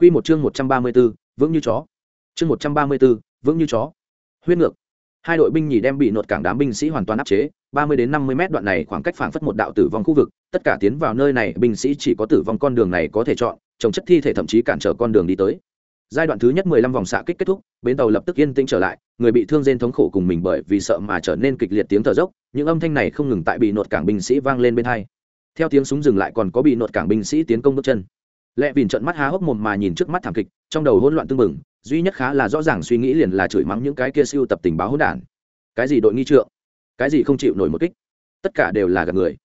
Quy một chương 134, vững như chó. Chương 134, vững như chó. Huyết ngược. Hai đội binh nhì đem bị nột cảng đám binh sĩ hoàn toàn áp chế, 30 đến 50 mét đoạn này khoảng cách phảng phất một đạo tử vong khu vực, tất cả tiến vào nơi này binh sĩ chỉ có tử vong con đường này có thể chọn, chồng chất thi thể thậm chí cản trở con đường đi tới. Giai đoạn thứ nhất 15 vòng xạ kích kết thúc, bến tàu lập tức yên tĩnh trở lại, người bị thương rên thống khổ cùng mình bởi vì sợ mà trở nên kịch liệt tiếng thở dốc, những âm thanh này không ngừng tại bị nột cảng binh sĩ vang lên bên tai. Theo tiếng súng dừng lại còn có bị nột cảng binh sĩ tiến công bước chân lẽ vìn trận mắt há hốc mồm mà nhìn trước mắt thảm kịch, trong đầu hỗn loạn tưng bừng, duy nhất khá là rõ ràng suy nghĩ liền là chửi mắng những cái kia siêu tập tình báo hỗn đản. Cái gì đội nghi trượng? Cái gì không chịu nổi một kích? Tất cả đều là gặp người.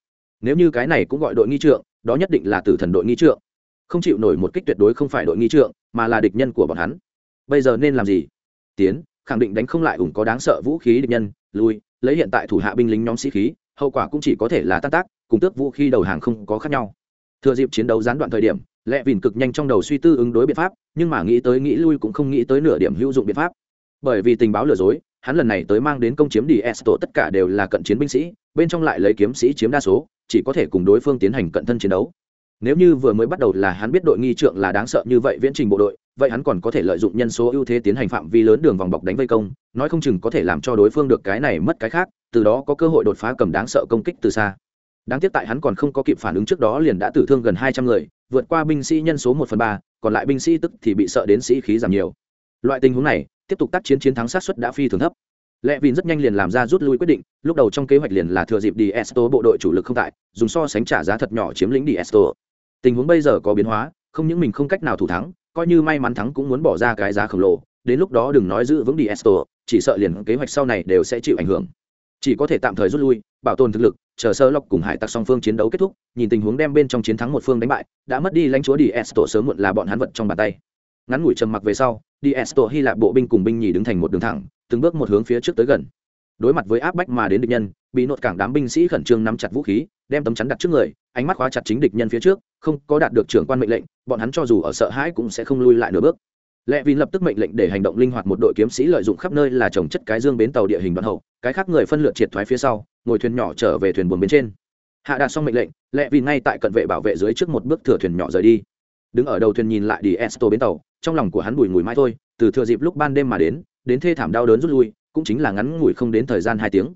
Nếu như cái này cũng gọi đội nghi trượng, đó nhất định là tử thần đội nghi trượng. Không chịu nổi một kích tuyệt đối không phải đội nghi trượng, mà là địch nhân của bọn hắn. Bây giờ nên làm gì? Tiến, khẳng định đánh không lại ủng có đáng sợ vũ khí địch nhân, lui, lấy hiện tại thủ hạ binh lính nhóm sĩ khí, hậu quả cũng chỉ có thể là tan tác, cùng tước vũ khí đầu hàng không có khác nhau. Thừa dịp chiến đấu gián đoạn thời điểm lẽ vìn cực nhanh trong đầu suy tư ứng đối biện pháp, nhưng mà nghĩ tới nghĩ lui cũng không nghĩ tới nửa điểm hữu dụng biện pháp. Bởi vì tình báo lừa dối, hắn lần này tới mang đến công chiếm đi s tổ tất cả đều là cận chiến binh sĩ, bên trong lại lấy kiếm sĩ chiếm đa số, chỉ có thể cùng đối phương tiến hành cận thân chiến đấu. Nếu như vừa mới bắt đầu là hắn biết đội nghi trượng là đáng sợ như vậy viễn trình bộ đội, vậy hắn còn có thể lợi dụng nhân số ưu thế tiến hành phạm vi lớn đường vòng bọc đánh vây công, nói không chừng có thể làm cho đối phương được cái này mất cái khác, từ đó có cơ hội đột phá cầm đáng sợ công kích từ xa đáng tiếc tại hắn còn không có kịp phản ứng trước đó liền đã tử thương gần hai trăm người, vượt qua binh sĩ nhân số một phần ba, còn lại binh sĩ tức thì bị sợ đến sĩ khí giảm nhiều. Loại tình huống này, tiếp tục tác chiến chiến thắng sát xuất đã phi thường thấp. Lệ vin rất nhanh liền làm ra rút lui quyết định, lúc đầu trong kế hoạch liền là thừa dịp đi esto bộ đội chủ lực không tại, dùng so sánh trả giá thật nhỏ chiếm lĩnh đi esto tình huống bây giờ có biến hóa, không những mình không cách nào thủ thắng, coi như may mắn thắng cũng muốn bỏ ra cái giá khổng lồ, đến lúc đó đừng nói giữ vững đi esto chỉ sợ liền kế hoạch sau này đều sẽ chịu ảnh hưởng. Chỉ có thể tạm thời rút lui, bảo tồn thực lực chờ sơ lọc cùng hải tặc song phương chiến đấu kết thúc, nhìn tình huống đem bên trong chiến thắng một phương đánh bại, đã mất đi lãnh chúa đi esto sớm muộn là bọn hắn vật trong bàn tay. Ngắn ngủi trầm mặc về sau đi esto hy lạp bộ binh cùng binh nhì đứng thành một đường thẳng, từng bước một hướng phía trước tới gần. Đối mặt với áp bách mà đến địch nhân, bị nột cảng đám binh sĩ khẩn trương nắm chặt vũ khí, đem tấm chắn đặt trước người, ánh mắt khóa chặt chính địch nhân phía trước, không có đạt được trưởng quan mệnh lệnh, bọn hắn cho dù ở sợ hãi cũng sẽ không lui lại nửa bước lệ vì lập tức mệnh lệnh để hành động linh hoạt một đội kiếm sĩ lợi dụng khắp nơi là trồng chất cái dương bến tàu địa hình đoạn hậu, cái khác người phân lượt triệt thoái phía sau, ngồi thuyền nhỏ trở về thuyền buồn bên trên. Hạ đạt xong mệnh lệnh, lệ vì ngay tại cận vệ bảo vệ dưới trước một bước thừa thuyền nhỏ rời đi. Đứng ở đầu thuyền nhìn lại đi esto bến tàu, trong lòng của hắn bùi ngùi mãi thôi, từ thừa dịp lúc ban đêm mà đến đến thê thảm đau đớn rút lui, cũng chính là ngắn ngủi không đến thời gian hai tiếng.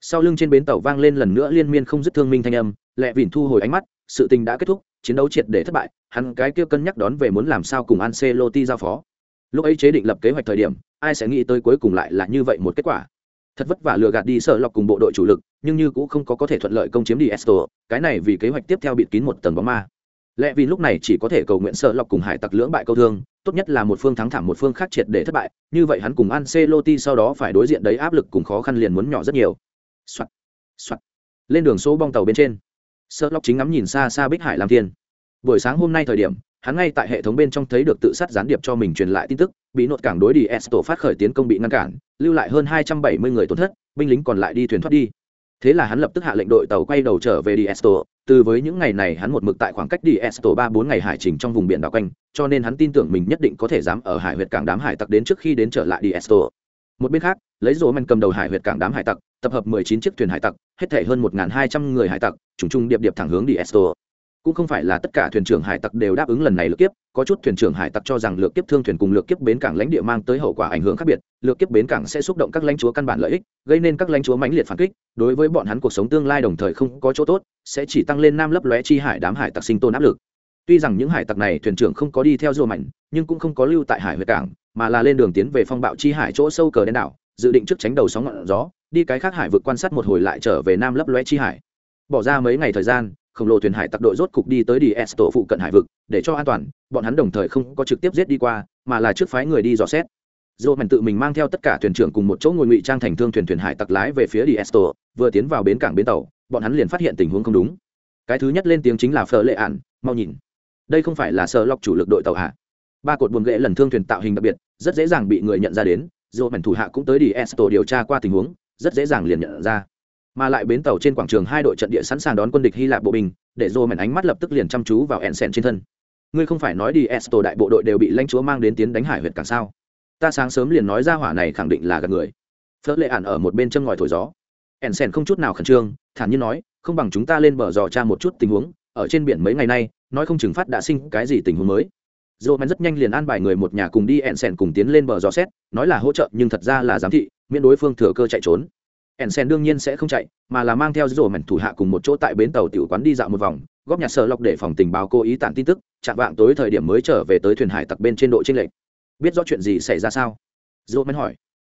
Sau lưng trên bến tàu vang lên lần nữa liên miên không dứt thương minh thanh âm, lệ vỉn thu hồi ánh mắt, sự tình đã kết thúc, chiến đấu triệt để thất bại, hắn cái kia cân nhắc đón về muốn làm sao cùng Ancelotti giao phó lúc ấy chế định lập kế hoạch thời điểm, ai sẽ nghĩ tới cuối cùng lại là như vậy một kết quả. Thật vất vả lừa gạt đi sợ lọc cùng bộ đội chủ lực, nhưng như cũng không có có thể thuận lợi công chiếm đi esto, cái này vì kế hoạch tiếp theo bịt kín một tầng bóng ma. Lẽ vì lúc này chỉ có thể cầu nguyện sợ lọc cùng hải tặc lưỡng bại câu thương, tốt nhất là một phương thắng thảm một phương khác triệt để thất bại, như vậy hắn cùng Ancelotti sau đó phải đối diện đấy áp lực cùng khó khăn liền muốn nhỏ rất nhiều. Soạt soạt. Lên đường số bong tàu bên trên. Sợ lọc chính ngắm nhìn xa xa bích hải làm thiên. Buổi sáng hôm nay thời điểm hắn ngay tại hệ thống bên trong thấy được tự sát gián điệp cho mình truyền lại tin tức bị nốt cảng đối đi esto phát khởi tiến công bị ngăn cản, lưu lại hơn hai trăm bảy mươi người tổn thất, binh lính còn lại đi thuyền thoát đi. Thế là hắn lập tức hạ lệnh đội tàu quay đầu trở về đi esto từ với những ngày này hắn một mực tại khoảng cách đi esto ba bốn ngày hải trình trong vùng biển đảo quanh, cho nên hắn tin tưởng mình nhất định có thể dám ở hải huyệt cảng đám hải tặc đến trước khi đến trở lại đi esto một bên khác, lấy rổ men cầm đầu hải huyệt cảng đám hải tặc, tập hợp mười chín chiếc thuyền hải tặc, hết thể hơn một hai trăm người hải tặc, trùng trùng điệp điệp thẳng hướng đi esto cũng không phải là tất cả thuyền trưởng hải tặc đều đáp ứng lần này lược kiếp, có chút thuyền trưởng hải tặc cho rằng lược kiếp thương thuyền cùng lược kiếp bến cảng lãnh địa mang tới hậu quả ảnh hưởng khác biệt, lược kiếp bến cảng sẽ xúc động các lãnh chúa căn bản lợi ích, gây nên các lãnh chúa mãnh liệt phản kích, đối với bọn hắn cuộc sống tương lai đồng thời không có chỗ tốt, sẽ chỉ tăng lên nam lấp lóe chi hải đám hải tặc sinh tồn áp lực. Tuy rằng những hải tặc này thuyền trưởng không có đi theo rùa mạnh nhưng cũng không có lưu tại hải huyệt cảng, mà là lên đường tiến về phong bạo chi hải chỗ sâu cờ đen đảo, dự định trước tránh đầu sóng ngọn gió, đi cái khác hải vực quan sát một hồi lại trở về nam lấp lóe chi hải. Bỏ ra mấy ngày thời gian khổng lồ thuyền hải tặc đội rốt cục đi tới đi tổ phụ cận hải vực, để cho an toàn, bọn hắn đồng thời không có trực tiếp giết đi qua, mà là trước phái người đi dò xét. Dỗ Mạn tự mình mang theo tất cả thuyền trưởng cùng một chỗ ngồi ngụy trang thành thương thuyền thuyền hải tặc lái về phía đi tổ, vừa tiến vào bến cảng bến tàu, bọn hắn liền phát hiện tình huống không đúng. Cái thứ nhất lên tiếng chính là Phở Lệ Ản, mau nhìn, đây không phải là sở lọc chủ lực đội tàu hạ. Ba cột buồm ghệ lần thương thuyền tạo hình đặc biệt, rất dễ dàng bị người nhận ra đến, Dỗ Mạn thủ hạ cũng tới đi tổ điều tra qua tình huống, rất dễ dàng liền nhận ra mà lại bến tàu trên quảng trường hai đội trận địa sẵn sàng đón quân địch hy lạp bộ binh để dô mèn ánh mắt lập tức liền chăm chú vào ensen trên thân. Ngươi không phải nói đi esto đại bộ đội đều bị lãnh chúa mang đến tiến đánh hải huyện cảng sao? Ta sáng sớm liền nói ra hỏa này khẳng định là gặp người. Phớt lệ ản ở một bên châm ngòi thổi gió. Ensen không chút nào khẩn trương thản nhiên nói không bằng chúng ta lên bờ dò tra một chút tình huống ở trên biển mấy ngày nay nói không chừng phát đã sinh cái gì tình huống mới. Roman rất nhanh liền an bài người một nhà cùng đi Ensen cùng tiến lên bờ dò xét, nói là hỗ trợ nhưng thật ra là giám thị, miễn đối phương thừa cơ chạy trốn. Ensen đương nhiên sẽ không chạy, mà là mang theo Roman thủ hạ cùng một chỗ tại bến tàu tiểu quán đi dạo một vòng, góp nhặt sở lọc để phòng tình báo cố ý tản tin tức, chạm vạng tối thời điểm mới trở về tới thuyền hải tặc bên trên độ trên lệnh, Biết rõ chuyện gì xảy ra sao? Roman hỏi.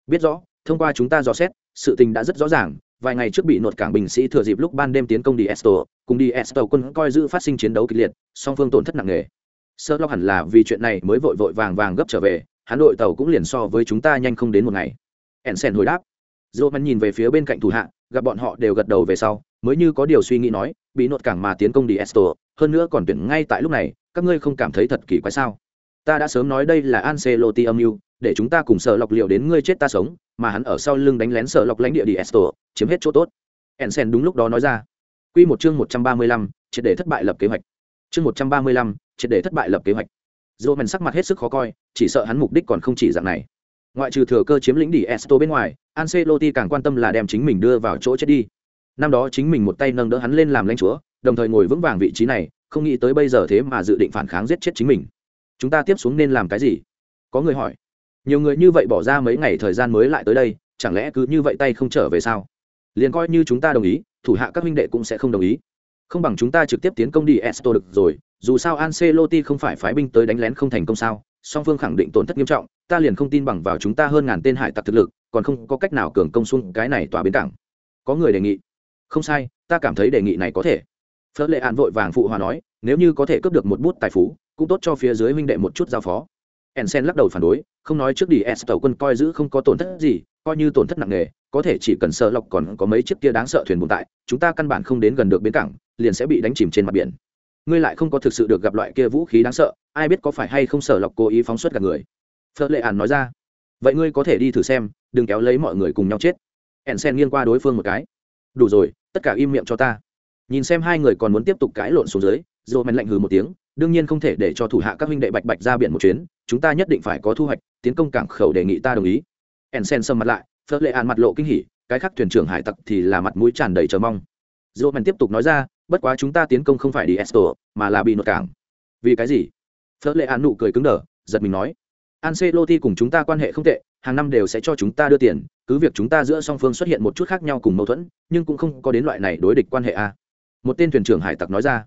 Biết rõ, thông qua chúng ta dò xét, sự tình đã rất rõ ràng, vài ngày trước bị nột cảng binh sĩ thừa dịp lúc ban đêm tiến công đi Esto, cùng đi Esto quân coi giữ phát sinh chiến đấu kịch liệt, song phương tổn thất nặng nề sơ lọc hẳn là vì chuyện này mới vội vội vàng vàng gấp trở về hắn đội tàu cũng liền so với chúng ta nhanh không đến một ngày ensen hồi đáp dô mắn nhìn về phía bên cạnh thủ hạ gặp bọn họ đều gật đầu về sau mới như có điều suy nghĩ nói bị nột cảng mà tiến công đi esto hơn nữa còn tuyển ngay tại lúc này các ngươi không cảm thấy thật kỳ quái sao? Ta đã sớm nói đây là Ancelotti âm mưu để chúng ta cùng sợ lọc liệu đến ngươi chết ta sống mà hắn ở sau lưng đánh lén sợ lọc lãnh địa đi esto chiếm hết chỗ tốt. Ensen đúng lúc đó nói ra. Quy một chương một trăm ba mươi lăm, triệt để thất bại lập kế hoạch. Chương một trăm ba mươi lăm triệt để thất bại lập kế hoạch. Dô mèn sắc mặt hết sức khó coi chỉ sợ hắn mục đích còn không chỉ dạng này ngoại trừ thừa cơ chiếm lĩnh đi esto bên ngoài, Ancelotti càng quan tâm là đem chính mình đưa vào chỗ chết đi. Năm đó chính mình một tay nâng đỡ hắn lên làm lãnh chúa, đồng thời ngồi vững vàng vị trí này, không nghĩ tới bây giờ thế mà dự định phản kháng giết chết chính mình. Chúng ta tiếp xuống nên làm cái gì? Có người hỏi. Nhiều người như vậy bỏ ra mấy ngày thời gian mới lại tới đây, chẳng lẽ cứ như vậy tay không trở về sao? Liền coi như chúng ta đồng ý, thủ hạ các huynh đệ cũng sẽ không đồng ý. Không bằng chúng ta trực tiếp tiến công đi esto được rồi, dù sao Ancelotti không phải phái binh tới đánh lén không thành công sao, song phương khẳng định tổn thất nghiêm trọng ta liền không tin bằng vào chúng ta hơn ngàn tên hải tặc thực lực, còn không có cách nào cường công xung cái này tỏa bến cảng. Có người đề nghị. Không sai, ta cảm thấy đề nghị này có thể. Phớt lệ an vội vàng phụ hòa nói, nếu như có thể cướp được một bút tài phú, cũng tốt cho phía dưới huynh đệ một chút giao phó. Ensen lắc đầu phản đối, không nói trước đi, s tàu quân coi giữ không có tổn thất gì, coi như tổn thất nặng nề, có thể chỉ cần sợ lọc còn có mấy chiếc kia đáng sợ thuyền buồn tại, chúng ta căn bản không đến gần được bến cảng, liền sẽ bị đánh chìm trên mặt biển. Ngươi lại không có thực sự được gặp loại kia vũ khí đáng sợ, ai biết có phải hay không sợ lọc cố ý phóng xuất cả người phớt lệ ản nói ra, vậy ngươi có thể đi thử xem, đừng kéo lấy mọi người cùng nhau chết. Ẹn sen nghiêng qua đối phương một cái, đủ rồi, tất cả im miệng cho ta. Nhìn xem hai người còn muốn tiếp tục cãi lộn xuống dưới dồ mèn lạnh hừ một tiếng, đương nhiên không thể để cho thủ hạ các huynh đệ bạch bạch ra biển một chuyến, chúng ta nhất định phải có thu hoạch, tiến công cảng khẩu đề nghị ta đồng ý. Ẹn sen sầm mặt lại phớt lệ ản mặt lộ kinh hỉ, cái khác thuyền trưởng hải tặc thì là mặt mũi tràn đầy chờ mong. Dồ mèn tiếp tục nói ra, bất quá chúng ta tiến công không phải đi esto mà là bị nội cảng. Vì cái gì? Phớt lệ an nụ cười cứng đờ, giật mình nói Ancelotti cùng chúng ta quan hệ không tệ, hàng năm đều sẽ cho chúng ta đưa tiền, cứ việc chúng ta giữa song phương xuất hiện một chút khác nhau cùng mâu thuẫn, nhưng cũng không có đến loại này đối địch quan hệ a. Một tên thuyền trưởng hải tặc nói ra.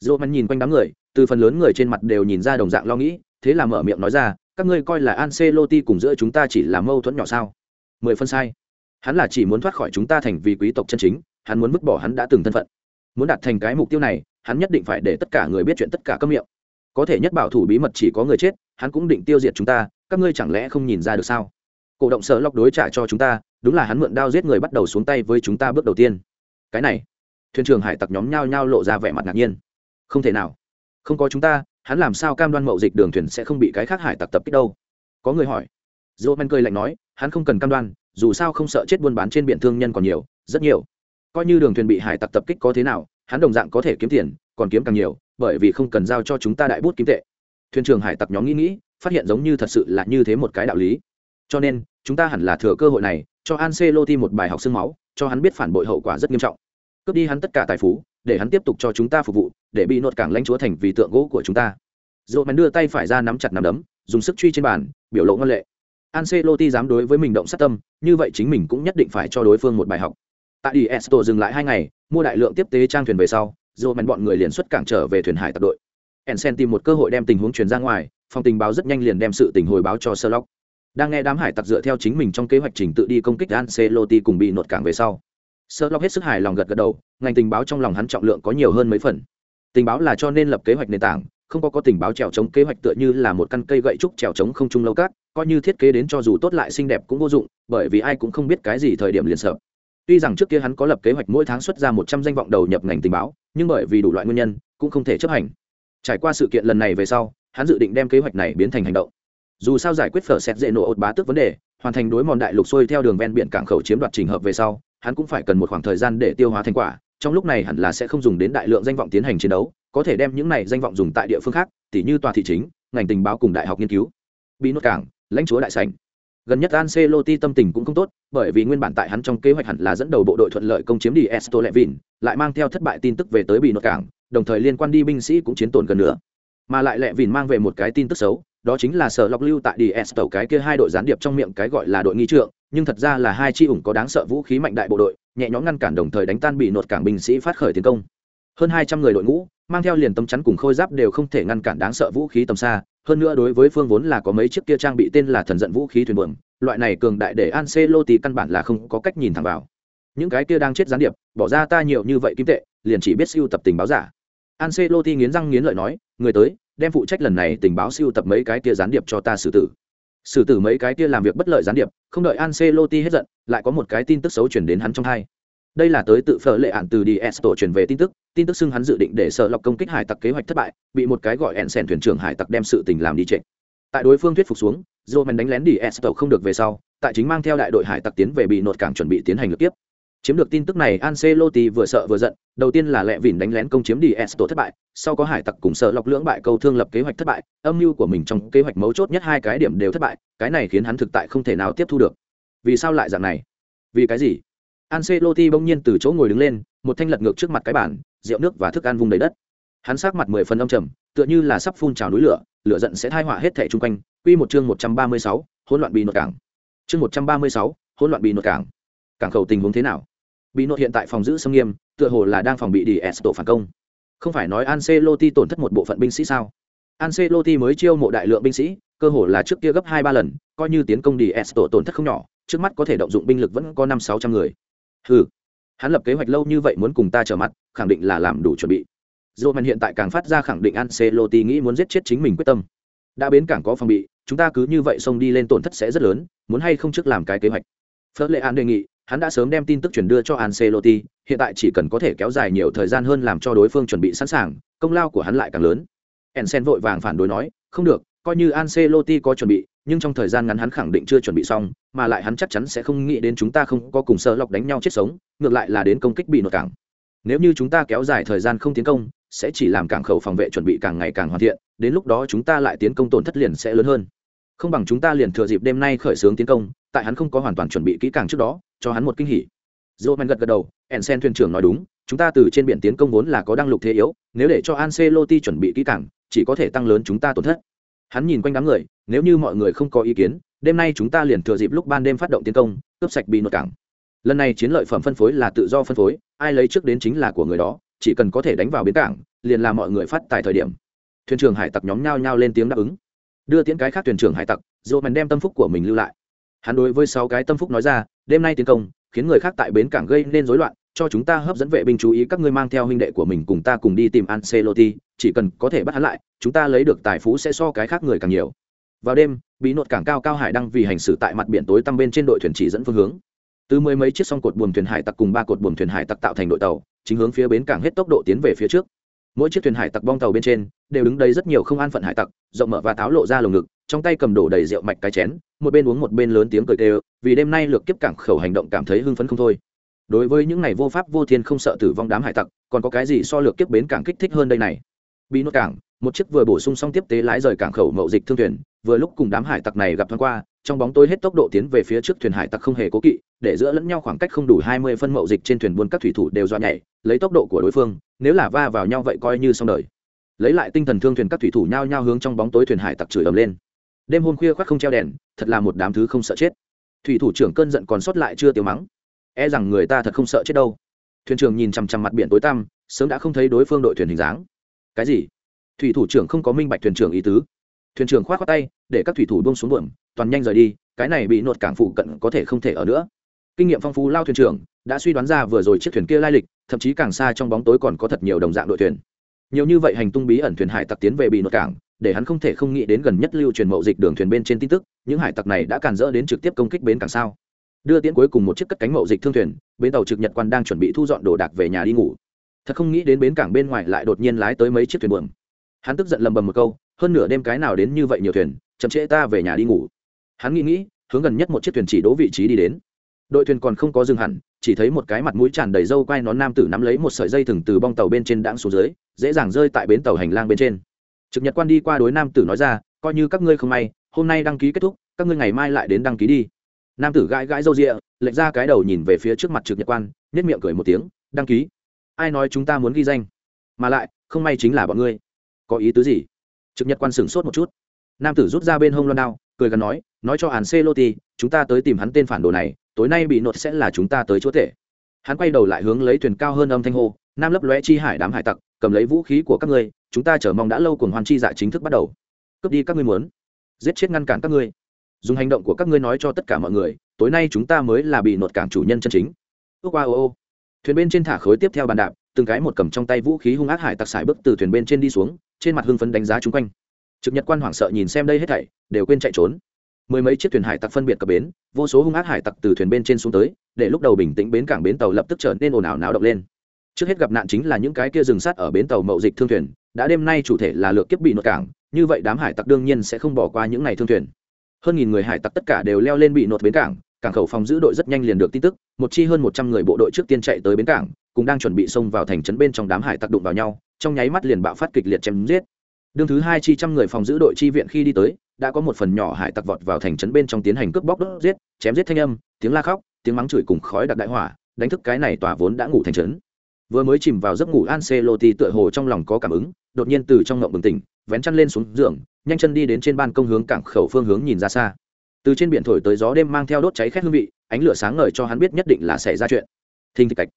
Roman nhìn quanh đám người, từ phần lớn người trên mặt đều nhìn ra đồng dạng lo nghĩ, thế là mở miệng nói ra, các ngươi coi là Ancelotti cùng giữa chúng ta chỉ là mâu thuẫn nhỏ sao? Mười phân sai. Hắn là chỉ muốn thoát khỏi chúng ta thành vì quý tộc chân chính, hắn muốn vứt bỏ hắn đã từng thân phận muốn đạt thành cái mục tiêu này hắn nhất định phải để tất cả người biết chuyện tất cả câm miệng có thể nhất bảo thủ bí mật chỉ có người chết hắn cũng định tiêu diệt chúng ta, các ngươi chẳng lẽ không nhìn ra được sao? Cổ động sợ lọc đối trả cho chúng ta, đúng là hắn mượn đao giết người bắt đầu xuống tay với chúng ta bước đầu tiên. Cái này, thuyền trưởng hải tặc nhóm nhao nhao lộ ra vẻ mặt ngạc nhiên. Không thể nào. Không có chúng ta, hắn làm sao cam đoan mậu dịch đường thuyền sẽ không bị cái khác hải tặc tập kích đâu? Có người hỏi. Dô men cười lạnh nói, hắn không cần cam đoan, dù sao không sợ chết buôn bán trên biển thương nhân còn nhiều, rất nhiều. Coi như đường thuyền bị hải tặc tập kích có thế nào, hắn đồng dạng có thể kiếm tiền, còn kiếm càng nhiều, bởi vì không cần giao cho chúng ta đại bút kiếm tệ thuyền trưởng hải tặc nhóm nghĩ nghĩ, phát hiện giống như thật sự là như thế một cái đạo lý. Cho nên, chúng ta hẳn là thừa cơ hội này, cho Ancelotti một bài học xương máu, cho hắn biết phản bội hậu quả rất nghiêm trọng. Cướp đi hắn tất cả tài phú, để hắn tiếp tục cho chúng ta phục vụ, để bị nột cảng lãnh chúa thành vì tượng gỗ của chúng ta. Dỗ mắn đưa tay phải ra nắm chặt nắm đấm, dùng sức truy trên bàn, biểu lộ ngân lệ. Ancelotti dám đối với mình động sát tâm, như vậy chính mình cũng nhất định phải cho đối phương một bài học. Tại đi esto dừng lại hai ngày, mua đại lượng tiếp tế trang thuyền về sau dồ mèn bọn người liền xuất cảng trở về thuyền hải tập đội ensen tìm một cơ hội đem tình huống truyền ra ngoài phòng tình báo rất nhanh liền đem sự tình hồi báo cho Sherlock. đang nghe đám hải tặc dựa theo chính mình trong kế hoạch trình tự đi công kích Ancelotti cùng bị nột cảng về sau Sherlock hết sức hài lòng gật gật đầu ngành tình báo trong lòng hắn trọng lượng có nhiều hơn mấy phần tình báo là cho nên lập kế hoạch nền tảng không có có tình báo trèo chống kế hoạch tựa như là một căn cây gậy trúc trèo chống không trung lâu cát coi như thiết kế đến cho dù tốt lại xinh đẹp cũng vô dụng bởi vì ai cũng không biết cái gì thời điểm liền sợ Tuy rằng trước kia hắn có lập kế hoạch mỗi tháng xuất ra một trăm danh vọng đầu nhập ngành tình báo, nhưng bởi vì đủ loại nguyên nhân, cũng không thể chấp hành. Trải qua sự kiện lần này về sau, hắn dự định đem kế hoạch này biến thành hành động. Dù sao giải quyết phở xét dễ nổ ột bá tức vấn đề, hoàn thành đối mòn đại lục xuôi theo đường ven biển cảng khẩu chiếm đoạt trình hợp về sau, hắn cũng phải cần một khoảng thời gian để tiêu hóa thành quả. Trong lúc này hẳn là sẽ không dùng đến đại lượng danh vọng tiến hành chiến đấu, có thể đem những này danh vọng dùng tại địa phương khác, tỉ như tòa thị chính, ngành tình báo cùng đại học nghiên cứu. Bị nốt cảng, lãnh chúa đại sảnh gần nhất Ancelotti tâm tình cũng không tốt, bởi vì nguyên bản tại hắn trong kế hoạch hẳn là dẫn đầu bộ đội thuận lợi công chiếm đi Estolevin, lại mang theo thất bại tin tức về tới bị nốt cảng, đồng thời liên quan đi binh sĩ cũng chiến tổn gần nữa. mà lại lẹ vìn mang về một cái tin tức xấu, đó chính là sở lọc lưu tại ds tàu cái kia hai đội gián điệp trong miệng cái gọi là đội nghi trượng, nhưng thật ra là hai chi ủng có đáng sợ vũ khí mạnh đại bộ đội, nhẹ nhõm ngăn cản đồng thời đánh tan bị nột cảng binh sĩ phát khởi tiến công. Hơn hai trăm người đội ngũ, mang theo liền tấm chắn cùng khôi giáp đều không thể ngăn cản đáng sợ vũ khí tầm xa, hơn nữa đối với phương vốn là có mấy chiếc kia trang bị tên là thần giận vũ khí thuyền buồm, loại này cường đại để an xê lô tì căn bản là không có cách nhìn thẳng vào. Những cái kia đang chết gián điệp, bỏ ra ta nhiều như vậy kim tệ, liền chỉ biết siêu tập tình báo giả. Ancelotti nghiến răng nghiến lợi nói, người tới, đem phụ trách lần này tình báo siêu tập mấy cái kia gián điệp cho ta xử tử. Xử tử mấy cái kia làm việc bất lợi gián điệp, không đợi Ancelotti hết giận, lại có một cái tin tức xấu truyền đến hắn trong hai. Đây là tới tự phở lệ án từ ds tổ truyền về tin tức tin tức xưng hắn dự định để sợ lọc công kích hải tặc kế hoạch thất bại, bị một cái gọi Ensen thuyền trưởng hải tặc đem sự tình làm đi trệ. Tại đối phương thuyết phục xuống, Roman đánh lén ds tổ không được về sau, tại chính mang theo đại đội hải tặc tiến về bị nột cảng chuẩn bị tiến hành lực tiếp chiếm được tin tức này Ancelotti vừa sợ vừa giận đầu tiên là lẹ vỉn đánh lén công chiếm ds tổ thất bại sau có hải tặc cùng sợ lọc lưỡng bại câu thương lập kế hoạch thất bại âm mưu của mình trong kế hoạch mấu chốt nhất hai cái điểm đều thất bại cái này khiến hắn thực tại không thể nào tiếp thu được vì sao lại dạng này vì cái gì Ancelotti bỗng nhiên từ chỗ ngồi đứng lên, một thanh lật ngược trước mặt cái bàn, rượu nước và thức ăn vung đầy đất. Hắn sắc mặt mười phần âm trầm, tựa như là sắp phun trào núi lửa, lửa giận sẽ thai họa hết thảy xung quanh. Quy một chương 136, hỗn loạn bị nột cảng. Chương 136, hỗn loạn bị nột cảng. Cảng khẩu tình huống thế nào? Bị nội hiện tại phòng giữ sông nghiêm, tựa hồ là đang phòng bị DS tổ phản công. Không phải nói Ancelotti tổn thất một bộ phận binh sĩ sao? Ancelotti mới chiêu mộ đại lượng binh sĩ, cơ hồ là trước kia gấp 2 3 lần, coi như tiến công DS tổ tổn thất không nhỏ, trước mắt có thể động dụng binh lực vẫn có 5 600 người hừ hắn lập kế hoạch lâu như vậy muốn cùng ta trở mặt khẳng định là làm đủ chuẩn bị dô men hiện tại càng phát ra khẳng định Ancelotti nghĩ muốn giết chết chính mình quyết tâm đã bến cảng có phòng bị chúng ta cứ như vậy xông đi lên tổn thất sẽ rất lớn muốn hay không trước làm cái kế hoạch phớt lệ an đề nghị hắn đã sớm đem tin tức truyền đưa cho Ancelotti, hiện tại chỉ cần có thể kéo dài nhiều thời gian hơn làm cho đối phương chuẩn bị sẵn sàng, công lao của hắn lại càng lớn. Ensen vội vàng phản đối nói, không được, coi như Ancelotti có chuẩn bị, nhưng trong thời gian ngắn hắn khẳng định chưa chuẩn bị xong, mà lại hắn chắc chắn sẽ không nghĩ đến chúng ta không có cùng sơ lọc đánh nhau chết sống, ngược lại là đến công kích bị nội cảng nếu như chúng ta kéo dài thời gian không tiến công, sẽ chỉ làm cảng khẩu phòng vệ chuẩn bị càng ngày càng hoàn thiện, đến lúc đó chúng ta lại tiến công tổn thất liền sẽ lớn hơn. Không bằng chúng ta liền thừa dịp đêm nay khởi xướng tiến công tại hắn không có hoàn toàn chuẩn bị kỹ càng trước đó, cho hắn một kinh hỉ. Dô men gật gật đầu ensen thuyền trưởng nói đúng, chúng ta từ trên biển tiến công vốn là có đăng lục thế yếu, nếu để cho ancelotti chuẩn bị kỹ càng, chỉ có thể tăng lớn chúng ta tổn thất. Hắn nhìn quanh đám người, nếu như mọi người không có ý kiến, đêm nay chúng ta liền thừa dịp lúc ban đêm phát động tiến công, cướp sạch bị nội cảng. Lần này chiến lợi phẩm phân phối là tự do phân phối, ai lấy trước đến chính là của người đó, chỉ cần có thể đánh vào bến cảng, liền là mọi người phát tại thời điểm. Thuyền trưởng hải tặc nhóm nhao nhao lên tiếng đáp ứng. Đưa tiễn cái khác thuyền trưởng hải tặc dỗ mèn đem tâm phúc của mình lưu lại hắn đối với sáu cái tâm phúc nói ra đêm nay tiến công khiến người khác tại bến cảng gây nên rối loạn cho chúng ta hấp dẫn vệ binh chú ý các ngươi mang theo huynh đệ của mình cùng ta cùng đi tìm Ancelotti, chỉ cần có thể bắt hắn lại, chúng ta lấy được tài phú sẽ so cái khác người càng nhiều. Vào đêm, bí nột cảng cao cao hải đăng vì hành xử tại mặt biển tối tăm bên trên đội thuyền chỉ dẫn phương hướng. Từ mười mấy chiếc song cột buồm thuyền hải tặc cùng ba cột buồm thuyền hải tặc tạo thành đội tàu, chính hướng phía bến cảng hết tốc độ tiến về phía trước. Mỗi chiếc thuyền hải tặc bong tàu bên trên đều đứng đầy rất nhiều không an phận hải tặc, rộng mở và tháo lộ ra lồng ngực, trong tay cầm đổ đầy rượu mạch cái chén, một bên uống một bên lớn tiếng cười kêu, vì đêm nay lược kiếp cảng khẩu hành động cảm thấy hưng phấn không thôi. Đối với những này vô pháp vô thiên không sợ tử vong đám hải tặc còn có cái gì so lược kiếp bến cảng kích thích hơn đây này? Bị nốt cảng một chiếc vừa bổ sung xong tiếp tế lái rời cảng khẩu mậu dịch thương thuyền vừa lúc cùng đám hải tặc này gặp thoáng qua trong bóng tối hết tốc độ tiến về phía trước thuyền hải tặc không hề cố kỵ để giữa lẫn nhau khoảng cách không đủ hai mươi phân mậu dịch trên thuyền buôn các thủy thủ đều dọa nhảy lấy tốc độ của đối phương nếu là va vào nhau vậy coi như xong đời. Lấy lại tinh thần thương thuyền các thủy thủ nhao nhao hướng trong bóng tối thuyền hải tặc chửi ầm lên đêm hôm khuya khoác không treo đèn, thật là một đám thứ không sợ chết. Thủy thủ trưởng cơn giận còn sót lại chưa tiêu mắng. E rằng người ta thật không sợ chết đâu. Thuyền trưởng nhìn chằm chằm mặt biển tối tăm, sớm đã không thấy đối phương đội thuyền hình dáng. Cái gì? Thủy thủ trưởng không có minh bạch thuyền trưởng ý tứ. Thuyền trưởng k h o á t khoác tay, để các thủy thủ buông xuống buồm, toàn nhanh rời đi, cái này bị nột cảng phụ cận có thể không thể ở nữa. Kinh nghiệm phong phú lao thuyền trưởng đã suy đoán ra vừa rồi chiếc thuyền kia lai lịch, thậm chí càng xa trong bóng tối còn có thật nhiều đồng dạng đội thuyền. Nhiều như vậy hành tung bí ẩn thuyền hải tặc tiến về bị nột cảng để hắn không thể không nghĩ đến gần nhất lưu truyền mậu dịch đường thuyền bên trên tin tức, những hải tặc này đã càn rỡ đến trực tiếp công kích bến cảng sao. Đưa tiễn cuối cùng một chiếc cất cánh mậu dịch thương thuyền, bến tàu trực nhật quan đang chuẩn bị thu dọn đồ đạc về nhà đi ngủ. Thật không nghĩ đến bến cảng bên ngoài lại đột nhiên lái tới mấy chiếc thuyền buồm. Hắn tức giận lầm bầm một câu, hơn nửa đêm cái nào đến như vậy nhiều thuyền, chậm trễ ta về nhà đi ngủ. Hắn nghĩ nghĩ, hướng gần nhất một chiếc thuyền chỉ đỗ vị trí đi đến. Đội thuyền còn không có dừng hẳn, chỉ thấy một cái mặt mũi tràn đầy râu quai nón nam tử nắm lấy một sợi dây thừng từ bong tàu bên trên đãng xuống dưới, dễ dàng rơi tại bến tàu hành lang bên trên trực nhật quan đi qua đối nam tử nói ra, coi như các ngươi không may, hôm nay đăng ký kết thúc, các ngươi ngày mai lại đến đăng ký đi. Nam tử gãi gãi râu rịa, lệch ra cái đầu nhìn về phía trước mặt trực nhật quan nhất miệng cười một tiếng, đăng ký? Ai nói chúng ta muốn ghi danh? Mà lại, không may chính là bọn ngươi. Có ý tứ gì? Trực nhật quan sửng sốt một chút. Nam tử rút ra bên hông loan đao, cười gần nói nói cho hàn xê lô ti chúng ta tới tìm hắn tên phản đồ này, tối nay bị nột sẽ là chúng ta tới chúa tể. Hắn quay đầu lại hướng lấy thuyền cao hơn âm thanh hô, nam lấp lóe chi hải đám hải tặc, cầm lấy vũ khí của các ngươi chúng ta chờ mong đã lâu cuồng hoan chi dạ chính thức bắt đầu. Cướp đi các ngươi muốn, giết chết ngăn cản các ngươi. Dùng hành động của các ngươi nói cho tất cả mọi người, tối nay chúng ta mới là bị nột cảng chủ nhân chân chính. Ước qua ô ô. Thuyền bên trên thả khối tiếp theo bàn đạp, từng cái một cầm trong tay vũ khí hung ác hải tặc xài bước từ thuyền bên trên đi xuống, trên mặt hưng phấn đánh giá chung quanh. Trực nhật quan hoảng sợ nhìn xem đây hết thảy, đều quên chạy trốn. Mười mấy chiếc thuyền hải tặc phân biệt cập bến, vô số hung ác hải tặc từ thuyền bên trên xuống tới, để lúc đầu bình tĩnh bến cảng bến tàu lập tức trở nên ồn ào náo động lên. Trước hết gặp nạn chính là những cái kia dừng sát ở bến tàu mậu dịch thương thuyền đã đêm nay chủ thể là lược kiếp bị nội cảng, như vậy đám hải tặc đương nhiên sẽ không bỏ qua những ngày thương thuyền. Hơn nghìn người hải tặc tất cả đều leo lên bị nột bến cảng cảng khẩu phòng giữ đội rất nhanh liền được tin tức, một chi hơn một trăm người bộ đội trước tiên chạy tới bến cảng cũng đang chuẩn bị xông vào thành trấn bên trong đám hải tặc đụng vào nhau, trong nháy mắt liền bạo phát kịch liệt chém giết. Đương thứ hai chi trăm người phòng giữ đội chi viện khi đi tới, đã có một phần nhỏ hải tặc vọt vào thành trấn bên trong tiến hành cướp bóc đốt giết, chém giết thanh âm, tiếng la khóc, tiếng mắng chửi cùng khói đặc đại hỏa, đánh thức cái này tòa vốn đã ngủ thành trấn vừa mới chìm vào giấc ngủ Ancelotti tựa hồ trong lòng có cảm ứng đột nhiên từ trong ngộng bừng tỉnh vén chăn lên xuống giường nhanh chân đi đến trên ban công hướng cảng khẩu phương hướng nhìn ra xa. Từ trên biển thổi tới gió đêm mang theo đốt cháy khét hương vị ánh lửa sáng ngời cho hắn biết nhất định là xảy ra chuyện. Thình thịch cạch.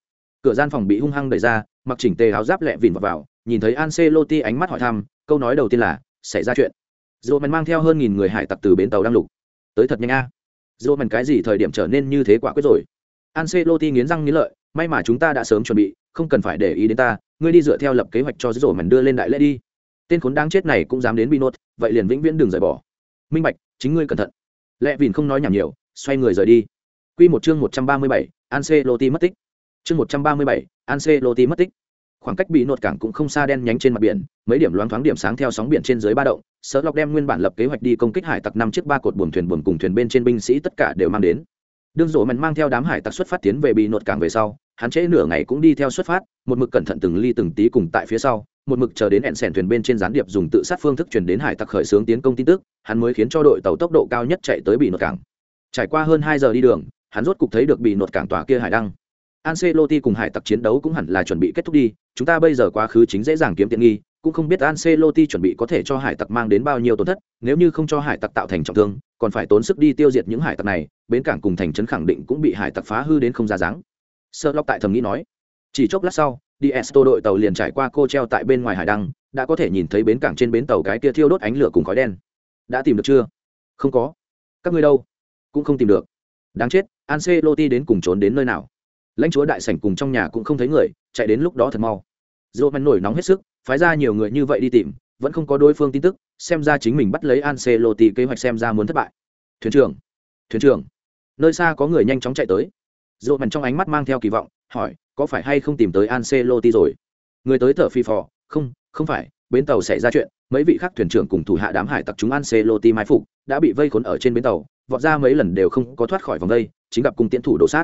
Cửa gian phòng bị hung hăng đẩy ra mặc chỉnh tề áo giáp lẹ vịn vào, vào nhìn thấy Ancelotti ánh mắt hỏi thăm câu nói đầu tiên là xảy ra chuyện? Roman mang theo hơn nghìn người hải tặc từ bến tàu đang lục. Tới thật nhanh a. Dỗ mèn cái gì thời điểm trở nên như thế quả quyết rồi? Ancelotti nghiến răng nghiến lợi may mà chúng ta đã sớm chuẩn bị không cần phải để ý đến ta ngươi đi dựa theo lập kế hoạch cho dỗ mèn đưa lên đại lễ đi. Tên khốn đáng chết này cũng dám đến bị nốt vậy liền vĩnh viễn đừng rời bỏ. Minh bạch chính ngươi cẩn thận. Lẽ vìn không nói nhảm nhiều xoay người rời đi. Quy một chương một trăm ba mươi bảy, Ancelotti mất tích. Chương một trăm ba mươi bảy, Ancelotti mất tích. Khoảng cách bị nột cảng cũng không xa đen nhánh trên mặt biển mấy điểm loáng thoáng điểm sáng theo sóng biển trên dưới ba động sợ lọc đem nguyên bản lập kế hoạch đi công kích hải tặc năm chiếc ba cột buồm thuyền buồm cùng thuyền bên trên binh sĩ tất cả đều mang đến. Đương rổ mần mang theo đám hải tặc xuất phát tiến về bị nột cảng về sau hắn trễ nửa ngày cũng đi theo xuất phát một mực cẩn thận từng ly từng tí cùng tại phía sau một mực chờ đến hẹn sẻn thuyền bên trên gián điệp dùng tự sát phương thức chuyển đến hải tặc khởi xướng tiến công tin tức hắn mới khiến cho đội tàu tốc độ cao nhất chạy tới bị nột cảng trải qua hơn hai giờ đi đường hắn rốt cục thấy được bị nột cảng tòa kia hải đăng Ancelotti cùng hải tặc chiến đấu cũng hẳn là chuẩn bị kết thúc đi, chúng ta bây giờ quá khứ chính dễ dàng kiếm tiện nghi, cũng không biết Ancelotti chuẩn bị có thể cho hải tặc mang đến bao nhiêu tổn thất, nếu như không cho hải tặc tạo thành trọng thương, còn phải tốn sức đi tiêu diệt những hải tặc này, bến cảng cùng thành trấn khẳng định cũng bị hải tặc phá hư đến không ra dáng. Sherlock tại thầm nghĩ nói. Chỉ chốc lát sau, Diesto đội tàu liền trải qua cô treo tại bên ngoài hải đăng, đã có thể nhìn thấy bến cảng trên bến tàu cái kia thiêu đốt ánh lửa cùng khói đen. Đã tìm được chưa? Không có. Các ngươi đâu? Cũng không tìm được. Đáng chết, Ancelotti đến cùng trốn đến nơi nào? lãnh chúa đại sảnh cùng trong nhà cũng không thấy người chạy đến lúc đó thật mau dỗ mắn nổi nóng hết sức phái ra nhiều người như vậy đi tìm vẫn không có đối phương tin tức xem ra chính mình bắt lấy Ancelotti kế hoạch xem ra muốn thất bại thuyền trưởng thuyền trưởng nơi xa có người nhanh chóng chạy tới dỗ mần trong ánh mắt mang theo kỳ vọng hỏi có phải hay không tìm tới Ancelotti rồi? Người tới thở phi phò. Không không phải bến tàu xảy ra chuyện mấy vị khác thuyền trưởng cùng thủ hạ đám hải tặc chúng Ancelotti mai phục đã bị vây khốn ở trên bến tàu vọt ra mấy lần đều không có thoát khỏi vòng vây chính gặp cung tiễn thủ đổ sát.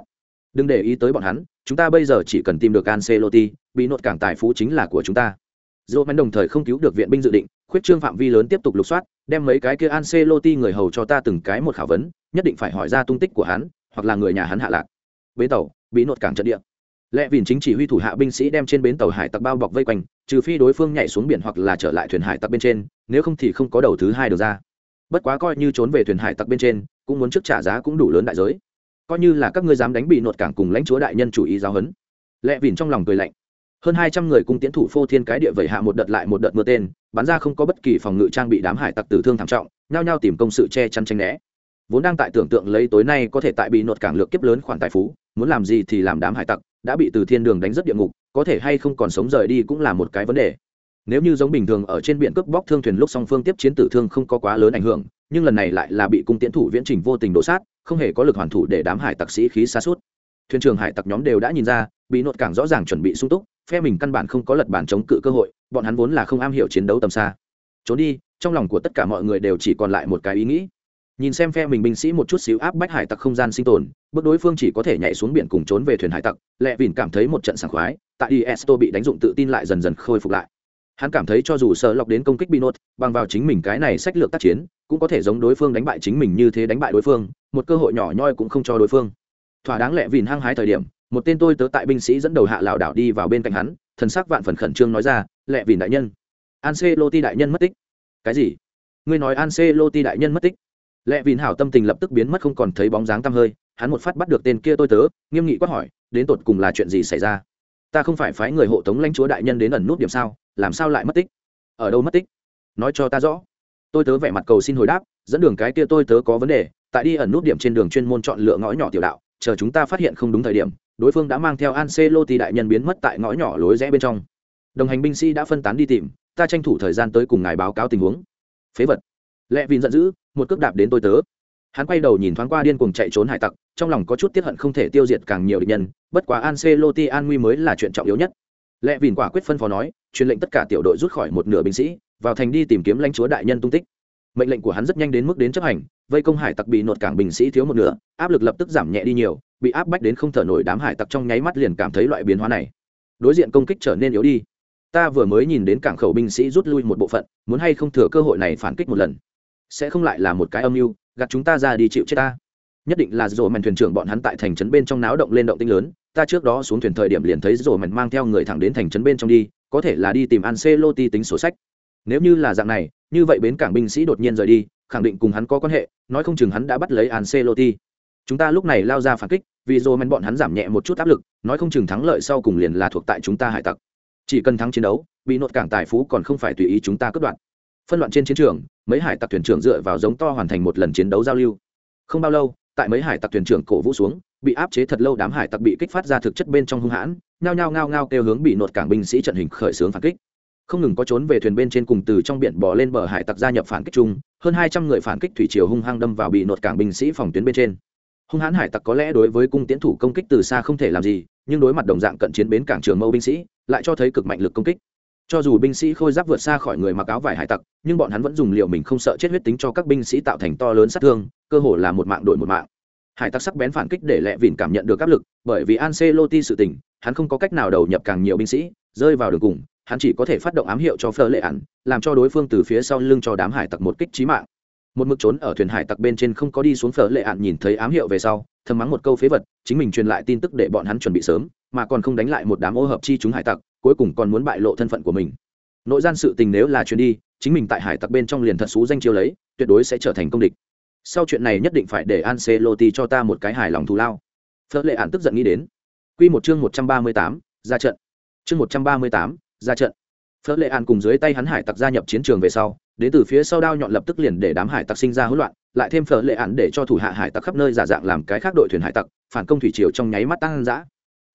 Đừng để ý tới bọn hắn chúng ta bây giờ chỉ cần tìm được Ancelotti, bị nốt cảng tài phú chính là của chúng ta. Dỗ đồng thời không cứu được viện binh dự định khuyết trương phạm vi lớn tiếp tục lục soát đem mấy cái kia Ancelotti người hầu cho ta từng cái một khảo vấn nhất định phải hỏi ra tung tích của hắn hoặc là người nhà hắn hạ lạc bến tàu, bị nột cảng trận địa. Lẽ vìn chính chỉ huy thủ hạ binh sĩ đem trên bến tàu hải tặc bao bọc vây quanh, trừ phi đối phương nhảy xuống biển hoặc là trở lại thuyền hải tặc bên trên, nếu không thì không có đầu thứ hai được ra. Bất quá coi như trốn về thuyền hải tặc bên trên, cũng muốn trước trả giá cũng đủ lớn đại giới. Coi như là các ngươi dám đánh bị nột cảng cùng lãnh chúa đại nhân chủ ý giáo huấn. Lẽ vìn trong lòng cười lạnh. Hơn hai trăm người cung tiến thủ phô thiên cái địa vẩy hạ một đợt lại một đợt mưa tên, bắn ra không có bất kỳ phòng ngự trang bị đám hải tặc tử thương thảm trọng, nhao nhao tìm công sự che chắn tranh né vốn đang tại tưởng tượng lấy tối nay có thể tại bị nột cảng lược kiếp lớn khoản tài phú, muốn làm gì thì làm đám hải tặc, đã bị từ thiên đường đánh rất địa ngục, có thể hay không còn sống rời đi cũng là một cái vấn đề. Nếu như giống bình thường ở trên biển cướp bóc thương thuyền lúc song phương tiếp chiến tử thương không có quá lớn ảnh hưởng, nhưng lần này lại là bị cung tiễn thủ viễn trình vô tình đổ sát, không hề có lực hoàn thủ để đám hải tặc sĩ khí xa suốt. Thuyền trưởng hải tặc nhóm đều đã nhìn ra, bị nột cảng rõ ràng chuẩn bị sung túc, phe mình căn bản không có lật bản chống cự cơ hội, bọn hắn vốn là không am hiểu chiến đấu tầm xa. Trốn đi, trong lòng của tất cả mọi người đều chỉ còn lại một cái ý nghĩ nhìn xem phe mình binh sĩ một chút xíu áp bách hải tặc không gian sinh tồn, bước đối phương chỉ có thể nhảy xuống biển cùng trốn về thuyền hải tặc, lẹ vìn cảm thấy một trận sảng khoái, tại diesto bị đánh dụng tự tin lại dần dần khôi phục lại. Hắn cảm thấy cho dù sợ lọc đến công kích binot bằng vào chính mình cái này sách lược tác chiến, cũng có thể giống đối phương đánh bại chính mình như thế đánh bại đối phương, một cơ hội nhỏ nhoi cũng không cho đối phương. Thỏa đáng lẹ vìn hăng hái thời điểm, một tên tôi tớ tại binh sĩ dẫn đầu hạ lảo đảo đi vào bên cạnh hắn, thần sắc vạn phần khẩn trương nói ra, lẹ vìn đại nhân, ancelotti đại nhân mất tích. Cái gì? Ngươi nói Ancelotti đại nhân mất tích? Lẽ vìn hảo tâm tình lập tức biến mất không còn thấy bóng dáng tăm hơi, hắn một phát bắt được tên kia tôi tớ, nghiêm nghị quát hỏi, đến tột cùng là chuyện gì xảy ra? Ta không phải phái người hộ tống lãnh chúa đại nhân đến ẩn nút điểm sao, làm sao lại mất tích? Ở đâu mất tích? Nói cho ta rõ. Tôi tớ vẻ mặt cầu xin hồi đáp, dẫn đường cái kia tôi tớ có vấn đề, tại đi ẩn nút điểm trên đường chuyên môn chọn lựa ngõ nhỏ tiểu đạo, chờ chúng ta phát hiện không đúng thời điểm, đối phương đã mang theo Ancelotti đại nhân biến mất tại ngõ nhỏ lối rẽ bên trong. Đồng hành binh sĩ đã phân tán đi tìm, ta tranh thủ thời gian tới cùng ngài báo cáo tình huống. Phế vật lẽ vin giận dữ, một cước đạp đến tôi tớ. Hắn quay đầu nhìn thoáng qua điên cuồng chạy trốn hải tặc, trong lòng có chút tiết hận không thể tiêu diệt càng nhiều địch nhân, bất quá Ancelotti an nguy mới là chuyện trọng yếu nhất. Lẽ vin quả quyết phân phó nói, truyền lệnh tất cả tiểu đội rút khỏi một nửa binh sĩ, vào thành đi tìm kiếm lãnh chúa đại nhân tung tích. Mệnh lệnh của hắn rất nhanh đến mức đến chấp hành, vây công hải tặc bị nột cảng binh sĩ thiếu một nửa, áp lực lập tức giảm nhẹ đi nhiều, bị áp bách đến không thở nổi đám hải tặc trong nháy mắt liền cảm thấy loại biến hóa này. Đối diện công kích trở nên yếu đi. Ta vừa mới nhìn đến cảng khẩu binh sĩ rút lui một bộ phận, muốn hay không thừa cơ hội này phản kích một lần sẽ không lại là một cái âm mưu, gạt chúng ta ra đi chịu chết ta. Nhất định là rổ mèn thuyền trưởng bọn hắn tại thành trấn bên trong náo động lên động tinh lớn, ta trước đó xuống thuyền thời điểm liền thấy rổ mèn mang theo người thẳng đến thành trấn bên trong đi, có thể là đi tìm Ancelotti tính sổ sách. Nếu như là dạng này, như vậy bến cảng binh sĩ đột nhiên rời đi, khẳng định cùng hắn có quan hệ, nói không chừng hắn đã bắt lấy Ancelotti. Chúng ta lúc này lao ra phản kích, vì rổ mèn bọn hắn giảm nhẹ một chút áp lực, nói không chừng thắng lợi sau cùng liền là thuộc tại chúng ta hải tặc. Chỉ cần thắng chiến đấu, bị nội cảng tài phú còn không phải tùy ý chúng ta cướp đoạt phân loạn trên chiến trường, mấy hải tặc thuyền trưởng dựa vào giống to hoàn thành một lần chiến đấu giao lưu. Không bao lâu, tại mấy hải tặc thuyền trưởng cổ vũ xuống, bị áp chế thật lâu đám hải tặc bị kích phát ra thực chất bên trong hung hãn, nhao nhao ngao ngao kêu hướng bị nột cảng binh sĩ trận hình khởi xướng phản kích. Không ngừng có trốn về thuyền bên trên cùng từ trong biển bò lên bờ hải tặc gia nhập phản kích chung, hơn hai trăm người phản kích thủy triều hung hăng đâm vào bị nột cảng binh sĩ phòng tuyến bên trên. Hung hãn hải tặc có lẽ đối với cung tiến thủ công kích từ xa không thể làm gì, nhưng đối mặt đồng dạng cận chiến bến cảng trường mâu binh sĩ, lại cho thấy cực mạnh lực công kích cho dù binh sĩ khôi giáp vượt xa khỏi người mặc áo vải hải tặc, nhưng bọn hắn vẫn dùng liệu mình không sợ chết huyết tính cho các binh sĩ tạo thành to lớn sát thương, cơ hồ là một mạng đổi một mạng. Hải tặc sắc bén phản kích để lẹ vìn cảm nhận được áp lực, bởi vì Ancelotti sự tình, hắn không có cách nào đầu nhập càng nhiều binh sĩ, rơi vào đường cùng, hắn chỉ có thể phát động ám hiệu cho phơ lệ ản làm cho đối phương từ phía sau lưng cho đám hải tặc một kích trí mạng. Một mực trốn ở thuyền hải tặc bên trên không có đi xuống phở lệ ạn nhìn thấy ám hiệu về sau, thầm mắng một câu phế vật, chính mình truyền lại tin tức để bọn hắn chuẩn bị sớm, mà còn không đánh lại một đám ô hợp chi chúng hải tặc cuối cùng còn muốn bại lộ thân phận của mình. Nội gian sự tình nếu là chuyến đi, chính mình tại hải tặc bên trong liền thật xú danh chiêu lấy, tuyệt đối sẽ trở thành công địch. Sau chuyện này nhất định phải để An Celo ti cho ta một cái hài lòng thù lao. Phớt lệ ạn tức giận nghĩ đến. Quy một chương một trăm ba mươi tám, ra trận. Chương một trăm ba mươi tám, ra trận. Phớt lệ ạn cùng dưới tay hắn hải tặc gia nhập chiến trường về sau, đến từ phía sau đao nhọn lập tức liền để đám hải tặc sinh ra hỗn loạn, lại thêm phở lệ ạn để cho thủ hạ hải tặc khắp nơi giả dạng làm cái khác đội thuyền hải tặc, phản công thủy triều trong nháy mắt tăng dã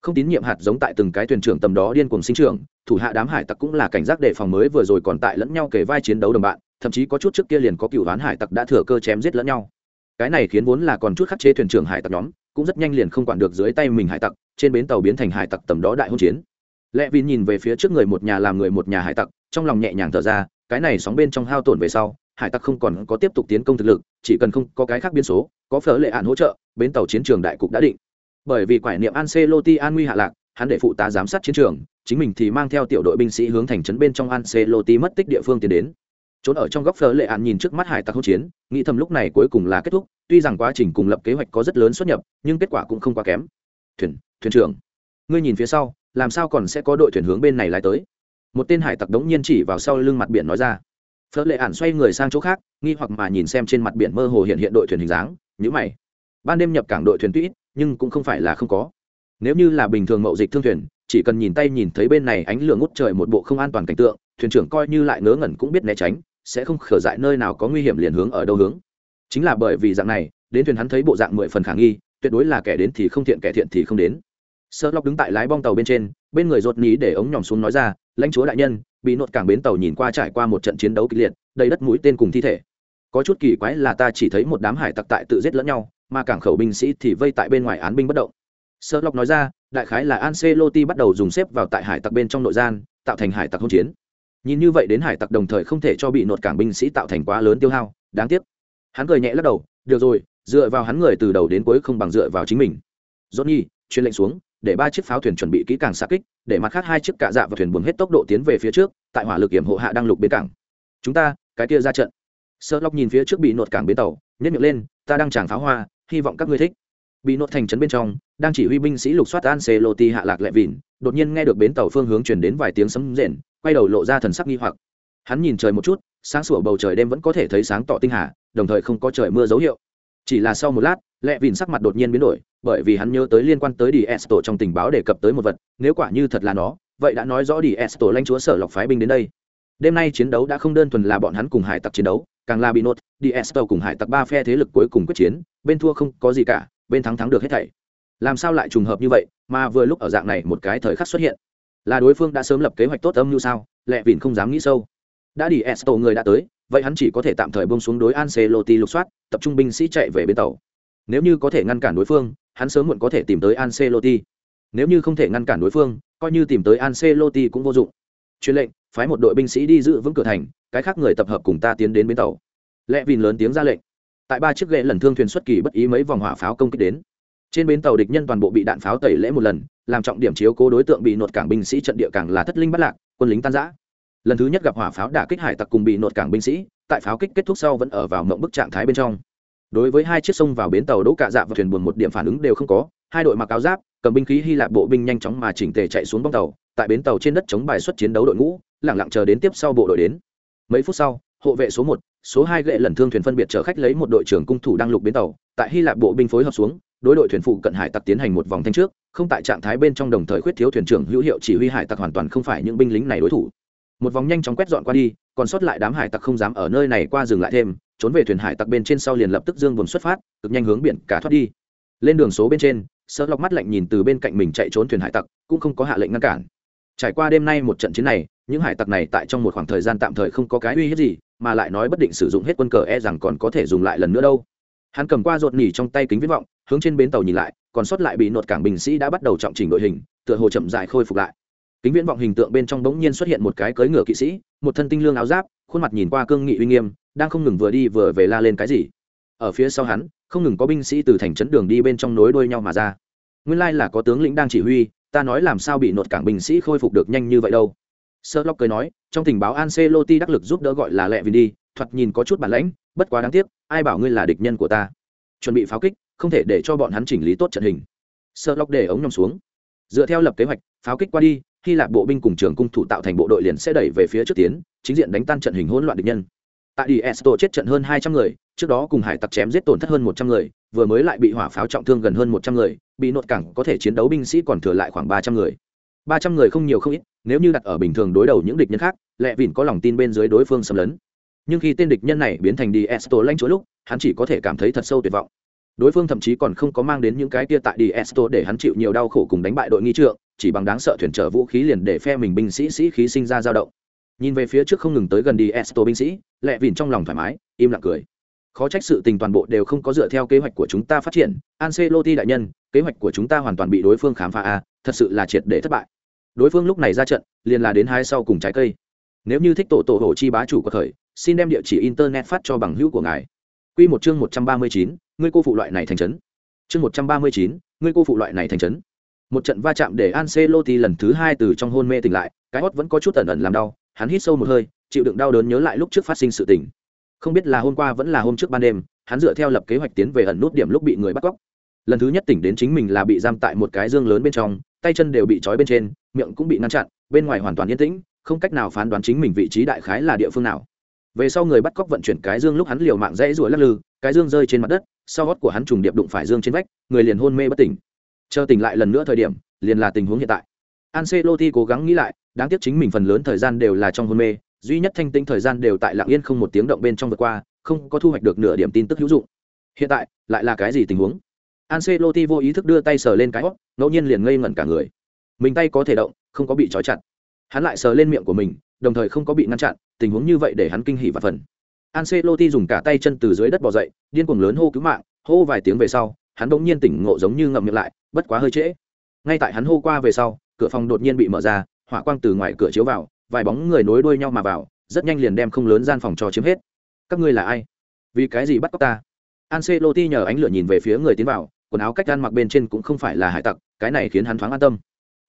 không tín nhiệm hạt giống tại từng cái thuyền trưởng tầm đó điên cuồng sinh trưởng, thủ hạ đám hải tặc cũng là cảnh giác đề phòng mới vừa rồi còn tại lẫn nhau kể vai chiến đấu đồng bạn, thậm chí có chút trước kia liền có cựu đoán hải tặc đã thừa cơ chém giết lẫn nhau. Cái này khiến vốn là còn chút khắc chế thuyền trưởng hải tặc nhóm, cũng rất nhanh liền không quản được dưới tay mình hải tặc, trên bến tàu biến thành hải tặc tầm đó đại hôn chiến. Lẽ vì nhìn về phía trước người một nhà làm người một nhà hải tặc, trong lòng nhẹ nhàng thở ra, cái này sóng bên trong hao tổn về sau, hải tặc không còn có tiếp tục tiến công thực lực, chỉ cần không có cái khác biến số, có phở lệ ạn hỗ trợ, bến tàu chiến trường đại cục đã định bởi vì quải niệm Ancelotti an nguy hạ lạc, hắn để phụ tá giám sát chiến trường, chính mình thì mang theo tiểu đội binh sĩ hướng thành trấn bên trong Ancelotti mất tích địa phương tiến đến. Trốn ở trong góc phở lệ án nhìn trước mắt hải tặc hỗn chiến, nghĩ thầm lúc này cuối cùng là kết thúc, tuy rằng quá trình cùng lập kế hoạch có rất lớn xuất nhập, nhưng kết quả cũng không quá kém. Thuyền thuyền trưởng, ngươi nhìn phía sau, làm sao còn sẽ có đội thuyền hướng bên này lái tới? Một tên hải tặc đống nhiên chỉ vào sau lưng mặt biển nói ra. Phớt lệ án xoay người sang chỗ khác, nghi hoặc mà nhìn xem trên mặt biển mơ hồ hiện hiện đội thuyền hình dáng, nhíu mày. Ban đêm nhập cảng đội thuyền tuy nhưng cũng không phải là không có. Nếu như là bình thường mậu dịch thương thuyền, chỉ cần nhìn tay nhìn thấy bên này ánh lửa ngút trời một bộ không an toàn cảnh tượng, thuyền trưởng coi như lại ngớ ngẩn cũng biết né tránh, sẽ không khở dại nơi nào có nguy hiểm liền hướng ở đâu hướng. Chính là bởi vì dạng này, đến thuyền hắn thấy bộ dạng mười phần khả nghi, tuyệt đối là kẻ đến thì không thiện, kẻ thiện thì không đến. Sơ lóc đứng tại lái bong tàu bên trên, bên người rột ní để ống nhòm xuống nói ra, lãnh chúa đại nhân, bị nột cảng bến tàu nhìn qua trải qua một trận chiến đấu kịch liệt, đầy đất mũi tên cùng thi thể. Có chút kỳ quái là ta chỉ thấy một đám hải tặc tại tự giết lẫn nhau mà cảng khẩu binh sĩ thì vây tại bên ngoài án binh bất động. Sơ lộc nói ra, đại khái là Ancelotti bắt đầu dùng xếp vào tại hải tặc bên trong nội gian, tạo thành hải tặc hỗn chiến. Nhìn như vậy đến hải tặc đồng thời không thể cho bị nột cảng binh sĩ tạo thành quá lớn tiêu hao, đáng tiếc. Hắn cười nhẹ lắc đầu, được rồi, dựa vào hắn người từ đầu đến cuối không bằng dựa vào chính mình. Johnny, truyền lệnh xuống, để ba chiếc pháo thuyền chuẩn bị kỹ càng xa kích, để mặt khác hai chiếc cạ dạ và thuyền buồm hết tốc độ tiến về phía trước, tại hỏa lực kiểm hộ hạ đang lục bến cảng. Chúng ta, cái kia ra trận. Sơ lóc nhìn phía trước bị nột cảng bến tàu nhét miệng lên, ta đang tràng pháo hoa hy vọng các ngươi thích. Bị nốt thành trấn bên trong, đang chỉ huy binh sĩ lục soát an xê lô ti hạ lạc lệ vịn, đột nhiên nghe được bến tàu phương hướng chuyển đến vài tiếng sấm rền, quay đầu lộ ra thần sắc nghi hoặc. Hắn nhìn trời một chút, sáng sủa bầu trời đêm vẫn có thể thấy sáng tỏ tinh hà, đồng thời không có trời mưa dấu hiệu. Chỉ là sau một lát, lệ vịn sắc mặt đột nhiên biến đổi, bởi vì hắn nhớ tới liên quan tới đi esto trong tình báo đề cập tới một vật, nếu quả như thật là nó, vậy đã nói rõ đi esto lãnh chúa sở lọc phái binh đến đây. Đêm nay chiến đấu đã không đơn thuần là bọn hắn cùng hải tặc chiến đấu, càng là bị nốt. Diesto cùng hải tặc ba phe thế lực cuối cùng quyết chiến bên thua không có gì cả bên thắng thắng được hết thảy làm sao lại trùng hợp như vậy mà vừa lúc ở dạng này một cái thời khắc xuất hiện là đối phương đã sớm lập kế hoạch tốt âm như sao lẹ vìn không dám nghĩ sâu đã Diesto người đã tới vậy hắn chỉ có thể tạm thời bông xuống đối Ancelotti lục soát, tập trung binh sĩ chạy về bên tàu. Nếu như có thể ngăn cản đối phương, hắn sớm muộn có thể tìm tới Ancelotti. Nếu như không thể ngăn cản đối phương, coi như tìm tới Ancelotti cũng vô dụng. Truyền lệnh, phái một đội binh sĩ đi giữ vững cửa thành, cái khác người tập hợp cùng ta tiến đến bến tàu lẽ vì lớn tiếng ra lệnh. Tại ba chiếc ghệ lần thương thuyền xuất kỳ bất ý mấy vòng hỏa pháo công kích đến. Trên bến tàu địch nhân toàn bộ bị đạn pháo tẩy lễ một lần, làm trọng điểm chiếu cố đối tượng bị nột cảng binh sĩ trận địa càng là thất linh bất lạc, quân lính tan rã lần thứ nhất gặp hỏa pháo đả kích hải tặc cùng bị nột cảng binh sĩ tại pháo kích kết thúc sau vẫn ở vào mộng bức trạng thái bên trong đối với hai chiếc sông vào bến tàu đỗ cạ dạ và thuyền buồn một điểm phản ứng đều không có hai đội mặc áo giáp cầm binh khí hy lạp bộ binh nhanh chóng mà chỉnh tề chạy xuống bong tàu tại bến tàu trên đất chống bài xuất chiến đấu đội ngũ lẳng lặng chờ đến tiếp sau bộ đội đến mấy phút sau hộ vệ số một số hai gậy lần thương thuyền phân biệt chở khách lấy một đội trưởng cung thủ đang lục bến tàu, tại hy lạp bộ binh phối hợp xuống, đối đội thuyền phụ cận hải tặc tiến hành một vòng thanh trước, không tại trạng thái bên trong đồng thời khuyết thiếu thuyền trưởng hữu hiệu chỉ huy hải tặc hoàn toàn không phải những binh lính này đối thủ. Một vòng nhanh chóng quét dọn qua đi, còn sót lại đám hải tặc không dám ở nơi này qua dừng lại thêm, trốn về thuyền hải tặc bên trên sau liền lập tức dương buồn xuất phát, cực nhanh hướng biển cả thoát đi. Lên đường số bên trên sợ lọc mắt lạnh nhìn từ bên cạnh mình chạy trốn thuyền hải tặc, cũng không có hạ lệnh ngăn cản. Trải qua đêm nay một trận chiến này, những hải tặc này tại trong một khoảng thời gian tạm thời không có cái uy hiếp gì mà lại nói bất định sử dụng hết quân cờ e rằng còn có thể dùng lại lần nữa đâu. Hắn cầm qua rột nỉ trong tay kính viễn vọng, hướng trên bến tàu nhìn lại, còn sót lại bị nột cảng binh sĩ đã bắt đầu trọng chỉnh đội hình, tựa hồ chậm dại khôi phục lại. Kính viễn vọng hình tượng bên trong bỗng nhiên xuất hiện một cái cưỡi ngựa kỵ sĩ, một thân tinh lương áo giáp, khuôn mặt nhìn qua cương nghị uy nghiêm, đang không ngừng vừa đi vừa về la lên cái gì. Ở phía sau hắn, không ngừng có binh sĩ từ thành trấn đường đi bên trong nối đuôi nhau mà ra. Nguyên lai là có tướng lĩnh đang chỉ huy, ta nói làm sao bị nột cảng binh sĩ khôi phục được nhanh như vậy đâu sơ Lộc cười nói, trong tình báo Ancelotti đắc lực giúp đỡ gọi là lẹ vì đi, thoạt nhìn có chút bản lãnh, bất quá đáng tiếc, ai bảo ngươi là địch nhân của ta. Chuẩn bị pháo kích, không thể để cho bọn hắn chỉnh lý tốt trận hình. Sơ Lộc để ống nhòm xuống. Dựa theo lập kế hoạch, pháo kích qua đi khi lạc bộ binh cùng trường cung thủ tạo thành bộ đội liền sẽ đẩy về phía trước tiến, chính diện đánh tan trận hình hỗn loạn địch nhân. Tại Diesto chết trận hơn hai trăm người, trước đó cùng hải tặc chém giết tổn thất hơn một trăm người, vừa mới lại bị hỏa pháo trọng thương gần hơn một trăm người, bị nột cảng có thể chiến đấu binh sĩ còn thừa lại khoảng ba trăm người. Ba trăm người không nhiều không ít nếu như đặt ở bình thường đối đầu những địch nhân khác, lẹ vỉn có lòng tin bên dưới đối phương xâm lấn. Nhưng khi tên địch nhân này biến thành đi esto lanh chúa lúc, hắn chỉ có thể cảm thấy thật sâu tuyệt vọng. Đối phương thậm chí còn không có mang đến những cái kia tại đi esto để hắn chịu nhiều đau khổ cùng đánh bại đội nghi trượng, chỉ bằng đáng sợ thuyền chở vũ khí liền để phe mình binh sĩ sĩ khí sinh ra dao động. Nhìn về phía trước không ngừng tới gần đi esto binh sĩ, lẹ vìn trong lòng thoải mái, im lặng cười. Khó trách sự tình toàn bộ đều không có dựa theo kế hoạch của chúng ta phát triển, Ancelotti đại nhân, kế hoạch của chúng ta hoàn toàn bị đối phương khám phá a, thật sự là triệt để thất bại đối phương lúc này ra trận liền là đến hai sau cùng trái cây nếu như thích tổ tổ hồ chi bá chủ của thời xin đem địa chỉ internet phát cho bằng hữu của ngài Quy một chương 139, ngươi cô phụ loại này thành trấn. Chương 139, ngươi cô phụ loại này thành trấn. Một trận va chạm để Ancelotti lần thứ hai từ trong hôn mê tỉnh lại, cái hốt vẫn có chút ẩn ẩn làm đau, hắn hít sâu một hơi, chịu đựng đau đớn nhớ lại lúc trước phát sinh sự tình. Không biết là hôm qua vẫn là hôm trước ban đêm, hắn dựa theo lập kế hoạch tiến về ẩn nút điểm lúc bị người bắt cóc. Lần thứ nhất tỉnh đến chính mình là bị giam tại một cái dương lớn bên trong, tay chân đều bị trói bên trên, miệng cũng bị ngăn chặn, bên ngoài hoàn toàn yên tĩnh, không cách nào phán đoán chính mình vị trí đại khái là địa phương nào. Về sau người bắt cóc vận chuyển cái dương lúc hắn liều mạng rẽ ruổi lắc lư cái dương rơi trên mặt đất sau gót của hắn trùng điệp đụng phải dương trên vách người liền hôn mê bất tỉnh. Chờ tỉnh lại lần nữa thời điểm liền là tình huống hiện tại. Ancelotti cố gắng nghĩ lại đáng tiếc chính mình phần lớn thời gian đều là trong hôn mê duy nhất thanh tĩnh thời gian đều tại lặng yên không một tiếng động bên trong vượt qua không có thu hoạch được nửa điểm tin tức hữu dụng. Hiện tại lại là cái gì tình huống? Ancelotti vô ý thức đưa tay sờ lên cái hốc, ngẫu nhiên liền ngây ngẩn cả người. Mình tay có thể động không có bị trói chặt. Hắn lại sờ lên miệng của mình đồng thời không có bị ngăn chặn tình huống như vậy để hắn kinh hỉ và phần Ancelotti dùng cả tay chân từ dưới đất bò dậy điên cuồng lớn hô cứu mạng hô vài tiếng về sau hắn bỗng nhiên tỉnh ngộ giống như ngậm miệng lại bất quá hơi trễ. Ngay tại hắn hô qua về sau cửa phòng đột nhiên bị mở ra hỏa quang từ ngoài cửa chiếu vào vài bóng người nối đuôi nhau mà vào rất nhanh liền đem không lớn gian phòng cho chiếm hết. Các ngươi là ai? Vì cái gì bắt cóc ta? Ancelotti nhờ ánh lửa nhìn về phía người tiến vào quần áo cách ăn mặc bên trên cũng không phải là hải tặc cái này khiến hắn thoáng an tâm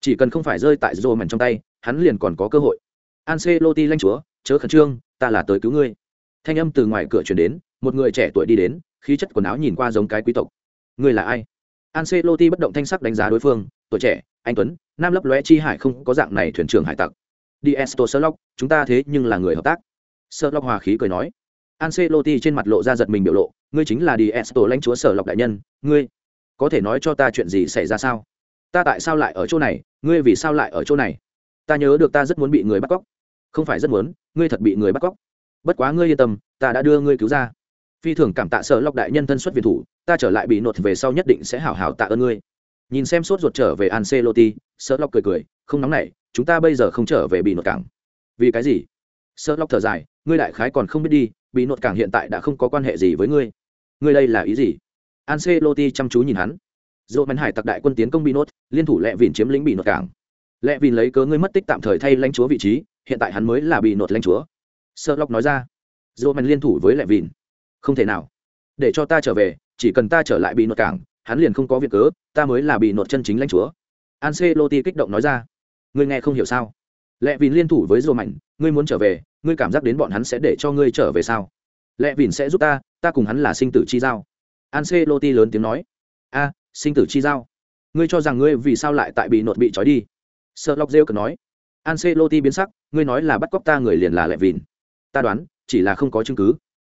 chỉ cần không phải rơi tại rô mảnh trong tay hắn liền còn có cơ hội Ancelotti lanh chúa, chớ khẩn trương, ta là tới cứu ngươi. Thanh âm từ ngoài cửa truyền đến, một người trẻ tuổi đi đến, khí chất quần áo nhìn qua giống cái quý tộc. Ngươi là ai? Ancelotti bất động thanh sắc đánh giá đối phương, tuổi trẻ, anh tuấn, nam lấp lóe chi hải không có dạng này thuyền trưởng hải tặc. Diesto lóc chúng ta thế nhưng là người hợp tác. sơ lóc hòa khí cười nói Ancelotti trên mặt lộ ra giật mình biểu lộ, ngươi chính là Diesto lãnh chúa sở lọc đại nhân, ngươi có thể nói cho ta chuyện gì xảy ra sao? Ta tại sao lại ở chỗ này, ngươi vì sao lại ở chỗ này? Ta nhớ được ta rất muốn bị người bắt cóc. Không phải rất muốn, ngươi thật bị người bắt cóc. Bất quá ngươi yên tâm, ta đã đưa ngươi cứu ra. Phi thường cảm tạ sở lọc đại nhân thân xuất viện thủ, ta trở lại bị nột về sau nhất định sẽ hảo hảo tạ ơn ngươi. Nhìn xem sốt ruột trở về Ancelotti, sở lọc cười cười, không nóng nảy, chúng ta bây giờ không trở về bị nột cảng. Vì cái gì? sợ lọc thở dài, ngươi đại khái còn không biết đi, bị nột cảng hiện tại đã không có quan hệ gì với ngươi ngươi đây là ý gì Ancelotti chăm chú nhìn hắn. Dỗ Mẫn hải tặc đại quân tiến công bị nốt liên thủ lệ Vịn chiếm lĩnh bị nốt cảng. Lệ Vịn lấy cớ ngươi mất tích tạm thời thay lãnh chúa vị trí hiện tại hắn mới là bị nốt lãnh chúa. Sơ nói ra. Dỗ Mẫn liên thủ với lệ Vịn, không thể nào. Để cho ta trở về chỉ cần ta trở lại bị nốt cảng hắn liền không có việc cớ ta mới là bị nốt chân chính lãnh chúa. Ancelotti kích động nói ra. Ngươi nghe không hiểu sao? Lệ Vịn liên thủ với dỗ mạnh ngươi muốn trở về ngươi cảm giác đến bọn hắn sẽ để cho ngươi trở về sao? Lệ Vịn sẽ giúp ta ta cùng hắn là sinh tử chi giao. Ancelotti lớn tiếng nói. A, sinh tử chi giao. Ngươi cho rằng ngươi vì sao lại tại bị nột bị trói đi? Sherlock lóc rêu nói. Ancelotti biến sắc, ngươi nói là bắt cóc ta người liền là lệ vịn. ta đoán, chỉ là không có chứng cứ.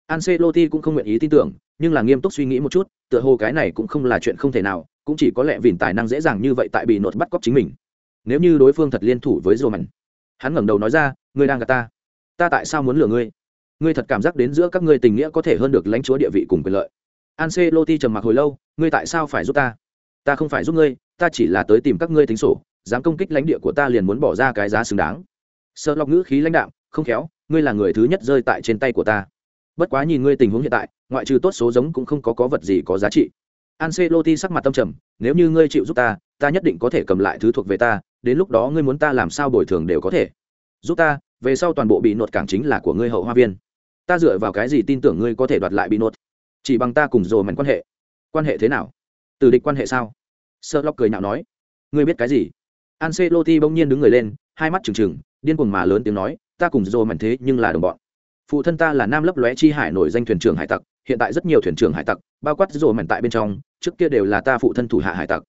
Ancelotti cũng không nguyện ý tin tưởng, nhưng là nghiêm túc suy nghĩ một chút, tựa hồ cái này cũng không là chuyện không thể nào, cũng chỉ có lẽ vìn tài năng dễ dàng như vậy tại bị nột bắt cóc chính mình. Nếu như đối phương thật liên thủ với Roman, hắn ngẩng đầu nói ra, ngươi đang gạt ta. Ta tại sao muốn lừa ngươi? Ngươi thật cảm giác đến giữa các ngươi tình nghĩa có thể hơn được lãnh chúa địa vị cùng quyền lợi. Ancelotti trầm mặc hồi lâu ngươi tại sao phải giúp ta? Ta không phải giúp ngươi ta chỉ là tới tìm các ngươi tính sổ dám công kích lãnh địa của ta liền muốn bỏ ra cái giá xứng đáng. Sợ lọc ngữ khí lãnh đạm không khéo ngươi là người thứ nhất rơi tại trên tay của ta. Bất quá nhìn ngươi tình huống hiện tại ngoại trừ tốt số giống cũng không có có vật gì có giá trị. Ancelotti sắc mặt tâm trầm nếu như ngươi chịu giúp ta ta nhất định có thể cầm lại thứ thuộc về ta đến lúc đó ngươi muốn ta làm sao bồi thường đều có thể. Giúp ta về sau toàn bộ bị nột cảng chính là của ngươi hậu hoa viên. Ta dựa vào cái gì tin tưởng ngươi có thể đoạt lại bị nột, chỉ bằng ta cùng rồ mảnh quan hệ. Quan hệ thế nào? Từ địch quan hệ sao? Sợ lóc cười nhạo nói. Ngươi biết cái gì? Ancelotti bỗng nhiên đứng người lên, hai mắt trừng trừng, điên cuồng mà lớn tiếng nói, ta cùng rồ mảnh thế nhưng là đồng bọn. Phụ thân ta là nam lấp lóe chi hải nổi danh thuyền trưởng hải tặc, hiện tại rất nhiều thuyền trưởng hải tặc, bao quát rồ mảnh tại bên trong, trước kia đều là ta phụ thân thủ hạ hải tặc.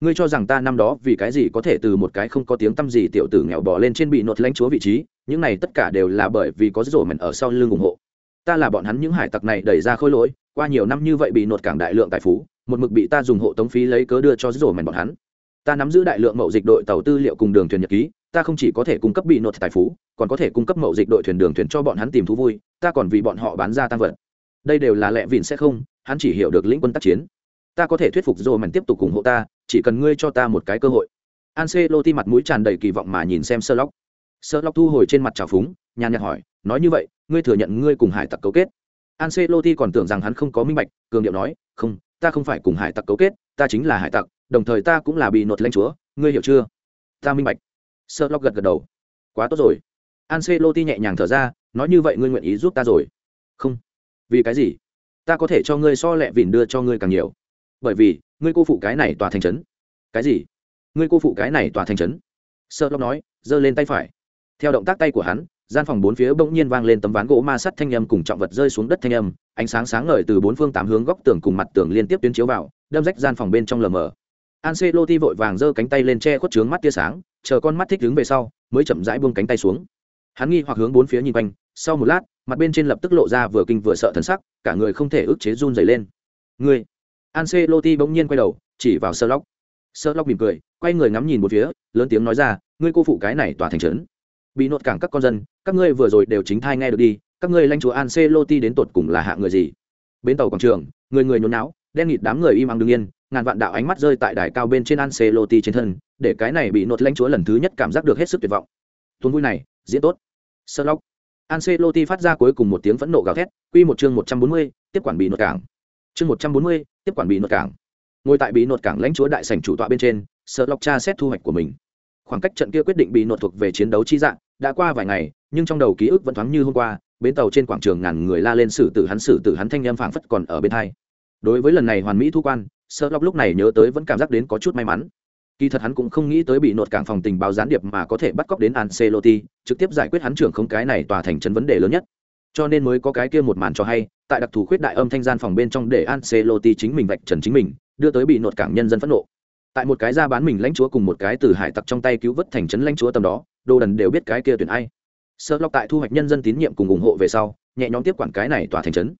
Ngươi cho rằng ta năm đó vì cái gì có thể từ một cái không có tiếng tăm gì tiểu tử nghèo bỏ lên trên bị nột lãnh chúa vị trí, những này tất cả đều là bởi vì có rổ mảnh ở sau lưng ủng hộ. Ta là bọn hắn những hải tặc này đẩy ra khôi lỗi qua nhiều năm như vậy bị nột cảng đại lượng tài phú một mực bị ta dùng hộ tống phí lấy cớ đưa cho rổ mèn bọn hắn ta nắm giữ đại lượng mậu dịch đội tàu tư liệu cùng đường thuyền nhật ký ta không chỉ có thể cung cấp bị nột tài phú còn có thể cung cấp mậu dịch đội thuyền đường thuyền cho bọn hắn tìm thú vui ta còn vì bọn họ bán ra tăng vật đây đều là lẽ vịn sẽ không hắn chỉ hiểu được lĩnh quân tác chiến ta có thể thuyết phục rổ mèn tiếp tục ủng hộ ta chỉ cần ngươi cho ta một cái cơ hội Ancelotti mặt mũi tràn đầy kỳ vọng mà nhìn xem Sherlock. Sherlock thu hồi trên mặt trào phúng, nhàn nhạt hỏi, nói như vậy, ngươi thừa nhận ngươi cùng hải tặc cấu kết? Ancelotti còn tưởng rằng hắn không có minh bạch, cường điệu nói, không, ta không phải cùng hải tặc cấu kết, ta chính là hải tặc, đồng thời ta cũng là bị nột lãnh chúa, ngươi hiểu chưa? Ta minh bạch. Sherlock gật gật đầu. Quá tốt rồi. Ancelotti nhẹ nhàng thở ra, nói như vậy ngươi nguyện ý giúp ta rồi? Không. Vì cái gì? Ta có thể cho ngươi so lẹ vỉn đưa cho ngươi càng nhiều. Bởi vì, ngươi cô phụ cái này tòa thành trấn cái gì ngươi cô phụ cái này tòa thành trấn Sherlock nói giơ lên tay phải theo động tác tay của hắn gian phòng bốn phía bỗng nhiên vang lên tấm ván gỗ ma sắt thanh âm cùng trọng vật rơi xuống đất thanh âm ánh sáng sáng ngời từ bốn phương tám hướng góc tường cùng mặt tường liên tiếp tuyến chiếu vào đâm rách gian phòng bên trong lờ mờ Ancelotti vội vàng giơ cánh tay lên che khuất trướng mắt tia sáng chờ con mắt thích đứng về sau mới chậm rãi buông cánh tay xuống hắn nghi hoặc hướng bốn phía nhìn quanh sau một lát mặt bên trên lập tức lộ ra vừa kinh vừa sợ thần sắc cả người không thể ức chế run dày lên ngươi Ancelotti bỗng nhiên quay đầu, chỉ vào Sherlock. Sherlock mỉm cười, quay người ngắm nhìn một phía, lớn tiếng nói ra, ngươi cô phụ cái này tỏa thành trấn. Bị nột cảng các con dân, các ngươi vừa rồi đều chính thai nghe được đi, các ngươi lãnh chúa Ancelotti đến tột cùng là hạ người gì? Bến tàu quảng trường, người người nhốn náo, đen nghịt đám người im ắng đứng yên, ngàn vạn đạo ánh mắt rơi tại đài cao bên trên Ancelotti trên thân, để cái này bị nột lãnh chúa lần thứ nhất cảm giác được hết sức tuyệt vọng. Tuần vui này, diễn tốt. Sherlock. ti phát ra cuối cùng một tiếng phẫn nộ gào thét, q một chương 140, tiếp quản bị nột cảng chương một trăm bốn mươi tiếp quản bị nột cảng ngồi tại bị nột cảng lãnh chúa đại sảnh chủ tọa bên trên sợ lọc tra xét thu hoạch của mình khoảng cách trận kia quyết định bị nột thuộc về chiến đấu chi dạng đã qua vài ngày nhưng trong đầu ký ức vẫn thoáng như hôm qua bến tàu trên quảng trường ngàn người la lên xử tử hắn xử tử hắn thanh em phảng phất còn ở bên thay. đối với lần này hoàn mỹ thu quan sợ lóc lúc này nhớ tới vẫn cảm giác đến có chút may mắn. Kỳ thật hắn cũng không nghĩ tới bị nột cảng phòng tình báo gián điệp mà có thể bắt cóc đến Ancelotti, trực tiếp giải quyết hắn trưởng không cái này tòa thành trấn vấn đề lớn nhất. Cho nên mới có cái kia một màn cho hay tại đặc thù khuyết đại âm thanh gian phòng bên trong để Ancelotti chính mình vạch trần chính mình đưa tới bị nột cảng nhân dân phẫn nộ tại một cái ra bán mình lãnh chúa cùng một cái từ hải tặc trong tay cứu vớt thành trấn lãnh chúa tầm đó, đồ đần đều biết cái kia tuyển ai. Sợ lọc tại thu hoạch nhân dân tín nhiệm cùng ủng hộ về sau, nhẹ nhõm tiếp quản cái này tòa thành trấn.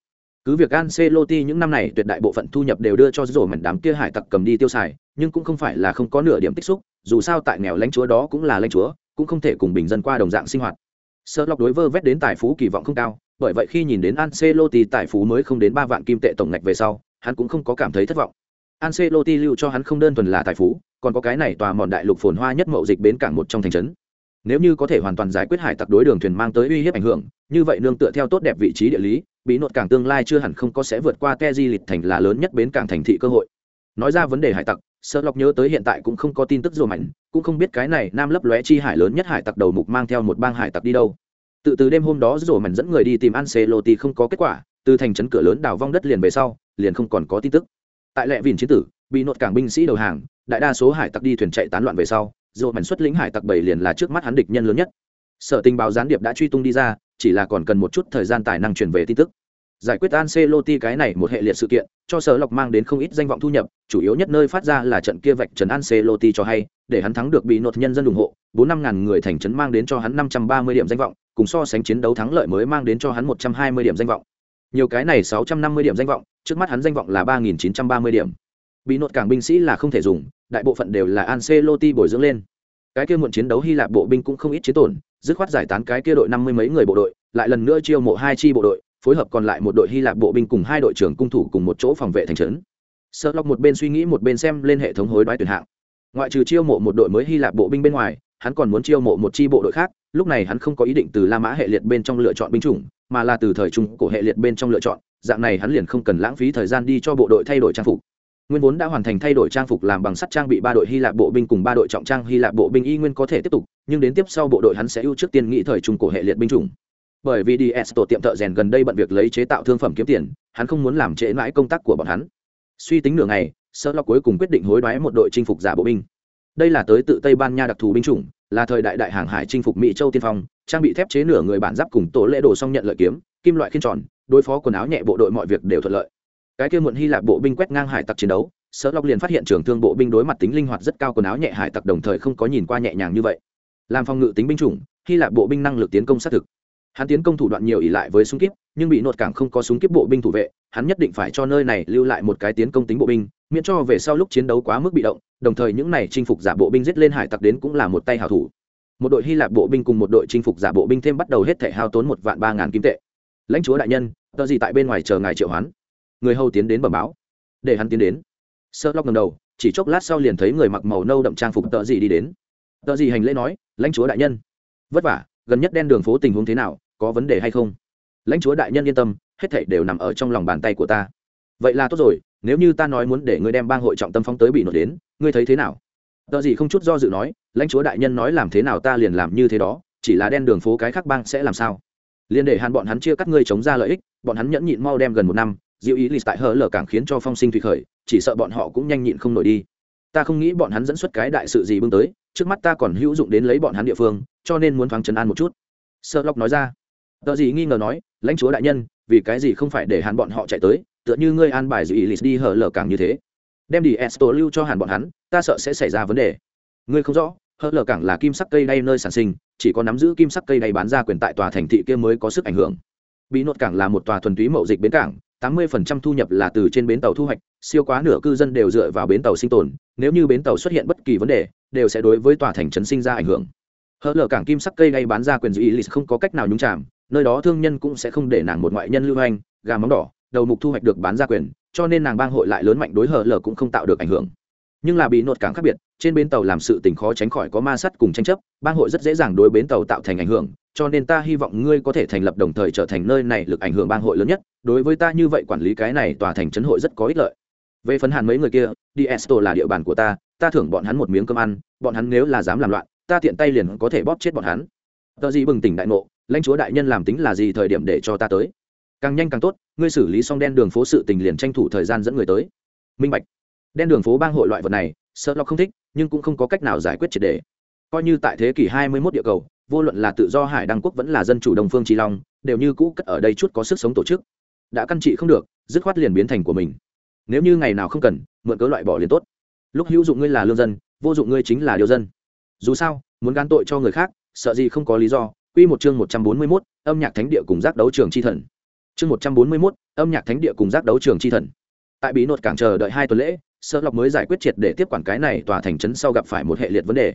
Cứ việc Ancelotti những năm này tuyệt đại bộ phận thu nhập đều đưa cho rổ mảnh đám kia hải tặc cầm đi tiêu xài, nhưng cũng không phải là không có nửa điểm tích xúc, dù sao tại nghèo lãnh chúa đó cũng là lãnh chúa, cũng không thể cùng bình dân qua đồng dạng sinh hoạt. Sợ lọc đối vơ vét đến tài phú kỳ vọng không cao, bởi vậy khi nhìn đến Ancelotti tài phú mới không đến ba vạn kim tệ tổng ngạch về sau, hắn cũng không có cảm thấy thất vọng. Ancelotti lưu cho hắn không đơn thuần là tài phú, còn có cái này tòa mòn đại lục phồn hoa nhất mậu dịch bến cảng một trong thành trấn. Nếu như có thể hoàn toàn giải quyết hải tặc đối đường thuyền mang tới uy hiếp ảnh hưởng, như vậy nương tựa theo tốt đẹp vị trí địa lý, bí nốt cảng tương lai chưa hẳn không có sẽ vượt qua ke lịch thành là lớn nhất bến cảng thành thị cơ hội. Nói ra vấn đề hải tặc sơ lộc nhớ tới hiện tại cũng không có tin tức rùa mạnh, cũng không biết cái này nam lấp lóe chi hải lớn nhất hải tặc đầu mục mang theo một bang hải tặc đi đâu. Tự từ đêm hôm đó rùa mạnh dẫn người đi tìm Ancelotti không có kết quả, từ thành trấn cửa lớn đào vong đất liền về sau, liền không còn có tin tức tại lệ vìn chiến tử bị nốt cảng binh sĩ đầu hàng đại đa số hải tặc đi thuyền chạy tán loạn về sau rồi mảnh xuất lĩnh hải tặc bảy liền là trước mắt hắn địch nhân lớn nhất sở tình báo gián điệp đã truy tung đi ra chỉ là còn cần một chút thời gian tài năng truyền về tin tức giải quyết Ancelotti cái này một hệ liệt sự kiện, cho Sở Lộc mang đến không ít danh vọng thu nhập, chủ yếu nhất nơi phát ra là trận kia vạch trần Ancelotti cho hay, để hắn thắng được bị nột nhân dân ủng hộ, bốn năm ngàn người thành trấn mang đến cho hắn năm trăm ba mươi điểm danh vọng, cùng so sánh chiến đấu thắng lợi mới mang đến cho hắn một trăm hai mươi điểm danh vọng. Nhiều cái này sáu trăm năm mươi điểm danh vọng, trước mắt hắn danh vọng là ba nghìn chín trăm ba mươi điểm. Bị nột cảng binh sĩ là không thể dùng, đại bộ phận đều là Ancelotti bồi dưỡng lên. Cái kia muộn chiến đấu Hy Lạp bộ binh cũng không ít chiến tổn, dứt khoát giải tán cái kia đội năm mươi mấy người bộ đội, lại lần nữa chiêu mộ hai chi bộ đội, phối hợp còn lại một đội hy lạp bộ binh cùng hai đội trưởng cung thủ cùng một chỗ phòng vệ thành trấn sợ lọc một bên suy nghĩ một bên xem lên hệ thống hối đoái tuyển hạng ngoại trừ chiêu mộ một đội mới hy lạp bộ binh bên ngoài hắn còn muốn chiêu mộ một chi bộ đội khác lúc này hắn không có ý định từ la mã hệ liệt bên trong lựa chọn binh chủng mà là từ thời trung cổ hệ liệt bên trong lựa chọn, dạng này hắn liền không cần lãng phí thời gian đi cho bộ đội thay đổi trang phục. Nguyên vốn đã hoàn thành thay đổi trang phục làm bằng sắt trang bị ba đội hy lạp bộ binh cùng ba đội trọng trang hy lạp bộ binh y nguyên có thể tiếp tục, nhưng đến tiếp sau bộ đội hắn sẽ ưu trước tiên nghĩ thời trung cổ hệ liệt binh chủng. Bởi vì ds tổ tiệm thợ rèn gần đây bận việc lấy chế tạo thương phẩm kiếm tiền, hắn không muốn làm trễ mãi công tác của bọn hắn. Suy tính nửa ngày sợ lo cuối cùng quyết định hối đoái một đội chinh phục giả bộ binh. Đây là tới tự tây ban nha đặc thù binh chủng là thời đại đại hàng hải chinh phục mỹ châu tiên phong, trang bị thép chế nửa người bản giáp cùng tổ lễ đồ xong nhận lợi kiếm, kim loại khiên tròn, đối phó quần áo nhẹ bộ đội mọi việc đều thuận lợi. Cái kia muộn hy lạp bộ binh quét ngang hải tặc chiến đấu sở lọc liền phát hiện trường thương bộ binh đối mặt tính linh hoạt rất cao quần áo nhẹ hải tặc đồng thời không có nhìn qua nhẹ nhàng như vậy. Làm phòng ngự tính binh chủng, hy lạp bộ binh năng lực tiến công xác thực. Hắn tiến công thủ đoạn nhiều ỉ lại với súng kíp, nhưng bị nột cảng không có súng kíp bộ binh thủ vệ, hắn nhất định phải cho nơi này lưu lại một cái tiến công tính bộ binh miễn cho về sau lúc chiến đấu quá mức bị động, đồng thời những này chinh phục giả bộ binh giết lên hải tặc đến cũng là một tay hào thủ. Một đội hy lạp bộ binh cùng một đội chinh phục giả bộ binh thêm bắt đầu hết thể hao tốn một vạn ba ngàn kim tệ. Lãnh chúa đại nhân, tờ gì tại bên ngoài chờ ngài triệu hoán. Người hầu tiến đến bẩm báo. Để hắn tiến đến. Sợ lóc ngầm đầu, chỉ chốc lát sau liền thấy người mặc màu nâu đậm trang phục tờ gì đi đến. Tờ gì hành lễ nói, lãnh chúa đại nhân. Vất vả, gần nhất đen đường phố tình huống thế nào, có vấn đề hay không? Lãnh chúa đại nhân yên tâm, hết thảy đều nằm ở trong lòng bàn tay của ta. Vậy là tốt rồi nếu như ta nói muốn để ngươi đem bang hội trọng tâm phóng tới bị nổi đến, ngươi thấy thế nào? Tờ gì không chút do dự nói, lãnh chúa đại nhân nói làm thế nào ta liền làm như thế đó, chỉ là đen đường phố cái khác bang sẽ làm sao? Liền để hàn bọn hắn chia cắt ngươi chống ra lợi ích, bọn hắn nhẫn nhịn mau đem gần một năm, diệu ý lì tại hở lở càng khiến cho phong sinh thủy khởi, chỉ sợ bọn họ cũng nhanh nhịn không nổi đi. Ta không nghĩ bọn hắn dẫn xuất cái đại sự gì bưng tới, trước mắt ta còn hữu dụng đến lấy bọn hắn địa phương, cho nên muốn thoáng trấn an một chút. Sợ lộc nói ra. Tờ gì nghi ngờ nói, lãnh chúa đại nhân, vì cái gì không phải để hàn bọn họ chạy tới tựa như ngươi an bài dự ý lịch đi hở lở càng như thế. Đem đi esto lưu cho hàn bọn hắn, ta sợ sẽ xảy ra vấn đề. Ngươi không rõ, hở lở cảng là kim sắc cây đay nơi sản sinh, chỉ có nắm giữ kim sắc cây đay bán ra quyền tại tòa thành thị kia mới có sức ảnh hưởng. Bị nốt cảng là một tòa thuần túy mậu dịch bến cảng, tám mươi phần trăm thu nhập là từ trên bến tàu thu hoạch, siêu quá nửa cư dân đều dựa vào bến tàu sinh tồn, nếu như bến tàu xuất hiện bất kỳ vấn đề, đều sẽ đối với tòa thành trấn sinh ra ảnh hưởng. Hở lở cảng kim sắc cây đay bán ra quyền dự ý lịch không có cách nào nhúng chạm nơi đó thương nhân cũng sẽ không để nàng một ngoại nhân lưu hành, gà móng đỏ đầu mục thu hoạch được bán ra quyền, cho nên nàng bang hội lại lớn mạnh đối hờ lở cũng không tạo được ảnh hưởng. Nhưng là bị nột cảng khác biệt, trên bến tàu làm sự tình khó tránh khỏi có ma sắt cùng tranh chấp, bang hội rất dễ dàng đối bến tàu tạo thành ảnh hưởng, cho nên ta hy vọng ngươi có thể thành lập đồng thời trở thành nơi này lực ảnh hưởng bang hội lớn nhất, đối với ta như vậy quản lý cái này tòa thành trấn hội rất có ích lợi. Về phần hàn mấy người kia đi esto là địa bàn của ta ta thưởng bọn hắn một miếng cơm ăn, bọn hắn nếu là dám làm loạn, ta tiện tay liền có thể bóp chết bọn hắn. Tờ gì bừng tỉnh đại ngộ, lãnh chúa đại nhân làm tính là gì thời điểm để cho ta tới? Càng nhanh càng tốt ngươi xử lý xong đen đường phố sự tình liền tranh thủ thời gian dẫn người tới. Minh bạch. Đen đường phố bang hội loại vật này sợ lo không thích nhưng cũng không có cách nào giải quyết triệt đề. Coi như tại thế kỷ 21 địa cầu vô luận là tự do hải đăng quốc vẫn là dân chủ đồng phương tri long đều như cũ cất ở đây chút có sức sống tổ chức. Đã căn trị không được dứt khoát liền biến thành của mình. Nếu như ngày nào không cần mượn cớ loại bỏ liền tốt. Lúc hữu dụng ngươi là lương dân vô dụng ngươi chính là điều dân. Dù sao muốn gán tội cho người khác sợ gì không có lý do. Quy một chương 141, âm nhạc thánh địa cùng giác đấu trường chi thần. Chương 141, âm nhạc thánh địa cùng giác đấu trường chi thần. Tại bí nột cảng chờ đợi hai tuần lễ, sơ Lộc mới giải quyết triệt để tiếp quản cái này tòa thành trấn sau gặp phải một hệ liệt vấn đề.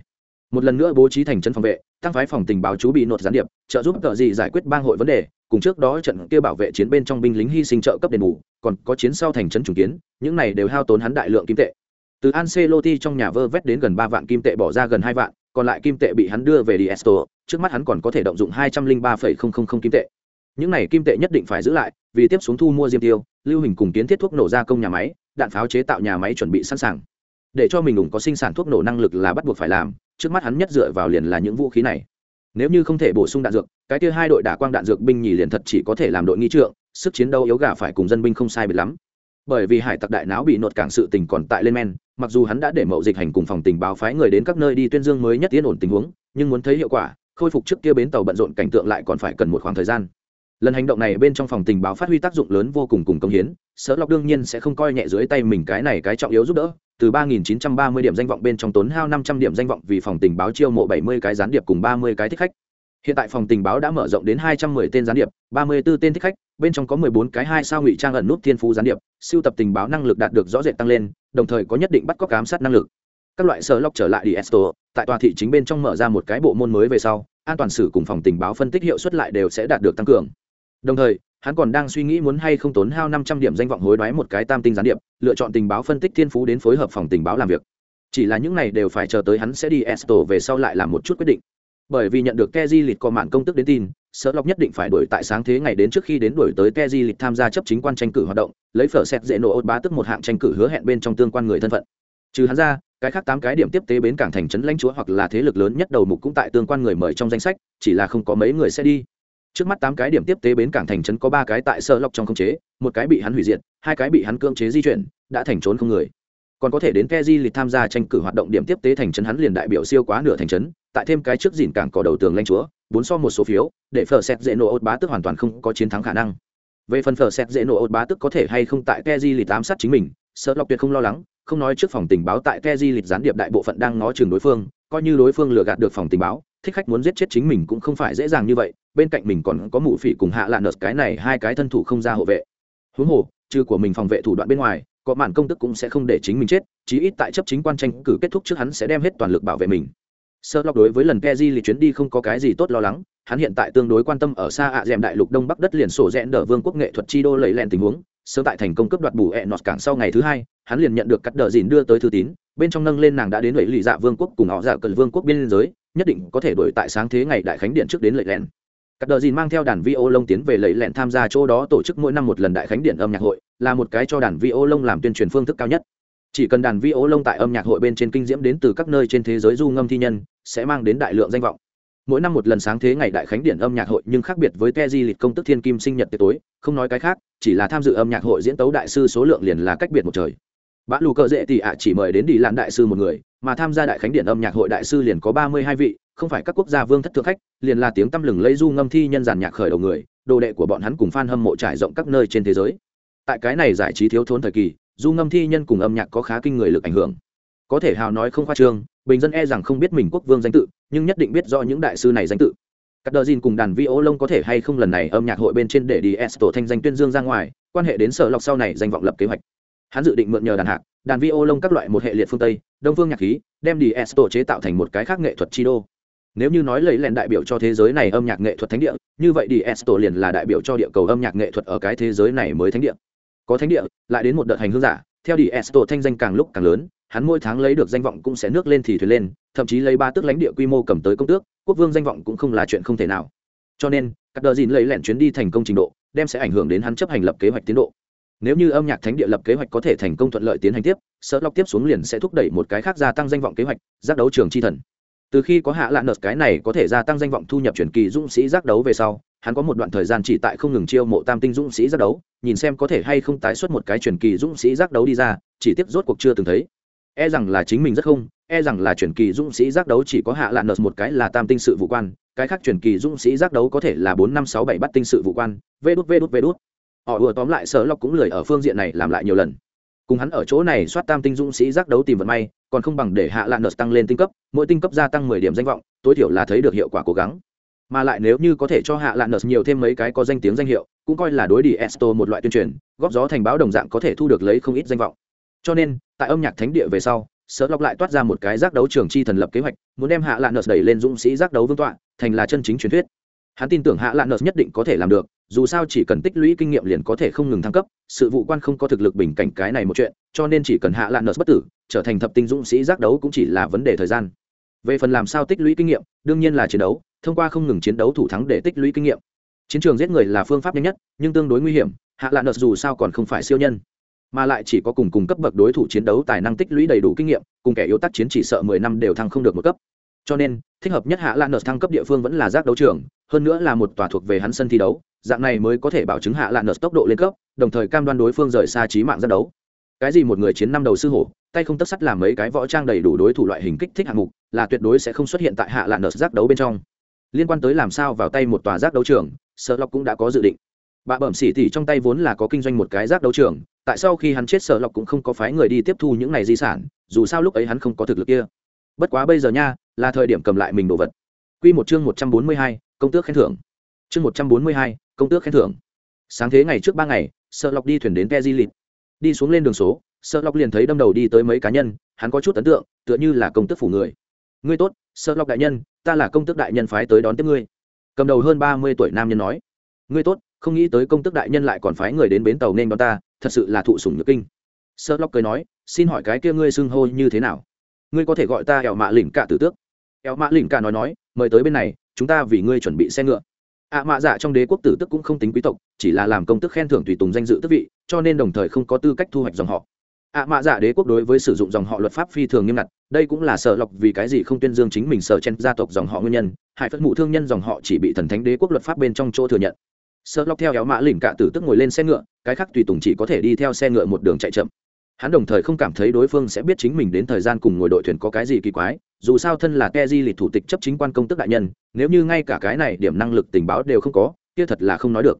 Một lần nữa bố trí thành trấn phòng vệ, tăng phái phòng tình báo chú bị nột gián điệp, trợ giúp tờ gì giải quyết bang hội vấn đề, cùng trước đó trận kia bảo vệ chiến bên trong binh lính hy sinh trợ cấp đền bù, còn có chiến sau thành trấn trùng kiến, những này đều hao tốn hắn đại lượng kim tệ. Từ Ancelotti trong nhà vơ vét đến gần ba vạn kim tệ bỏ ra gần hai vạn, còn lại kim tệ bị hắn đưa về Diesto, trước mắt hắn còn có thể động dụng hai trăm linh ba phẩy không không không kim tệ. Những này kim tệ nhất định phải giữ lại, vì tiếp xuống thu mua diêm tiêu, lưu hình cùng kiến thiết thuốc nổ ra công nhà máy, đạn pháo chế tạo nhà máy chuẩn bị sẵn sàng. Để cho mình ủng có sinh sản thuốc nổ năng lực là bắt buộc phải làm, trước mắt hắn nhất dựa vào liền là những vũ khí này. Nếu như không thể bổ sung đạn dược, cái kia hai đội đả quang đạn dược binh nhì liền thật chỉ có thể làm đội nghi trượng, sức chiến đấu yếu gà phải cùng dân binh không sai biệt lắm. Bởi vì hải tặc đại não bị nột cảng sự tình còn tại lên men, mặc dù hắn đã để mậu dịch hành cùng phòng tình báo phái người đến các nơi đi tuyên dương mới nhất tiến ổn tình huống nhưng muốn thấy hiệu quả khôi phục trước kia bến tàu bận rộn cảnh tượng lại còn phải cần một khoảng thời gian lần hành động này bên trong phòng tình báo phát huy tác dụng lớn vô cùng cùng công hiến, sở lọc đương nhiên sẽ không coi nhẹ dưới tay mình cái này cái trọng yếu giúp đỡ, từ 3.930 điểm danh vọng bên trong tốn hao 500 điểm danh vọng vì phòng tình báo chiêu mộ 70 cái gián điệp cùng 30 cái thích khách. Hiện tại phòng tình báo đã mở rộng đến 210 tên gián điệp 34 tên thích khách, bên trong có 14 cái hai sao ngụy trang ẩn nút thiên phú gián điệp siêu tập tình báo năng lực đạt được rõ rệt tăng lên, đồng thời có nhất định bắt cóc ám sát năng lực. Các loại sở lọc trở lại đi esto tại tòa thị chính bên trong mở ra một cái bộ môn mới về sau, an toàn sử cùng phòng tình báo phân tích hiệu suất lại đều sẽ đạt được tăng cường đồng thời, hắn còn đang suy nghĩ muốn hay không tốn hao năm trăm điểm danh vọng hối đoái một cái tam tinh gián điệp, lựa chọn tình báo phân tích thiên phú đến phối hợp phòng tình báo làm việc. Chỉ là những này đều phải chờ tới hắn sẽ đi esto về sau lại làm một chút quyết định. Bởi vì nhận được keji lịch có mạng công tức đến tin sở lọc nhất định phải đuổi tại sáng thế ngày đến trước khi đến đuổi tới keji lịch tham gia chấp chính quan tranh cử hoạt động, lấy phở xét dễ nổ ốt bá tức một hạng tranh cử hứa hẹn bên trong tương quan người thân phận. Trừ hắn ra, cái khác tám cái điểm tiếp tế bến cảng thành trấn lãnh chúa hoặc là thế lực lớn nhất đầu mục cũng tại tương quan người mời trong danh sách, chỉ là không có mấy người sẽ đi trước mắt tám cái điểm tiếp tế bến cảng thành trấn có ba cái tại sơ lọc trong không chế, một cái bị hắn hủy diệt, hai cái bị hắn cưỡng chế di chuyển, đã thành trốn không người. Còn có thể đến keji lịch tham gia tranh cử hoạt động điểm tiếp tế thành trấn hắn liền đại biểu siêu quá nửa thành trấn, tại thêm cái trước dìn cảng cỏ đầu tường lanh chúa, bốn so một số phiếu, để phở xét dễ nổ ốt bá tức hoàn toàn không có chiến thắng khả năng. Về phần phở xét dễ nổ ốt bá tức có thể hay không tại keji lịch ám sát chính mình sợ lọc tuyệt không lo lắng, không nói trước phòng tình báo tại keji lịch gián điệp đại bộ phận đang ngó chừng đối phương, coi như đối phương lừa gạt được phòng tình báo thích khách muốn giết chết chính mình cũng không phải dễ dàng như vậy, bên cạnh mình còn có mụ phỉ cùng hạ lạ nợt, cái này hai cái thân thủ không ra hộ vệ. Huống hồ, trừ của mình phòng vệ thủ đoạn bên ngoài, có màn công tức cũng sẽ không để chính mình chết, chí ít tại chấp chính quan tranh cử kết thúc trước hắn sẽ đem hết toàn lực bảo vệ mình. Sơ lọc đối với lần keji lịch chuyến đi không có cái gì tốt lo lắng, hắn hiện tại tương đối quan tâm ở xa ạ d đại lục đông bắc đất liền sổ rẽn đờ vương quốc nghệ thuật chi đô lầy lẹn tình huống sơ tại thành công cấp đoạt bù ẹ nọt cảng sau ngày thứ hai, hắn liền nhận được cắt đờ dìn đưa tới thư tín, bên trong nâng lên nàng đã đến lệ lụy dạ vương quốc cùng họ dạ cờ vương quốc biên giới nhất định có thể đổi tại sáng thế ngày đại khánh điện trước đến lệ lẹn. Cắt đờ dìn mang theo đàn vi ô lông tiến về lệ lẹn tham gia chỗ đó tổ chức mỗi năm một lần đại khánh điện âm nhạc hội, là một cái cho đàn vi ô lông làm tuyên truyền phương thức cao nhất. Chỉ cần đàn vi ô lông tại âm nhạc hội bên trên kinh diễm đến từ các nơi trên thế giới du ngâm thi nhân, sẽ mang đến đại lượng danh vọng. Mỗi năm một lần sáng thế ngày đại khánh điện âm nhạc hội, nhưng khác biệt với te di lịch công tức thiên kim sinh nhật tối, không nói cái khác, chỉ là tham dự âm nhạc hội diễn tấu đại sư số lượng liền là cách biệt một trời. Bã lù cờ dễ thì ạ chỉ mời đến đi làn đại sư một người mà tham gia đại khánh điện âm nhạc hội đại sư liền có ba mươi hai vị, không phải các quốc gia vương thất thượng khách, liền là tiếng tăm lừng lấy du ngâm thi nhân giàn nhạc khởi đầu người, đồ đệ của bọn hắn cùng f a n hâm mộ trải rộng các nơi trên thế giới. Tại cái này giải trí thiếu thốn thời kỳ, du ngâm thi nhân cùng âm nhạc có khá kinh người lực ảnh hưởng. Có thể hào nói không khoa trương, bình dân e rằng không biết mình quốc vương danh tự, nhưng nhất định biết do những đại sư này danh tự. Các đờ dìn cùng đàn vi ô lông có thể hay không lần này âm nhạc hội bên trên để đi s tổ thanh danh tuyên dương ra ngoài, quan hệ đến sở lọc sau này danh vọng lập kế hoạch. Hắn dự định mượn nhờ đàn hạc đàn vi ô lông các loại một hệ liệt phương tây, đông phương nhạc khí, đem đi s tổ chế tạo thành một cái khác nghệ thuật chi đô. Nếu như nói lấy lẹn đại biểu cho thế giới này âm nhạc nghệ thuật thánh địa, như vậy đi s tổ liền là đại biểu cho địa cầu âm nhạc nghệ thuật ở cái thế giới này mới thánh địa. Có thánh địa, lại đến một đợt hành hương giả, theo đi s tổ thanh danh càng lúc càng lớn, hắn mỗi tháng lấy được danh vọng cũng sẽ nước lên thì thuyền lên, thậm chí lấy ba tước lãnh địa quy mô cầm tới công tước, quốc vương danh vọng cũng không là chuyện không thể nào. Cho nên các đờ dìn lấy lẹn chuyến đi thành công trình độ, đem sẽ ảnh hưởng đến hắn chấp hành lập kế hoạch tiến độ nếu như âm nhạc thánh địa lập kế hoạch có thể thành công thuận lợi tiến hành tiếp sợ lọc tiếp xuống liền sẽ thúc đẩy một cái khác gia tăng danh vọng kế hoạch, giác đấu trường chi thần. Từ khi có hạ lạ nợt cái này có thể gia tăng danh vọng thu nhập truyền kỳ dũng sĩ giác đấu về sau, hắn có một đoạn thời gian chỉ tại không ngừng chiêu mộ tam tinh dũng sĩ giác đấu, nhìn xem có thể hay không tái xuất một cái truyền kỳ dũng sĩ giác đấu đi ra, chỉ tiếp rốt cuộc chưa từng thấy. E rằng là chính mình rất không e rằng là truyền kỳ dũng sĩ giác đấu chỉ có hạ lạ nợt một cái là tam tinh sự vụ quan, cái khác truyền kỳ dũng sĩ giác đấu có thể là bốn năm sáu bảy bắt tinh sự vụ quan, vê đút vê đút vê đút họ vừa tóm lại sở lọc cũng lười ở phương diện này làm lại nhiều lần. Cùng hắn ở chỗ này soát tam tinh dũng sĩ giác đấu tìm vận may, còn không bằng để hạ lạ nợt tăng lên tinh cấp, mỗi tinh cấp gia tăng mười điểm danh vọng, tối thiểu là thấy được hiệu quả cố gắng. Mà lại nếu như có thể cho hạ lạ nợt nhiều thêm mấy cái có danh tiếng danh hiệu, cũng coi là đối đi esto một loại tuyên truyền, góp gió thành báo đồng dạng có thể thu được lấy không ít danh vọng. Cho nên, tại âm nhạc thánh địa về sau, Sở lọc lại toát ra một cái giác đấu trường chi thần lập kế hoạch, muốn đem hạ lạ nợt đẩy lên dũng sĩ giác đấu vương tọa, thành là chân chính truyền thuyết hắn tin tưởng hạ lạn nợ nhất định có thể làm được, dù sao chỉ cần tích lũy kinh nghiệm liền có thể không ngừng thăng cấp, sự vụ quan không có thực lực bình cảnh cái này một chuyện, cho nên chỉ cần hạ lạn nợ bất tử, trở thành thập tinh dũng sĩ giác đấu cũng chỉ là vấn đề thời gian. Về phần làm sao tích lũy kinh nghiệm, đương nhiên là chiến đấu, thông qua không ngừng chiến đấu thủ thắng để tích lũy kinh nghiệm. Chiến trường giết người là phương pháp nhanh nhất, nhưng tương đối nguy hiểm, hạ lạn nợ dù sao còn không phải siêu nhân, mà lại chỉ có cùng cùng cấp bậc đối thủ chiến đấu tài năng tích lũy đầy đủ kinh nghiệm, cùng kẻ yếu tác chiến chỉ sợ mười năm đều thăng không được một cấp. Cho nên, thích hợp nhất hạ lan nợ thăng cấp địa phương vẫn là giác đấu trường hơn nữa là một tòa thuộc về hắn sân thi đấu dạng này mới có thể bảo chứng hạ lạn nợt tốc độ lên cấp đồng thời cam đoan đối phương rời xa trí mạng ra đấu. Cái gì một người chiến năm đầu sư hổ tay không tất sắt làm mấy cái võ trang đầy đủ đối thủ loại hình kích thích hạng mục là tuyệt đối sẽ không xuất hiện tại hạ lạn nợt giác đấu bên trong. Liên quan tới làm sao vào tay một tòa giác đấu trường sợ lọc cũng đã có dự định. Bà bẩm xỉ tỉ trong tay vốn là có kinh doanh một cái giác đấu trường tại sao khi hắn chết sợ lọc cũng không có phái người đi tiếp thu những này di sản dù sao lúc ấy hắn không có thực lực kia. Bất quá bây giờ nha là thời điểm cầm lại mình đồ vật. Quy một chương 142, công tước khen thưởng. Chương một trăm bốn mươi hai, công tước khen thưởng. Sáng thế ngày trước ba ngày sợ lọc đi thuyền đến ke di lịt. Đi xuống lên đường số sợ lọc liền thấy đâm đầu đi tới mấy cá nhân, hắn có chút ấn tượng, tựa như là công tước phủ người. Ngươi tốt sợ lọc đại nhân, ta là công tước đại nhân phái tới đón tiếp ngươi. Cầm đầu hơn ba mươi tuổi nam nhân nói. Ngươi tốt, không nghĩ tới công tước đại nhân lại còn phái người đến bến tàu nên đón ta, thật sự là thụ sủng nhược kinh. Sợ lọc cười nói, xin hỏi cái kia ngươi xưng hô như thế nào? Ngươi có thể gọi ta ẻo mạ lỉnh cả tử tước? Éo Mã lỉnh cả nói nói, mời tới bên này, chúng ta vì ngươi chuẩn bị xe ngựa. Ạ à mạ dạ trong đế quốc tử tức cũng không tính quý tộc, chỉ là làm công tức khen thưởng tùy tùng danh dự tức vị, cho nên đồng thời không có tư cách thu hoạch dòng họ. Ạ à mạ dạ đế quốc đối với sử dụng dòng họ luật pháp phi thường nghiêm ngặt, đây cũng là sở lọc vì cái gì không tuyên dương chính mình sở chen gia tộc dòng họ nguyên nhân, hải phất mụ thương nhân dòng họ chỉ bị thần thánh đế quốc luật pháp bên trong chỗ thừa nhận. Sở lọc theo éo mã lỉnh cả tử tức ngồi lên xe ngựa, cái khác tùy tùng chỉ có thể đi theo xe ngựa một đường chạy chậm hắn đồng thời không cảm thấy đối phương sẽ biết chính mình đến thời gian cùng ngồi đội thuyền có cái gì kỳ quái, dù sao thân là ke di lịch thủ tịch chấp chính quan công tức đại nhân, nếu như ngay cả cái này điểm năng lực tình báo đều không có, kia thật là không nói được.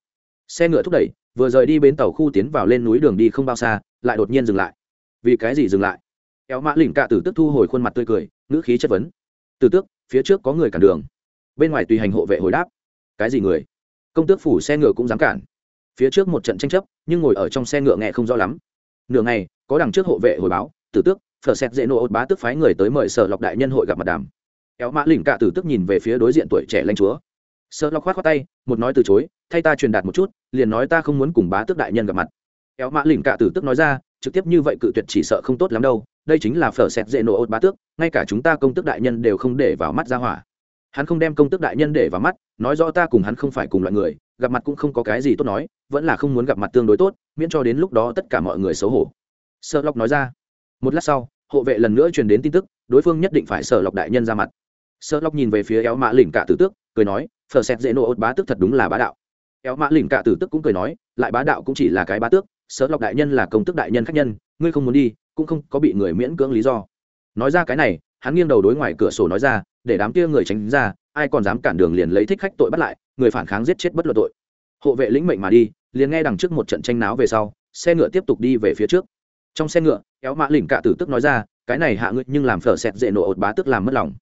Xe ngựa thúc đẩy, vừa rời đi bến tàu khu tiến vào lên núi đường đi không bao xa, lại đột nhiên dừng lại. Vì cái gì dừng lại? Éo mã lỉnh cạ tử tức thu hồi khuôn mặt tươi cười, ngữ khí chất vấn. Tử tước, phía trước có người cản đường. Bên ngoài tùy hành hộ vệ hồi đáp. Cái gì người? Công tước phủ xe ngựa cũng dám cản. Phía trước một trận tranh chấp, nhưng ngồi ở trong xe ngựa nghe không rõ lắm nửa ngày, có đằng trước hộ vệ hồi báo, tử tước, phở xét dễ nộ ốt bá tức phái người tới mời sở lọc đại nhân hội gặp mặt đàm. Éo mã lỉnh cạ tử tức nhìn về phía đối diện tuổi trẻ lanh chúa. Sợ lọc khoát khoát tay, một nói từ chối, thay ta truyền đạt một chút, liền nói ta không muốn cùng bá tước đại nhân gặp mặt. Éo mã lỉnh cạ tử tức nói ra, trực tiếp như vậy cự tuyệt chỉ sợ không tốt lắm đâu, đây chính là phở xẹt dễ nổ ốt bá tước, ngay cả chúng ta công tước đại nhân đều không để vào mắt ra hỏa. Hắn không đem công tước đại nhân để vào mắt nói rõ ta cùng hắn không phải cùng loại người, gặp mặt cũng không có cái gì tốt nói, vẫn là không muốn gặp mặt tương đối tốt, miễn cho đến lúc đó tất cả mọi người xấu hổ. Sợ lọc nói ra. Một lát sau, hộ vệ lần nữa truyền đến tin tức, đối phương nhất định phải sợ lọc đại nhân ra mặt. Sợ lọc nhìn về phía éo mã lỉnh cả tử tước, cười nói phờ xét dễ nô ốt bá tước thật đúng là bá đạo. Éo mã lỉnh cả tử tước cũng cười nói, lại bá đạo cũng chỉ là cái bá tước sợ lọc đại nhân là công tức đại nhân khách nhân, ngươi không muốn đi, cũng không có bị người miễn cưỡng lý do. Nói ra cái này, hắn nghiêng đầu đối ngoài cửa sổ nói ra, để đám kia người tránh ra ai còn dám cản đường liền lấy thích khách tội bắt lại, người phản kháng giết chết bất luận tội. Hộ vệ lĩnh mệnh mà đi, liền nghe đằng trước một trận tranh náo về sau, xe ngựa tiếp tục đi về phía trước. Trong xe ngựa, kéo mã lỉnh cạ tử tức nói ra, cái này hạ ngươi nhưng làm phở xẹt dễ nổ ột bá tức làm mất lòng.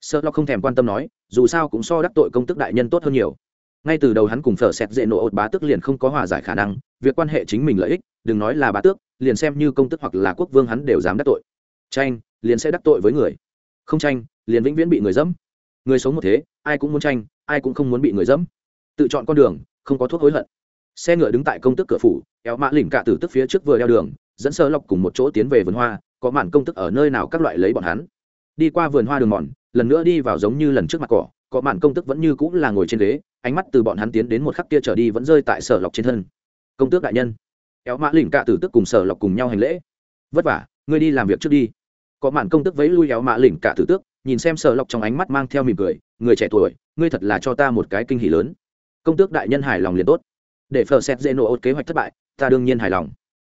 Sợ lo không thèm quan tâm nói, dù sao cũng so đắc tội công tức đại nhân tốt hơn nhiều. Ngay từ đầu hắn cùng phở xẹt dễ nổ ột bá tức liền không có hòa giải khả năng, việc quan hệ chính mình lợi ích, đừng nói là bá tước, liền xem như công tức hoặc là quốc vương hắn đều dám đắc tội. Tranh, liền sẽ đắc tội với người. Không tranh, liền vĩnh viễn bị người dẫm người sống một thế, ai cũng muốn tranh, ai cũng không muốn bị người dẫm. Tự chọn con đường, không có thuốc hối hận. Xe ngựa đứng tại công tức cửa phủ, éo mã lỉnh cả tử tức phía trước vừa đeo đường, dẫn sơ lọc cùng một chỗ tiến về vườn hoa, có màn công tức ở nơi nào các loại lấy bọn hắn. Đi qua vườn hoa đường mòn, lần nữa đi vào giống như lần trước mặt cỏ, có màn công tức vẫn như cũng là ngồi trên ghế, ánh mắt từ bọn hắn tiến đến một khắc kia trở đi vẫn rơi tại sở lọc trên thân. Công tước đại nhân. Éo mã lỉnh cạ tử tức cùng sở lọc cùng nhau hành lễ. Vất vả, ngươi đi làm việc trước đi. Có màn công tức vẫy lui éo mã lỉnh cạ tử tước nhìn xem sợ lọc trong ánh mắt mang theo mỉm cười, người trẻ tuổi, ngươi thật là cho ta một cái kinh hỉ lớn. Công tước đại nhân hài lòng liền tốt. Để phở xét dễ nổ ốt kế hoạch thất bại, ta đương nhiên hài lòng.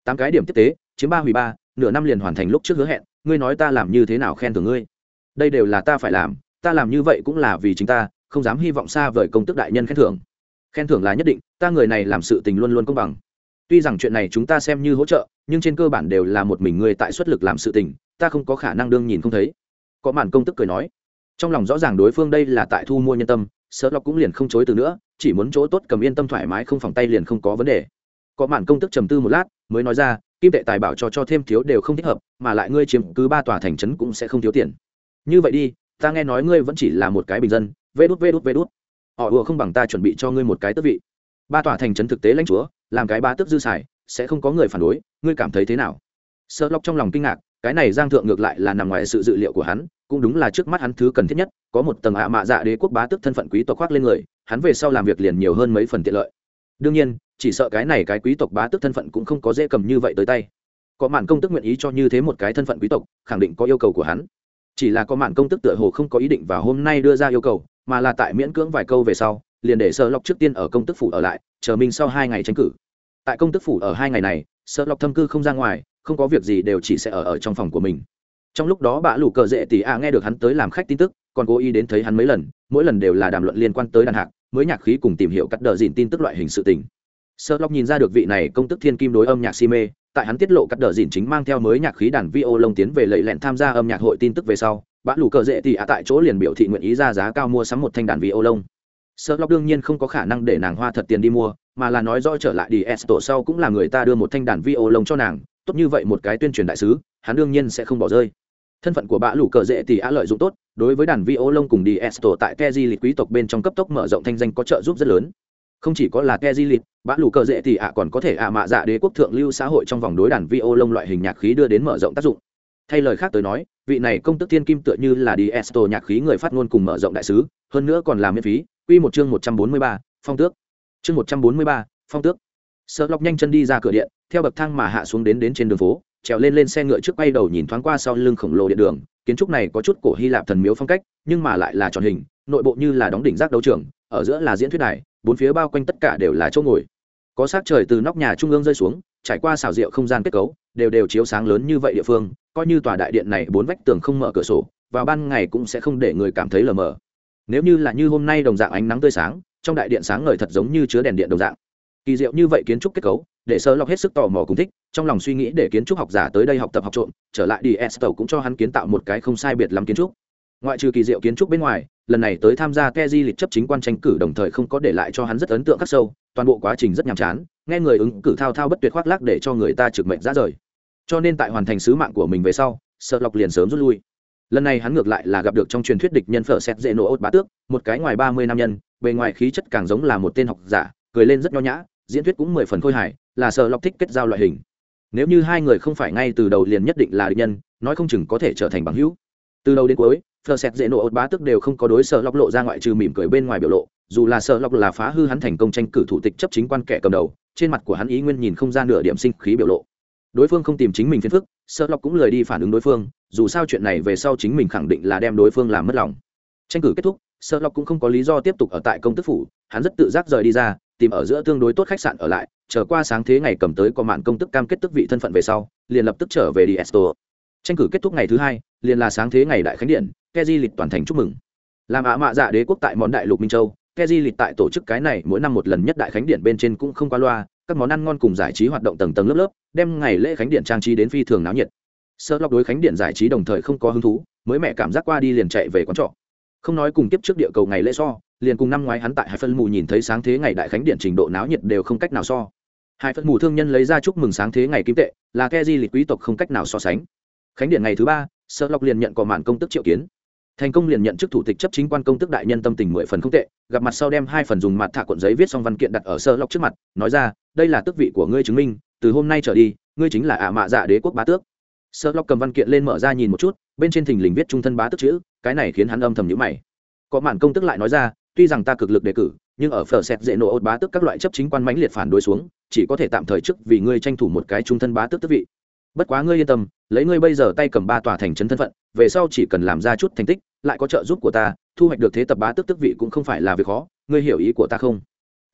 Tám cái điểm tiếp tế, chiếm ba hủy ba, nửa năm liền hoàn thành lúc trước hứa hẹn, ngươi nói ta làm như thế nào khen thưởng ngươi? Đây đều là ta phải làm, ta làm như vậy cũng là vì chính ta, không dám hy vọng xa vời công tước đại nhân khen thưởng. Khen thưởng là nhất định, ta người này làm sự tình luôn luôn công bằng. Tuy rằng chuyện này chúng ta xem như hỗ trợ, nhưng trên cơ bản đều là một mình ngươi tại xuất lực làm sự tình, ta không có khả năng đương nhìn không thấy có màn công tức cười nói. Trong lòng rõ ràng đối phương đây là tại thu mua nhân tâm, sợ lọc cũng liền không chối từ nữa, chỉ muốn chỗ tốt cầm yên tâm thoải mái không phòng tay liền không có vấn đề. Có màn công tức trầm tư một lát, mới nói ra, kim tệ tài bảo cho cho thêm thiếu đều không thích hợp, mà lại ngươi chiếm cứ ba tòa thành trấn cũng sẽ không thiếu tiền. Như vậy đi, ta nghe nói ngươi vẫn chỉ là một cái bình dân, vê đút vê đút vê đút. Họ ùa không bằng ta chuẩn bị cho ngươi một cái tước vị. Ba tòa thành trấn thực tế lãnh chúa, làm cái ba tước dư xài, sẽ không có người phản đối, ngươi cảm thấy thế nào? Sợ lọc trong lòng kinh ngạc cái này giang thượng ngược lại là nằm ngoài sự dự liệu của hắn, cũng đúng là trước mắt hắn thứ cần thiết nhất, có một tầng ạ mạ dạ đế quốc bá tước thân phận quý tộc khoác lên người, hắn về sau làm việc liền nhiều hơn mấy phần tiện lợi. Đương nhiên, chỉ sợ cái này cái quý tộc bá tước thân phận cũng không có dễ cầm như vậy tới tay. Có mạn công tức nguyện ý cho như thế một cái thân phận quý tộc, khẳng định có yêu cầu của hắn. Chỉ là có mạn công tức tựa hồ không có ý định và hôm nay đưa ra yêu cầu, mà là tại miễn cưỡng vài câu về sau, liền để sơ lọc trước tiên ở công tức phủ ở lại, chờ mình sau hai ngày tranh cử. Tại công tức phủ ở hai ngày này sơ lọc thâm cư không ra ngoài không có việc gì đều chỉ sẽ ở ở trong phòng của mình. Trong lúc đó bà lủ cờ dễ tỷ a nghe được hắn tới làm khách tin tức, còn cố ý đến thấy hắn mấy lần, mỗi lần đều là đàm luận liên quan tới đàn hạc, mới nhạc khí cùng tìm hiểu cắt đờ dìn tin tức loại hình sự tình. Sơ lóc nhìn ra được vị này công tức thiên kim đối âm nhạc si mê, tại hắn tiết lộ cắt đờ dìn chính mang theo mới nhạc khí đàn vi ô lông tiến về lệ lẹn tham gia âm nhạc hội tin tức về sau bã lù cờ dễ thì ạ tại chỗ liền biểu thị nguyện ý ra giá cao mua sắm một thanh đàn vi ô lông sơ lóc đương nhiên không có khả năng để nàng hoa thật tiền đi mua, mà là nói rõ trở lại đi s tổ sau cũng là người ta đưa một thanh đàn vi ô lông cho nàng tốt như vậy một cái tuyên truyền đại sứ, hắn đương nhiên sẽ không bỏ rơi. Thân phận của bã lũ cờ dễ thì á lợi dụng tốt, đối với đàn vi ô lông cùng đi esto tại tại keji lịch quý tộc bên trong cấp tốc mở rộng thanh danh có trợ giúp rất lớn. Không chỉ có là keji lịch bã lũ cờ dễ thì ạ còn có thể ạ mạ dạ đế quốc thượng lưu xã hội trong vòng đối đàn vi ô lông loại hình nhạc khí đưa đến mở rộng tác dụng. Thay lời khác tới nói, vị này công tức thiên kim tựa như là đi esto nhạc khí người phát ngôn cùng mở rộng đại sứ, hơn nữa còn làm miễn phí. Quy một chương một trăm bốn mươi ba, phong tước. Chương một trăm bốn mươi ba, phong tước sợ lọc nhanh chân đi ra cửa điện, theo bậc thang mà hạ xuống đến đến trên đường phố, trèo lên lên xe ngựa trước bay đầu nhìn thoáng qua sau lưng khổng lồ điện đường, kiến trúc này có chút cổ hy lạp thần miếu phong cách, nhưng mà lại là tròn hình, nội bộ như là đóng đỉnh rác đấu trường, ở giữa là diễn thuyết đài, bốn phía bao quanh tất cả đều là chỗ ngồi. Có sát trời từ nóc nhà trung ương rơi xuống, trải qua xào rượu không gian kết cấu, đều đều chiếu sáng lớn như vậy địa phương, coi như tòa đại điện này bốn vách tường không mở cửa sổ, vào ban ngày cũng sẽ không để người cảm thấy lờ mờ. Nếu như là như hôm nay đồng dạng ánh nắng tươi sáng, trong đại điện sáng ngời thật giống như chứa đèn điện đồng dạng kỳ diệu như vậy kiến trúc kết cấu, để sơ lọc hết sức tò mò cùng thích, trong lòng suy nghĩ để kiến trúc học giả tới đây học tập học trộm, trở lại đi s cũng cho hắn kiến tạo một cái không sai biệt lắm kiến trúc. Ngoại trừ kỳ diệu kiến trúc bên ngoài, lần này tới tham gia keji lịch chấp chính quan tranh cử đồng thời không có để lại cho hắn rất ấn tượng khắc sâu, toàn bộ quá trình rất nhàm chán, nghe người ứng cử thao thao bất tuyệt khoác lác để cho người ta trực mệnh ra rời. Cho nên tại hoàn thành sứ mạng của mình về sau sợ lọc liền sớm rút lui. Lần này hắn ngược lại là gặp được trong truyền thuyết địch nhân phở xét dễ nổ ốt bá tước, một cái ngoài ba mươi nam nhân, bề ngoài khí chất càng giống là một tên học giả, cười lên rất nho nhã diễn thuyết cũng mười phần khôi hài, là sợ lọc thích kết giao loại hình. Nếu như hai người không phải ngay từ đầu liền nhất định là địch nhân, nói không chừng có thể trở thành bằng hữu. Từ đầu đến cuối phờ xét dễ nộ ột bá tức đều không có đối sợ lọc lộ ra ngoại trừ mỉm cười bên ngoài biểu lộ, dù là sợ lọc là phá hư hắn thành công tranh cử thủ tịch chấp chính quan kẻ cầm đầu, trên mặt của hắn ý nguyên nhìn không ra nửa điểm sinh khí biểu lộ. Đối phương không tìm chính mình phiền phức sợ lọc cũng lời đi phản ứng đối phương, dù sao chuyện này về sau chính mình khẳng định là đem đối phương làm mất lòng. Tranh cử kết thúc sợ lọc cũng không có lý do tiếp tục ở tại công tức phủ, hắn rất tự giác rời đi ra tìm ở giữa tương đối tốt khách sạn ở lại trở qua sáng thế ngày cầm tới có mạng công tức cam kết tức vị thân phận về sau, liền lập tức trở về đi esto. Tranh cử kết thúc ngày thứ hai, liền là sáng thế ngày đại khánh điện, keji lịch toàn thành chúc mừng. Làm ạ mạ dạ đế quốc tại món đại lục minh châu, keji lịch tại tổ chức cái này mỗi năm một lần nhất đại khánh điện bên trên cũng không qua loa, các món ăn ngon cùng giải trí hoạt động tầng tầng lớp lớp, đem ngày lễ khánh điện trang trí đến phi thường náo nhiệt. Sơ lọc đối khánh điện giải trí đồng thời không có hứng thú, mới mẹ cảm giác qua đi liền chạy về quán trọ. Không nói cùng tiếp trước địa cầu ngày lễ so liền cùng năm ngoái hắn tại hai phân mù nhìn thấy sáng thế ngày đại khánh điện trình độ náo nhiệt đều không cách nào so. Hai phân mù thương nhân lấy ra chúc mừng sáng thế ngày kim tệ, là ke di lịch quý tộc không cách nào so sánh. Khánh điện ngày thứ ba sợ lộc liền nhận cò mạn công tức triệu kiến. Thành công liền nhận chức thủ tịch chấp chính quan công tức đại nhân tâm tình mười phần không tệ, gặp mặt sau đem hai phần dùng mặt thả cuộn giấy viết xong văn kiện đặt ở sơ lộc trước mặt, nói ra, đây là tước vị của ngươi chứng minh, từ hôm nay trở đi, ngươi chính là ả mạ dạ đế quốc bá tước. Sơ lộc cầm văn kiện lên mở ra nhìn một chút, bên trên thình lình viết trung thân bá tước chữ, cái này khiến hắn âm thầm nhữ mày. Có mạn công tức lại nói ra tuy rằng ta cực lực đề cử, nhưng ở phở xét dễ nổ ột bá tước các loại chấp chính quan mãnh liệt phản đối xuống, chỉ có thể tạm thời trước vì ngươi tranh thủ một cái trung thân bá tước tước vị. Bất quá ngươi yên tâm, lấy ngươi bây giờ tay cầm ba tòa thành trấn thân phận, về sau chỉ cần làm ra chút thành tích, lại có trợ giúp của ta, thu hoạch được thế tập bá tước tước vị cũng không phải là việc khó, ngươi hiểu ý của ta không?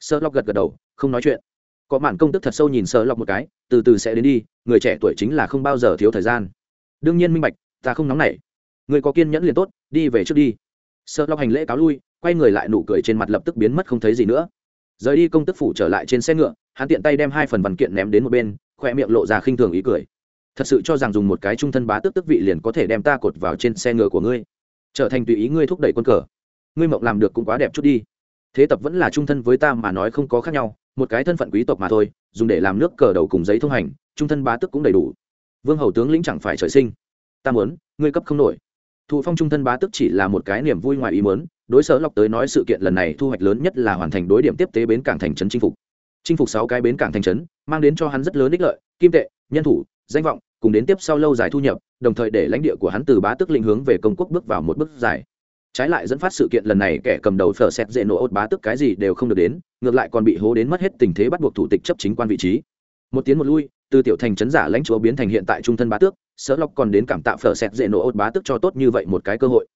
Sơ lọc gật gật đầu, không nói chuyện. Có mạn công tức thật sâu nhìn sơ lọc một cái, từ từ sẽ đến đi, người trẻ tuổi chính là không bao giờ thiếu thời gian. Đương nhiên minh bạch, ta không nóng nảy. Người có kiên nhẫn liền tốt, đi về trước đi. Sơ lọc hành lễ cáo lui quay người lại nụ cười trên mặt lập tức biến mất không thấy gì nữa. Rời đi công tức phủ trở lại trên xe ngựa, hắn tiện tay đem hai phần văn kiện ném đến một bên khoe miệng lộ ra khinh thường ý cười. Thật sự cho rằng dùng một cái trung thân bá tước tức vị liền có thể đem ta cột vào trên xe ngựa của ngươi. Trở thành tùy ý ngươi thúc đẩy quân cờ. Ngươi mộng làm được cũng quá đẹp chút đi. Thế tập vẫn là trung thân với ta mà nói không có khác nhau, một cái thân phận quý tộc mà thôi, dùng để làm nước cờ đầu cùng giấy thông hành, trung thân bá tước cũng đầy đủ. Vương hầu tướng lĩnh chẳng phải trời sinh. Ta muốn, ngươi cấp không nổi. Thụ phong trung thân bá tước chỉ là một cái niềm vui ngoài ý muốn đối sở lọc tới nói sự kiện lần này thu hoạch lớn nhất là hoàn thành đối điểm tiếp tế bến cảng thành trấn chinh phục. Chinh phục sáu cái bến cảng thành trấn, mang đến cho hắn rất lớn ích lợi, kim tệ, nhân thủ, danh vọng, cùng đến tiếp sau lâu dài thu nhập, đồng thời để lãnh địa của hắn từ bá tức lĩnh hướng về công quốc bước vào một bước dài. Trái lại dẫn phát sự kiện lần này, kẻ cầm đầu phở xét dễ nổ ốt bá tức cái gì đều không được đến, ngược lại còn bị hố đến mất hết tình thế bắt buộc thủ tịch chấp chính quan vị trí. Một tiến một lui, từ tiểu thành trấn giả lãnh chúa biến thành hiện tại trung thân bá tước, sở lọc còn đến cảm tạo phở xét dễ nổ ốt bá tước cho tốt như vậy một cái cơ hội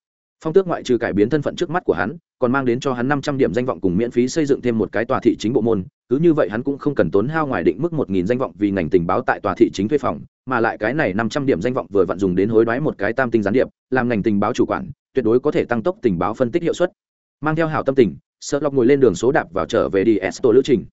phong tước ngoại trừ cải biến thân phận trước mắt của hắn, còn mang đến cho hắn năm trăm điểm danh vọng cùng miễn phí xây dựng thêm một cái tòa thị chính bộ môn, cứ như vậy hắn cũng không cần tốn hao ngoài định mức một nghìn danh vọng vì ngành tình báo tại tòa thị chính thuê phòng, mà lại cái này năm trăm điểm danh vọng vừa vặn dùng đến hối đoái một cái tam tinh gián điệp, làm ngành tình báo chủ quản, tuyệt đối có thể tăng tốc tình báo phân tích hiệu suất. Mang theo hảo tâm tình sợ lọc ngồi lên đường số đạp vào trở về đi Estor lữ trình.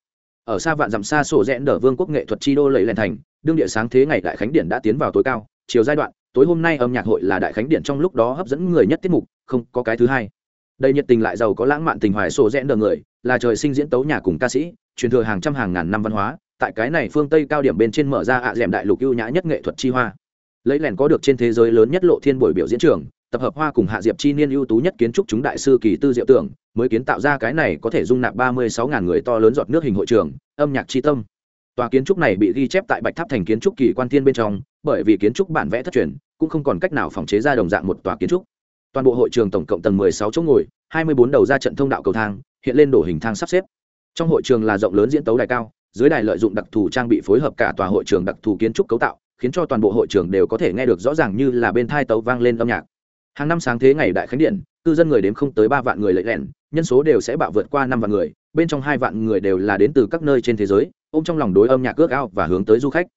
Ở xa vạn dặm xa sổ rẽn đờ vương quốc nghệ thuật chi đô lầy lên thành, đương địa sáng thế ngày đại khánh điện đã tiến vào tối cao, chiều giai đoạn tối hôm nay âm nhạc hội là đại khánh điện trong lúc đó hấp dẫn người nhất tiết mục, không có cái thứ hai. Đây nhiệt tình lại giàu có lãng mạn tình hoài sổ rẽn đờ người, là trời sinh diễn tấu nhà cùng ca sĩ, truyền thừa hàng trăm hàng ngàn năm văn hóa, tại cái này phương tây cao điểm bên trên mở ra ạ à d đại lục ưu nhã nhất nghệ thuật chi hoa. Lấy lẻn có được trên thế giới lớn nhất lộ thiên buổi biểu diễn trường, tập hợp hoa cùng hạ diệp chi niên ưu tú nhất kiến trúc chúng đại sư kỳ tư diệu tưởng, mới kiến tạo ra cái này có thể dung nạp ba mươi sáu ngàn người to lớn giọt nước hình hội trường, âm nhạc chi tâm tòa kiến trúc này bị ghi chép tại bạch tháp thành kiến trúc kỳ quan thiên bên trong, bởi vì kiến trúc bản vẽ thất truyền, cũng không còn cách nào phòng chế ra đồng dạng một tòa kiến trúc. Toàn bộ hội trường tổng cộng tầng mười sáu chỗ ngồi, hai mươi bốn đầu ra trận thông đạo cầu thang, hiện lên đổ hình thang sắp xếp. Trong hội trường là rộng lớn diễn tấu đài cao, dưới đài lợi dụng đặc thù trang bị phối hợp cả tòa hội trường đặc thù kiến trúc cấu tạo, khiến cho toàn bộ hội trường đều có thể nghe được rõ ràng như là bên thai tấu vang lên âm nhạc. Hàng năm sáng thế ngày đại khánh điện, cư dân người đếm không tới ba vạn người lệ lẹn, nhân số đều sẽ bạo vượt qua năm vạn người, bên trong hai vạn người đều là đến từ các nơi trên thế giới ôm trong lòng đối âm nhạc ước ao và hướng tới du khách.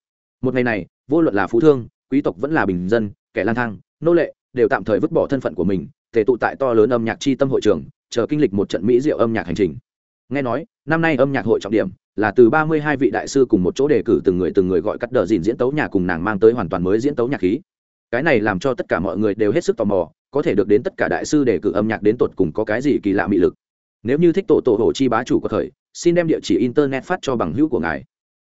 Một ngày này, vô luận là phú thương, quý tộc vẫn là bình dân, kẻ lang thang, nô lệ, đều tạm thời vứt bỏ thân phận của mình thể tụ tại to lớn âm nhạc tri tâm hội trường, chờ kinh lịch một trận mỹ diệu âm nhạc hành trình. Nghe nói, năm nay âm nhạc hội trọng điểm là từ ba mươi hai vị đại sư cùng một chỗ đề cử từng người từng người gọi cắt đờ dìn diễn tấu nhà cùng nàng mang tới hoàn toàn mới diễn tấu nhạc khí. Cái này làm cho tất cả mọi người đều hết sức tò mò, có thể được đến tất cả đại sư đề cử âm nhạc đến tột cùng có cái gì kỳ lạ mị lực. Nếu như thích tổ tổ hổ chi bá chủ có thời xin đem địa chỉ internet phát cho bằng hữu của ngài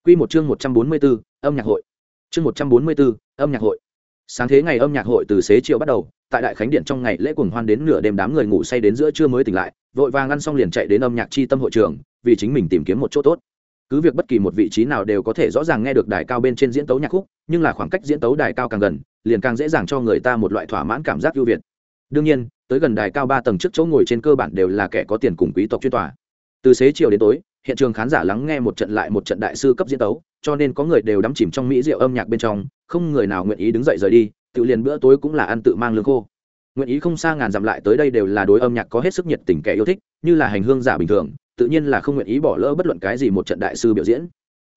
Quy một chương một trăm bốn mươi 144, âm nhạc hội. Chương một trăm bốn mươi 144, âm nhạc hội. Sáng thế ngày âm nhạc hội từ xế chiều bắt đầu, tại đại khánh điện trong ngày lễ cuồng hoan đến nửa đêm đám người ngủ say đến giữa trưa mới tỉnh lại, vội vàng ăn xong liền chạy đến âm nhạc chi tâm hội trường, vì chính mình tìm kiếm một chỗ tốt cứ việc bất kỳ một vị trí nào đều có thể rõ ràng nghe được đài cao bên trên diễn tấu nhạc khúc nhưng là khoảng cách diễn tấu đài cao càng gần liền càng dễ dàng cho người ta một loại thỏa mãn cảm giác ưu việt đương nhiên tới gần đài cao ba tầng trước chỗ ngồi trên cơ bản đều là kẻ có tiền cùng quý tộc chuyên tòa từ xế chiều đến tối, hiện trường khán giả lắng nghe một trận lại một trận đại sư cấp diễn tấu, cho nên có người đều đắm chìm trong mỹ rượu âm nhạc bên trong, không người nào nguyện ý đứng dậy rời đi, tự liền bữa tối cũng là ăn tự mang lương khô. Nguyện ý không xa ngàn dặm lại tới đây đều là đối âm nhạc có hết sức nhiệt tình kẻ yêu thích, như là hành hương giả bình thường, tự nhiên là không nguyện ý bỏ lỡ bất luận cái gì một trận đại sư biểu diễn.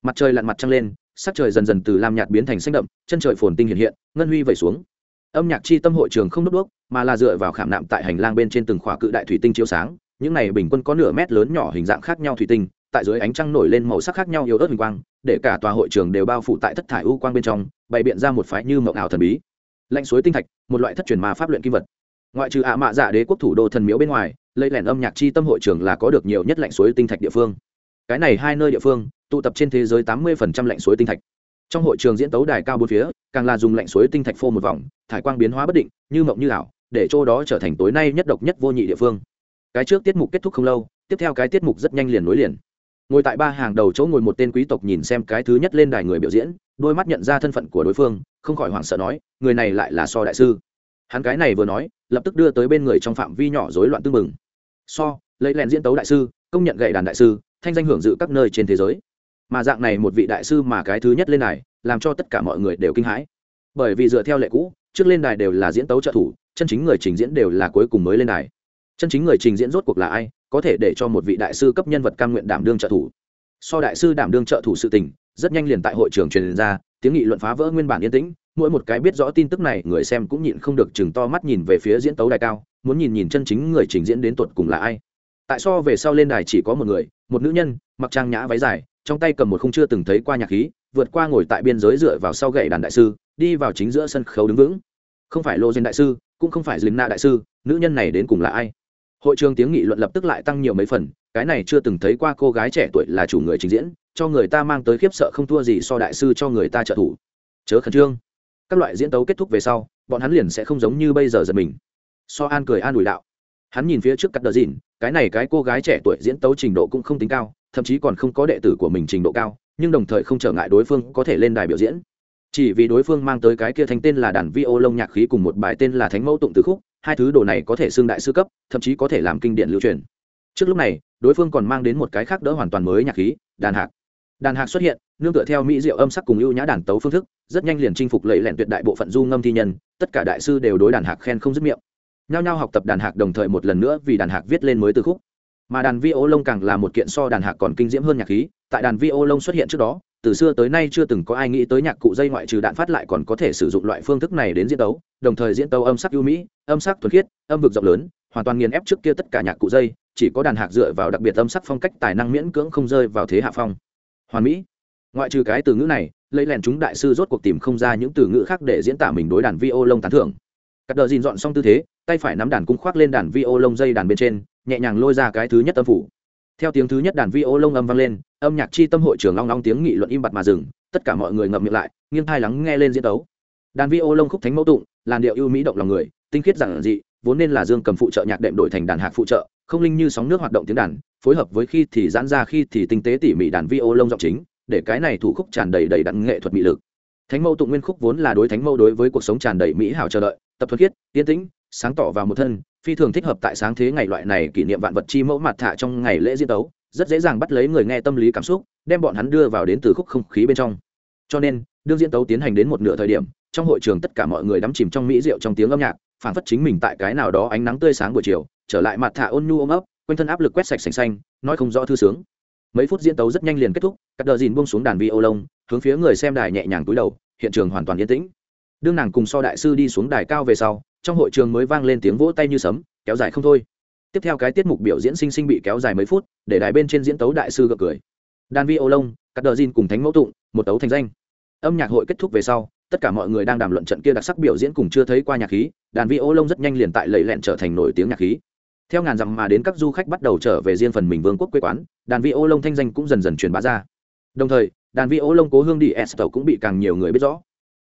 Mặt trời lặn mặt trăng lên, sắc trời dần dần từ lam nhạt biến thành xanh đậm, chân trời phồn tinh hiện hiện, ngân huy vẩy xuống. Âm nhạc chi tâm hội trường không đốt đuốc, mà là dựa vào khảm nạm tại hành lang bên trên từng khỏa cự đại thủy tinh chiếu sáng những này bình quân có nửa mét lớn nhỏ hình dạng khác nhau thủy tinh, tại dưới ánh trăng nổi lên màu sắc khác nhau yếu ớt hình quang, để cả tòa hội trường đều bao phủ tại thất thải u quang bên trong, bày biện ra một phái như mộng ảo thần bí. Lạnh suối tinh thạch, một loại thất truyền mà pháp luyện kim vật. Ngoại trừ ạ mạ dạ đế quốc thủ đô thần miếu bên ngoài lấy lẻn âm nhạc chi tâm hội trường là có được nhiều nhất lạnh suối tinh thạch địa phương. Cái này hai nơi địa phương, tụ tập trên thế giới tám mươi lạnh suối tinh thạch. Trong hội trường diễn tấu đài cao bốn phía, càng là dùng lạnh suối tinh thạch phô một vòng, thải quang biến hóa bất định, như mộng như ảo, để chỗ đó trở thành tối nay nhất độc nhất vô nhị địa phương cái trước tiết mục kết thúc không lâu, tiếp theo cái tiết mục rất nhanh liền nối liền. Ngồi tại ba hàng đầu chỗ ngồi một tên quý tộc nhìn xem cái thứ nhất lên đài người biểu diễn, đôi mắt nhận ra thân phận của đối phương, không khỏi hoảng sợ nói, người này lại là so đại sư. Hắn cái này vừa nói, lập tức đưa tới bên người trong phạm vi nhỏ rối loạn tư mừng so, lấy lẹn diễn tấu đại sư, công nhận gậy đàn đại sư, thanh danh hưởng dự các nơi trên thế giới. Mà dạng này một vị đại sư mà cái thứ nhất lên đài, làm cho tất cả mọi người đều kinh hãi. Bởi vì dựa theo lệ cũ, trước lên đài đều là diễn tấu trợ thủ, chân chính người trình diễn đều là cuối cùng mới lên đài chân chính người trình diễn rốt cuộc là ai, có thể để cho một vị đại sư cấp nhân vật cam nguyện đảm đương trợ thủ. So đại sư đảm đương trợ thủ sự tình, rất nhanh liền tại hội trường truyền ra, tiếng nghị luận phá vỡ nguyên bản yên tĩnh, mỗi một cái biết rõ tin tức này, người xem cũng nhịn không được chừng to mắt nhìn về phía diễn tấu đài cao, muốn nhìn nhìn chân chính người trình diễn đến tuột cùng là ai. Tại so về sau lên đài chỉ có một người, một nữ nhân, mặc trang nhã váy dài, trong tay cầm một khung chưa từng thấy qua nhạc khí, vượt qua ngồi tại biên giới dựa vào sau gậy đàn đại sư, đi vào chính giữa sân khấu đứng vững. Không phải lô diên đại sư, cũng không phải dìm na đại sư, nữ nhân này đến cùng là ai? Hội trường tiếng nghị luận lập tức lại tăng nhiều mấy phần, cái này chưa từng thấy qua cô gái trẻ tuổi là chủ người trình diễn, cho người ta mang tới khiếp sợ không thua gì so đại sư cho người ta trợ thủ. Chớ khẩn trương. Các loại diễn tấu kết thúc về sau, bọn hắn liền sẽ không giống như bây giờ giật mình. So an cười an ủi đạo. Hắn nhìn phía trước cắt đờ dìn, cái này cái cô gái trẻ tuổi diễn tấu trình độ cũng không tính cao, thậm chí còn không có đệ tử của mình trình độ cao, nhưng đồng thời không trở ngại đối phương có thể lên đài biểu diễn. Chỉ vì đối phương mang tới cái kia thành tên là đàn vi ô lông nhạc khí cùng một bài tên là thánh mẫu tụng từ khúc hai thứ đồ này có thể xưng đại sư cấp, thậm chí có thể làm kinh điển lưu truyền. Trước lúc này, đối phương còn mang đến một cái khác đỡ hoàn toàn mới nhạc khí, đàn hạc. Đàn hạc xuất hiện, nương tựa theo mỹ diệu âm sắc cùng ưu nhã đàn tấu phương thức, rất nhanh liền chinh phục lẫy lẹn tuyệt đại bộ phận du ngâm thi nhân, tất cả đại sư đều đối đàn hạc khen không dứt miệng. Nhao nhao học tập đàn hạc đồng thời một lần nữa vì đàn hạc viết lên mới từ khúc. Mà đàn vi ô lông càng là một kiện so đàn hạc còn kinh diễm hơn nhạc khí tại đàn vi ô lông xuất hiện trước đó, từ xưa tới nay chưa từng có ai nghĩ tới nhạc cụ dây ngoại trừ đạn phát lại còn có thể sử dụng loại phương thức này đến diễn tấu, đồng thời diễn tấu âm sắc ưu mỹ, âm sắc thuần khiết, âm vực rộng lớn, hoàn toàn nghiền ép trước kia tất cả nhạc cụ dây, chỉ có đàn hạc dựa vào đặc biệt âm sắc phong cách tài năng miễn cưỡng không rơi vào thế hạ phong. Hoàn mỹ. Ngoại trừ cái từ ngữ này, lấy lèn chúng đại sư rốt cuộc tìm không ra những từ ngữ khác để diễn tả mình đối đàn vi ô lông tán thưởng. Cắt đờ dìn dọn xong tư thế, tay phải nắm đàn cung khoác lên đàn vi ô lông dây đàn bên trên, nhẹ nhàng lôi ra cái thứ nhất âm phủ theo tiếng thứ nhất đàn vi ô lông âm vang lên, âm nhạc chi tâm hội trường long long tiếng nghị luận im bặt mà dừng, tất cả mọi người ngậm miệng lại, nghiêng thai lắng nghe lên diễn tấu. Đàn vi ô lông khúc thánh mẫu tụng, làn điệu ưu mỹ động lòng người, tinh khiết giản dị, vốn nên là dương cầm phụ trợ nhạc đệm đổi thành đàn hạc phụ trợ, không linh như sóng nước hoạt động tiếng đàn, phối hợp với khi thì giãn ra khi thì tinh tế tỉ mỉ đàn vi ô lông giọng chính, để cái này thủ khúc tràn đầy đầy đặn nghệ thuật mỹ lực. Thánh mẫu tụng nguyên khúc vốn là đối thánh mẫu đối với cuộc sống tràn đầy mỹ hảo chờ đợi, tập thuật khiết, yên tĩnh, sáng tỏ vào một thân phi thường thích hợp tại sáng thế ngày loại này kỷ niệm vạn vật chi mẫu mặt thạ trong ngày lễ diễn tấu, rất dễ dàng bắt lấy người nghe tâm lý cảm xúc, đem bọn hắn đưa vào đến từ khúc không khí bên trong. Cho nên, đương diễn tấu tiến hành đến một nửa thời điểm, trong hội trường tất cả mọi người đắm chìm trong mỹ rượu trong tiếng âm nhạc phản phất chính mình tại cái nào đó ánh nắng tươi sáng buổi chiều, trở lại mặt thả ôn nhu ôm ấp, quanh thân áp lực quét sạch sành xanh, nói không rõ thư sướng. Mấy phút diễn tấu rất nhanh liền kết thúc, cắt đờ dìn buông xuống đàn vi ô lông hướng phía người xem đài nhẹ nhàng túi đầu, hiện trường hoàn toàn yên tĩnh. Đương nàng cùng so đại sư đi xuống đài cao về sau trong hội trường mới vang lên tiếng vỗ tay như sấm, kéo dài không thôi. Tiếp theo cái tiết mục biểu diễn sinh sinh bị kéo dài mấy phút, để đài bên trên diễn tấu đại sư gật cười. Đàn vi ô lông, cắt đờ dìn cùng thánh mẫu tụng, một tấu thành danh. Âm nhạc hội kết thúc về sau, tất cả mọi người đang đàm luận trận kia đặc sắc biểu diễn cùng chưa thấy qua nhạc khí, đàn vi ô lông rất nhanh liền tại lầy lẹn trở thành nổi tiếng nhạc khí. Theo ngàn dặm mà đến các du khách bắt đầu trở về riêng phần mình vương quốc quê quán, đàn vi ô lông thanh danh cũng dần dần truyền bá ra. Đồng thời, đàn vi ô lông cố hương đi s cũng bị càng nhiều người biết rõ.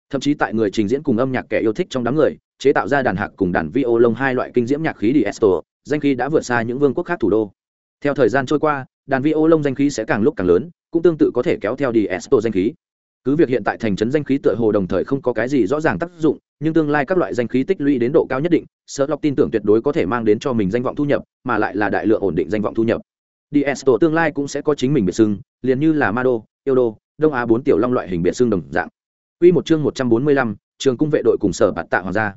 Thậm chí tại người trình diễn cùng âm nhạc kẻ yêu thích trong đám người chế tạo ra đàn hạc cùng đàn vi ô lông hai loại kinh diễm nhạc khí đi danh khí đã vượt xa những vương quốc khác thủ đô. Theo thời gian trôi qua đàn vi ô lông danh khí sẽ càng lúc càng lớn cũng tương tự có thể kéo theo đi danh khí. Cứ việc hiện tại thành trấn danh khí tựa hồ đồng thời không có cái gì rõ ràng tác dụng nhưng tương lai các loại danh khí tích lũy đến độ cao nhất định sợ lọc tin tưởng tuyệt đối có thể mang đến cho mình danh vọng thu nhập mà lại là đại lượng ổn định danh vọng thu nhập. Diesto tương lai cũng sẽ có chính mình biệt xưng liền như là Mado, đô đông á bốn tiểu long loại hình biệt xưng đồng dạng. Quy một chương một trăm bốn mươi lăm, trường cung vệ đội cùng sở bạt tạ hoàng gia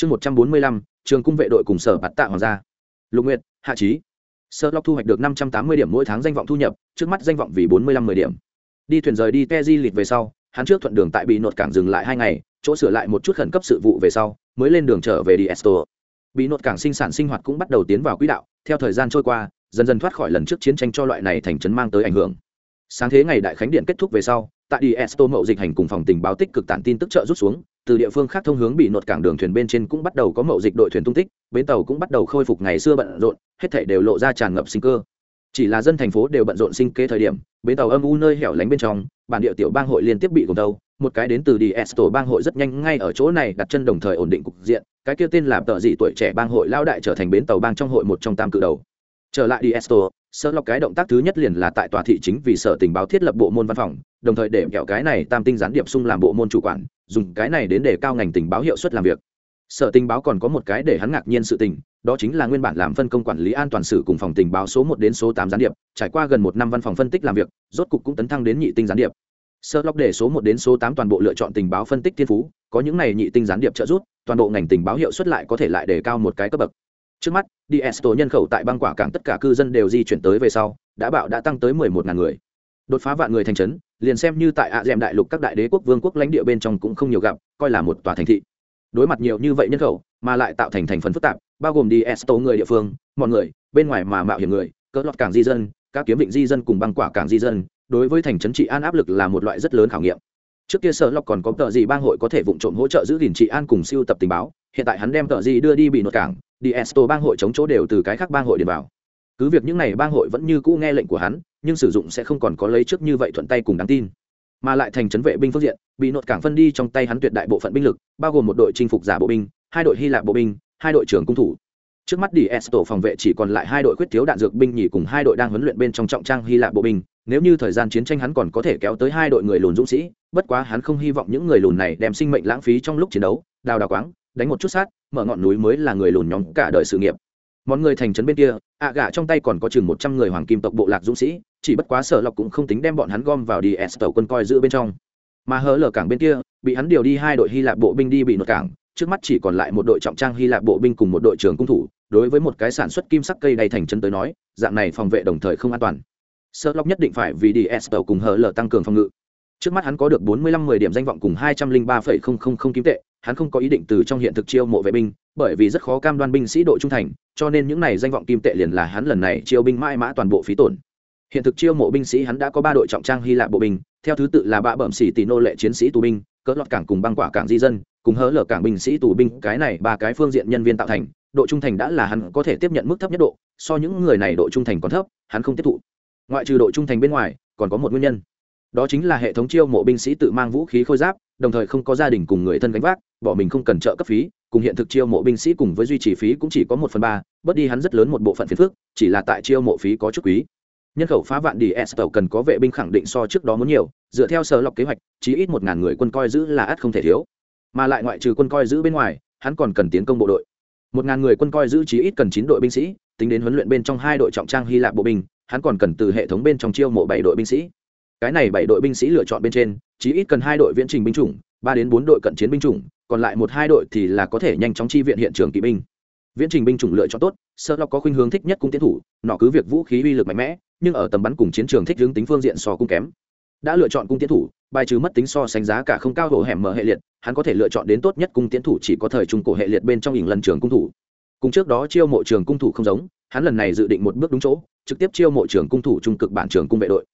chương một trăm bốn mươi lăm, trường cung vệ đội cùng sở bạt tạ hoàng gia. Lục nguyệt hạ trí sơ lộc thu hoạch được năm trăm tám mươi điểm mỗi tháng danh vọng thu nhập trước mắt danh vọng vì bốn mươi lăm mười điểm. Đi thuyền rời đi te di lịt về sau hắn trước thuận đường tại bị nột cảng dừng lại hai ngày chỗ sửa lại một chút khẩn cấp sự vụ về sau mới lên đường trở về đi esto. Bị nột cảng sinh sản sinh hoạt cũng bắt đầu tiến vào quỹ đạo theo thời gian trôi qua dần dần thoát khỏi lần trước chiến tranh cho loại này thành trấn mang tới ảnh hưởng. Sáng thế ngày đại khánh điện kết thúc về sau tại đi esto mậu dịch hành cùng phòng tình báo tích cực tản tin tức trợ rút xuống từ địa phương khác thông hướng bị nột cảng đường thuyền bên trên cũng bắt đầu có mậu dịch đội thuyền tung tích, bến tàu cũng bắt đầu khôi phục ngày xưa bận rộn, hết thảy đều lộ ra tràn ngập sinh cơ. Chỉ là dân thành phố đều bận rộn sinh kế thời điểm, bến tàu âm u nơi hẻo lánh bên trong, bản địa tiểu bang hội liên tiếp bị gồm đầu, một cái đến từ đi tổ bang hội rất nhanh ngay ở chỗ này đặt chân đồng thời ổn định cục diện, cái kia tên là tợ dị tuổi trẻ bang hội lao đại trở thành bến tàu bang trong hội một trong tam cự đầu. Trở lại đi Esto sơ lọc cái động tác thứ nhất liền là tại tòa thị chính vì sở tình báo thiết lập bộ môn văn phòng, đồng thời để kẹo cái này tam tinh gián điệp sung làm bộ môn chủ quản dùng cái này đến để cao ngành tình báo hiệu suất làm việc. Sở tình báo còn có một cái để hắn ngạc nhiên sự tình, đó chính là nguyên bản làm phân công quản lý an toàn sử cùng phòng tình báo số một đến số tám gián điệp, trải qua gần một năm văn phòng phân tích làm việc, rốt cục cũng tấn thăng đến nhị tinh gián điệp. Sơ lọc để số một đến số tám toàn bộ lựa chọn tình báo phân tích thiên phú, có những này nhị tinh gián điệp trợ giúp, toàn bộ ngành tình báo hiệu suất lại có thể lại đề cao một cái cấp bậc. Trước mắt ds nhân khẩu tại bang quả cảng tất cả cư dân đều di chuyển tới về sau, đã bạo đã tăng tới mười một ngàn người đột phá vạn người thành trấn, liền xem như tại ạ d đại lục các đại đế quốc vương quốc lãnh địa bên trong cũng không nhiều gặp, coi là một tòa thành thị. Đối mặt nhiều như vậy nhân khẩu, mà lại tạo thành thành phần phức tạp, bao gồm đi esto người địa phương, mọi người, bên ngoài mà mạo hiểm người, cỡ lọt cảng di dân, các kiếm vịnh di dân cùng băng quả cảng di dân, đối với thành trấn trị an áp lực là một loại rất lớn khảo nghiệm. Trước kia sở lọc còn có tờ gì bang hội có thể vụ trộm hỗ trợ giữ gìn trị an cùng siêu tập tình báo, hiện tại hắn đem tờ gì đưa đi bị nội cảng, đi esto bang hội chống chỗ đều từ cái khác bang hội điền vào. Cứ việc những n à y bang hội vẫn như cũ nghe lệnh của hắn nhưng sử dụng sẽ không còn có lấy trước như vậy thuận tay cùng đáng tin. Mà lại thành trấn vệ binh phương diện, bị nội cảng phân đi trong tay hắn tuyệt đại bộ phận binh lực, bao gồm một đội chinh phục giả bộ binh, hai đội hy lạp bộ binh, hai đội trưởng cung thủ. Trước mắt đi tổ phòng vệ chỉ còn lại hai đội quyết thiếu đạn dược binh nhì cùng hai đội đang huấn luyện bên trong trọng trang hy lạp bộ binh. Nếu như thời gian chiến tranh hắn còn có thể kéo tới hai đội người lùn dũng sĩ, bất quá hắn không hy vọng những người lùn này đem sinh mệnh lãng phí trong lúc chiến đấu, đào đào quáng, đánh một chút sát, mở ngọn núi mới là người lùn nhóm cả đời sự nghiệp món người thành trấn bên kia, ạ gạ trong tay còn có chừng một trăm người hoàng kim tộc bộ lạc dũng sĩ, chỉ bất quá sở lọc cũng không tính đem bọn hắn gom vào đi s tàu quân coi giữ bên trong. Mà hớ lở cảng bên kia, bị hắn điều đi hai đội hy lạp bộ binh đi bị nột cảng, trước mắt chỉ còn lại một đội trọng trang hy lạp bộ binh cùng một đội trưởng cung thủ, đối với một cái sản xuất kim sắc cây đầy thành chân tới nói, dạng này phòng vệ đồng thời không an toàn. Sợ lóc nhất định phải vì đi s tàu cùng hở lở tăng cường phòng ngự trước mắt hắn có được bốn mươi lăm mười điểm danh vọng cùng hai trăm linh ba phẩy không không không kim tệ, hắn không có ý định từ trong hiện thực chiêu mộ vệ binh, bởi vì rất khó cam đoan binh sĩ độ trung thành, cho nên những này danh vọng kim tệ liền là hắn lần này chiêu binh mãi mã toàn bộ phí tổn. Hiện thực chiêu mộ binh sĩ hắn đã có ba đội trọng trang hy lạp bộ binh, theo thứ tự là bạ bẩm sĩ tỷ nô lệ chiến sĩ tù binh, cỡ lọt cảng cùng băng quả cảng di dân, cùng hớ lở cảng binh sĩ tù binh, cái này ba cái phương diện nhân viên tạo thành độ trung thành đã là hắn có thể tiếp nhận mức thấp nhất độ, so những người này độ trung thành còn thấp, hắn không tiếp thụ. Ngoại trừ độ trung thành bên ngoài, còn có một nguyên nhân đó chính là hệ thống chiêu mộ binh sĩ tự mang vũ khí khôi giáp, đồng thời không có gia đình cùng người thân gánh vác, bỏ mình không cần trợ cấp phí, cùng hiện thực chiêu mộ binh sĩ cùng với duy trì phí cũng chỉ có một phần ba, bớt đi hắn rất lớn một bộ phận phiền phức, chỉ là tại chiêu mộ phí có chút quý. Nhân khẩu phá vạn đi, s tàu cần có vệ binh khẳng định so trước đó muốn nhiều, dựa theo sở lọc kế hoạch, chí ít một ngàn người quân coi giữ là ắt không thể thiếu. Mà lại ngoại trừ quân coi giữ bên ngoài, hắn còn cần tiến công bộ đội. Một ngàn người quân coi giữ chí ít cần chín đội binh sĩ, tính đến huấn luyện bên trong hai đội trọng trang hy lạp bộ binh, hắn còn cần từ hệ thống bên trong chiêu mộ bảy đội binh sĩ cái này bảy đội binh sĩ lựa chọn bên trên, chí ít cần hai đội viễn trình binh chủng, ba đến bốn đội cận chiến binh chủng, còn lại một hai đội thì là có thể nhanh chóng chi viện hiện trường kỵ binh. Viễn trình binh chủng lựa chọn tốt, sơ lọc có khuynh hướng thích nhất cung tiến thủ, nọ cứ việc vũ khí uy lực mạnh mẽ, nhưng ở tầm bắn cùng chiến trường thích hướng tính phương diện so cung kém. Đã lựa chọn cung tiến thủ, bài trừ mất tính so sánh giá cả không cao hổ hẻm mở hệ liệt, hắn có thể lựa chọn đến tốt nhất cung tiến thủ chỉ có thời trung cổ hệ liệt bên trong hình lần trường cung thủ. Cùng trước đó chiêu mộ trường cung thủ không giống, hắn lần này dự định một bước đúng chỗ, trực tiếp chiêu mộ trường cung thủ trung cực bản trường cung vệ đội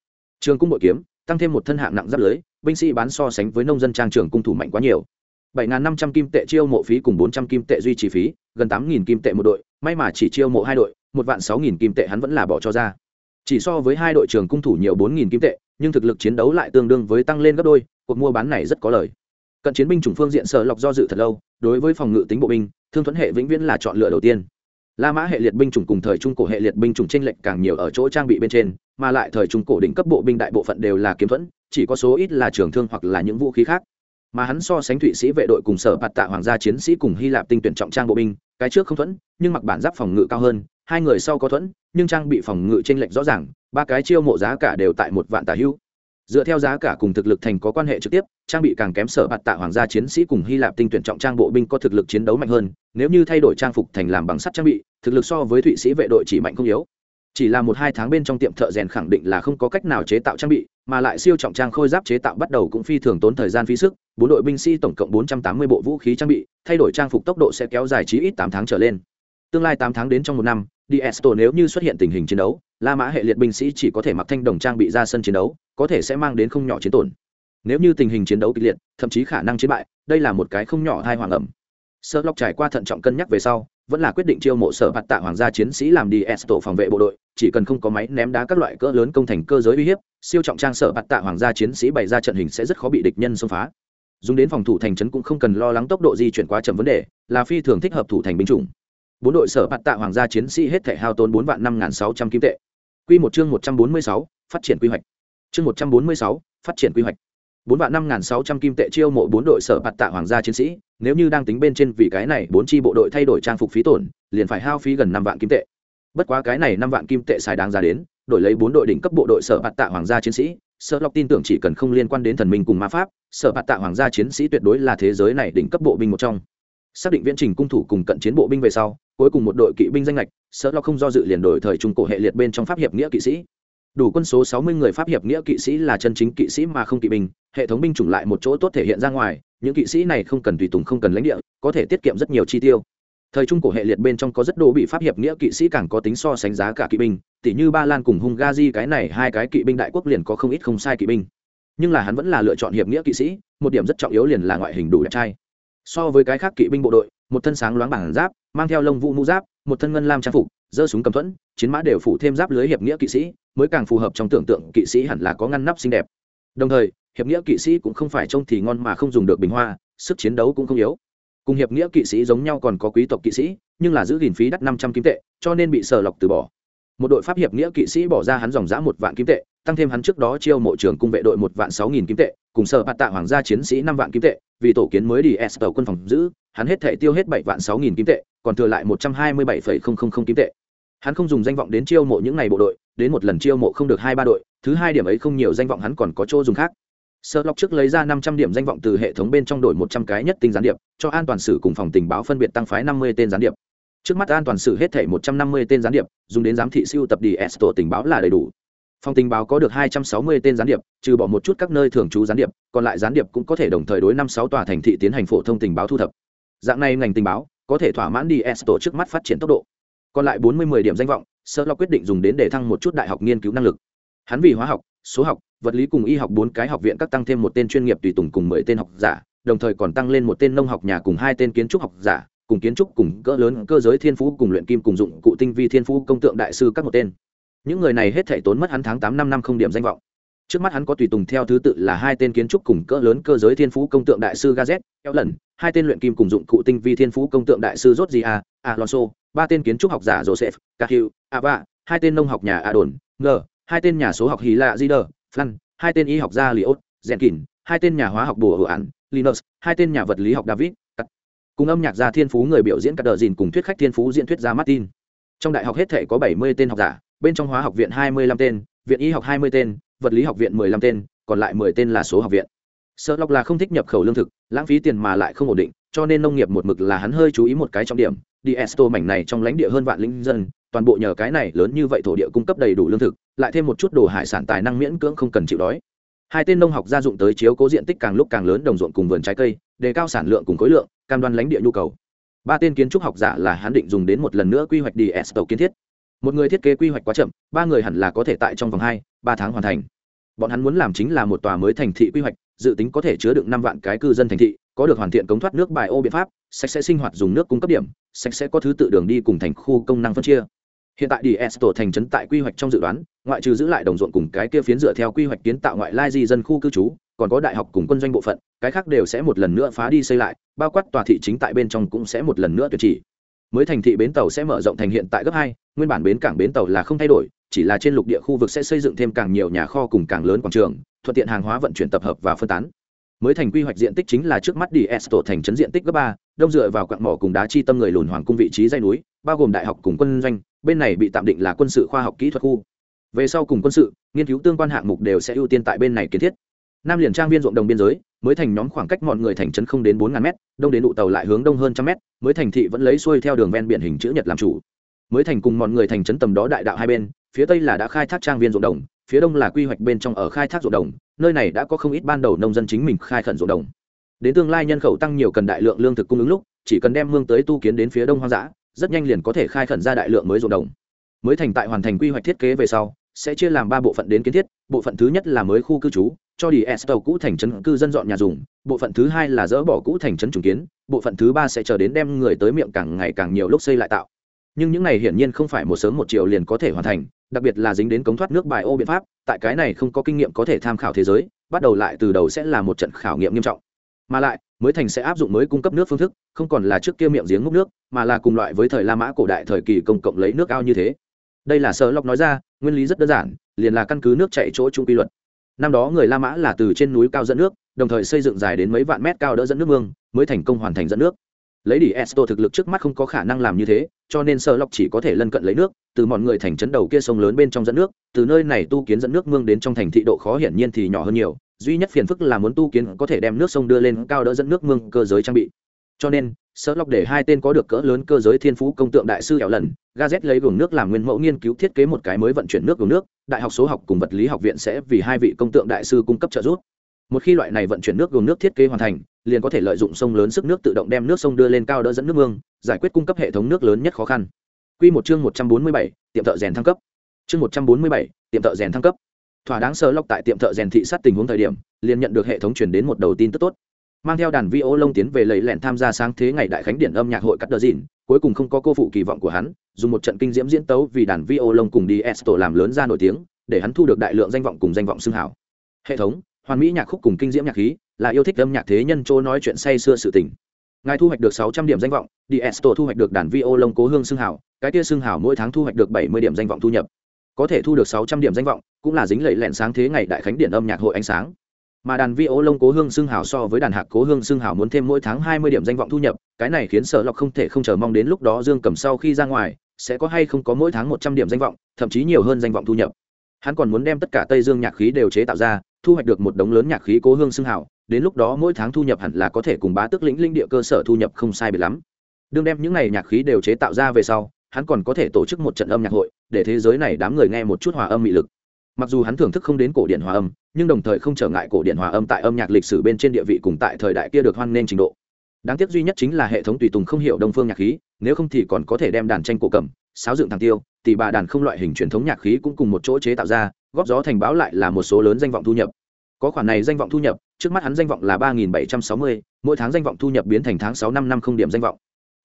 trường cung bội kiếm, tăng thêm một thân hạng nặng giáp lưới, binh sĩ bán so sánh với nông dân trang trường cung thủ mạnh quá nhiều. bảy năm trăm kim tệ chiêu mộ phí cùng bốn trăm kim tệ duy trì phí, gần tám nghìn kim tệ một đội, may mà chỉ chiêu mộ hai đội, một vạn sáu nghìn kim tệ hắn vẫn là bỏ cho ra. Chỉ so với hai đội trường cung thủ nhiều bốn nghìn kim tệ, nhưng thực lực chiến đấu lại tương đương với tăng lên gấp đôi, cuộc mua bán này rất có lời. Cận chiến binh chủng phương diện sở lọc do dự thật lâu, đối với phòng ngự tính bộ binh, thương thuẫn hệ vĩnh viễn là chọn lựa đầu tiên la mã hệ liệt binh chủng cùng thời trung cổ hệ liệt binh chủng chênh lệch càng nhiều ở chỗ trang bị bên trên, mà lại thời trung cổ đỉnh cấp bộ binh đại bộ phận đều là kiếm thuẫn, chỉ có số ít là trường thương hoặc là những vũ khí khác. Mà hắn so sánh thụy sĩ vệ đội cùng sở bạt tạ hoàng gia chiến sĩ cùng hy lạp tinh tuyển trọng trang bộ binh, cái trước không thuẫn, nhưng mặc bản giáp phòng ngự cao hơn, hai người sau có thuẫn, nhưng trang bị phòng ngự chênh lệch rõ ràng, ba cái chiêu mộ giá cả đều tại một vạn tà hưu dựa theo giá cả cùng thực lực thành có quan hệ trực tiếp trang bị càng kém sở bạt tạ hoàng gia chiến sĩ cùng hy lạp tinh tuyển trọng trang bộ binh có thực lực chiến đấu mạnh hơn nếu như thay đổi trang phục thành làm bằng sắt trang bị thực lực so với thụy sĩ vệ đội chỉ mạnh không yếu. Chỉ là một hai tháng bên trong tiệm thợ rèn khẳng định là không có cách nào chế tạo trang bị mà lại siêu trọng trang khôi giáp chế tạo bắt đầu cũng phi thường tốn thời gian phí sức bốn đội binh sĩ tổng cộng bốn trăm tám mươi bộ vũ khí trang bị thay đổi trang phục tốc độ sẽ kéo dài chí ít tám tháng trở lên. Tương lai tám tháng đến trong một năm Diesto nếu như xuất hiện tình hình chiến đấu, La Mã hệ liệt binh sĩ chỉ có thể mặc thanh đồng trang bị ra sân chiến đấu, có thể sẽ mang đến không nhỏ chiến tổn. Nếu như tình hình chiến đấu kịch liệt, thậm chí khả năng chiến bại, đây là một cái không nhỏ tai hoàng ẩm. Sherlock trải qua thận trọng cân nhắc về sau, vẫn là quyết định chiêu mộ sở bạt tạ hoàng gia chiến sĩ làm Diesto phòng vệ bộ đội, chỉ cần không có máy ném đá các loại cỡ lớn công thành cơ giới uy hiếp, siêu trọng trang sở bạt tạ hoàng gia chiến sĩ bày ra trận hình sẽ rất khó bị địch nhân xông phá. Dùng đến phòng thủ thành trấn cũng không cần lo lắng tốc độ di chuyển quá chậm vấn đề, là phi thường thích hợp thủ thành binh chủng bốn đội sở bạt tạ hoàng gia chiến sĩ hết thể hao tốn bốn vạn năm n sáu trăm kim tệ q một chương một trăm bốn mươi sáu phát triển quy hoạch chương một trăm bốn mươi sáu, phát triển quy hoạch. Bốn vạn năm n sáu trăm kim tệ chiêu mộ bốn đội sở bạt tạ hoàng gia chiến sĩ, nếu như đang tính bên trên vì cái này bốn chi bộ đội thay đổi trang phục phí tổn, liền phải hao phí gần năm vạn kim tệ. Bất quá cái này năm vạn kim tệ xài đáng ra đến, đổi lấy bốn đội đỉnh cấp bộ đội sở bạt tạ hoàng gia chiến sĩ sở lọc tin tưởng chỉ cần không liên quan đến thần minh cùng ma pháp, sở bạt tạ hoàng gia chiến sĩ tuyệt đối là thế giới này đỉnh cấp bộ binh một trong. Xác định viễn trình cung thủ cùng cận chiến bộ binh về sau, cuối cùng một đội kỵ binh danh lệch sở lọc không do dự liền đổi thời trung cổ hệ liệt bên trong pháp hiệp nghĩa kỵ sĩ đủ quân số sáu mươi người pháp hiệp nghĩa kỵ sĩ là chân chính kỵ sĩ mà không kỵ binh, hệ thống binh chủng lại một chỗ tốt thể hiện ra ngoài, những kỵ sĩ này không cần tùy tùng, không cần lãnh địa, có thể tiết kiệm rất nhiều chi tiêu. Thời trung cổ hệ liệt bên trong có rất đồ bị pháp hiệp nghĩa kỵ sĩ càng có tính so sánh giá cả kỵ binh tỷ như ba lan cùng hungary cái này hai cái kỵ binh đại quốc liền có không ít không sai kỵ binh. Nhưng là hắn vẫn là lựa chọn hiệp nghĩa kỵ sĩ, một điểm rất trọng yếu liền là ngoại hình đủ đẹp trai. So với cái khác kỵ binh bộ đội, một thân sáng loáng bảng giáp, mang theo lông vũ mũ giáp, một thân ngân lam trang phục, giơ súng cầm thuẫn, chiến mã đều phủ thêm giáp lưới hiệp nghĩa kỵ sĩ mới càng phù hợp trong tưởng tượng kỵ sĩ hẳn là có ngăn nắp xinh đẹp. Đồng thời, hiệp nghĩa kỵ sĩ cũng không phải trông thì ngon mà không dùng được bình hoa, sức chiến đấu cũng không yếu. Cùng hiệp nghĩa kỵ sĩ giống nhau còn có quý tộc kỵ sĩ, nhưng là giữ gìn phí đắt năm trăm kim tệ, cho nên bị sở lọc từ bỏ. Một đội pháp hiệp nghĩa kỵ sĩ bỏ ra hắn dòng giã một vạn kim tệ, tăng thêm hắn trước đó chiêu mộ trưởng cung vệ đội một vạn sáu nghìn kim tệ, cùng sở bạt tạ hoàng gia chiến sĩ năm vạn kim tệ, vì tổ kiến mới đi s tàu quân phòng giữ, hắn hết thể tiêu hết bảy vạn sáu nghìn kim tệ, còn thừa lại một trăm hai mươi bảy phẩy không không không kim tệ. Hắn không dùng danh vọng đến chiêu mộ những ngày bộ đội đến một lần chiêu mộ không được hai ba đội, thứ hai điểm ấy không nhiều danh vọng hắn còn có chỗ dùng khác. Sợ lọc trước lấy ra năm trăm điểm danh vọng từ hệ thống bên trong đổi một trăm cái nhất tinh gián điệp, cho an toàn sử cùng phòng tình báo phân biệt tăng phái năm mươi tên gián điệp. Trước mắt an toàn sử hết thể một trăm năm mươi tên gián điệp, dùng đến giám thị siêu tập đi s tổ tình báo là đầy đủ. Phòng tình báo có được hai trăm sáu mươi tên gián điệp, trừ bỏ một chút các nơi thường trú gián điệp, còn lại gián điệp cũng có thể đồng thời đối năm sáu tòa thành thị tiến hành phổ thông tình báo thu thập. Dạng này ngành tình báo có thể thỏa mãn đi s tổ trước mắt phát triển tốc độ. Còn lại bốn mươi 10 điểm danh vọng sợ lo quyết định dùng đến để thăng một chút đại học nghiên cứu năng lực. Hắn vì hóa học, số học, vật lý cùng y học bốn cái học viện các tăng thêm một tên chuyên nghiệp tùy tùng cùng mười tên học giả, đồng thời còn tăng lên một tên nông học nhà cùng hai tên kiến trúc học giả, cùng kiến trúc cùng cỡ lớn cơ giới thiên phú cùng luyện kim cùng dụng cụ tinh vi thiên phú công tượng đại sư các một tên. Những người này hết thể tốn mất hắn tháng tám năm năm không điểm danh vọng trước mắt hắn có tùy tùng theo thứ tự là hai tên kiến trúc cùng cỡ lớn cơ giới thiên phú công tượng đại sư gazet eo lần, hai tên luyện kim cùng dụng cụ tinh vi thiên phú công tượng đại sư josia alonso, ba tên kiến trúc học giả joseph, cahill, ava, hai tên nông học nhà adon ngờ hai tên nhà số học hy lạ zider, flan, hai tên y học gia liot jenkin hai tên nhà hóa học bùa hữu án, linus, hai tên nhà vật lý học david cùng âm nhạc gia thiên phú người biểu diễn các đờ dìn cùng thuyết khách thiên phú diễn thuyết gia martin. Trong đại học hết thể có bảy mươi tên học giả, bên trong hóa học viện hai mươi lăm tên, viện y học hai mươi tên vật lý học viện mười lăm tên, còn lại mười tên là số học viện. Sợ lọc là không thích nhập khẩu lương thực, lãng phí tiền mà lại không ổn định, cho nên nông nghiệp một mực là hắn hơi chú ý một cái trọng điểm. Đi esto mảnh này trong lãnh địa hơn vạn linh dân, toàn bộ nhờ cái này lớn như vậy thổ địa cung cấp đầy đủ lương thực, lại thêm một chút đồ hải sản tài năng miễn cưỡng không cần chịu đói. Hai tên nông học gia dụng tới chiếu cố diện tích càng lúc càng lớn đồng ruộng cùng vườn trái cây, đề cao sản lượng cùng khối lượng, cam đoan lãnh địa nhu cầu. Ba tên kiến trúc học giả là hắn định dùng đến một lần nữa quy hoạch đi esto kiến thiết. Một người thiết kế quy hoạch quá chậm, ba người hẳn là có thể tại trong vòng hai ba tháng hoàn thành. Bọn hắn muốn làm chính là một tòa mới thành thị quy hoạch, dự tính có thể chứa được năm vạn cái cư dân thành thị, có được hoàn thiện cống thoát nước bài ô biện pháp, sạch sẽ sinh hoạt dùng nước cung cấp điểm, sạch sẽ có thứ tự đường đi cùng thành khu công năng phân chia. Hiện tại đi tổ thành trấn tại quy hoạch trong dự đoán, ngoại trừ giữ lại đồng ruộng cùng cái kia phiến dựa theo quy hoạch kiến tạo ngoại lai di dân khu cư trú, còn có đại học cùng quân doanh bộ phận, cái khác đều sẽ một lần nữa phá đi xây lại, bao quát tòa thị chính tại bên trong cũng sẽ một lần nữa tuyệt chỉ. Mới thành thị bến tàu sẽ mở rộng thành hiện tại gấp hai, nguyên bản bến cảng bến tàu là không thay đổi chỉ là trên lục địa khu vực sẽ xây dựng thêm càng nhiều nhà kho cùng càng lớn quảng trường, thuận tiện hàng hóa vận chuyển tập hợp và phân tán. Mới thành quy hoạch diện tích chính là trước mắt đi tổ thành trấn diện tích gấp ba, đông dựa vào quặng mỏ cùng đá chi tâm người lùn hoàng cung vị trí dây núi, bao gồm đại học cùng quân doanh, bên này bị tạm định là quân sự khoa học kỹ thuật khu. Về sau cùng quân sự, nghiên cứu tương quan hạng mục đều sẽ ưu tiên tại bên này kiến thiết. Nam liền trang viên ruộng đồng biên giới, mới thành nhóm khoảng cách mọi người thành trấn không đến bốn ngàn m đông đến đụ tàu lại hướng đông hơn trăm m mới thành thị vẫn lấy xuôi theo đường ven biển hình chữ nhật làm chủ. Mới thành cùng mọi người thành trấn tầm đó đại đạo hai bên phía tây là đã khai thác trang viên ruộng đồng, phía đông là quy hoạch bên trong ở khai thác ruộng đồng, nơi này đã có không ít ban đầu nông dân chính mình khai khẩn ruộng đồng. Đến tương lai nhân khẩu tăng nhiều cần đại lượng lương thực cung ứng lúc, chỉ cần đem mương tới tu kiến đến phía đông hoang dã, rất nhanh liền có thể khai khẩn ra đại lượng mới ruộng đồng. Mới thành tại hoàn thành quy hoạch thiết kế về sau, sẽ chia làm ba bộ phận đến kiến thiết, bộ phận thứ nhất là mới khu cư trú, cho đi s tàu cũ thành trấn cư dân dọn nhà dùng, bộ phận thứ hai là dỡ bỏ cũ thành trấn trùng kiến, bộ phận thứ ba sẽ chờ đến đem người tới miệng càng ngày càng nhiều lúc xây lại tạo. Nhưng những này hiển nhiên không phải một sớm một chiều liền có thể hoàn thành đặc biệt là dính đến cống thoát nước bài ô biện pháp, tại cái này không có kinh nghiệm có thể tham khảo thế giới, bắt đầu lại từ đầu sẽ là một trận khảo nghiệm nghiêm trọng. Mà lại, mới thành sẽ áp dụng mới cung cấp nước phương thức, không còn là trước kia miệng giếng múc nước, mà là cùng loại với thời la mã cổ đại thời kỳ công cộng lấy nước ao như thế. Đây là sợ lọc nói ra, nguyên lý rất đơn giản, liền là căn cứ nước chạy chỗ trung quy luật. Năm đó người la mã là từ trên núi cao dẫn nước, đồng thời xây dựng dài đến mấy vạn mét cao đỡ dẫn nước mương, mới thành công hoàn thành dẫn nước lấy đi esto thực lực trước mắt không có khả năng làm như thế, cho nên sơ lọc chỉ có thể lân cận lấy nước, từ mọi người thành trấn đầu kia sông lớn bên trong dẫn nước, từ nơi này tu kiến dẫn nước mương đến trong thành thị độ khó hiển nhiên thì nhỏ hơn nhiều, duy nhất phiền phức là muốn tu kiến có thể đem nước sông đưa lên cao đỡ dẫn nước mương cơ giới trang bị. Cho nên sơ lọc để hai tên có được cỡ lớn cơ giới thiên phú công tượng đại sư hẻo lần gazet lấy gồm nước làm nguyên mẫu nghiên cứu thiết kế một cái mới vận chuyển nước gồm nước, đại học số học cùng vật lý học viện sẽ vì hai vị công tượng đại sư cung cấp trợ giúp một khi loại này vận chuyển nước gồm nước thiết kế hoàn thành liền có thể lợi dụng sông lớn sức nước tự động đem nước sông đưa lên cao đỡ dẫn nước mương giải quyết cung cấp hệ thống nước lớn nhất khó khăn Quy một chương một trăm bốn mươi bảy, tiệm thợ rèn thăng cấp. Chương một trăm bốn mươi bảy, tiệm thợ rèn thăng cấp. thỏa đáng sơ lọc tại tiệm thợ rèn thị sát tình huống thời điểm liền nhận được hệ thống chuyển đến một đầu tin tức tốt mang theo đàn vi ô lông tiến về lấy lẹn tham gia sáng thế ngày đại khánh điện âm nhạc hội cắt đờ dìn cuối cùng không có cô phụ kỳ vọng của hắn dùng một trận kinh diễm diễn tấu vì đàn vi ô lông cùng đi esto làm lớn ra nổi tiếng để hắn thu được đại lượng danh vọng cùng danh vọng xưng hảo hệ thống hoàn mỹ nhạc khúc cùng kinh diễm nhạc khí, là yêu thích âm nhạc thế nhân chỗ nói chuyện say xưa sự tình. Ngài thu hoạch được sáu trăm điểm danh vọng đi esto thu hoạch được đàn vi ô lông cố hương xương hảo cái tia xương hảo mỗi tháng thu hoạch được bảy mươi điểm danh vọng thu nhập. Có thể thu được sáu trăm điểm danh vọng, cũng là dính lệ lẹn sáng thế ngày đại khánh điện âm nhạc hội ánh sáng. Mà đàn vi ô lông cố hương xương hảo so với đàn hạc cố hương xương hảo muốn thêm mỗi tháng hai mươi điểm danh vọng thu nhập, cái này khiến sở lọc không thể không chờ mong đến lúc đó dương cầm sau khi ra ngoài, sẽ có hay không có mỗi tháng một trăm điểm danh vọng, thậm chí nhiều hơn danh vọng thu nhập hắn còn muốn đem tất cả tây dương nhạc khí đều chế tạo ra, thu hoạch được một đống lớn nhạc khí cố hương xưng hảo đến lúc đó mỗi tháng thu nhập hẳn là có thể cùng bá Tước lĩnh linh địa cơ sở thu nhập không sai biệt lắm. Đương đem những này nhạc khí đều chế tạo ra về sau, hắn còn có thể tổ chức một trận âm nhạc hội, để thế giới này đám người nghe một chút hòa âm mị lực. Mặc dù hắn thưởng thức không đến cổ điển hòa âm, nhưng đồng thời không trở ngại cổ điển hòa âm tại âm nhạc lịch sử bên trên địa vị cùng tại thời đại kia được hoan nghênh trình độ. Đáng tiếc duy nhất chính là hệ thống tùy tùng không hiểu đông phương nhạc khí, nếu không thì còn có thể đem đàn tranh cổ cầm, sáo dựng thằng tiêu tỷ bà đàn không loại hình truyền thống nhạc khí cũng cùng một chỗ chế tạo ra, góp gió thành báo lại là một số lớn danh vọng thu nhập. Có khoản này danh vọng thu nhập, trước mắt hắn danh vọng là ba nghìn bảy trăm sáu mươi, mỗi tháng danh vọng thu nhập biến thành tháng sáu năm năm không điểm danh vọng.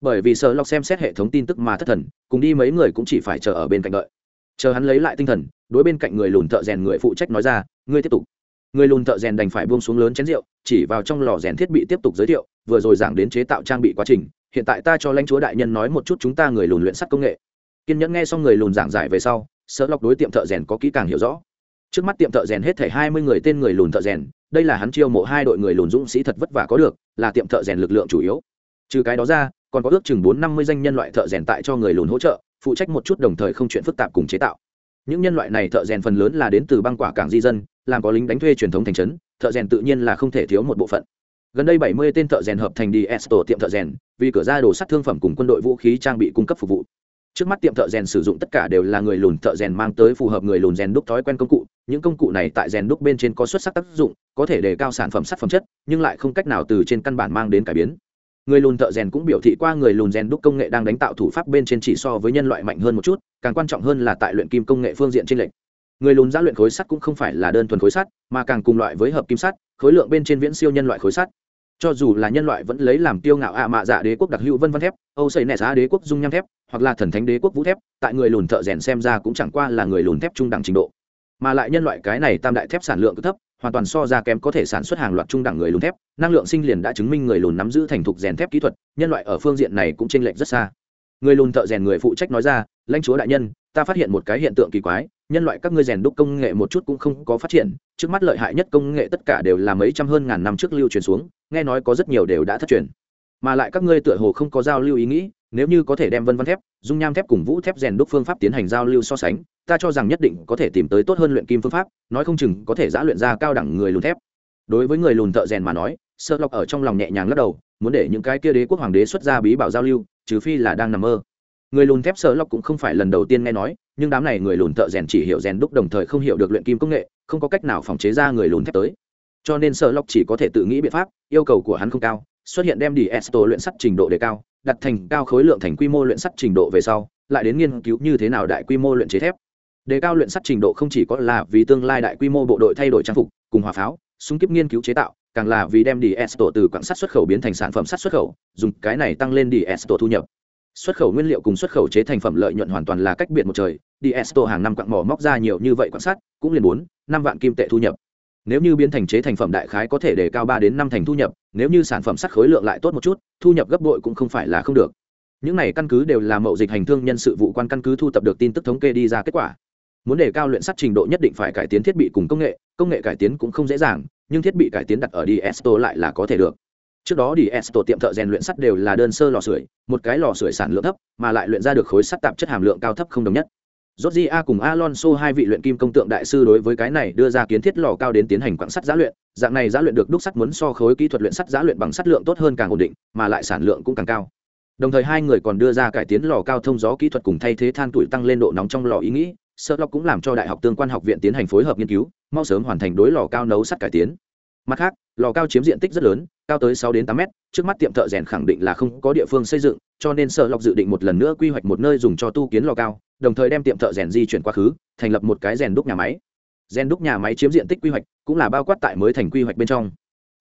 Bởi vì sợ lọc xem xét hệ thống tin tức mà thất thần, cùng đi mấy người cũng chỉ phải chờ ở bên cạnh đợi. Chờ hắn lấy lại tinh thần, đối bên cạnh người lùn thợ rèn người phụ trách nói ra, ngươi tiếp tục. Người lùn thợ rèn đành phải buông xuống lớn chén rượu, chỉ vào trong lò rèn thiết bị tiếp tục giới thiệu, vừa rồi giảng đến chế tạo trang bị quá trình, hiện tại ta cho lãnh chúa đại nhân nói một chút chúng ta người lùn luyện sắt công nghệ kiên nhẫn nghe xong người lùn giảng giải về sau sợ lọc đối tiệm thợ rèn có kỹ càng hiểu rõ. Trước mắt tiệm thợ rèn hết thể hai mươi người tên người lùn thợ rèn, đây là hắn chiêu mộ hai đội người lùn dũng sĩ thật vất vả có được, là tiệm thợ rèn lực lượng chủ yếu. Trừ cái đó ra, còn có ước chừng bốn năm mươi danh nhân loại thợ rèn tại cho người lùn hỗ trợ, phụ trách một chút đồng thời không chuyện phức tạp cùng chế tạo. Những nhân loại này thợ rèn phần lớn là đến từ băng quả cảng di dân, làm có lính đánh thuê truyền thống thành trấn, thợ rèn tự nhiên là không thể thiếu một bộ phận. Gần đây bảy mươi tên thợ rèn hợp thành đi esto tiệm thợ rèn, vì cửa ra đồ sắt thương phẩm cùng quân đội vũ khí trang bị cung cấp phục vụ trước mắt tiệm thợ rèn sử dụng tất cả đều là người lùn thợ rèn mang tới phù hợp người lùn rèn đúc thói quen công cụ. Những công cụ này tại rèn đúc bên trên có xuất sắc tác dụng, có thể đề cao sản phẩm sắt phẩm chất, nhưng lại không cách nào từ trên căn bản mang đến cải biến. Người lùn thợ rèn cũng biểu thị qua người lùn rèn đúc công nghệ đang đánh tạo thủ pháp bên trên chỉ so với nhân loại mạnh hơn một chút, càng quan trọng hơn là tại luyện kim công nghệ phương diện trên lệnh người lùn giã luyện khối sắt cũng không phải là đơn thuần khối sắt, mà càng cùng loại với hợp kim sắt, khối lượng bên trên viễn siêu nhân loại khối sắt. Cho dù là nhân loại vẫn lấy làm tiêu ngạo ạ mạ dạ đế quốc đặc hữu vân vân thép, âu xây nẻ giá đế quốc dung nham thép hoặc là thần thánh đế quốc vũ thép, tại người lùn thợ rèn xem ra cũng chẳng qua là người lùn thép trung đẳng trình độ. Mà lại nhân loại cái này tam đại thép sản lượng cứ thấp, hoàn toàn so ra kém có thể sản xuất hàng loạt trung đẳng người lùn thép, năng lượng sinh liền đã chứng minh người lùn nắm giữ thành thục rèn thép kỹ thuật, nhân loại ở phương diện này cũng chênh lệch rất xa. Người lùn thợ rèn người phụ trách nói ra, lãnh chúa đại nhân, ta phát hiện một cái hiện tượng kỳ quái, nhân loại các ngươi rèn đúc công nghệ một chút cũng không có phát triển, trước mắt lợi hại nhất công nghệ tất cả đều là mấy trăm hơn ngàn năm trước lưu truyền xuống, nghe nói có rất nhiều đều đã thất truyền. Mà lại các ngươi tựa hồ không có giao lưu ý nghĩ nếu như có thể đem vân văn thép, dung nham thép cùng vũ thép rèn đúc phương pháp tiến hành giao lưu so sánh, ta cho rằng nhất định có thể tìm tới tốt hơn luyện kim phương pháp, nói không chừng có thể giã luyện ra cao đẳng người lùn thép. Đối với người lùn thợ rèn mà nói sợ lọc ở trong lòng nhẹ nhàng lắc đầu, muốn để những cái kia đế quốc hoàng đế xuất ra bí bảo giao lưu, trừ phi là đang nằm mơ. Người lùn thép sợ lọc cũng không phải lần đầu tiên nghe nói, nhưng đám này người lùn thợ rèn chỉ hiểu rèn đúc đồng thời không hiểu được luyện kim công nghệ, không có cách nào phòng chế ra người lùn thép tới. Cho nên sợ lọc chỉ có thể tự nghĩ biện pháp, yêu cầu của hắn không cao, xuất hiện đem đi esto luyện sắt trình độ đề cao đặt thành cao khối lượng thành quy mô luyện sắt trình độ về sau, lại đến nghiên cứu như thế nào đại quy mô luyện chế thép. Đề cao luyện sắt trình độ không chỉ có là vì tương lai đại quy mô bộ đội thay đổi trang phục, cùng hỏa pháo, súng kíp nghiên cứu chế tạo, càng là vì đem DS tổ từ quảng sắt xuất khẩu biến thành sản phẩm sắt xuất khẩu, dùng cái này tăng lên DS tổ thu nhập. Xuất khẩu nguyên liệu cùng xuất khẩu chế thành phẩm lợi nhuận hoàn toàn là cách biệt một trời, DS tổ hàng năm quặng mỏ móc ra nhiều như vậy quảng sắt, cũng liền bốn, năm vạn kim tệ thu nhập nếu như biến thành chế thành phẩm đại khái có thể để cao ba đến năm thành thu nhập, nếu như sản phẩm sắt khối lượng lại tốt một chút, thu nhập gấp bội cũng không phải là không được. Những này căn cứ đều là mậu dịch hành thương nhân sự vụ quan căn cứ thu tập được tin tức thống kê đi ra kết quả. Muốn đề cao luyện sắt trình độ nhất định phải cải tiến thiết bị cùng công nghệ công nghệ cải tiến cũng không dễ dàng, nhưng thiết bị cải tiến đặt ở đi esto lại là có thể được. Trước đó đi esto tiệm thợ rèn luyện sắt đều là đơn sơ lò sưởi, một cái lò sưởi sản lượng thấp, mà lại luyện ra được khối sắt tạp chất hàm lượng cao thấp không đồng nhất. Georgia cùng Alonso hai vị luyện kim công tượng đại sư đối với cái này đưa ra kiến thiết lò cao đến tiến hành quặng sắt giá luyện, dạng này giá luyện được đúc sắt muốn so khối kỹ thuật luyện sắt giá luyện bằng sắt lượng tốt hơn càng ổn định, mà lại sản lượng cũng càng cao. Đồng thời hai người còn đưa ra cải tiến lò cao thông gió kỹ thuật cùng thay thế than tuổi tăng lên độ nóng trong lò ý nghĩ, Sherlock cũng làm cho đại học tương quan học viện tiến hành phối hợp nghiên cứu, mau sớm hoàn thành đối lò cao nấu sắt cải tiến. Mặt khác, lò cao chiếm diện tích rất lớn, cao tới sáu đến tám mét, trước mắt tiệm thợ rèn khẳng định là không có địa phương xây dựng, cho nên Sherlock dự định một lần nữa quy hoạch một nơi dùng cho tu kiến lò cao, đồng thời đem tiệm thợ rèn di chuyển quá khứ, thành lập một cái rèn đúc nhà máy. Rèn đúc nhà máy chiếm diện tích quy hoạch, cũng là bao quát tại mới thành quy hoạch bên trong.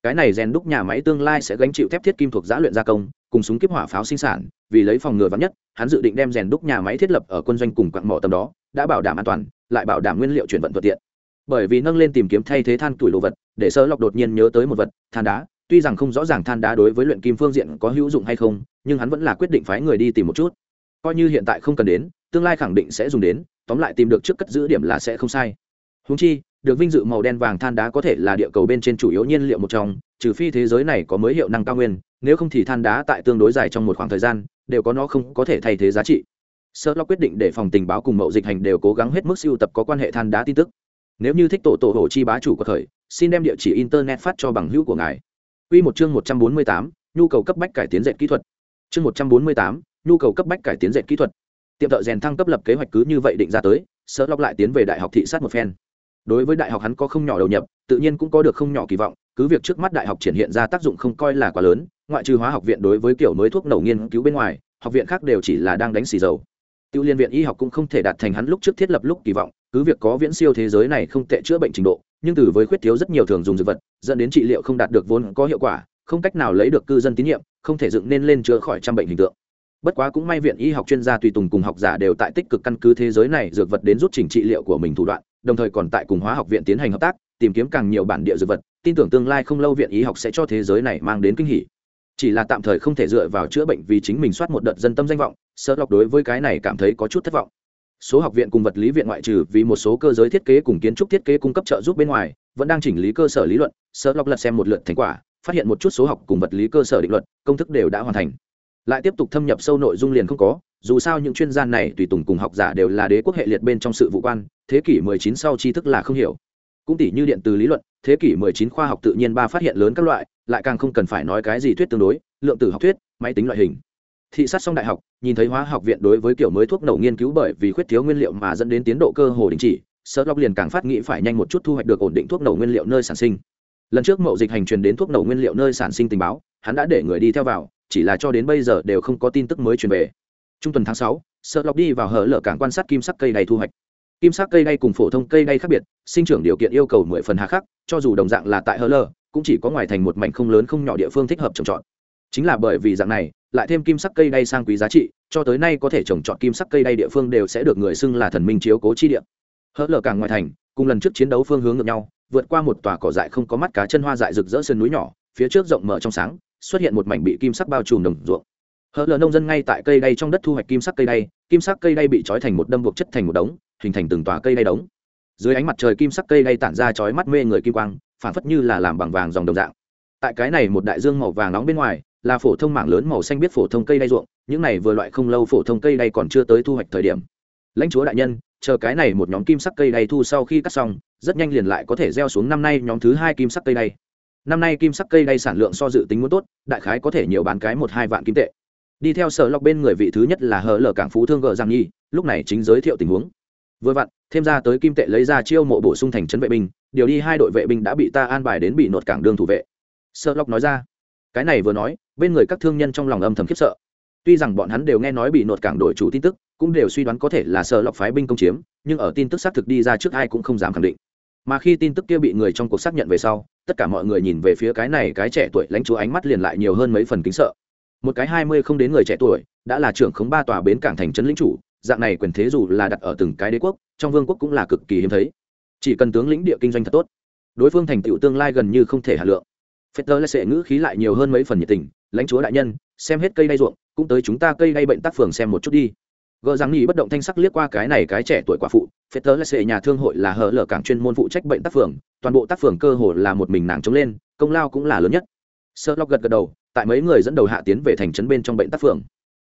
Cái này rèn đúc nhà máy tương lai sẽ gánh chịu thép thiết kim thuộc giã luyện gia công, cùng súng kiếp hỏa pháo sinh sản, vì lấy phòng ngừa vắn nhất, hắn dự định đem rèn đúc nhà máy thiết lập ở quân doanh cùng quặng mỏ tầm đó, đã bảo đảm an toàn, lại bảo đảm nguyên liệu chuyển vận thuận tiện. Bởi vì nâng lên tìm kiếm thay thế than tuổi đồ vật, để sơ lọc đột nhiên nhớ tới một vật, than đá. Tuy rằng không rõ ràng than đá đối với luyện kim phương diện có hữu dụng hay không, nhưng hắn vẫn là quyết định phái người đi tìm một chút. Coi như hiện tại không cần đến tương lai khẳng định sẽ dùng đến tóm lại tìm được trước cất giữ điểm là sẽ không sai húng chi được vinh dự màu đen vàng than đá có thể là địa cầu bên trên chủ yếu nhiên liệu một trong trừ phi thế giới này có mới hiệu năng cao nguyên nếu không thì than đá tại tương đối dài trong một khoảng thời gian đều có nó không có thể thay thế giá trị sơ lo quyết định để phòng tình báo cùng mậu dịch hành đều cố gắng hết mức siêu tập có quan hệ than đá tin tức nếu như thích tổ tổ hồ chi bá chủ của thời xin đem địa chỉ internet phát cho bằng hữu của ngài Quy một chương 148, nhu cầu cấp bách cải tiến dệt kỹ thuật. Chương 148, nhu cầu cấp bách cải tiến dệt kỹ thuật. Tiệm thợ rèn thăng cấp lập kế hoạch cứ như vậy định ra tới, sợ lóc lại tiến về đại học thị sát một phen. Đối với đại học hắn có không nhỏ đầu nhập, tự nhiên cũng có được không nhỏ kỳ vọng, cứ việc trước mắt đại học triển hiện ra tác dụng không coi là quá lớn, ngoại trừ hóa học viện đối với kiểu mới thuốc nổ nghiên cứu bên ngoài, học viện khác đều chỉ là đang đánh xì dầu. Tiêu Liên viện y học cũng không thể đạt thành hắn lúc trước thiết lập lúc kỳ vọng, cứ việc có viễn siêu thế giới này không tệ chữa bệnh trình độ, nhưng từ với khuyết thiếu rất nhiều thường dùng dược vật, dẫn đến trị liệu không đạt được vốn có hiệu quả, không cách nào lấy được cư dân tín nhiệm, không thể dựng nên lên chữa khỏi trăm bệnh hình tượng. Bất quá cũng may viện y học chuyên gia tùy tùng cùng học giả đều tại tích cực căn cứ thế giới này dược vật đến rút chỉnh trị liệu của mình thủ đoạn, đồng thời còn tại cùng hóa học viện tiến hành hợp tác, tìm kiếm càng nhiều bản địa dược vật, tin tưởng tương lai không lâu viện y học sẽ cho thế giới này mang đến kinh hỉ. Chỉ là tạm thời không thể dựa vào chữa bệnh vì chính mình soát một đợt dân tâm danh vọng, Sơ lọc đối với cái này cảm thấy có chút thất vọng số học viện cùng vật lý viện ngoại trừ vì một số cơ giới thiết kế cùng kiến trúc thiết kế cung cấp trợ giúp bên ngoài vẫn đang chỉnh lý cơ sở lý luận sợ lọc lật xem một lượt thành quả phát hiện một chút số học cùng vật lý cơ sở định luật công thức đều đã hoàn thành lại tiếp tục thâm nhập sâu nội dung liền không có, dù sao những chuyên gia này tùy tùng cùng học giả đều là đế quốc hệ liệt bên trong sự vụ quan, thế kỷ 19 sau tri thức là không hiểu. Cũng tỷ như điện từ lý luận, thế kỷ 19 khoa học tự nhiên ba phát hiện lớn các loại, lại càng không cần phải nói cái gì thuyết tương đối, lượng tử học thuyết, máy tính loại hình. Thị sát xong đại học, nhìn thấy hóa học viện đối với kiểu mới thuốc nổ nghiên cứu bởi vì khuyết thiếu nguyên liệu mà dẫn đến tiến độ cơ hồ đình chỉ sợ lóc liền càng phát nghĩ phải nhanh một chút thu hoạch được ổn định thuốc nổ nguyên liệu nơi sản sinh. Lần trước mậu dịch hành truyền đến thuốc nổ nguyên liệu nơi sản sinh tình báo, hắn đã để người đi theo vào chỉ là cho đến bây giờ đều không có tin tức mới truyền về. Trung tuần tháng sáu sợ lọc đi vào hở lở cảng quan sát kim sắc cây đầy thu hoạch. Kim sắc cây đay cùng phổ thông cây đay khác biệt, sinh trưởng điều kiện yêu cầu mười phần hà khắc, cho dù đồng dạng là tại hở lở, cũng chỉ có ngoài thành một mảnh không lớn không nhỏ địa phương thích hợp trồng trọt. Chính là bởi vì dạng này, lại thêm kim sắc cây đay sang quý giá trị, cho tới nay có thể trồng trọt kim sắc cây đay địa phương đều sẽ được người xưng là thần minh chiếu cố chi địa. Hở lở cảng ngoài thành, cùng lần trước chiến đấu phương hướng ngược nhau, vượt qua một tòa cỏ dại không có mắt cá chân hoa dại rực rỡ sườn núi nhỏ, phía trước rộng mở trong sáng xuất hiện một mảnh bị kim sắc bao trùm đồng ruộng. Hở lở nông dân ngay tại cây đay trong đất thu hoạch kim sắc cây đay, kim sắc cây đay bị trói thành một đâm buộc chất thành một đống, hình thành từng tòa cây đay đống. Dưới ánh mặt trời kim sắc cây đay tản ra chói mắt mê người kim quang phản phất như là làm bằng vàng dòng đồng dạng. Tại cái này một đại dương màu vàng nóng bên ngoài, là phổ thông mảng lớn màu xanh biết phổ thông cây đay ruộng, những này vừa loại không lâu phổ thông cây đay còn chưa tới thu hoạch thời điểm. Lãnh chúa đại nhân, chờ cái này một nhóm kim sắc cây đay thu sau khi cắt xong, rất nhanh liền lại có thể gieo xuống năm nay nhóm thứ hai kim sắc cây đay năm nay kim sắc cây đay sản lượng so dự tính muốn tốt, đại khái có thể nhiều bán cái một hai vạn kim tệ. Đi theo sở lọc bên người vị thứ nhất là hờ lở cảng phú thương gờ giang nhi, lúc này chính giới thiệu tình huống. Vừa vặn, thêm ra tới kim tệ lấy ra chiêu mộ bổ sung thành trấn vệ binh, điều đi hai đội vệ binh đã bị ta an bài đến bị nột cảng đường thủ vệ. Sợ lóc nói ra. Cái này vừa nói, bên người các thương nhân trong lòng âm thầm khiếp sợ. Tuy rằng bọn hắn đều nghe nói bị nột cảng đổi chủ tin tức, cũng đều suy đoán có thể là sợ lọc phái binh công chiếm, nhưng ở tin tức xác thực đi ra trước ai cũng không dám khẳng định. Mà khi tin tức kia bị người trong cuộc xác nhận về sau tất cả mọi người nhìn về phía cái này cái trẻ tuổi lãnh chúa ánh mắt liền lại nhiều hơn mấy phần kính sợ. Một cái hai mươi không đến người trẻ tuổi, đã là trưởng khống ba tòa bến cảng thành trấn lĩnh chủ, dạng này quyền thế dù là đặt ở từng cái đế quốc, trong vương quốc cũng là cực kỳ hiếm thấy. Chỉ cần tướng lĩnh địa kinh doanh thật tốt, đối phương thành tựu tương lai gần như không thể hạ lượng. Phết lại sẽ ngữ khí lại nhiều hơn mấy phần nhiệt tình, lãnh chúa đại nhân, xem hết cây đay ruộng, cũng tới chúng ta cây đay bệnh tác phường xem một chút đi gờ rằng nghỉ bất động thanh sắc liếc qua cái này cái trẻ tuổi quả phụ, phết tơ lại Sệ nhà thương hội là hở lở cảng chuyên môn phụ trách bệnh tác phường, toàn bộ tác phường cơ hồ là một mình nàng chống lên, công lao cũng là lớn nhất. Sợ lóc gật gật đầu, tại mấy người dẫn đầu hạ tiến về thành trấn bên trong bệnh tác phường.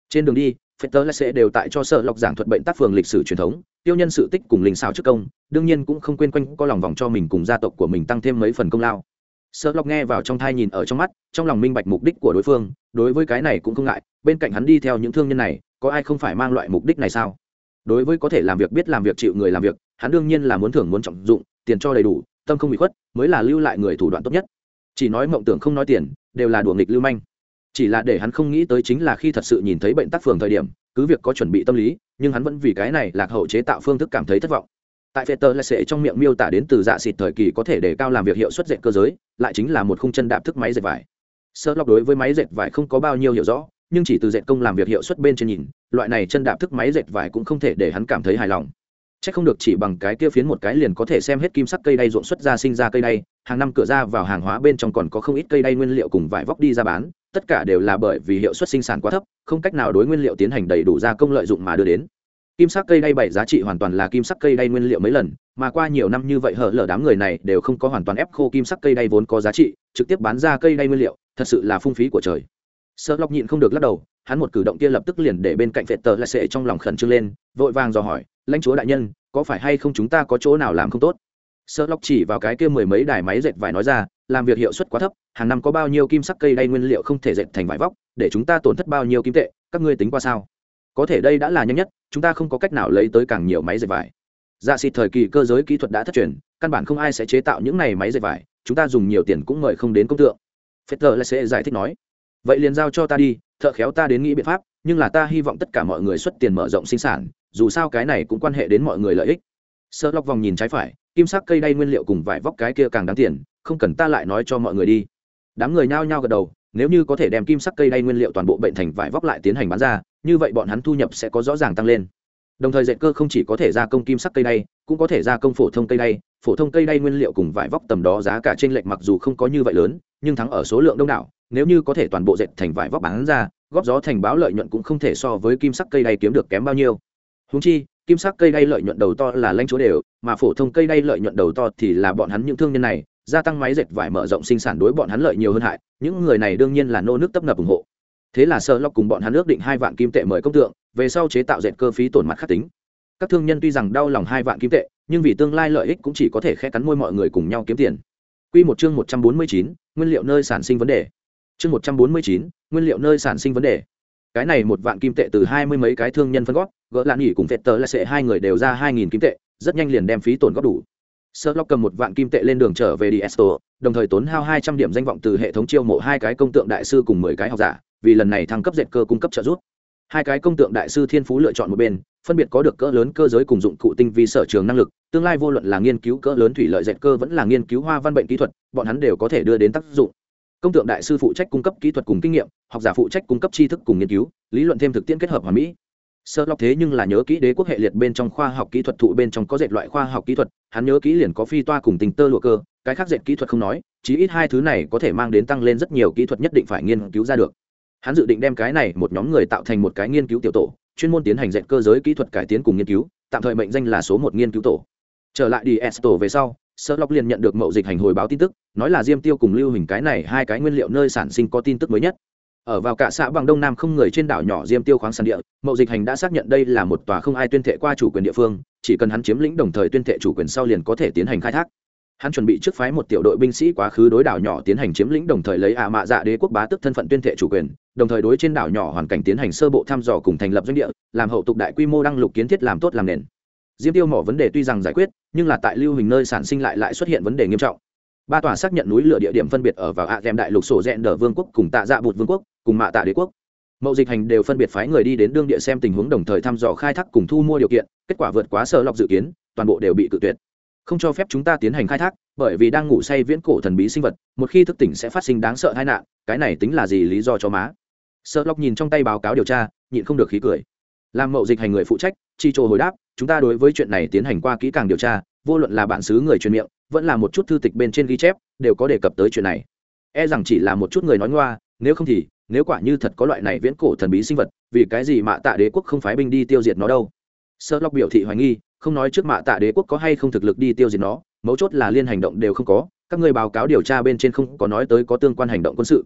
Trên đường đi, phết tơ lại Sệ đều tại cho sợ lóc giảng thuật bệnh tác phường lịch sử truyền thống, tiêu nhân sự tích cùng linh xào trước công, đương nhiên cũng không quên quanh có lòng vòng cho mình cùng gia tộc của mình tăng thêm mấy phần công lao. Sợ lóc nghe vào trong thai nhìn ở trong mắt, trong lòng minh bạch mục đích của đối phương, đối với cái này cũng không ngại, bên cạnh hắn đi theo những thương nhân này có ai không phải mang loại mục đích này sao? Đối với có thể làm việc, biết làm việc, chịu người làm việc, hắn đương nhiên là muốn thưởng muốn trọng dụng, tiền cho đầy đủ, tâm không bị khuất, mới là lưu lại người thủ đoạn tốt nhất. Chỉ nói mộng tưởng không nói tiền, đều là đùa nghịch lưu manh. Chỉ là để hắn không nghĩ tới chính là khi thật sự nhìn thấy bệnh tác phường thời điểm, cứ việc có chuẩn bị tâm lý, nhưng hắn vẫn vì cái này lạc hậu chế tạo phương thức cảm thấy thất vọng. Tại phê tơ lại sẽ trong miệng miêu tả đến từ dạ xịt thời kỳ có thể để cao làm việc hiệu suất dệt cơ giới, lại chính là một khung chân đạp thức máy dệt vải. Sơ lọc đối với máy dệt vải không có bao nhiêu hiểu rõ nhưng chỉ từ dệt công làm việc hiệu suất bên trên nhìn, loại này chân đạp thức máy dệt vải cũng không thể để hắn cảm thấy hài lòng. C h ắ c không được chỉ bằng cái kia phiến một cái liền có thể xem hết kim sắc cây đay ruộng xuất ra sinh ra cây đay, hàng năm cửa ra vào hàng hóa bên trong còn có không ít cây đay nguyên liệu cùng vải vóc đi ra bán, tất cả đều là bởi vì hiệu suất sinh sản quá thấp, không cách nào đối nguyên liệu tiến hành đầy đủ gia công lợi dụng mà đưa đến. Kim sắc cây đay bảy giá trị hoàn toàn là kim sắc cây đay nguyên liệu mấy lần, mà qua nhiều năm như vậy hở lở đám người này đều không có hoàn toàn ép khô kim sắc cây đay vốn có giá trị, trực tiếp bán ra cây đay nguyên liệu, thật sự là phung phí của trời sợ lọc nhịn không được lắc đầu, hắn một cử động kia lập tức liền để bên cạnh vệ tờ lại sệ trong lòng khẩn trương lên, vội vàng dò hỏi, lãnh chúa đại nhân, có phải hay không chúng ta có chỗ nào làm không tốt? Sợ lọc chỉ vào cái kia mười mấy đài máy dệt vải nói ra, làm việc hiệu suất quá thấp, hàng năm có bao nhiêu kim sắc cây đay nguyên liệu không thể dệt thành vải vóc, để chúng ta tổn thất bao nhiêu kim tệ, các ngươi tính qua sao? Có thể đây đã là nhanh nhất, chúng ta không có cách nào lấy tới càng nhiều máy dệt vải. Dạ xịt thời kỳ cơ giới kỹ thuật đã thất truyền, căn bản không ai sẽ chế tạo những này máy dệt vải, chúng ta dùng nhiều tiền cũng mời không đến công tượng. Fetter lại sẽ giải thích nói vậy liền giao cho ta đi, thợ khéo ta đến nghĩ biện pháp, nhưng là ta hy vọng tất cả mọi người xuất tiền mở rộng sinh sản, dù sao cái này cũng quan hệ đến mọi người lợi ích. Sợ lọc vòng nhìn trái phải, kim sắc cây đay nguyên liệu cùng vải vóc cái kia càng đáng tiền, không cần ta lại nói cho mọi người đi. Đám người nhao nhao gật đầu, nếu như có thể đem kim sắc cây đay nguyên liệu toàn bộ bệnh thành vải vóc lại tiến hành bán ra, như vậy bọn hắn thu nhập sẽ có rõ ràng tăng lên. Đồng thời dệt cơ không chỉ có thể gia công kim sắc cây đay, cũng có thể gia công phổ thông cây đay. Phổ thông cây đay nguyên liệu cùng vải vóc tầm đó giá cả trên lệch mặc dù không có như vậy lớn, nhưng thắng ở số lượng đông đảo nếu như có thể toàn bộ dệt thành vải vóc bán ra góp gió thành báo lợi nhuận cũng không thể so với kim sắc cây đay kiếm được kém bao nhiêu. Húng chi kim sắc cây đay lợi nhuận đầu to là lãnh chúa đều mà phổ thông cây đay lợi nhuận đầu to thì là bọn hắn những thương nhân này gia tăng máy dệt vải mở rộng sinh sản đối bọn hắn lợi nhiều hơn hại những người này đương nhiên là nô nước tấp nập ủng hộ. Thế là sợ lọc cùng bọn hắn ước định hai vạn kim tệ mời công tượng về sau chế tạo dệt cơ phí tổn mặt khắc tính. Các thương nhân tuy rằng đau lòng hai vạn kim tệ nhưng vì tương lai lợi ích cũng chỉ có thể khẽ cắn môi mọi người cùng nhau kiếm tiền. Quy một chương một trăm bốn mươi chín, nguyên liệu nơi sản sinh vấn đề. Chương một trăm bốn mươi chín, nguyên liệu nơi sản sinh vấn đề. Cái này một vạn kim tệ từ hai mươi mấy cái thương nhân phân góp, gỡ lạn nghỉ cùng phệt tờ là sẽ hai người đều ra hai nghìn kim tệ, rất nhanh liền đem phí tổn góp đủ. Sơ lóc cầm một vạn kim tệ lên đường trở về đi Esto, đồng thời tốn hao hai trăm điểm danh vọng từ hệ thống chiêu mộ hai cái công tượng đại sư cùng mười cái học giả, vì lần này thăng cấp dệt cơ cung cấp trợ giúp hai cái công tượng đại sư thiên phú lựa chọn một bên phân biệt có được cỡ lớn cơ giới cùng dụng cụ tinh vi sở trường năng lực tương lai vô luận là nghiên cứu cỡ lớn thủy lợi dệt cơ vẫn là nghiên cứu hoa văn bệnh kỹ thuật bọn hắn đều có thể đưa đến tác dụng công tượng đại sư phụ trách cung cấp kỹ thuật cùng kinh nghiệm, học giả phụ trách cung cấp tri thức cùng nghiên cứu, lý luận thêm thực tiễn kết hợp hòa mỹ. Sơ lọc thế nhưng là nhớ kỹ đế quốc hệ liệt bên trong khoa học kỹ thuật thụ bên trong có dệt loại khoa học kỹ thuật, hắn nhớ kỹ liền có phi toa cùng tình tơ lụa cơ, cái khác dệt kỹ thuật không nói, chí ít hai thứ này có thể mang đến tăng lên rất nhiều kỹ thuật nhất định phải nghiên cứu ra được. Hắn dự định đem cái này một nhóm người tạo thành một cái nghiên cứu tiểu tổ, chuyên môn tiến hành dệt cơ giới kỹ thuật cải tiến cùng nghiên cứu, tạm thời mệnh danh là số một nghiên cứu tổ. Trở lại đi s tổ về sau sơ lọc liền nhận được mậu dịch hành hồi báo tin tức nói là diêm tiêu cùng lưu hình cái này hai cái nguyên liệu nơi sản sinh có tin tức mới nhất. Ở vào cả xã bằng đông nam không người trên đảo nhỏ diêm tiêu khoáng sản địa, mậu dịch hành đã xác nhận đây là một tòa không ai tuyên thệ qua chủ quyền địa phương, chỉ cần hắn chiếm lĩnh đồng thời tuyên thệ chủ quyền sau liền có thể tiến hành khai thác. Hắn chuẩn bị trước phái một tiểu đội binh sĩ quá khứ đối đảo nhỏ tiến hành chiếm lĩnh đồng thời lấy ạ mạ dạ đế quốc bá tức thân phận tuyên thệ chủ quyền, đồng thời đối trên đảo nhỏ hoàn cảnh tiến hành sơ bộ thăm dò cùng thành lập doanh địa, làm hậu tục đại quy mô đăng lục kiến thiết làm tốt làm nền. Diêm tiêu mỏ vấn đề tuy rằng giải quyết, nhưng là tại lưu hình nơi sản sinh lại lại xuất hiện vấn đề nghiêm trọng ba tòa xác nhận núi lửa địa điểm phân biệt ở vào ạ à đại lục, sổ rẽn đờ vương quốc cùng tạ dạ bụt vương quốc, cùng mạ tạ đế quốc. Mậu dịch hành đều phân biệt phái người đi đến đương địa xem tình huống đồng thời thăm dò khai thác cùng thu mua điều kiện, kết quả vượt quá sơ lọc dự kiến, toàn bộ đều bị cự tuyệt. Không cho phép chúng ta tiến hành khai thác, bởi vì đang ngủ say viễn cổ thần bí sinh vật, một khi thức tỉnh sẽ phát sinh đáng sợ tai nạn, cái này tính là gì lý do cho má? Sợ lọc nhìn trong tay báo cáo điều tra, nhịn không được khí cười. Làm mậu dịch hành người phụ trách, chi trô hồi đáp, chúng ta đối với chuyện này tiến hành qua kỹ càng điều tra, vô luận là bản xứ người truyền miệng vẫn là một chút thư tịch bên trên ghi chép, đều có đề cập tới chuyện này. E rằng chỉ là một chút người nói ngoa, nếu không thì, nếu quả như thật có loại này viễn cổ thần bí sinh vật, vì cái gì mạ tạ đế quốc không phái binh đi tiêu diệt nó đâu? Sơ lóc biểu thị hoài nghi, không nói trước mạ tạ đế quốc có hay không thực lực đi tiêu diệt nó, mấu chốt là liên hành động đều không có, các người báo cáo điều tra bên trên không có nói tới có tương quan hành động quân sự.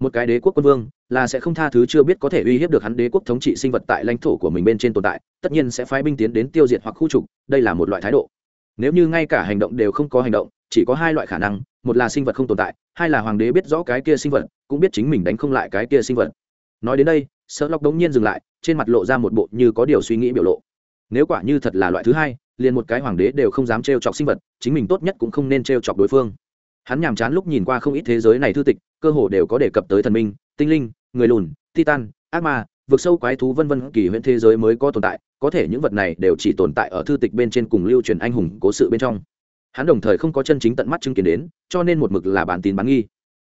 Một cái đế quốc quân vương, là sẽ không tha thứ chưa biết có thể uy hiếp được hắn đế quốc thống trị sinh vật tại lãnh thổ của mình bên trên tồn tại, tất nhiên sẽ phái binh tiến đến tiêu diệt hoặc khu trục, đây là một loại thái độ nếu như ngay cả hành động đều không có hành động, chỉ có hai loại khả năng, một là sinh vật không tồn tại, hai là hoàng đế biết rõ cái kia sinh vật, cũng biết chính mình đánh không lại cái kia sinh vật. Nói đến đây sợ lóc đống nhiên dừng lại, trên mặt lộ ra một bộ như có điều suy nghĩ biểu lộ. Nếu quả như thật là loại thứ hai, liền một cái hoàng đế đều không dám trêu chọc sinh vật, chính mình tốt nhất cũng không nên trêu chọc đối phương. Hắn nhàm chán lúc nhìn qua không ít thế giới này thư tịch, cơ hồ đều có đề cập tới thần minh, tinh linh, người lùn, titan, ác ma vượt sâu quái thú vân vân kỳ huyễn thế giới mới có tồn tại, có thể những vật này đều chỉ tồn tại ở thư tịch bên trên cùng lưu truyền anh hùng cố sự bên trong. Hắn đồng thời không có chân chính tận mắt chứng kiến đến, cho nên một mực là bản tín bán nghi.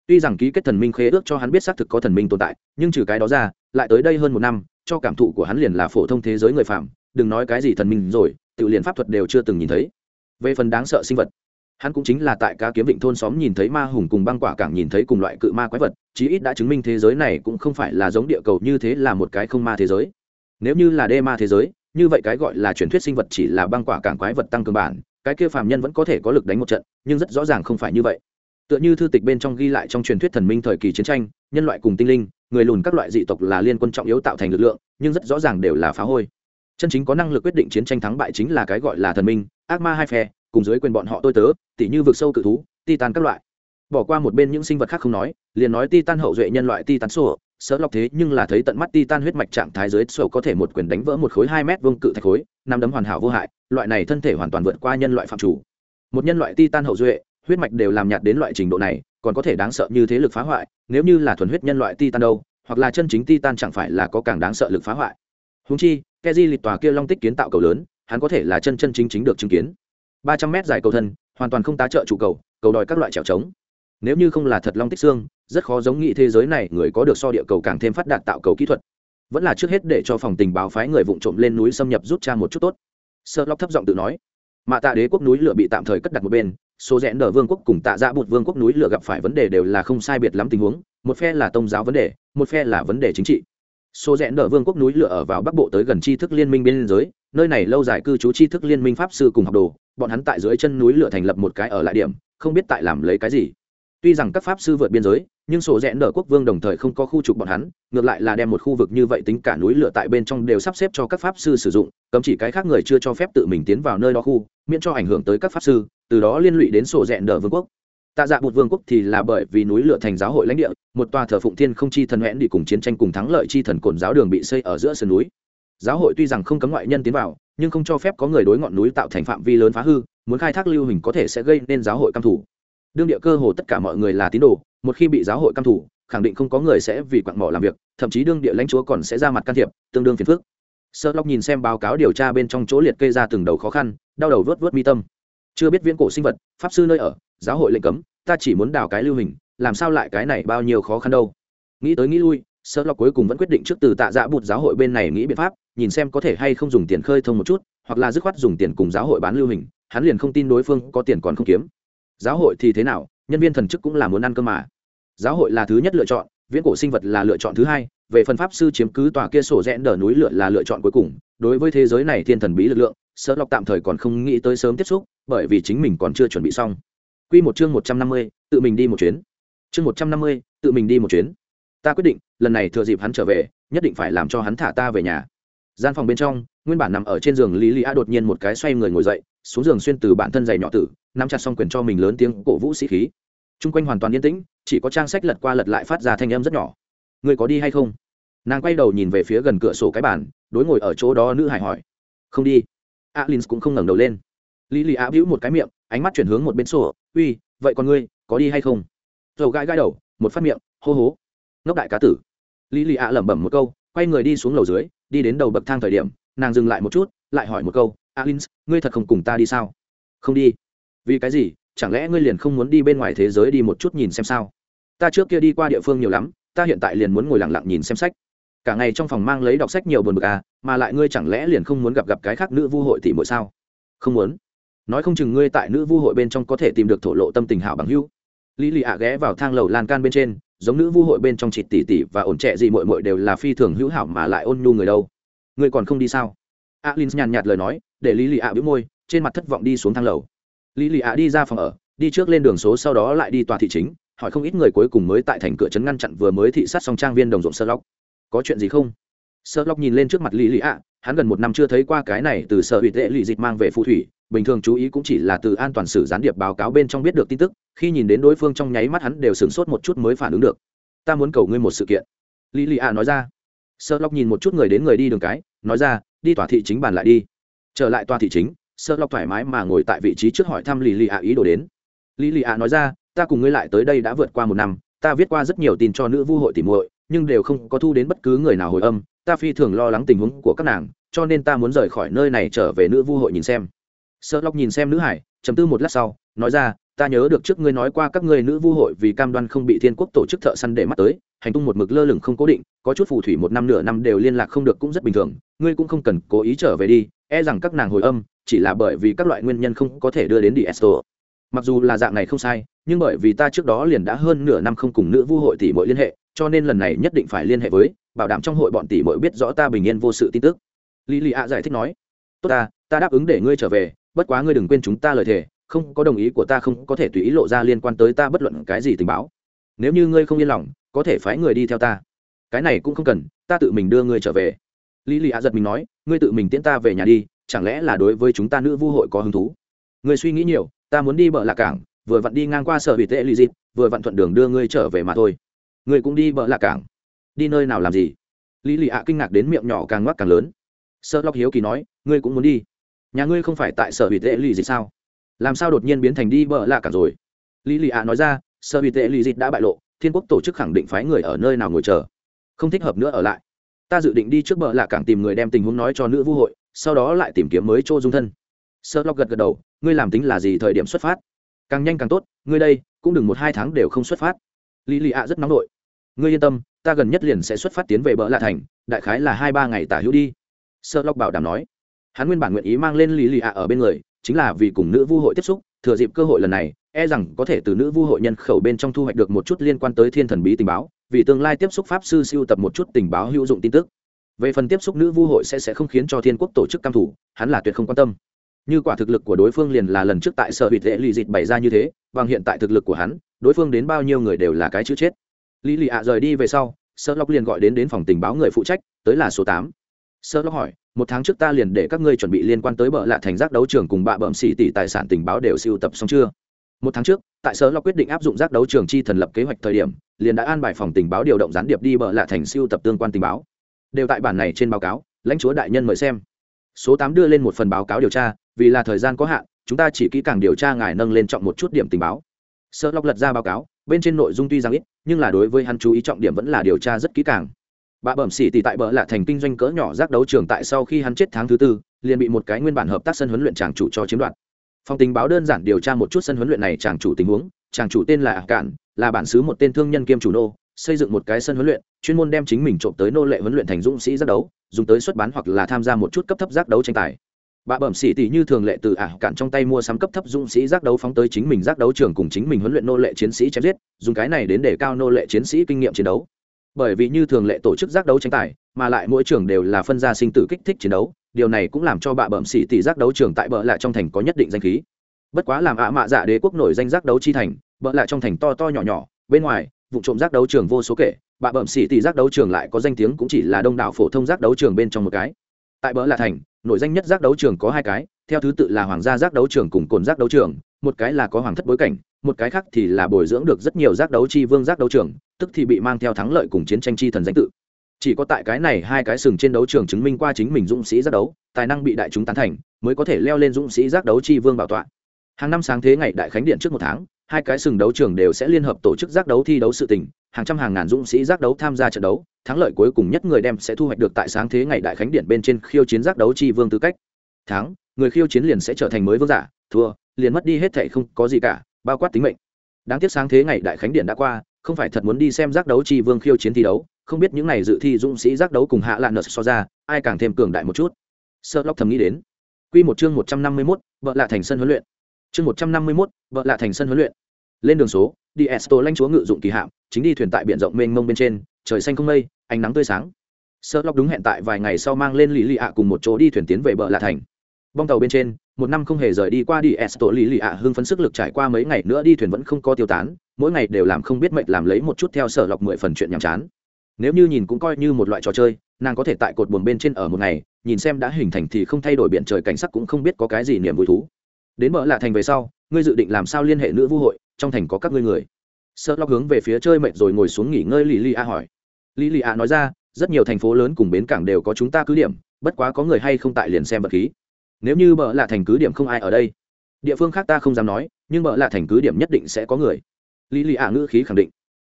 Tuy rằng ký kết thần minh khế ước cho hắn biết xác thực có thần minh tồn tại, nhưng trừ cái đó ra, lại tới đây hơn một năm, cho cảm thụ của hắn liền là phổ thông thế giới người phạm đừng nói cái gì thần minh rồi, tự liền pháp thuật đều chưa từng nhìn thấy. Về phần đáng sợ sinh vật, hắn cũng chính là tại cá kiếm vịnh thôn xóm nhìn thấy ma hùng cùng băng quả cảng nhìn thấy cùng loại cự ma quái vật chí ít đã chứng minh thế giới này cũng không phải là giống địa cầu như thế là một cái không ma thế giới. Nếu như là đê ma thế giới, như vậy cái gọi là truyền thuyết sinh vật chỉ là băng quả cảng quái vật tăng cường bản, cái kia phàm nhân vẫn có thể có lực đánh một trận, nhưng rất rõ ràng không phải như vậy. Tựa như thư tịch bên trong ghi lại trong truyền thuyết thần minh thời kỳ chiến tranh, nhân loại cùng tinh linh, người lùn các loại dị tộc là liên quân trọng yếu tạo thành lực lượng, nhưng rất rõ ràng đều là phá hôi. Chân chính có năng lực quyết định chiến tranh thắng bại chính là cái gọi là thần minh, ác ma hai phe, cùng dưới quyền bọn họ tôi tớ, tỉ như vực sâu cự thú, titan các loại bỏ qua một bên những sinh vật khác không nói, liền nói titan hậu duệ nhân loại titan sổ sợ lọc thế nhưng là thấy tận mắt titan huyết mạch trạng thái dưới sổ có thể một quyền đánh vỡ một khối hai mét vương cự thạch khối, năm đấm hoàn hảo vô hại, loại này thân thể hoàn toàn vượt qua nhân loại phạm chủ. Một nhân loại titan hậu duệ, huyết mạch đều làm nhạt đến loại trình độ này, còn có thể đáng sợ như thế lực phá hoại, nếu như là thuần huyết nhân loại titan đâu, hoặc là chân chính titan chẳng phải là có càng đáng sợ lực phá hoại. Húng chi keji lịch tòa kia long tích kiến tạo cầu lớn, hắn có thể là chân chân chính chính được chứng kiến. Ba trăm mét dài cầu thân, hoàn toàn không tá trợ trụ cầu cầu đòi các loại trèo trống nếu như không là thật long tích xương, rất khó giống nghị thế giới này, người có được so địa cầu càng thêm phát đạt tạo cầu kỹ thuật. Vẫn là trước hết để cho phòng tình báo phái người vụng trộm lên núi xâm nhập rút cha một chút tốt. Sợ lóc thấp giọng tự nói. Mà tạ đế quốc núi lửa bị tạm thời cất đặt một bên, số rẽ nở vương quốc cùng tạ dạ bụt vương quốc núi lửa gặp phải vấn đề đều là không sai biệt lắm tình huống, một phe là tôn giáo vấn đề, một phe là vấn đề chính trị. Số rẽ nở vương quốc núi lửa ở vào bắc bộ tới gần tri thức liên minh biên giới nơi này lâu dài cư trú tri thức liên minh pháp sư cùng học đồ, bọn hắn tại dưới chân núi lửa thành lập một cái ở lại điểm, không biết tại làm lấy cái gì tuy rằng các pháp sư vượt biên giới, nhưng sổ rẽ nở quốc vương đồng thời không có khu trục bọn hắn, ngược lại là đem một khu vực như vậy tính cả núi lửa tại bên trong đều sắp xếp cho các pháp sư sử dụng, cấm chỉ cái khác người chưa cho phép tự mình tiến vào nơi đó khu, miễn cho ảnh hưởng tới các pháp sư, từ đó liên lụy đến sổ rẽ nở vương quốc. Tạ dạ bụt vương quốc thì là bởi vì núi lửa thành giáo hội lãnh địa, một tòa thờ phụng thiên không chi thần hẹn đi cùng chiến tranh cùng thắng lợi chi thần cồn giáo đường bị xây ở giữa sườn núi. Giáo hội tuy rằng không cấm ngoại nhân tiến vào, nhưng không cho phép có người đối ngọn núi tạo thành phạm vi lớn phá hư, muốn khai thác lưu hình có thể sẽ gây nên giáo hội căm thủ đương địa cơ hồ tất cả mọi người là tín đồ, một khi bị giáo hội căm thủ, khẳng định không có người sẽ vì quặng mỏ làm việc, thậm chí đương địa lãnh chúa còn sẽ ra mặt can thiệp, tương đương phiền phức. Sơ lóc nhìn xem báo cáo điều tra bên trong chỗ liệt kê ra từng đầu khó khăn, đau đầu vớt vớt mi tâm. Chưa biết viễn cổ sinh vật, pháp sư nơi ở, giáo hội lệnh cấm, ta chỉ muốn đào cái lưu hình, làm sao lại cái này bao nhiêu khó khăn đâu. Nghĩ tới nghĩ lui, sơ lóc cuối cùng vẫn quyết định trước từ tạ dạ bụt giáo hội bên này nghĩ biện pháp, nhìn xem có thể hay không dùng tiền khơi thông một chút, hoặc là dứt khoát dùng tiền cùng giáo hội bán lưu hình, hắn liền không tin đối phương có tiền còn không kiếm giáo hội thì thế nào? Nhân viên thần chức cũng là muốn ăn cơm mà. Giáo hội là thứ nhất lựa chọn, viễn cổ sinh vật là lựa chọn thứ hai, về phần pháp sư chiếm cứ tòa kia sổ rẽn đờ núi lửa là lựa chọn cuối cùng. Đối với thế giới này thiên thần bí lực lượng sợ lọc tạm thời còn không nghĩ tới sớm tiếp xúc, bởi vì chính mình còn chưa chuẩn bị xong. Q một chương một trăm năm mươi, tự mình đi một chuyến. Chương một trăm năm mươi, tự mình đi một chuyến. Ta quyết định, lần này thừa dịp hắn trở về, nhất định phải làm cho hắn thả ta về nhà. Gian phòng bên trong, nguyên bản nằm ở trên giường lý lý a đột nhiên một cái xoay người ngồi dậy xuống giường xuyên từ bản thân giày nhỏ tử, nắm chặt xong quyền cho mình lớn tiếng cổ vũ sĩ khí. T r u n g quanh hoàn toàn yên tĩnh, chỉ có trang sách lật qua lật lại phát ra thanh âm rất nhỏ. Người có đi hay không? Nàng quay đầu nhìn về phía gần cửa sổ cái bàn, đối ngồi ở chỗ đó nữ hải hỏi. Không đi. Alin cũng không ngẩng đầu lên. Lý lì á bĩu một cái miệng, ánh mắt chuyển hướng một bên sổ, uy, vậy còn ngươi, có đi hay không? Dầu gãi gãi đầu, một phát miệng, hô hố. Ngốc đại cá tử. Lý lì ạ lẩm bẩm một câu, quay người đi xuống lầu dưới, đi đến đầu bậc thang thời điểm, nàng dừng lại một chút, lại hỏi một câu alins, ngươi thật không cùng ta đi sao? Không đi. Vì cái gì? Chẳng lẽ ngươi liền không muốn đi bên ngoài thế giới đi một chút nhìn xem sao? Ta trước kia đi qua địa phương nhiều lắm, ta hiện tại liền muốn ngồi lặng lặng nhìn xem sách. Cả ngày trong phòng mang lấy đọc sách nhiều buồn bực à mà lại ngươi chẳng lẽ liền không muốn gặp gặp cái khác nữ vu hội tỷ mỗi sao? Không muốn. Nói không chừng ngươi tại nữ vu hội bên trong có thể tìm được thổ lộ tâm tình hảo bằng hữu. Lý lì ạ ghé vào thang lầu lan can bên trên, giống nữ vu hội bên trong chị tỷ tỷ và ổn trẻ gì mội mội đều là phi thường hữu hảo mà lại ôn nhu người đâu. Ngươi còn không đi sao? Alin nhàn nhạt lời nói, để lý lì ạ bĩu môi, trên mặt thất vọng đi xuống thang lầu. Lý lì ạ đi ra phòng ở, đi trước lên đường số sau đó lại đi tòa thị chính, hỏi không ít người cuối cùng mới tại thành cửa trấn ngăn chặn vừa mới thị sát xong trang viên đồng ruộng sơ lóc có chuyện gì không? Sơ lóc nhìn lên trước mặt lý lì ạ, hắn gần một năm chưa thấy qua cái này từ sở ủy tệ lì dịch mang về phù thủy, bình thường chú ý cũng chỉ là từ an toàn sử gián điệp báo cáo bên trong biết được tin tức, khi nhìn đến đối phương trong nháy mắt hắn đều sửng sốt một chút mới phản ứng được. Ta muốn cầu ngươi một sự kiện. Lý lì ạ nói ra. Sơ lóc nhìn một chút người đến người đi đường cái, nói ra đi tòa thị chính bàn lại đi. Trở lại tòa thị chính sợ lọc thoải mái mà ngồi tại vị trí trước hỏi thăm lì lì ạ ý đồ đến. Lì lì ạ nói ra, ta cùng ngươi lại tới đây đã vượt qua một năm, ta viết qua rất nhiều tin cho nữ vu hội tỉ muội, nhưng đều không có thu đến bất cứ người nào hồi âm, ta phi thường lo lắng tình huống của các nàng, cho nên ta muốn rời khỏi nơi này trở về nữ vu hội nhìn xem. Sợ lọc nhìn xem nữ hải chấm tư một lát sau, nói ra ta nhớ được trước ngươi nói qua các ngươi nữ vu hội vì cam đoan không bị thiên quốc tổ chức thợ săn để mắt tới, hành tung một mực lơ lửng không cố định, có chút phù thủy một năm nửa năm đều liên lạc không được cũng rất bình thường, ngươi cũng không cần cố ý trở về đi e rằng các nàng hồi âm, chỉ là bởi vì các loại nguyên nhân không có thể đưa đến đi esto. Mặc dù là dạng này không sai, nhưng bởi vì ta trước đó liền đã hơn nửa năm không cùng nữ vu hội tỷ muội liên hệ, cho nên lần này nhất định phải liên hệ với, bảo đảm trong hội bọn tỷ muội biết rõ ta bình yên vô sự tin tức. Lý lì ạ giải thích nói, tốt ta ta đáp ứng để ngươi trở về, bất quá ngươi đừng quên chúng ta lời thề không có đồng ý của ta không có thể tùy ý lộ ra liên quan tới ta bất luận cái gì tình báo. Nếu như ngươi không yên lòng, có thể phái người đi theo ta. Cái này cũng không cần, ta tự mình đưa ngươi trở về. Lý lì ạ giật mình nói, ngươi tự mình tiễn ta về nhà đi, chẳng lẽ là đối với chúng ta nữ vu hội có hứng thú? Ngươi suy nghĩ nhiều, ta muốn đi bờ lạc cảng, vừa vặn đi ngang qua sở bị tệ lì dịp, vừa vặn thuận đường đưa ngươi trở về mà thôi. Ngươi cũng đi bờ lạc cảng. Đi nơi nào làm gì? Lý lì ạ kinh ngạc đến miệng nhỏ càng ngoắc càng lớn. Sợ lóc hiếu kỳ nói, ngươi cũng muốn đi. Nhà ngươi không phải tại sở bị tệ lì dịp sao? Làm sao đột nhiên biến thành đi bợ lạ cảng rồi? Lý lì ạ nói ra sơ bị tệ lì Dịt đã bại lộ, thiên quốc tổ chức khẳng định phái người ở nơi nào ngồi chờ. Không thích hợp nữa ở lại. Ta dự định đi trước bờ lạ cảng tìm người đem tình huống nói cho nữ vũ hội, sau đó lại tìm kiếm mới chỗ dung thân. Sơ lóc gật gật đầu, ngươi làm tính là gì thời điểm xuất phát? Càng nhanh càng tốt, ngươi đây, cũng đừng một hai tháng đều không xuất phát. Lý lì ạ rất nóng nổi ngươi yên tâm, ta gần nhất liền sẽ xuất phát tiến về bờ lạ thành, đại khái là hai ba ngày tả hữu đi. Sơ lóc bảo đảm nói. Hắn nguyên bản nguyện ý mang lên lý lì ạ ở bên người chính là vì cùng nữ vu hội tiếp xúc, thừa dịp cơ hội lần này e rằng có thể từ nữ vu hội nhân khẩu bên trong thu hoạch được một chút liên quan tới thiên thần bí tình báo, vì tương lai tiếp xúc pháp sư siêu tập một chút tình báo hữu dụng tin tức. Về phần tiếp xúc nữ vu hội sẽ sẽ không khiến cho thiên quốc tổ chức cam thủ, hắn là tuyệt không quan tâm. Như quả thực lực của đối phương liền là lần trước tại sở hủy lệ lì dịt bày ra như thế, bằng hiện tại thực lực của hắn, đối phương đến bao nhiêu người đều là cái chữ chết. Lý lì ạ rời đi về sau sợ lóc liền gọi đến đến phòng tình báo người phụ trách, tới là số tám sơ lóc hỏi, một tháng trước ta liền để các ngươi chuẩn bị liên quan tới bờ lạ thành giác đấu trường cùng bạ bợm xỉ tỷ tài sản tình báo đều siêu tập xong chưa? Một tháng trước, tại sở lọc quyết định áp dụng giác đấu trường chi thần lập kế hoạch thời điểm, liền đã an bài phòng tình báo điều động gián điệp đi bờ lạ thành siêu tập tương quan tình báo. Đều tại bản này trên báo cáo, lãnh chúa đại nhân mời xem. Số tám đưa lên một phần báo cáo điều tra, vì là thời gian có hạn, chúng ta chỉ kỹ càng điều tra ngài nâng lên trọng một chút điểm tình báo. Sơ lọc lật ra báo cáo, bên trên nội dung tuy rằng ít, nhưng là đối với hắn chú ý trọng điểm vẫn là điều tra rất kỹ càng bà bẩm xỉ tỷ tại bờ là thành kinh doanh cỡ nhỏ giác đấu trường tại sau khi hắn chết tháng thứ tư, liền bị một cái nguyên bản hợp tác sân huấn luyện tràng chủ cho chiếm đoạt. Phòng tình báo đơn giản điều tra một chút sân huấn luyện này tràng chủ tình huống tràng chủ tên là ả cạn, là bản xứ một tên thương nhân kiêm chủ nô, xây dựng một cái sân huấn luyện, chuyên môn đem chính mình trộm tới nô lệ huấn luyện thành dũng sĩ giác đấu, dùng tới xuất bán hoặc là tham gia một chút cấp thấp giác đấu tranh tài. Bà bẩm sĩ tỷ như thường lệ từ ả cạn trong tay mua sắm cấp thấp dũng sĩ giác đấu phóng tới chính mình giác đấu trường cùng chính mình huấn luyện nô lệ chiến sĩ chém giết, dùng cái này đến để cao nô lệ chiến sĩ kinh nghiệm chiến đấu bởi vì như thường lệ tổ chức giác đấu tranh tài, mà lại mỗi trường đều là phân gia sinh tử kích thích chiến đấu, điều này cũng làm cho bạ bẩm sĩ tỷ giác đấu trường tại bợ lạ trong thành có nhất định danh khí. Bất quá làm ạ mạ dạ đế quốc nổi danh giác đấu chi thành bợ lạ trong thành to to nhỏ nhỏ, bên ngoài, vụ trộm giác đấu trường vô số kể, bạ bẩm sĩ tỷ giác đấu trường lại có danh tiếng cũng chỉ là đông đảo phổ thông giác đấu trường bên trong một cái. Tại bợ lạ thành, nổi danh nhất giác đấu trường có hai cái, theo thứ tự là hoàng gia giác đấu trường cùng cồn giác đấu trường, một cái là có hoàng thất bối cảnh một cái khác thì là bồi dưỡng được rất nhiều giác đấu chi vương giác đấu trường, tức thì bị mang theo thắng lợi cùng chiến tranh chi thần danh tự. Chỉ có tại cái này hai cái sừng trên đấu trường chứng minh qua chính mình dũng sĩ giác đấu, tài năng bị đại chúng tán thành, mới có thể leo lên dũng sĩ giác đấu chi vương bảo tọa. Hàng năm sáng thế ngày đại khánh điện trước một tháng, hai cái sừng đấu trường đều sẽ liên hợp tổ chức giác đấu thi đấu sự tình, hàng trăm hàng ngàn dũng sĩ giác đấu tham gia trận đấu, thắng lợi cuối cùng nhất người đem sẽ thu hoạch được tại sáng thế ngày đại khánh điện bên trên khiêu chiến giác đấu chi vương tư cách. Thắng người khiêu chiến liền sẽ trở thành mới vương giả, thua, liền mất đi hết thệ không có gì cả bao quát tính mệnh. Đáng tiếc sáng thế ngày đại khánh điện đã qua, không phải thật muốn đi xem giác đấu chi vương khiêu chiến thi đấu, không biết những này dự thi dũng sĩ giác đấu cùng hạ lạn nợ so ra, ai càng thêm cường đại một chút. Sơ lóc thầm nghĩ đến. Q một chương một trăm năm mươi mốt vợ lạ thành sân huấn luyện. Chương một trăm năm mươi mốt vợ lạ thành sân huấn luyện. Lên đường số, đi esto lanh chúa ngự dụng kỳ hạm, chính đi thuyền tại biển rộng mênh mông bên trên, trời xanh không mây, ánh nắng tươi sáng. Sơ lóc đúng hẹn tại vài ngày sau mang lên lì lì ạ cùng một chỗ đi thuyền tiến về bờ lạ thành. Bong tàu bên trên một năm không hề rời đi qua đi tổ lì lì ạ hưng phấn sức lực trải qua mấy ngày nữa đi thuyền vẫn không có tiêu tán, mỗi ngày đều làm không biết mệnh làm lấy một chút theo sở lọc mười phần chuyện nhàm chán. Nếu như nhìn cũng coi như một loại trò chơi, nàng có thể tại cột buồn bên trên ở một ngày, nhìn xem đã hình thành thì không thay đổi biển trời cảnh sắc cũng không biết có cái gì niềm vui thú. Đến bờ lạ thành về sau, ngươi dự định làm sao liên hệ nữ vũ hội, trong thành có các ngươi người. Sợ lóc hướng về phía chơi mệt rồi ngồi xuống nghỉ ngơi lì lì a hỏi. Lì lì a nói ra, rất nhiều thành phố lớn cùng bến cảng đều có chúng ta cứ điểm, bất quá có người hay không tại liền xem vật khí nếu như bờ lạ thành cứ điểm không ai ở đây, địa phương khác ta không dám nói, nhưng bờ lạ thành cứ điểm nhất định sẽ có người. Lý lì ạ ngữ khí khẳng định.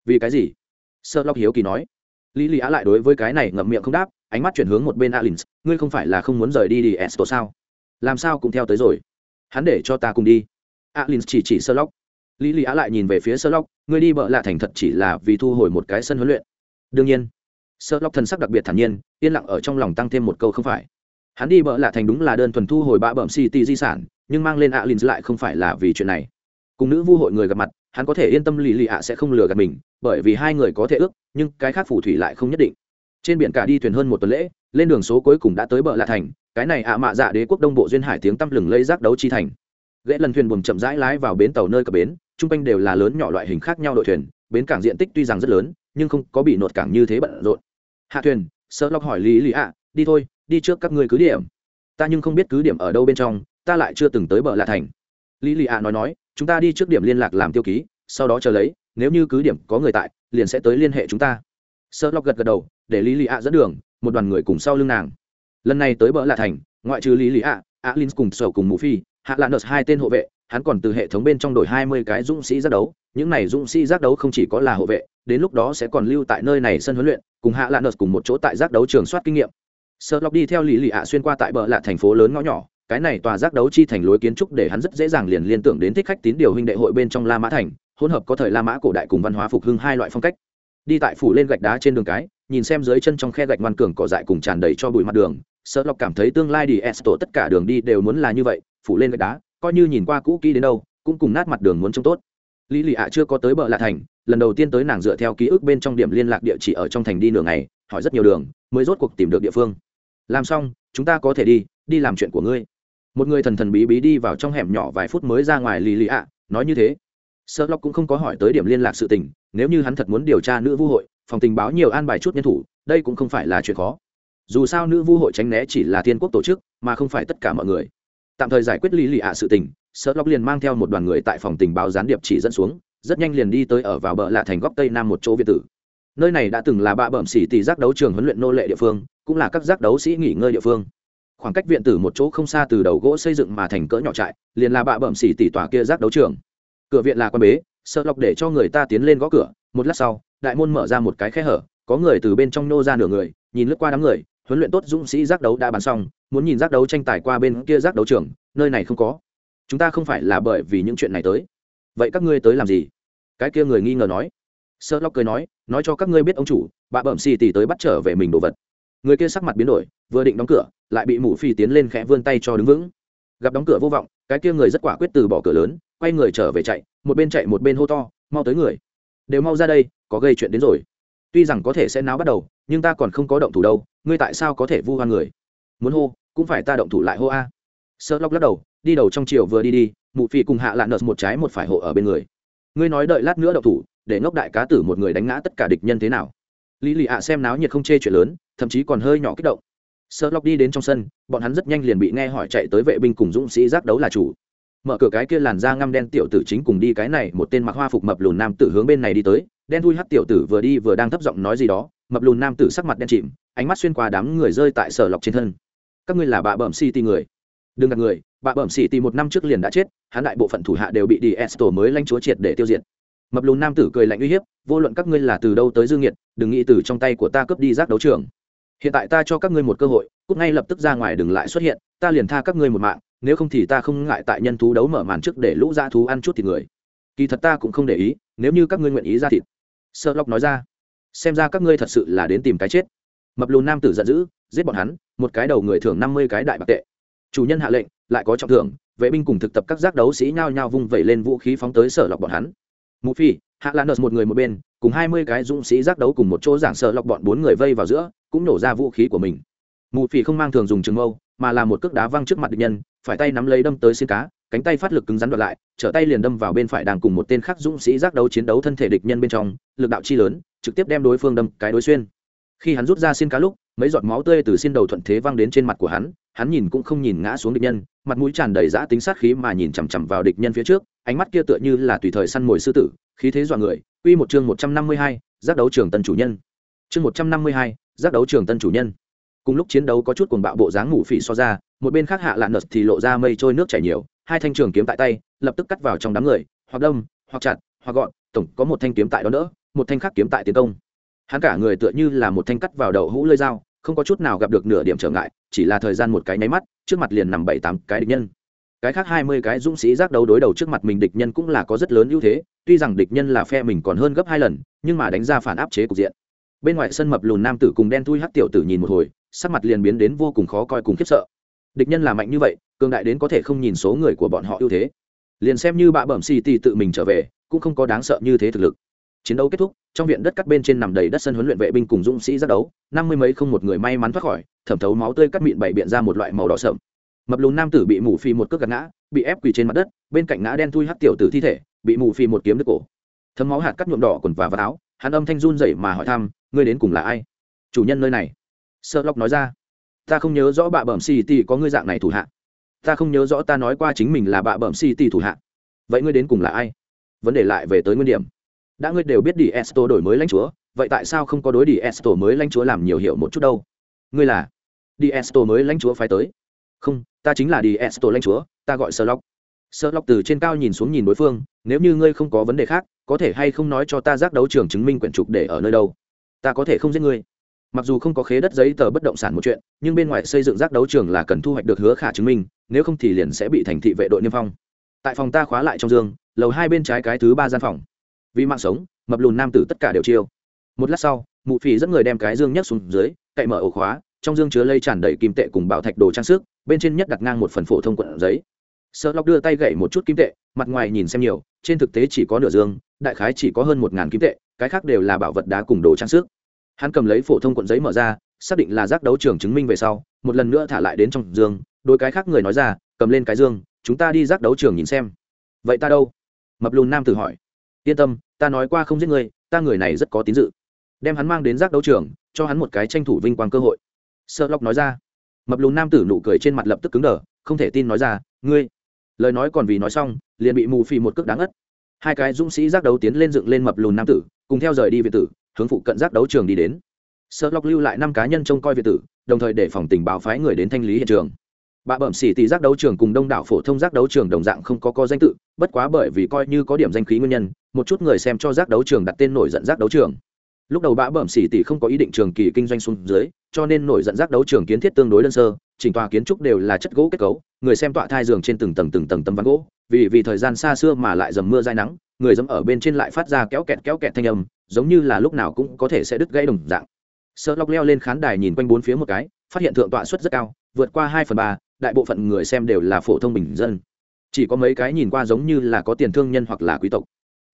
Vì cái gì? Sợ lóc hiếu kỳ nói. Lý lý á lại đối với cái này ngậm miệng không đáp, ánh mắt chuyển hướng một bên alin ngươi không phải là không muốn rời đi đi esto sao? Làm sao cũng theo tới rồi. Hắn để cho ta cùng đi. Alin chỉ chỉ sơ lóc lý lý á lại nhìn về phía sơ lóc ngươi đi bợ lạ thành thật chỉ là vì thu hồi một cái sân huấn luyện. Đương nhiên, sơ lóc thân sắc đặc biệt thản nhiên, yên lặng ở trong lòng tăng thêm một câu không phải hắn đi bợ lạ thành đúng là đơn thuần thu hồi bạ bẩm city di sản, nhưng mang lên alin lại không phải là vì chuyện này. Cùng nữ vu hội người gặp mặt, hắn có thể yên tâm lì lì ạ sẽ không lừa gạt mình, bởi vì hai người có thể ước, nhưng cái khác phù thủy lại không nhất định. Trên biển cả đi thuyền hơn một tuần lễ, lên đường số cuối cùng đã tới bờ lạ thành, cái này ạ mạ dạ đế quốc đông bộ duyên hải tiếng tăm lừng lây rác đấu chi thành. Ghế lần thuyền buồm chậm rãi lái vào bến tàu nơi cập bến, chung quanh đều là lớn nhỏ loại hình khác nhau đội thuyền, bến cảng diện tích tuy rằng rất lớn, nhưng không có bị nột cảng như thế bận rộn. Hạ thuyền sợ lọc hỏi lý lý ạ, đi thôi đi trước các ngươi cứ điểm. Ta nhưng không biết cứ điểm ở đâu bên trong, ta lại chưa từng tới bờ lạ thành. Lý lì ạ nói nói, chúng ta đi trước điểm liên lạc làm tiêu ký, sau đó chờ lấy, nếu như cứ điểm có người tại, liền sẽ tới liên hệ chúng ta. Sợ lọc gật gật đầu, để lý lì ạ dẫn đường, một đoàn người cùng sau lưng nàng. Lần này tới bờ lạ thành, ngoại trừ lý lì ạ ạ linh cùng sở cùng mù phi, hạ lạ nợ hai tên hộ vệ, hắn còn từ hệ thống bên trong đổi hai mươi cái dũng sĩ giác đấu. Những này dũng sĩ giác đấu không chỉ có là hộ vệ, đến lúc đó sẽ còn lưu tại nơi này sân huấn luyện, cùng hạ lạ nợ cùng một chỗ tại giác đấu trường soát kinh nghiệm sợ lọc đi theo lý lì ạ xuyên qua tại bờ lạ thành phố lớn ngõ nhỏ, cái này tòa giác đấu chi thành lối kiến trúc để hắn rất dễ dàng liền liên tưởng đến thích khách tín điều huynh đệ hội bên trong la mã thành, hỗn hợp có thời la mã cổ đại cùng văn hóa phục hưng hai loại phong cách. Đi tại phủ lên gạch đá trên đường cái, nhìn xem dưới chân trong khe gạch ngoan cường cỏ dại cùng tràn đầy cho bụi mặt đường sợ lọc cảm thấy tương lai đi tổ tất cả đường đi đều muốn là như vậy, phủ lên gạch đá, coi như nhìn qua cũ kỹ đến đâu, cũng cùng nát mặt đường muốn trông tốt. Lý lì ạ chưa có tới bờ lạ thành, lần đầu tiên tới nàng dựa theo ký ức bên trong điểm liên lạc địa chỉ ở trong thành đi nửa ngày, hỏi rất nhiều đường, mới rốt cuộc tìm được địa phương làm xong, chúng ta có thể đi đi làm chuyện của ngươi. Một người thần thần bí bí đi vào trong hẻm nhỏ vài phút mới ra ngoài lì lì ạ, nói như thế. Sợ lóc cũng không có hỏi tới điểm liên lạc sự tình, nếu như hắn thật muốn điều tra nữ vu hội, phòng tình báo nhiều an bài chút nhân thủ, đây cũng không phải là chuyện khó. Dù sao nữ vu hội tránh né chỉ là thiên quốc tổ chức, mà không phải tất cả mọi người. Tạm thời giải quyết lì lì ạ sự tình sợ lóc liền mang theo một đoàn người tại phòng tình báo gián điệp chỉ dẫn xuống, rất nhanh liền đi tới ở vào bờ lạ thành góc tây nam một chỗ việt tử nơi này đã từng là bạ bẩm xỉ tỷ giác đấu trường huấn luyện nô lệ địa phương, cũng là các giác đấu sĩ nghỉ ngơi địa phương. Khoảng cách viện tử một chỗ không xa từ đầu gỗ xây dựng mà thành cỡ nhỏ trại, liền là bạ bẩm xỉ tỷ tòa kia giác đấu trường. Cửa viện là quan bế, sợ lọc để cho người ta tiến lên gõ cửa, một lát sau, đại môn mở ra một cái khe hở, có người từ bên trong nô ra nửa người, nhìn lướt qua đám người, huấn luyện tốt dũng sĩ giác đấu đã bàn xong, muốn nhìn giác đấu tranh tài qua bên kia giác đấu trường, nơi này không có. Chúng ta không phải là bởi vì những chuyện này tới. Vậy các ngươi tới làm gì? Cái kia người nghi ngờ nói sợ lóc cười nói nói cho các ngươi biết ông chủ, bà bẩm xì tỉ tới bắt trở về mình đồ vật. Người kia sắc mặt biến đổi, vừa định đóng cửa, lại bị mụ phi tiến lên khẽ vươn tay cho đứng vững. Gặp đóng cửa vô vọng, cái kia người rất quả quyết từ bỏ cửa lớn, quay người trở về chạy, một bên chạy một bên hô to, mau tới người, đều mau ra đây, có gây chuyện đến rồi. Tuy rằng có thể sẽ náo bắt đầu, nhưng ta còn không có động thủ đâu, ngươi tại sao có thể vu hoan người? Muốn hô, cũng phải ta động thủ lại hô a. Sợ lóc lắc đầu, đi đầu trong chiều vừa đi đi, mụ phi cùng hạ lạn nợt một trái một phải hộ ở bên người. Ngươi nói đợi lát nữa động thủ để ngốc đại cá tử một người đánh ngã tất cả địch nhân thế nào? Lý lì ạ xem náo nhiệt không chê chuyện lớn, thậm chí còn hơi nhỏ kích động. Sợ lóc đi đến trong sân, bọn hắn rất nhanh liền bị nghe hỏi chạy tới vệ binh cùng dũng sĩ giác đấu là chủ. Mở cửa cái kia làn da ngăm đen tiểu tử chính cùng đi cái này, một tên mặc hoa phục mập lùn nam tử hướng bên này đi tới, đen thui hắt tiểu tử vừa đi vừa đang thấp giọng nói gì đó, mập lùn nam tử sắc mặt đen chìm, ánh mắt xuyên qua đám người rơi tại sở lọc trên thân. Các ngươi là bà bẩm ti người. Đừng gạt người bà bẩm ti một năm trước liền đã chết, hắn đại bộ phận thủ hạ đều bị đi estor mới lanh chúa triệt để tiêu diệt mập lùn nam tử cười lạnh uy hiếp, vô luận các ngươi là từ đâu tới dương nhiệt đừng nghĩ từ trong tay của ta cướp đi giác đấu trường. Hiện tại ta cho các ngươi một cơ hội, cút ngay lập tức ra ngoài đừng lại xuất hiện, ta liền tha các ngươi một mạng, nếu không thì ta không ngại tại nhân thú đấu mở màn trước để lũ dã thú ăn chút thịt người. Kỳ thật ta cũng không để ý, nếu như các ngươi nguyện ý ra thịt. Sợ lóc nói ra, xem ra các ngươi thật sự là đến tìm cái chết. Mập lùn nam tử giận dữ, giết bọn hắn, một cái đầu người thưởng năm mươi cái đại bạc tệ. Chủ nhân hạ lệnh, lại có trọng thưởng, vệ binh cùng thực tập các giác đấu sĩ nhao nhao vung vẩy lên vũ khí phóng tới sở lọc bọn hắn mù phi, hạ lan nợ một người một bên, cùng hai mươi cái dũng sĩ giác đấu cùng một chỗ giảng sợ lọc bọn bốn người vây vào giữa, cũng nổ ra vũ khí của mình. Mù phi không mang thường dùng trường mâu, mà là một cước đá văng trước mặt địch nhân, phải tay nắm lấy đâm tới xin cá, cánh tay phát lực cứng rắn đoạt lại, trở tay liền đâm vào bên phải đàng cùng một tên khác dũng sĩ giác đấu chiến đấu thân thể địch nhân bên trong, lực đạo chi lớn, trực tiếp đem đối phương đâm cái đối xuyên. Khi hắn rút ra xin cá lúc mấy giọt máu tươi từ xin đầu thuận thế văng đến trên mặt của hắn hắn nhìn cũng không nhìn ngã xuống địch nhân mặt mũi tràn đầy dã tính sát khí mà nhìn chằm chằm vào địch nhân phía trước ánh mắt kia tựa như là tùy thời săn mồi sư tử khí thế dọa người uy một chương một trăm năm mươi hai, giác đấu trường tân chủ nhân. Chương một trăm năm mươi hai, giác đấu trường tân chủ nhân. Cùng lúc chiến đấu có chút cuồng bạo bộ dáng ngủ phỉ so ra, một bên khác hạ lạ nợt thì lộ ra mây trôi nước chảy nhiều, hai thanh trường kiếm tại tay, lập tức cắt vào trong đám người, hoặc đông, hoặc chặt, hoặc gọn, tổng có một thanh kiếm tại đó nữa, một thanh khác kiếm tại tiến công hắn cả người tựa như là một thanh cắt vào đầu hũ lơi dao không có chút nào gặp được nửa điểm trở ngại, chỉ là thời gian một cái nháy mắt, trước mặt liền nằm bảy tám cái địch nhân. Cái khác hai mươi cái dũng sĩ giác đấu đối đầu trước mặt mình địch nhân cũng là có rất lớn ưu thế, tuy rằng địch nhân là phe mình còn hơn gấp hai lần, nhưng mà đánh ra phản áp chế cục diện. Bên ngoài sân mập lùn nam tử cùng đen thui hắc tiểu tử nhìn một hồi, sắc mặt liền biến đến vô cùng khó coi cùng khiếp sợ. Địch nhân là mạnh như vậy, cường đại đến có thể không nhìn số người của bọn họ ưu thế. Liền xem như bạ bẩm xì tì tự mình trở về, cũng không có đáng sợ như thế thực lực chiến đấu kết thúc, trong viện đất cắt bên trên nằm đầy đất sân huấn luyện vệ binh cùng dũng sĩ giác đấu, năm mươi mấy không một người may mắn thoát khỏi, thẩm thấu máu tươi cắt mịn bày biện ra một loại màu đỏ sậm. Mập lùn nam tử bị mù phi một cước gạt ngã, bị ép quỳ trên mặt đất, bên cạnh ngã đen thui hắt tiểu tử thi thể, bị mù phi một kiếm đứt cổ. Thấm máu hạt cắt nhuộm đỏ quần và vạt áo, hắn âm thanh run rẩy mà hỏi thăm, ngươi đến cùng là ai? Chủ nhân nơi này. Sợ lóc nói ra, ta không nhớ rõ bạ bẩm xì tì có ngươi dạng này thủ hạ. Ta không nhớ rõ ta nói qua chính mình là bạ bẩm xì tì thủ hạ. Vậy ngươi đến cùng là ai? Vấn đề lại về tới nguyên điểm đã ngươi đều biết đi esto đổi mới lãnh chúa, vậy tại sao không có đối đi esto mới lãnh chúa làm nhiều hiệu một chút đâu? Ngươi là đi esto mới lãnh chúa phải tới. Không, ta chính là đi esto lãnh chúa, ta gọi sơ lóc sơ lóc từ trên cao nhìn xuống nhìn đối phương, nếu như ngươi không có vấn đề khác, có thể hay không nói cho ta giác đấu trường chứng minh quyển trục để ở nơi đâu? Ta có thể không giết ngươi. Mặc dù không có khế đất giấy tờ bất động sản một chuyện, nhưng bên ngoài xây dựng giác đấu trường là cần thu hoạch được hứa khả chứng minh, nếu không thì liền sẽ bị thành thị vệ đội niêm phong. Tại phòng ta khóa lại trong giường lầu hai bên trái cái thứ ba gian phòng vì mạng sống, mập lùn nam tử tất cả đều chiêu. Một lát sau, mụ phì dẫn người đem cái dương nhấc xuống dưới, cậy mở ổ khóa, trong dương chứa lây tràn đầy kim tệ cùng bảo thạch đồ trang sức, bên trên nhất đặt ngang một phần phổ thông quận giấy. Sợ lóc đưa tay gậy một chút kim tệ, mặt ngoài nhìn xem nhiều, trên thực tế chỉ có nửa dương, đại khái chỉ có hơn một ngàn kim tệ, cái khác đều là bảo vật đá cùng đồ trang sức. Hắn cầm lấy phổ thông quận giấy mở ra, xác định là giác đấu trường chứng minh về sau, một lần nữa thả lại đến trong dương đôi cái khác người nói ra, cầm lên cái dương, chúng ta đi giác đấu trường nhìn xem. Vậy ta đâu? Mập lùn nam tử hỏi. Yên tâm ta nói qua không giết ngươi, ta người này rất có tín dự. Đem hắn mang đến giác đấu trường cho hắn một cái tranh thủ vinh quang cơ hội. Sợ lóc nói ra. Mập lùn nam tử nụ cười trên mặt lập tức cứng đờ không thể tin nói ra ngươi. Lời nói còn vì nói xong liền bị mù phì một cước đáng ất hai cái dũng sĩ giác đấu tiến lên dựng lên mập lùn nam tử cùng theo rời đi việt tử hướng phụ cận giác đấu trường đi đến. Sợ lưu lại năm cá nhân trông coi việt tử đồng thời để phòng tình báo phái người đến thanh lý hiện trường. Bà bẩm xỉ tỷ giác đấu trường cùng đông đảo phổ thông giác đấu trường đồng dạng không có có danh tự bất quá bởi vì coi như có điểm danh khí nguyên nhân một chút người xem cho giác đấu trường đặt tên nổi giận giác đấu trường. Lúc đầu bã bẩm xỉ tỷ không có ý định trường kỳ kinh doanh xuống dưới, cho nên nổi giận giác đấu trường kiến thiết tương đối đơn sơ, chỉnh tòa kiến trúc đều là chất gỗ kết cấu, người xem tọa thai giường trên từng tầng từng tầng tấm ván gỗ, vì vì thời gian xa xưa mà lại dầm mưa dai nắng, người dẫm ở bên trên lại phát ra kéo kẹt kéo kẹt thanh âm, giống như là lúc nào cũng có thể sẽ đứt gãy đồng dạng. Sợ lóc leo lên khán đài nhìn quanh bốn phía một cái, phát hiện thượng tọa suất rất cao, vượt qua hai phần ba, đại bộ phận người xem đều là phổ thông bình dân. Chỉ có mấy cái nhìn qua giống như là có tiền thương nhân hoặc là quý tộc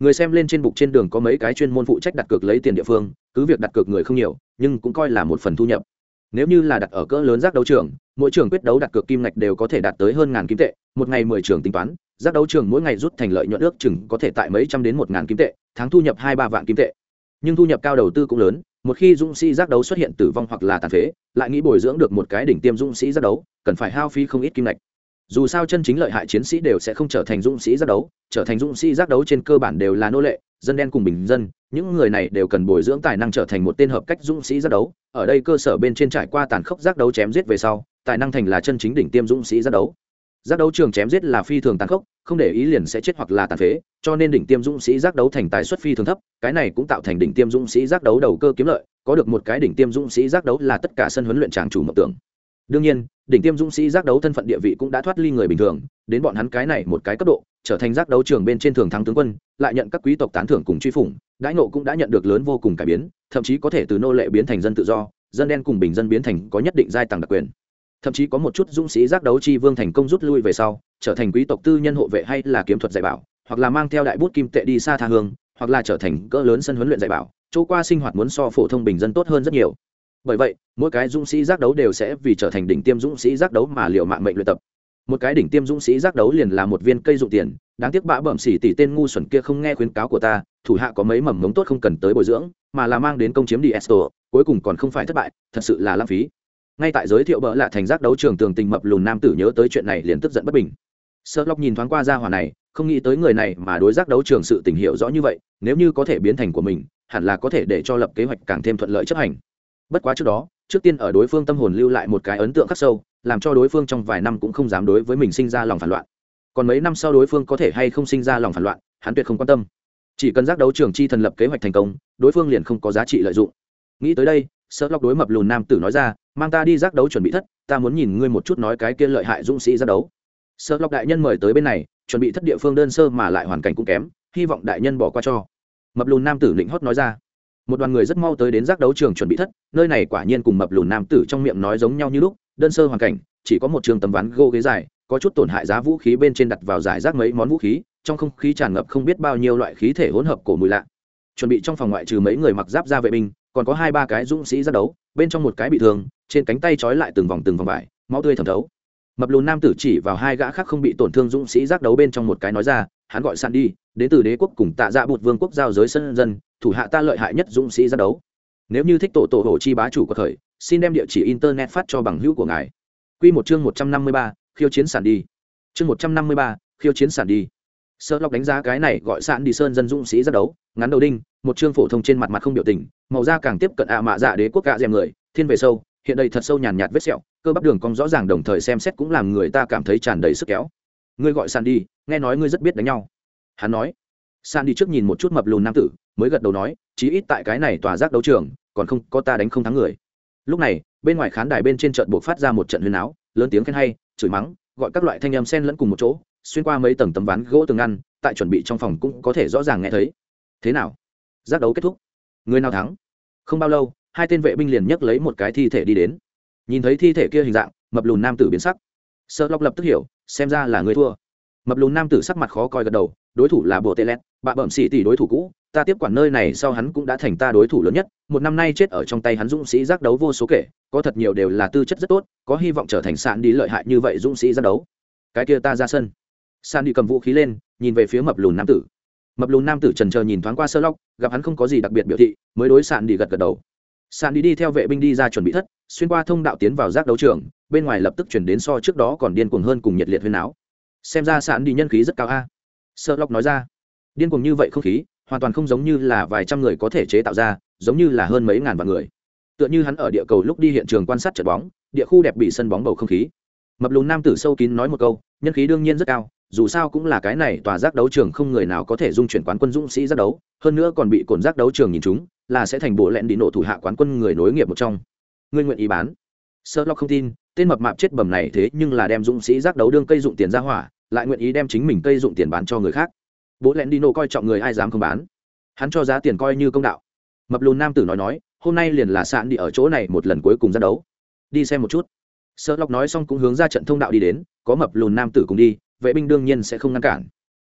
người xem lên trên bục trên đường có mấy cái chuyên môn phụ trách đặt cược lấy tiền địa phương, cứ việc đặt cược người không nhiều, nhưng cũng coi là một phần thu nhập. Nếu như là đặt ở cỡ lớn giác đấu trường, mỗi trường quyết đấu đặt cược kim ngạch đều có thể đạt tới hơn ngàn kim tệ, một ngày mười trường tính toán, giác đấu trường mỗi ngày rút thành lợi nhuận ước chừng có thể tại mấy trăm đến một ngàn kim tệ, tháng thu nhập hai ba vạn kim tệ. Nhưng thu nhập cao đầu tư cũng lớn, một khi dũng sĩ giác đấu xuất hiện tử vong hoặc là tàn phế, lại nghĩ bồi dưỡng được một cái đỉnh tiêm dũng sĩ giác đấu, cần phải hao phí không ít kim ngạch dù sao chân chính lợi hại chiến sĩ đều sẽ không trở thành dũng sĩ giác đấu, trở thành dũng sĩ giác đấu trên cơ bản đều là nô lệ, dân đen cùng bình dân, những người này đều cần bồi dưỡng tài năng trở thành một tên hợp cách dũng sĩ giác đấu. Ở đây cơ sở bên trên trải qua tàn khốc giác đấu chém giết về sau, tài năng thành là chân chính đỉnh tiêm dũng sĩ giác đấu. Giác đấu trường chém giết là phi thường tàn khốc, không để ý liền sẽ chết hoặc là tàn phế, cho nên đỉnh tiêm dũng sĩ giác đấu thành tài suất phi thường thấp, cái này cũng tạo thành đỉnh tiêm dũng sĩ giác đấu đầu cơ kiếm lợi, có được một cái đỉnh tiêm dũng sĩ giác đấu là tất cả sân huấn luyện tràng chủ mộng tưởng đương nhiên, đỉnh tiêm dũng sĩ giác đấu thân phận địa vị cũng đã thoát ly người bình thường, đến bọn hắn cái này một cái cấp độ, trở thành giác đấu trường bên trên thường thắng tướng quân, lại nhận các quý tộc tán thưởng cùng truy phủng, đãi nộ cũng đã nhận được lớn vô cùng cải biến, thậm chí có thể từ nô lệ biến thành dân tự do, dân đen cùng bình dân biến thành có nhất định giai tầng đặc quyền. Thậm chí có một chút dũng sĩ giác đấu chi vương thành công rút lui về sau, trở thành quý tộc tư nhân hộ vệ hay là kiếm thuật dạy bảo, hoặc là mang theo đại bút kim tệ đi xa tha hương, hoặc là trở thành cỡ lớn sân huấn luyện dạy bảo, chỗ qua sinh hoạt muốn so phổ thông bình dân tốt hơn rất nhiều bởi vậy, mỗi cái dũng sĩ giác đấu đều sẽ vì trở thành đỉnh tiêm dũng sĩ giác đấu mà liệu mạng mệnh luyện tập. Một cái đỉnh tiêm dũng sĩ giác đấu liền là một viên cây dụng tiền, đáng tiếc bã bẩm xỉ tỷ tên ngu xuẩn kia không nghe khuyến cáo của ta, thủ hạ có mấy mầm mống tốt không cần tới bồi dưỡng, mà là mang đến công chiếm đi esto, cuối cùng còn không phải thất bại, thật sự là lãng phí. Ngay tại giới thiệu bỡ lạ thành giác đấu trường tường tình mập lùn nam tử nhớ tới chuyện này liền tức giận bất bình. Sợ lóc nhìn thoáng qua ra hòa này, không nghĩ tới người này mà đối giác đấu trường sự tình hiệu rõ như vậy, nếu như có thể biến thành của mình, hẳn là có thể để cho lập kế hoạch càng thêm thuận lợi chấp hành bất quá trước đó, trước tiên ở đối phương tâm hồn lưu lại một cái ấn tượng khắc sâu, làm cho đối phương trong vài năm cũng không dám đối với mình sinh ra lòng phản loạn. Còn mấy năm sau đối phương có thể hay không sinh ra lòng phản loạn, hắn tuyệt không quan tâm. Chỉ cần giác đấu trường chi thần lập kế hoạch thành công, đối phương liền không có giá trị lợi dụng. Nghĩ tới đây sợ lọc đối mập lùn nam tử nói ra, mang ta đi giác đấu chuẩn bị thất, ta muốn nhìn ngươi một chút nói cái kia lợi hại dũng sĩ giác đấu. Sợ lọc đại nhân mời tới bên này, chuẩn bị thất địa phương đơn sơ mà lại hoàn cảnh cũng kém, hy vọng đại nhân bỏ qua cho. Mập lùn nam tử lĩnh hót nói ra một đoàn người rất mau tới đến giác đấu trường chuẩn bị thất, nơi này quả nhiên cùng mập lùn nam tử trong miệng nói giống nhau như lúc, đơn sơ hoàn cảnh, chỉ có một trường tấm ván gỗ ghế dài, có chút tổn hại giá vũ khí bên trên đặt vào giải rác mấy món vũ khí, trong không khí tràn ngập không biết bao nhiêu loại khí thể hỗn hợp cổ mùi lạ. Chuẩn bị trong phòng ngoại trừ mấy người mặc giáp ra vệ binh, còn có hai ba cái dũng sĩ giác đấu, bên trong một cái bị thương, trên cánh tay trói lại từng vòng từng vòng vải, máu tươi thẩm thấu. Mập lùn nam tử chỉ vào hai gã khác không bị tổn thương dũng sĩ giác đấu bên trong một cái nói ra, hắn gọi sàn đi đến từ đế quốc cùng tạ dạ bụt vương quốc giao giới sân dân thủ hạ ta lợi hại nhất dũng sĩ ra đấu. Nếu như thích tổ tổ hồ chi bá chủ của thời, xin đem địa chỉ internet phát cho bằng hữu của ngài. Quy một chương một trăm năm mươi ba, khiêu chiến sản đi. Chương một trăm năm mươi ba, khiêu chiến sản đi. Sơ lọc đánh giá cái này gọi sạn đi sơn dân dũng sĩ ra đấu, ngắn đầu đinh, một chương phổ thông trên mặt mặt không biểu tình, màu da càng tiếp cận ạ mạ dạ đế quốc gạ dèm người, thiên về sâu, hiện đây thật sâu nhàn nhạt vết sẹo, cơ bắp đường cong rõ ràng đồng thời xem xét cũng làm người ta cảm thấy tràn đầy sức kéo. Ngươi gọi sàn đi, nghe nói ngươi rất biết đánh nhau. Hắn nói. Sàn đi trước nhìn một chút mập lùn nam tử mới gật đầu nói, chí ít tại cái này tòa giác đấu trường, còn không có ta đánh không thắng người. Lúc này, bên ngoài khán đài bên trên trận buộc phát ra một trận huyền áo, lớn tiếng khen hay, chửi mắng, gọi các loại thanh âm sen lẫn cùng một chỗ, xuyên qua mấy tầng tấm ván gỗ tường ngăn, tại chuẩn bị trong phòng cũng có thể rõ ràng nghe thấy. Thế nào? Giác đấu kết thúc. Người nào thắng? Không bao lâu, hai tên vệ binh liền nhấc lấy một cái thi thể đi đến. Nhìn thấy thi thể kia hình dạng, mập lùn nam tử biến sắc. Sợ lọc lập tức hiểu, xem ra là người thua. Mập lùn nam tử sắc mặt khó coi gật đầu đối thủ là bộ tê lét bạ bẩm xỉ tỷ đối thủ cũ, ta tiếp quản nơi này sau hắn cũng đã thành ta đối thủ lớn nhất, một năm nay chết ở trong tay hắn dũng sĩ giác đấu vô số kể, có thật nhiều đều là tư chất rất tốt, có hy vọng trở thành sạn đi lợi hại như vậy dũng sĩ giác đấu. Cái kia ta ra sân. Sạn đi cầm vũ khí lên, nhìn về phía mập lùn nam tử. Mập lùn nam tử trần chờ nhìn thoáng qua sơ lóc, gặp hắn không có gì đặc biệt biểu thị, mới đối sạn đi gật gật đầu. Sạn đi đi theo vệ binh đi ra chuẩn bị thất, xuyên qua thông đạo tiến vào giác đấu trường, bên ngoài lập tức chuyển đến so trước đó còn điên cuồng hơn cùng nhiệt liệt huyên áo. Xem ra sạn đi nhân khí rất cao a sơ lóc nói ra. Điên cuồng như vậy không khí, hoàn toàn không giống như là vài trăm người có thể chế tạo ra, giống như là hơn mấy ngàn vạn người. Tựa như hắn ở địa cầu lúc đi hiện trường quan sát trận bóng, địa khu đẹp bị sân bóng bầu không khí. Mập lùn nam tử sâu kín nói một câu, nhân khí đương nhiên rất cao, dù sao cũng là cái này tòa giác đấu trường không người nào có thể dung chuyển quán quân dũng sĩ giác đấu, hơn nữa còn bị cồn giác đấu trường nhìn chúng là sẽ thành bộ lẹn đi nổ thủ hạ quán quân người nối nghiệp một trong. Ngươi nguyện ý bán? Sơ lóc không tin, tên mập mạp chết bầm này thế nhưng là đem dũng sĩ giác đấu đương cây dụng tiền ra hỏa lại nguyện ý đem chính mình cây dụng tiền bán cho người khác. Bố lẹn đi nô coi trọng người ai dám không bán. Hắn cho giá tiền coi như công đạo. Mập lùn nam tử nói nói, hôm nay liền là sạn đi ở chỗ này một lần cuối cùng ra đấu. Đi xem một chút. Sợ lọc nói xong cũng hướng ra trận thông đạo đi đến, có mập lùn nam tử cùng đi, vệ binh đương nhiên sẽ không ngăn cản.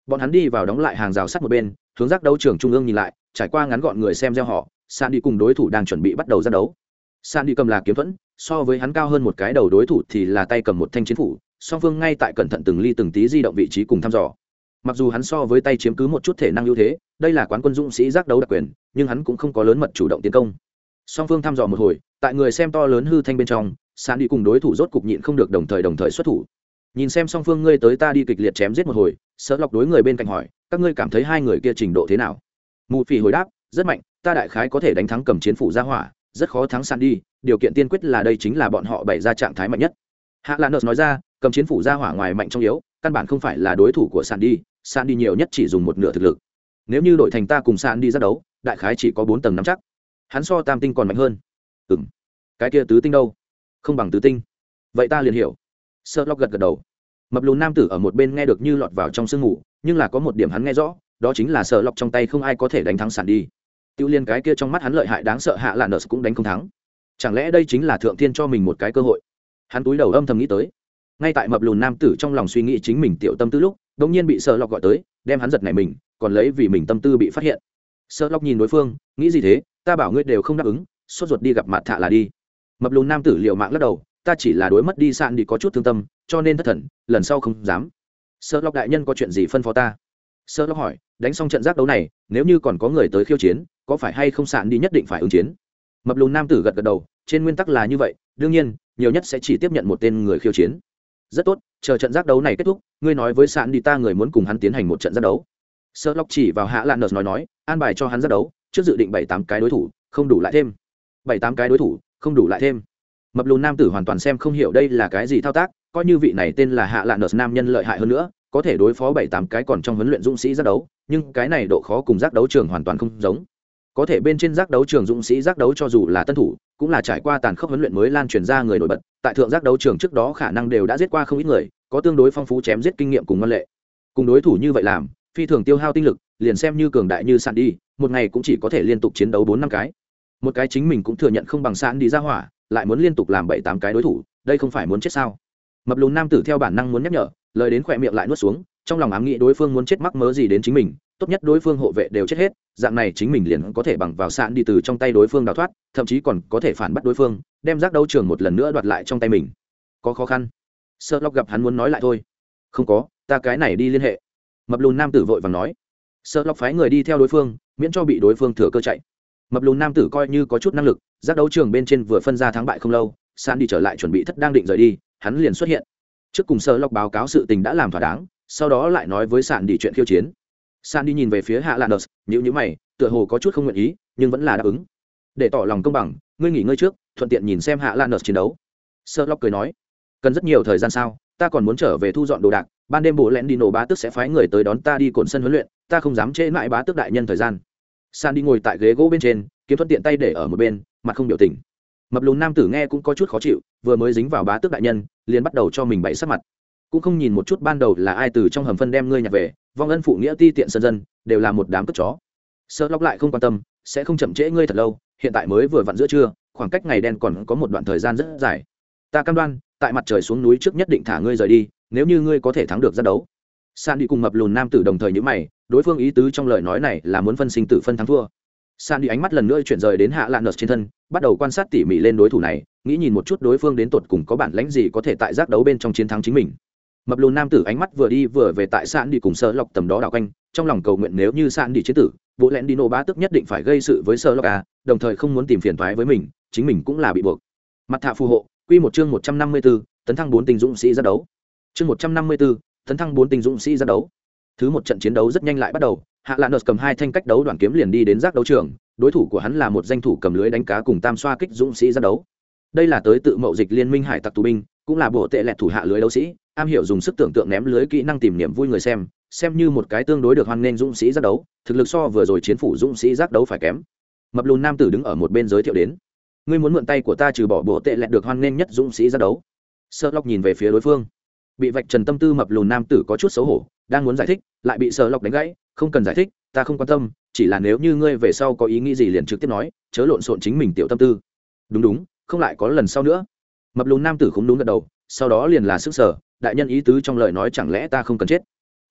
Bọn hắn đi vào đóng lại hàng rào sắt một bên, hướng giác đấu trường trung ương nhìn lại, trải qua ngắn gọn người xem gieo họ, sạn đi cùng đối thủ đang chuẩn bị bắt đầu ra đấu. Sạn đi cầm là kiếm thuẫn, so với hắn cao hơn một cái đầu đối thủ thì là tay cầm một thanh chiến phủ song phương ngay tại cẩn thận từng ly từng tí di động vị trí cùng thăm dò. Mặc dù hắn so với tay chiếm cứ một chút thể năng ưu thế, đây là quán quân dũng sĩ giác đấu đặc quyền, nhưng hắn cũng không có lớn mật chủ động tiến công. Song phương thăm dò một hồi, tại người xem to lớn hư thanh bên trong sàn đi cùng đối thủ rốt cục nhịn không được đồng thời đồng thời xuất thủ. Nhìn xem song phương ngươi tới ta đi kịch liệt chém giết một hồi sợ lọc đối người bên cạnh hỏi, các ngươi cảm thấy hai người kia trình độ thế nào? Mù phì hồi đáp, rất mạnh, ta đại khái có thể đánh thắng cầm chiến phủ ra hỏa, rất khó thắng sàn đi, điều kiện tiên quyết là đây chính là bọn họ bày ra trạng thái mạnh nhất. Hạ lan nợ nói ra cầm chiến phủ ra hỏa ngoài mạnh trong yếu, căn bản không phải là đối thủ của sàn đi sàn đi nhiều nhất chỉ dùng một nửa thực lực. Nếu như đội thành ta cùng sàn đi ra đấu, đại khái chỉ có bốn tầng nắm chắc. Hắn so tam tinh còn mạnh hơn. Ừ m cái kia tứ tinh đâu? Không bằng tứ tinh. Vậy ta liền hiểu. Sợ lóc gật gật đầu. Mập lùn nam tử ở một bên nghe được như lọt vào trong sương ngủ nhưng là có một điểm hắn nghe rõ, đó chính là sợ lọc trong tay không ai có thể đánh thắng sàn đi tiêu liên cái kia trong mắt hắn lợi hại đáng sợ hạ là nợ cũng đánh không thắng. Chẳng lẽ đây chính là thượng thiên cho mình một cái cơ hội? Hắn túi đầu âm thầm nghĩ tới ngay tại mập lùn nam tử trong lòng suy nghĩ chính mình tiểu tâm tư lúc đ ỗ n g nhiên bị sợ lọc gọi tới, đem hắn giật này mình, còn lấy vì mình tâm tư bị phát hiện. Sợ lọc nhìn đối phương, nghĩ gì thế, ta bảo ngươi đều không đáp ứng, sốt ruột đi gặp mặt thạ là đi. Mập lùn nam tử liệu mạng lắc đầu, ta chỉ là đối mất đi sạn đi có chút thương tâm, cho nên thất thần, lần sau không dám. Sợ lọc đại nhân có chuyện gì phân phó ta? Sợ lọc hỏi, đánh xong trận giác đấu này, nếu như còn có người tới khiêu chiến, có phải hay không sạn đi nhất định phải ứng chiến? Mập lùn nam tử gật gật đầu, trên nguyên tắc là như vậy, đương nhiên, nhiều nhất sẽ chỉ tiếp nhận một tên người khiêu chiến rất tốt, chờ trận giác đấu này kết thúc, ngươi nói với sạn đi ta người muốn cùng hắn tiến hành một trận giác đấu. Sợ lóc chỉ vào hạ lan nợt nói nói, an bài cho hắn giác đấu, trước dự định bảy tám cái đối thủ, không đủ lại thêm. Bảy tám cái đối thủ, không đủ lại thêm. Mập lùn nam tử hoàn toàn xem không hiểu đây là cái gì thao tác, coi như vị này tên là hạ lạ nợt nam nhân lợi hại hơn nữa, có thể đối phó bảy tám cái còn trong huấn luyện dũng sĩ giác đấu, nhưng cái này độ khó cùng giác đấu trường hoàn toàn không giống có thể bên trên giác đấu trường dũng sĩ giác đấu cho dù là tân thủ, cũng là trải qua tàn khốc huấn luyện mới lan truyền ra người nổi bật. Tại thượng giác đấu trường trước đó khả năng đều đã giết qua không ít người, có tương đối phong phú chém giết kinh nghiệm cùng ngân lệ. Cùng đối thủ như vậy làm, phi thường tiêu hao tinh lực, liền xem như cường đại như sàn đi, một ngày cũng chỉ có thể liên tục chiến đấu bốn năm cái. Một cái chính mình cũng thừa nhận không bằng sàn đi ra hỏa, lại muốn liên tục làm bảy tám cái đối thủ, đây không phải muốn chết sao? Mập lùn nam tử theo bản năng muốn nhắc nhở, lời đến khỏe miệng lại nuốt xuống, trong lòng ám nghĩ đối phương muốn chết mắc mớ gì đến chính mình, tốt nhất đối phương hộ vệ đều chết hết dạng này chính mình liền có thể bằng vào sạn đi từ trong tay đối phương đào thoát, thậm chí còn có thể phản bắt đối phương, đem rác đấu trường một lần nữa đoạt lại trong tay mình. Có khó khăn? Sợ lóc gặp hắn muốn nói lại thôi. Không có, ta cái này đi liên hệ. Mập lùn nam tử vội và nói. Sợ lóc phái người đi theo đối phương, miễn cho bị đối phương thừa cơ chạy. Mập lùn nam tử coi như có chút năng lực giác đấu trường bên trên vừa phân ra thắng bại không lâu san đi trở lại chuẩn bị thất đang định rời đi, hắn liền xuất hiện. Trước cùng sợ lóc báo cáo sự tình đã làm thỏa đáng, sau đó lại nói với sạn đi chuyện khiêu chiến san đi nhìn về phía hạ lan đờ nhữ nhữ mày, tựa hồ có chút không nguyện ý, nhưng vẫn là đáp ứng. Để tỏ lòng công bằng, ngươi nghỉ ngơi trước, thuận tiện nhìn xem hạ lan đờ chiến đấu. Sơ lóc cười nói, cần rất nhiều thời gian sao, ta còn muốn trở về thu dọn đồ đạc, ban đêm bố lén đi nổ bá tước sẽ phái người tới đón ta đi cồn sân huấn luyện, ta không dám trễ mãi bá tước đại nhân thời gian. San đi ngồi tại ghế gỗ bên trên, kiếm thuận tiện tay để ở một bên, mặt không biểu tình. Mập lùn nam tử nghe cũng có chút khó chịu, vừa mới dính vào bá tước đại nhân, liền bắt đầu cho mình bậy sắc mặt. Cũng không nhìn một chút ban đầu là ai từ trong hầm phân đem ngươi nhặt về vong ân phụ nghĩa ti tiện sân dân, đều là một đám cất chó. Sợ lóc lại không quan tâm, sẽ không chậm trễ ngươi thật lâu, hiện tại mới vừa vặn giữa trưa, khoảng cách ngày đen còn có một đoạn thời gian rất dài. Ta cam đoan, tại mặt trời xuống núi trước nhất định thả ngươi rời đi, nếu như ngươi có thể thắng được ra đấu. San đi cùng mập lùn nam tử đồng thời nhữ mày, đối phương ý tứ trong lời nói này là muốn phân sinh tử phân thắng thua. San đi ánh mắt lần nữa chuyển rời đến hạ lạ nợt trên thân, bắt đầu quan sát tỉ mỉ lên đối thủ này, nghĩ nhìn một chút đối phương đến tột cùng có bản lãnh gì có thể tại giác đấu bên trong chiến thắng chính mình mập lùn nam tử ánh mắt vừa đi vừa về tại sạn đi cùng sơ lọc tầm đó đảo quanh trong lòng cầu nguyện nếu như sạn đi chế tử bộ lẹn đi nô bá tức nhất định phải gây sự với sơ lọc à đồng thời không muốn tìm phiền thoái với mình chính mình cũng là bị buộc. Mặt thạ phù hộ quy một chương một trăm năm mươi 154, tấn thăng bốn tình dũng sĩ ra đấu. Chương một trăm năm mươi 154, tấn thăng bốn tình dũng sĩ ra đấu. Thứ một trận chiến đấu rất nhanh lại bắt đầu hạ lạn cầm hai thanh cách đấu đoàn kiếm liền đi đến giác đấu trường đối thủ của hắn là một danh thủ cầm lưới đánh cá cùng tam xoa kích dũng sĩ ra đấu. Đây là tới tự mậu dịch liên minh hải tặc tù binh cũng là bộ tệ lẹt thủ hạ lưới đấu sĩ am hiểu dùng sức tưởng tượng ném lưới kỹ năng tìm niềm vui người xem xem như một cái tương đối được hoan nghênh dũng sĩ giác đấu, thực lực so vừa rồi chiến phủ dũng sĩ giác đấu phải kém. Mập lùn nam tử đứng ở một bên giới thiệu đến. Ngươi muốn mượn tay của ta trừ bỏ bộ tệ lẹt được hoan nghênh nhất dũng sĩ giác đấu. Sợ lóc nhìn về phía đối phương. Bị vạch trần tâm tư mập lùn nam tử có chút xấu hổ, đang muốn giải thích, lại bị sợ lóc đánh gãy, không cần giải thích, ta không quan tâm, chỉ là nếu như ngươi về sau có ý nghĩ gì liền trực tiếp nói, chớ lộn xộn chính mình tiểu tâm tư. Đúng đúng, không lại có lần sau nữa. Mập lùn nam tử không đúng gật đầu, sau đó liền là sức sở đại nhân ý tứ trong lời nói chẳng lẽ ta không cần chết?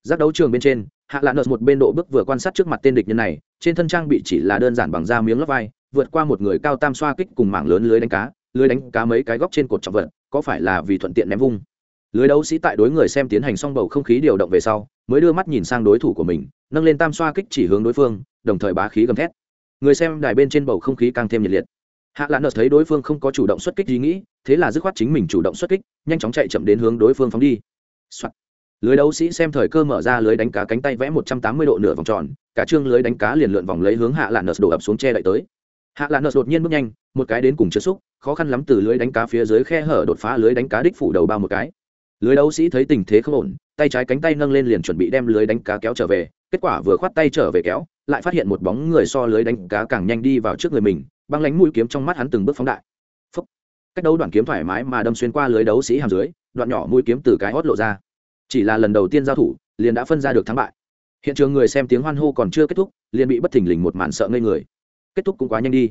Giác đấu trường bên trên, hạ lạ nợ một bên độ bước vừa quan sát trước mặt tên địch nhân này, trên thân trang bị chỉ là đơn giản bằng da miếng lấp vai, vượt qua một người cao tam xoa kích cùng mảng lớn lưới đánh cá, lưới đánh cá mấy cái góc trên cột trọng vật, có phải là vì thuận tiện ném vung? Lưới đấu sĩ tại đối người xem tiến hành xong bầu không khí điều động về sau, mới đưa mắt nhìn sang đối thủ của mình, nâng lên tam xoa kích chỉ hướng đối phương, đồng thời bá khí gầm thét. Người xem đài bên trên bầu không khí càng thêm nhiệt liệt hạ lạ nợ thấy đối phương không có chủ động xuất kích ý nghĩ, thế là dứt khoát chính mình chủ động xuất kích, nhanh chóng chạy chậm đến hướng đối phương phóng đi、Soạn. lưới đấu sĩ xem thời cơ mở ra lưới đánh cá cánh tay vẽ một trăm tám mươi độ nửa vòng tròn, cả chương lưới đánh cá liền lượn vòng lấy hướng hạ lạ nợ đổ ập xuống che đậy tới. Hạ lạ nợ đột nhiên bước nhanh, một cái đến cùng chưa xúc, khó khăn lắm từ lưới đánh cá phía dưới khe hở đột phá lưới đánh cá đích phủ đầu bao một cái. Lưới đấu sĩ thấy tình thế không ổn, tay trái cánh tay nâng lên liền chuẩn bị đem lưới đánh cá kéo trở về, kết quả vừa khoát tay trở về kéo lại phát hiện một bóng người so lưới đánh cá càng nhanh đi vào trước người mình, băng lánh mũi kiếm trong mắt hắn từng bước phóng đại. Phúc. cách đấu đoạn kiếm thoải mái mà đâm xuyên qua lưới đấu sĩ hàm dưới, đoạn nhỏ mũi kiếm từ cái hót lộ ra. Chỉ là lần đầu tiên giao thủ, liền đã phân ra được thắng bại. Hiện trường người xem tiếng hoan hô còn chưa kết thúc, liền bị bất thình lình một màn sợ ngây người. Kết thúc cũng quá nhanh đi.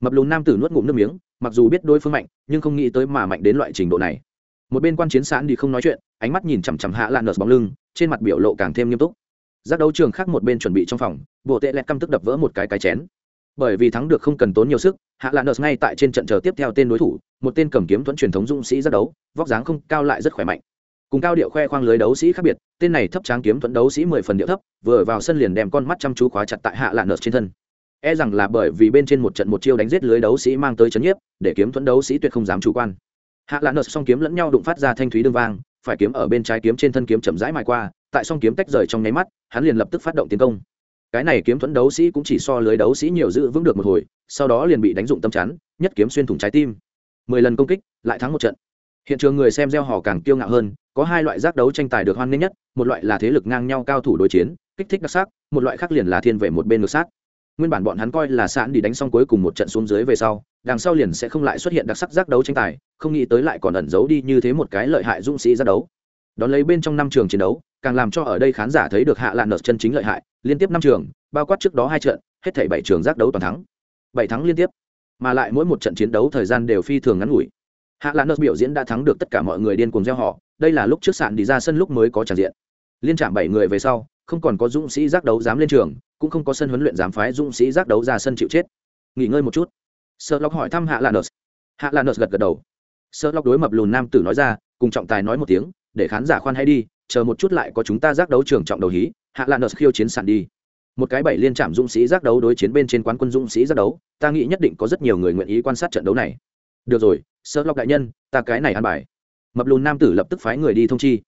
Mập lùn nam tử nuốt ngụm nước miếng, mặc dù biết đối phương mạnh, nhưng không nghĩ tới mà mạnh đến loại trình độ này. Một bên quan chiến sán đi không nói chuyện, ánh mắt nhìn chằm chằm hạ lan nợt bóng lưng, trên mặt biểu lộ càng thêm nghiêm túc giác đấu trường khác một bên chuẩn bị trong phòng bộ tệ lẹt căm tức đập vỡ một cái cái chén. Bởi vì thắng được không cần tốn nhiều sức, hạ lạ nợ ngay tại trên trận chờ tiếp theo tên đối thủ, một tên cầm kiếm thuẫn truyền thống dũng sĩ giác đấu, vóc dáng không cao lại rất khỏe mạnh. Cùng cao điệu khoe khoang lưới đấu sĩ khác biệt, tên này thấp tráng kiếm thuẫn đấu sĩ mười phần điệu thấp, vừa vào sân liền đem con mắt chăm chú khóa chặt tại hạ lạ nợ trên thân. E rằng là bởi vì bên trên một trận một chiêu đánh giết lưới đấu sĩ mang tới chấn nhiếp, để kiếm thuẫn đấu sĩ tuyệt không dám chủ quan. Hạ lạ nợ song kiếm lẫn nhau đụng phát ra thanh thúy đương vang, phải kiếm ở bên trái kiếm trên thân kiếm chậm rãi mài qua tại song kiếm tách rời trong nháy mắt, hắn liền lập tức phát động tiến công. Cái này kiếm thuẫn đấu sĩ cũng chỉ so lưới đấu sĩ nhiều giữ vững được một hồi, sau đó liền bị đánh dụng tâm chắn, nhất kiếm xuyên thủng trái tim. Mười lần công kích, lại thắng một trận. Hiện trường người xem gieo hò càng kiêu ngạo hơn, có hai loại giác đấu tranh tài được hoan nghênh nhất, một loại là thế lực ngang nhau cao thủ đối chiến, kích thích đặc sắc, một loại khác liền là thiên về một bên ngược sát. Nguyên bản bọn hắn coi là sẵn đi đánh xong cuối cùng một trận xuống dưới về sau, đằng sau liền sẽ không lại xuất hiện đặc sắc giác đấu tranh tài, không nghĩ tới lại còn ẩn giấu đi như thế một cái lợi hại dũng sĩ giác đấu đón lấy bên trong năm trường chiến đấu, càng làm cho ở đây khán giả thấy được hạ lạn nợt chân chính lợi hại, liên tiếp năm trường, bao quát trước đó hai trận, hết thảy bảy trường giác đấu toàn thắng. Bảy thắng liên tiếp, mà lại mỗi một trận chiến đấu thời gian đều phi thường ngắn ngủi. Hạ lạn nợt biểu diễn đã thắng được tất cả mọi người điên cuồng gieo họ, đây là lúc trước sạn đi ra sân lúc mới có tràn diện. Liên trạm bảy người về sau, không còn có dũng sĩ giác đấu dám lên trường, cũng không có sân huấn luyện dám phái dũng sĩ giác đấu ra sân chịu chết. Nghỉ ngơi một chút. Sợ lóc hỏi thăm hạ lạn nợt. Hạ lạn nợt gật gật đầu. Sợ lóc đối mập lùn nam tử nói ra, cùng trọng tài nói một tiếng để khán giả khoan hay đi, chờ một chút lại có chúng ta giác đấu trường trọng đầu hí, hạ lan nợ khiêu chiến sàn đi. Một cái bảy liên trạm dũng sĩ giác đấu đối chiến bên trên quán quân dũng sĩ giác đấu, ta nghĩ nhất định có rất nhiều người nguyện ý quan sát trận đấu này. Được rồi sợ lọc đại nhân, ta cái này ăn bài. Mập lùn nam tử lập tức phái người đi thông chi.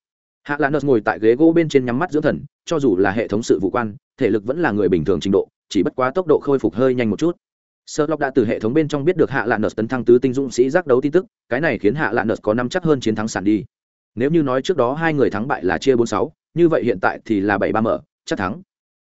Hạ lan nợ ngồi tại ghế gỗ bên trên nhắm mắt dưỡng thần, cho dù là hệ thống sự vụ quan, thể lực vẫn là người bình thường trình độ, chỉ bất quá tốc độ khôi phục hơi nhanh một chút. Sơ lọc đã từ hệ thống bên trong biết được hạ lạn nợ tấn thăng tứ tinh dũng sĩ giác đấu tin tức, cái này khiến hạ lạn nợ có năm chắc hơn chiến thắng sàn đi nếu như nói trước đó hai người thắng bại là chia bốn sáu, như vậy hiện tại thì là bảy ba mở, chắc thắng.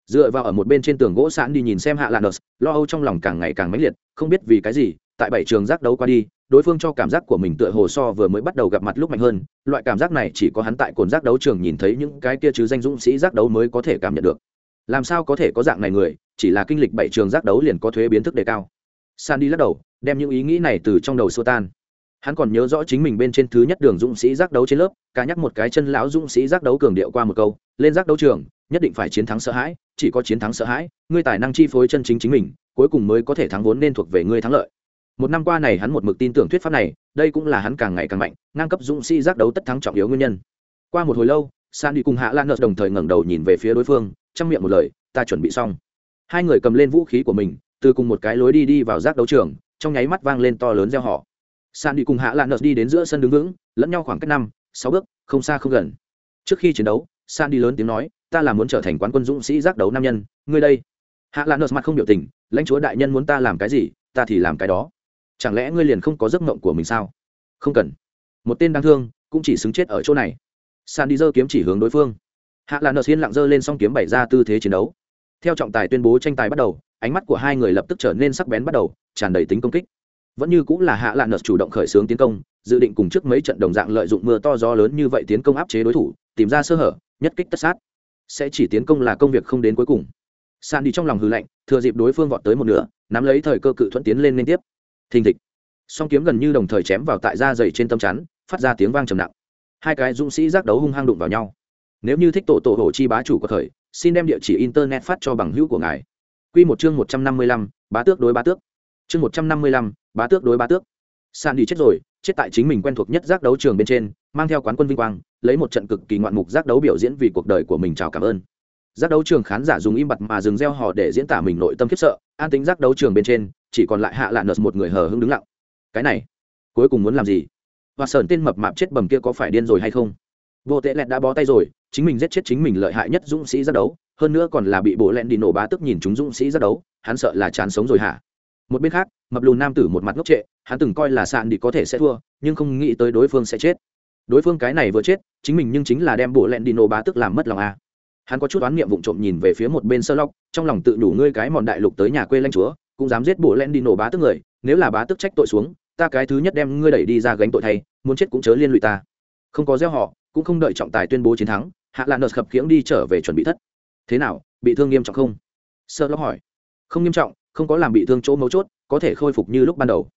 Dựa vào ở một bên trên tường gỗ sẵn đi nhìn xem hạ lạ nợ lo âu trong lòng càng ngày càng mãnh liệt, không biết vì cái gì, tại bảy trường giác đấu qua đi, đối phương cho cảm giác của mình tựa hồ so vừa mới bắt đầu gặp mặt lúc mạnh hơn, loại cảm giác này chỉ có hắn tại cồn giác đấu trường nhìn thấy những cái kia chứ danh dũng sĩ giác đấu mới có thể cảm nhận được. Làm sao có thể có dạng này người, chỉ là kinh lịch bảy trường giác đấu liền có thuế biến thức đề cao. San đi lắc đầu, đem những ý nghĩ này từ trong đầu xua tan hắn còn nhớ rõ chính mình bên trên thứ nhất đường dũng sĩ giác đấu trên lớp, cá nhắc một cái chân lão dũng sĩ giác đấu cường điệu qua một câu, lên giác đấu trường, nhất định phải chiến thắng sợ hãi, chỉ có chiến thắng sợ hãi, ngươi tài năng chi phối chân chính chính mình, cuối cùng mới có thể thắng vốn nên thuộc về ngươi thắng lợi. Một năm qua này hắn một mực tin tưởng thuyết pháp này, đây cũng là hắn càng ngày càng mạnh, ngang cấp dũng sĩ giác đấu tất thắng trọng yếu nguyên nhân. Qua một hồi lâu, san đi cùng hạ lan nợ đồng thời ngẩng đầu nhìn về phía đối phương trong miệng một lời, ta chuẩn bị xong. Hai người cầm lên vũ khí của mình, từ cùng một cái lối đi đi vào giác đấu trường, trong nháy mắt vang lên to lớn gieo họ san đi cùng hạ lan nợ đi đến giữa sân đứng vững, lẫn nhau khoảng cách năm, sáu bước, không xa không gần. Trước khi chiến đấu san đi lớn tiếng nói, ta là muốn trở thành quán quân dũng sĩ giác đấu nam nhân, ngươi đây. Hạ lan nợ mặt không biểu tình, lãnh chúa đại nhân muốn ta làm cái gì, ta thì làm cái đó. Chẳng lẽ ngươi liền không có giấc mộng của mình sao? Không cần. Một tên đáng thương cũng chỉ xứng chết ở chỗ này. San đi giơ kiếm chỉ hướng đối phương. Hạ lan nợ hiên lặng giơ lên s kiếm bày ra tư thế chiến đấu. Theo trọng tài tuyên bố tranh tài bắt đầu, ánh mắt của hai người lập tức trở nên sắc bén bắt đầu, tràn đầy tính công kích vẫn như cũng là hạ lạ nợ chủ động khởi xướng tiến công, dự định cùng trước mấy trận đồng dạng lợi dụng mưa to gió lớn như vậy tiến công áp chế đối thủ, tìm ra sơ hở, nhất kích tất sát. Sẽ chỉ tiến công là công việc không đến cuối cùng. San đi trong lòng hư lạnh, thừa dịp đối phương vọt tới một nửa, nắm lấy thời cơ cự thuận tiến lên liên tiếp. Thình thịch. Song kiếm gần như đồng thời chém vào tại da dày trên tâm chắn, phát ra tiếng vang trầm nặng. Hai cái dũng sĩ giác đấu hung hăng đụng vào nhau. Nếu như thích tổ tổ hổ chi bá chủ có thời xin đem địa chỉ internet phát cho bằng hữu của ngài. Quy một chương một trăm năm mươi lăm, bá tước đối bá tước. Chương một trăm năm mươi lăm bá tước đối bá tước. San đi chết rồi, chết tại chính mình quen thuộc nhất giác đấu trường bên trên, mang theo quán quân vinh quang, lấy một trận cực kỳ ngoạn mục giác đấu biểu diễn vì cuộc đời của mình chào cảm ơn. Giác đấu trường khán giả dùng im bặt mà dừng gieo họ để diễn tả mình nội tâm khiếp sợ, an tính giác đấu trường bên trên, chỉ còn lại hạ lạ nợt một người hờ hững đứng lặng. Cái này, cuối cùng muốn làm gì? Và sờn tên mập mạp chết bầm kia có phải điên rồi hay không? Vô tệ lẹt đã bó tay rồi, chính mình giết chết chính mình lợi hại nhất dũng sĩ giác đấu, hơn nữa còn là bị bộ lẹn đi nổ bá tức nhìn chúng dũng sĩ giác đấu, hắn sợ là chán sống rồi hả? Một bên khác, mập lùn nam tử một mặt ngốc trệ, hắn từng coi là sạn đi có thể sẽ thua, nhưng không nghĩ tới đối phương sẽ chết. Đối phương cái này vừa chết, chính mình nhưng chính là đem bộ lẹn đi nổ bá tức làm mất lòng a hắn có chút oán niệm vụng trộm nhìn về phía một bên sơ lóc, trong lòng tự đủ ngươi cái mòn đại lục tới nhà quê lanh chúa, cũng dám giết bộ len đi nổ bá tức người, nếu là bá tức trách tội xuống, ta cái thứ nhất đem ngươi đẩy đi ra gánh tội thay, muốn chết cũng chớ liên lụy ta. Không có gieo họ, cũng không đợi trọng tài tuyên bố chiến thắng, hạ lan nợt khập khiễng đi trở về chuẩn bị thất. Thế nào, bị thương nghiêm trọng không? Sơ lóc hỏi. Không nghiêm trọng không có làm bị thương chỗ mấu chốt, có thể khôi phục như lúc ban đầu.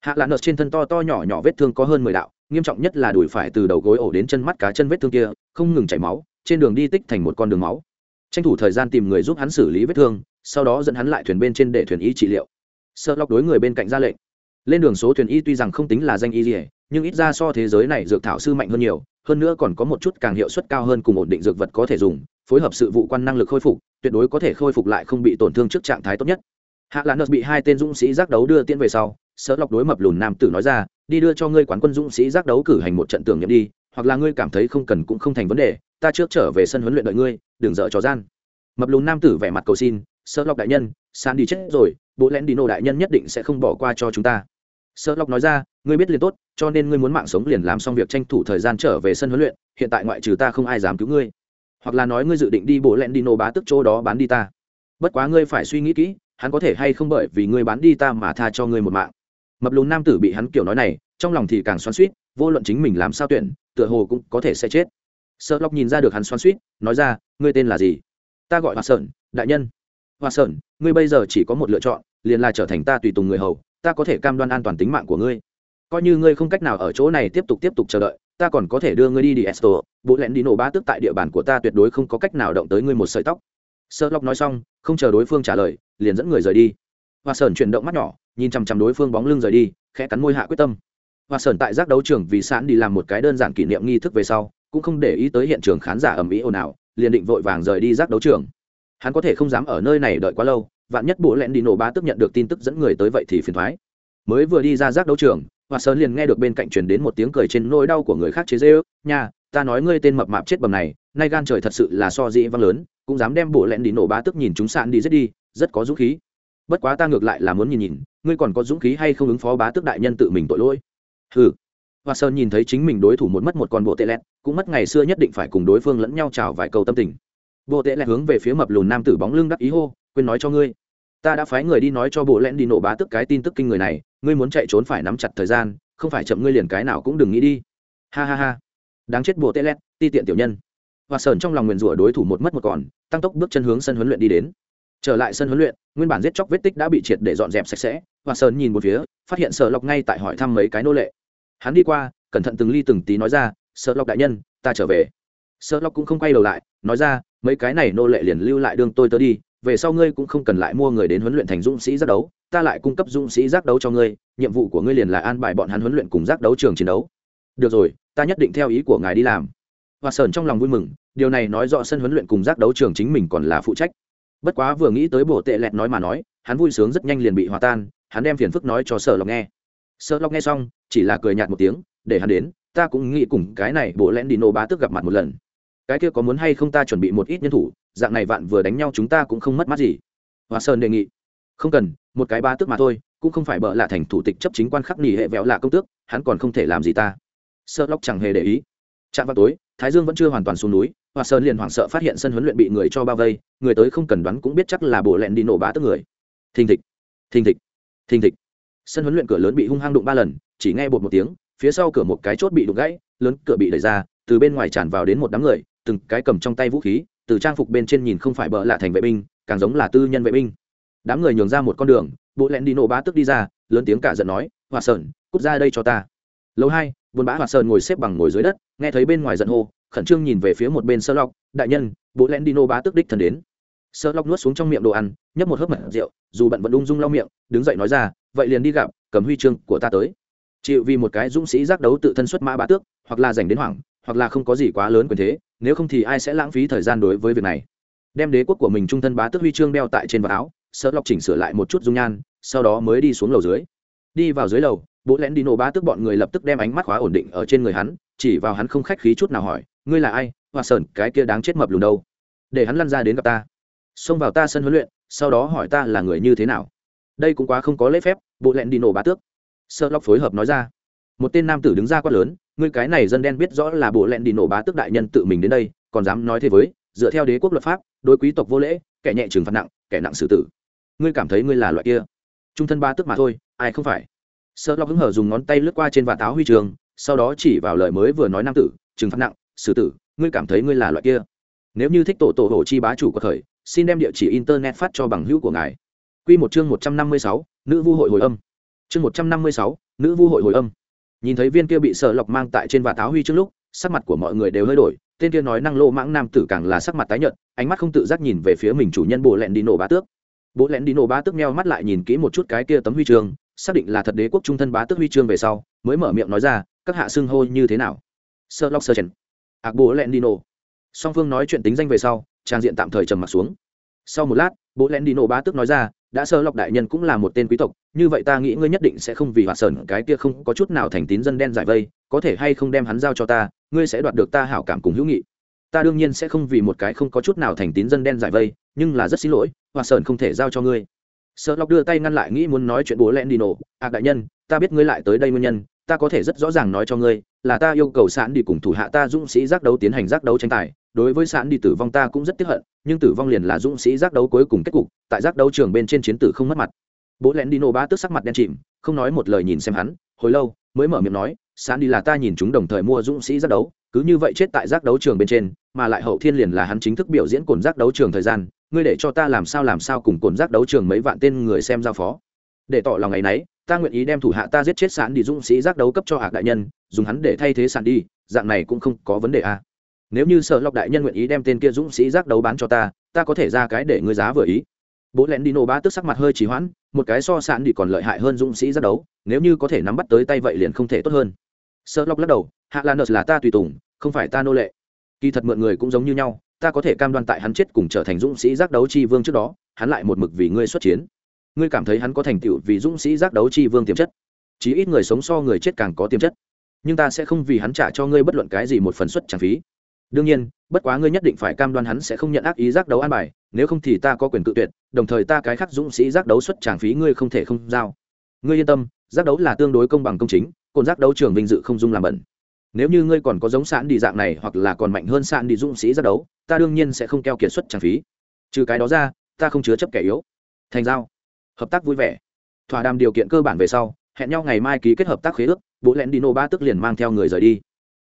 Hạ lạ nợt trên thân to to nhỏ nhỏ vết thương có hơn mười đạo, nghiêm trọng nhất là đùi phải từ đầu gối ổ đến chân mắt cá chân vết thương kia, không ngừng chảy máu, trên đường đi tích thành một con đường máu. Tranh thủ thời gian tìm người giúp hắn xử lý vết thương, sau đó dẫn hắn lại thuyền bên trên để thuyền y trị liệu. Sợ lọc đối người bên cạnh ra lệnh. Lên đường số thuyền y tuy rằng không tính là danh y gì, nhưng ít ra so thế giới này dược thảo sư mạnh hơn nhiều, hơn nữa còn có một chút càng hiệu suất cao hơn cùng ổn định dược vật có thể dùng, phối hợp sự vụ quan năng lực khôi phục, tuyệt đối có thể khôi phục lại không bị tổn thương trước trạng thái tốt nhất hạ lãn bị hai tên dũng sĩ giác đấu đưa tiễn về sau sợ lọc đối mập lùn nam tử nói ra, đi đưa cho ngươi quán quân dũng sĩ giác đấu cử hành một trận tưởng nhậm đi, hoặc là ngươi cảm thấy không cần cũng không thành vấn đề, ta trước trở về sân huấn luyện đợi ngươi, đừng dở trò gian. Mập lùn nam tử vẻ mặt cầu xin sợ lọc đại nhân san đi chết rồi, bố lén đi nô đại nhân nhất định sẽ không bỏ qua cho chúng ta. Sợ lọc nói ra, ngươi biết liền tốt, cho nên ngươi muốn mạng sống liền làm xong việc tranh thủ thời gian trở về sân huấn luyện, hiện tại ngoại trừ ta không ai dám cứu ngươi. Hoặc là nói ngươi dự định đi bộ lén đi nô bá tức chỗ đó bán đi ta. Bất quá ngươi phải suy nghĩ kỹ hắn có thể hay không bởi vì ngươi bán đi ta mà tha cho ngươi một mạng. Mập lùn nam tử bị hắn kiểu nói này, trong lòng thì càng xoắn suýt vô luận chính mình làm sao tuyển, tựa hồ cũng có thể sẽ chết. Sợ lộc nhìn ra được hắn xoắn suýt nói ra, ngươi tên là gì? Ta gọi hoa sơn, đại nhân. Hoa sơn, ngươi bây giờ chỉ có một lựa chọn, liền là trở thành ta tùy tùng người hầu, ta có thể cam đoan an toàn tính mạng của ngươi. Coi như ngươi không cách nào ở chỗ này tiếp tục tiếp tục chờ đợi, ta còn có thể đưa ngươi đi đi esto bộ lẹn đi nổ ba tức tại địa bàn của ta tuyệt đối không có cách nào động tới ngươi một sợi tóc. Sợ lọc nói xong, không chờ đối phương trả lời liền dẫn người rời đi. Hoa sơn chuyển động mắt nhỏ, nhìn chằm chằm đối phương bóng lưng rời đi, khẽ cắn môi hạ quyết tâm. Hoa sơn tại giác đấu trường vì sẵn đi làm một cái đơn giản kỷ niệm nghi thức về sau, cũng không để ý tới hiện trường khán giả ầm ĩ ồn ào, liền định vội vàng rời đi giác đấu trường. Hắn có thể không dám ở nơi này đợi quá lâu, vạn nhất bộ lẹn đi nổ bá tức nhận được tin tức dẫn người tới vậy thì phiền thoái. Mới vừa đi ra giác đấu trường, hoa sơn liền nghe được bên cạnh truyền đến một tiếng cười trên nỗi đau của người khác chế dê ước nha, ta nói ngươi tên mập mạp chết bầm này, nay gan trời thật sự là so dĩ văng lớn, cũng dám đem bộ lẹn đi nổ bá tức nhìn chúng sạn đi giết đi rất có dũng khí. Bất quá ta ngược lại là muốn nhìn nhìn, ngươi còn có dũng khí hay không ứng phó bá tước đại nhân tự mình tội lỗi? Ừ hoa sơn nhìn thấy chính mình đối thủ một mất một con bộ tệ lẹt, cũng mất ngày xưa nhất định phải cùng đối phương lẫn nhau chào vài câu tâm tình. Bộ tệ lẹt hướng về phía mập lùn nam tử bóng lưng đắc ý hô, quên nói cho ngươi, ta đã phái người đi nói cho bộ lẹn đi nổ bá tức cái tin tức kinh người này, ngươi muốn chạy trốn phải nắm chặt thời gian, không phải chậm ngươi liền cái nào cũng đừng nghĩ đi. Ha ha ha. Đáng chết bộ tệ lẹt, ti tiện tiểu nhân. Hoa sơn trong lòng nguyền rủa đối thủ một mất một còn, tăng tốc bước chân hướng sân huấn luyện đi đến trở lại sân huấn luyện, nguyên bản giết chóc vết tích đã bị triệt để dọn dẹp sạch sẽ và sơn nhìn một phía, phát hiện sợ lọc ngay tại hỏi thăm mấy cái nô lệ. Hắn đi qua, cẩn thận từng ly từng tí nói ra sợ lọc đại nhân, ta trở về. Sợ lọc cũng không quay đầu lại, nói ra, mấy cái này nô lệ liền lưu lại đương tôi tớ đi, về sau ngươi cũng không cần lại mua người đến huấn luyện thành dũng sĩ giác đấu, ta lại cung cấp dũng sĩ giác đấu cho ngươi, nhiệm vụ của ngươi liền là an bài bọn hắn huấn luyện cùng giác đấu trường chiến đấu. Được rồi, ta nhất định theo ý của ngài đi làm. Và sơn trong lòng vui mừng, điều này nói rõ sân huấn luyện cùng giác đấu trường chính mình còn là phụ trách bất quá vừa nghĩ tới bộ tệ lẹt nói mà nói, hắn vui sướng rất nhanh liền bị hòa tan, hắn đem phiền phức nói cho sợ lọc nghe. Sợ lọc nghe xong, chỉ là cười nhạt một tiếng, để hắn đến, ta cũng nghĩ cùng cái này bộ lẽn đi nô bá tức gặp mặt một lần. Cái kia có muốn hay không ta chuẩn bị một ít nhân thủ, dạng này vạn vừa đánh nhau chúng ta cũng không mất mát gì. Hòa sơn đề nghị. Không cần, một cái ba tước mà thôi, cũng không phải bợ lạ thành thủ tịch chấp chính quan khắc nỉ hệ vẹo lạ công tước, hắn còn không thể làm gì ta. Sợ lóc chẳng hề để ý. Chạm vào tối, thái dương vẫn chưa hoàn toàn xuống núi hoa sơn liền hoảng sợ phát hiện sân huấn luyện bị người cho bao vây, người tới không cần đoán cũng biết chắc là bộ lẹn đi nổ bá tức người. Thình thịch thình thịch thình thịch. Sân huấn luyện cửa lớn bị hung hăng đụng ba lần, chỉ nghe bột một tiếng, phía sau cửa một cái chốt bị đụng gãy, lớn cửa bị đẩy ra, từ bên ngoài tràn vào đến một đám người, từng cái cầm trong tay vũ khí, từ trang phục bên trên nhìn không phải bợ lạ thành vệ binh, càng giống là tư nhân vệ binh. Đám người nhường ra một con đường bộ lẹn đi nổ bá tức đi ra, lớn tiếng cả giận nói hòa sơn, cút ra đây cho ta. Lâu hai, buôn bã hòa sơn ngồi xếp bằng ngồi dưới đất, nghe thấy bên ngoài giận hô khẩn trương nhìn về phía một bên sơ lọc đại nhân, bố len dino bá tức đích thần đến. Sơ lọc nuốt xuống trong miệng đồ ăn, nhấp một hớp mật rượu, dù bận vẫn ung dung lau miệng, đứng dậy nói ra, vậy liền đi gặp, cầm huy chương của ta tới. Chịu vì một cái dũng sĩ giác đấu tự thân xuất mã bá tước, hoặc là dành đến hoảng, hoặc là không có gì quá lớn quyền thế, nếu không thì ai sẽ lãng phí thời gian đối với việc này? Đem đế quốc của mình trung thân bá tước huy chương đeo tại trên vạt áo, sơ lọc chỉnh sửa lại một chút dung nhan, sau đó mới đi xuống lầu dưới. Đi vào dưới lầu, bố lén đi nổ bá tước bọn người lập tức đem ánh mắt khóa ổn định ở trên người hắn, chỉ vào hắn không khách khí chút nào hỏi ngươi là ai hoa sơn cái kia đáng chết mập lùn đâu? Để hắn lăn ra đến gặp ta. Xông vào ta sân huấn luyện, sau đó hỏi ta là người như thế nào. Đây cũng quá không có lễ phép, bộ lẹn đi nổ bá tước. Sợ lóc phối hợp nói ra. Một tên nam tử đứng ra quát lớn, ngươi cái này dân đen biết rõ là bộ lẹn đi nổ bá tước đại nhân tự mình đến đây, còn dám nói thế với, dựa theo đế quốc luật pháp, đối quý tộc vô lễ, kẻ nhẹ trừng phạt nặng, kẻ nặng xử tử. Ngươi cảm thấy ngươi là loại kia trung thân ba tước mà thôi, ai không phải? Sợ lóc hứng hở dùng ngón tay lướt qua trên vạt áo huy trường, sau đó chỉ vào lời mới vừa nói nam tử, trừng phạt nặng xử tử ngươi cảm thấy ngươi là loại kia nếu như thích tổ tổ hồ chi bá chủ của thời xin đem địa chỉ internet phát cho bằng hữu của ngài Quy một chương một trăm năm mươi sáu, nữ vu hội hồi âm. Chương một trăm năm mươi sáu, nữ vu hội hồi âm. Nhìn thấy viên kia bị sợ lọc mang tại trên và táo huy trước lúc, sắc mặt của mọi người đều hơi đổi, tên kia nói năng lô mãng nam tử càng là sắc mặt tái nhợt, ánh mắt không tự giác nhìn về phía mình chủ nhân bộ lẹn đi nổ bá tước. Bộ lẹn đi nổ bá tước meo mắt lại nhìn kỹ một chút cái kia tấm huy chương, xác định là thật đế quốc trung thân bá tước huy chương về sau, mới mở miệng nói ra, các hạ xưng hô như thế nào? sợ lọc sơ chèn ạc bố len dino song phương nói chuyện tính danh về sau, trang diện tạm thời trầm m ặ t xuống. Sau một lát, bố len dino bá tức nói ra, đã sơ lọc đại nhân cũng là một tên quý tộc, như vậy ta nghĩ ngươi nhất định sẽ không vì hoạt sởn cái kia không có chút nào thành tín dân đen giải vây, có thể hay không đem hắn giao cho ta, ngươi sẽ đoạt được ta hảo cảm cùng hữu nghị. Ta đương nhiên sẽ không vì một cái không có chút nào thành tín dân đen giải vây, nhưng là rất xin lỗi, hoạt sởn không thể giao cho ngươi. Sợ lọc đưa tay ngăn lại nghĩ muốn nói chuyện bố len dino ạc đại nhân, ta biết ngươi lại tới đây nguyên nhân ta có thể rất rõ ràng nói cho ngươi, là ta yêu cầu sẵn đi cùng thủ hạ ta dũng sĩ giác đấu tiến hành giác đấu tranh tài. Đối với sạn đi tử vong ta cũng rất tiếc hận, nhưng tử vong liền là dũng sĩ giác đấu cuối cùng kết cục, tại giác đấu trường bên trên chiến tử không mất mặt. Bố lén đi nổ ba tức sắc mặt đen chìm, không nói một lời nhìn xem hắn, hồi lâu, mới mở miệng nói sạn đi là ta nhìn chúng đồng thời mua dũng sĩ giác đấu, cứ như vậy chết tại giác đấu trường bên trên, mà lại hậu thiên liền là hắn chính thức biểu diễn cồn giác đấu trường thời gian, ngươi để cho ta làm sao làm sao cùng cồn giác đấu trường mấy vạn tên người xem giao phó. Để tỏ lòng ngày nấy ta nguyện ý đem thủ hạ ta giết chết sạn đi dũng sĩ giác đấu cấp cho hạc đại nhân, dùng hắn để thay thế sạn đi, dạng này cũng không có vấn đề à. nếu như sợ lọc đại nhân nguyện ý đem tên kia dũng sĩ giác đấu bán cho ta ta có thể ra cái để ngươi giá vừa ý. Bố lén đi nổ ba tức sắc mặt hơi trì hoãn, một cái so sạn đi còn lợi hại hơn dũng sĩ giác đấu, nếu như có thể nắm bắt tới tay vậy liền không thể tốt hơn. Sợ lọc lắc đầu, hạ lan là ta tùy tùng, không phải ta nô lệ. Kỳ thật mượn người cũng giống như nhau, ta có thể cam đoan tại hắn chết cùng trở thành dũng sĩ giác đấu chi vương trước đó, hắn lại một mực vì ngươi xuất chiến ngươi cảm thấy hắn có thành tựu vì dũng sĩ giác đấu chi vương tiềm chất. Chí ít người sống so người chết càng có tiềm chất. Nhưng ta sẽ không vì hắn trả cho ngươi bất luận cái gì một phần suất trả phí. Đương nhiên, bất quá ngươi nhất định phải cam đoan hắn sẽ không nhận ác ý giác đấu an bài, nếu không thì ta có quyền cự tuyệt, đồng thời ta cái khác dũng sĩ giác đấu xuất trả phí ngươi không thể không giao. Ngươi yên tâm, giác đấu là tương đối công bằng công chính, còn giác đấu trường vinh dự không dung làm bẩn. Nếu như ngươi còn có giống sạn đi dạng này hoặc là còn mạnh hơn sạn đi dũng sĩ giác đấu, ta đương nhiên sẽ không keo kiệt xuất trả phí. Trừ cái đó ra, ta không chứa chấp kẻ yếu. Thành giao hợp tác vui vẻ. Thỏa đàm điều kiện cơ bản về sau, hẹn nhau ngày mai ký kết hợp tác khế ước, bố lén đi nô ba tức liền mang theo người rời đi.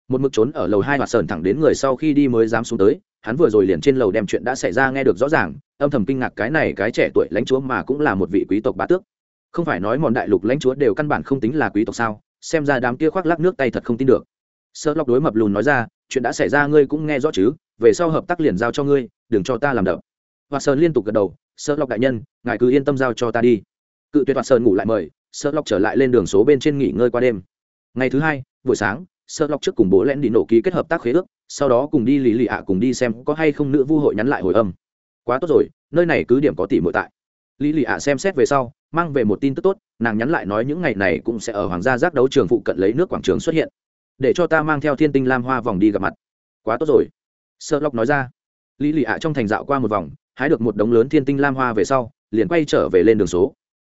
Một mực trốn ở lầu hai và sờn thẳng đến người sau khi đi mới dám xuống tới, hắn vừa rồi liền trên lầu đem chuyện đã xảy ra nghe được rõ ràng, âm thầm kinh ngạc cái này cái trẻ tuổi lãnh chúa mà cũng là một vị quý tộc bá tước. Không phải nói mòn đại lục lãnh chúa đều căn bản không tính là quý tộc sao, xem ra đám kia khoác lắc nước tay thật không tin được. Sợ lọc đối mập lùn nói ra, chuyện đã xảy ra ngươi cũng nghe rõ chứ, về sau hợp tác liền giao cho ngươi, đừng cho ta làm đậm và sơn liên tục gật đầu, sơ lọc đại nhân, ngài cứ yên tâm giao cho ta đi. Cự tuyệt hoạt sơn ngủ lại mời, sơ lọc trở lại lên đường số bên trên nghỉ ngơi qua đêm. Ngày thứ hai, buổi sáng, sơ lọc trước cùng bố lẽn đi nổ ký kết hợp tác khế ước, sau đó cùng đi lý lì ạ cùng đi xem có hay không nữ vu hội nhắn lại hồi âm. Quá tốt rồi, nơi này cứ điểm có tỷ mượn tại. Lý lì ạ xem xét về sau, mang về một tin tức tốt, nàng nhắn lại nói những ngày này cũng sẽ ở hoàng gia giác đấu trường phụ cận lấy nước quảng trường xuất hiện, để cho ta mang theo thiên tinh lam hoa vòng đi gặp mặt. Quá tốt rồi, sơ lọc nói ra. Lý lì ạ trong thành dạo qua một vòng hái được một đống lớn thiên tinh lam hoa về sau liền quay trở về lên đường số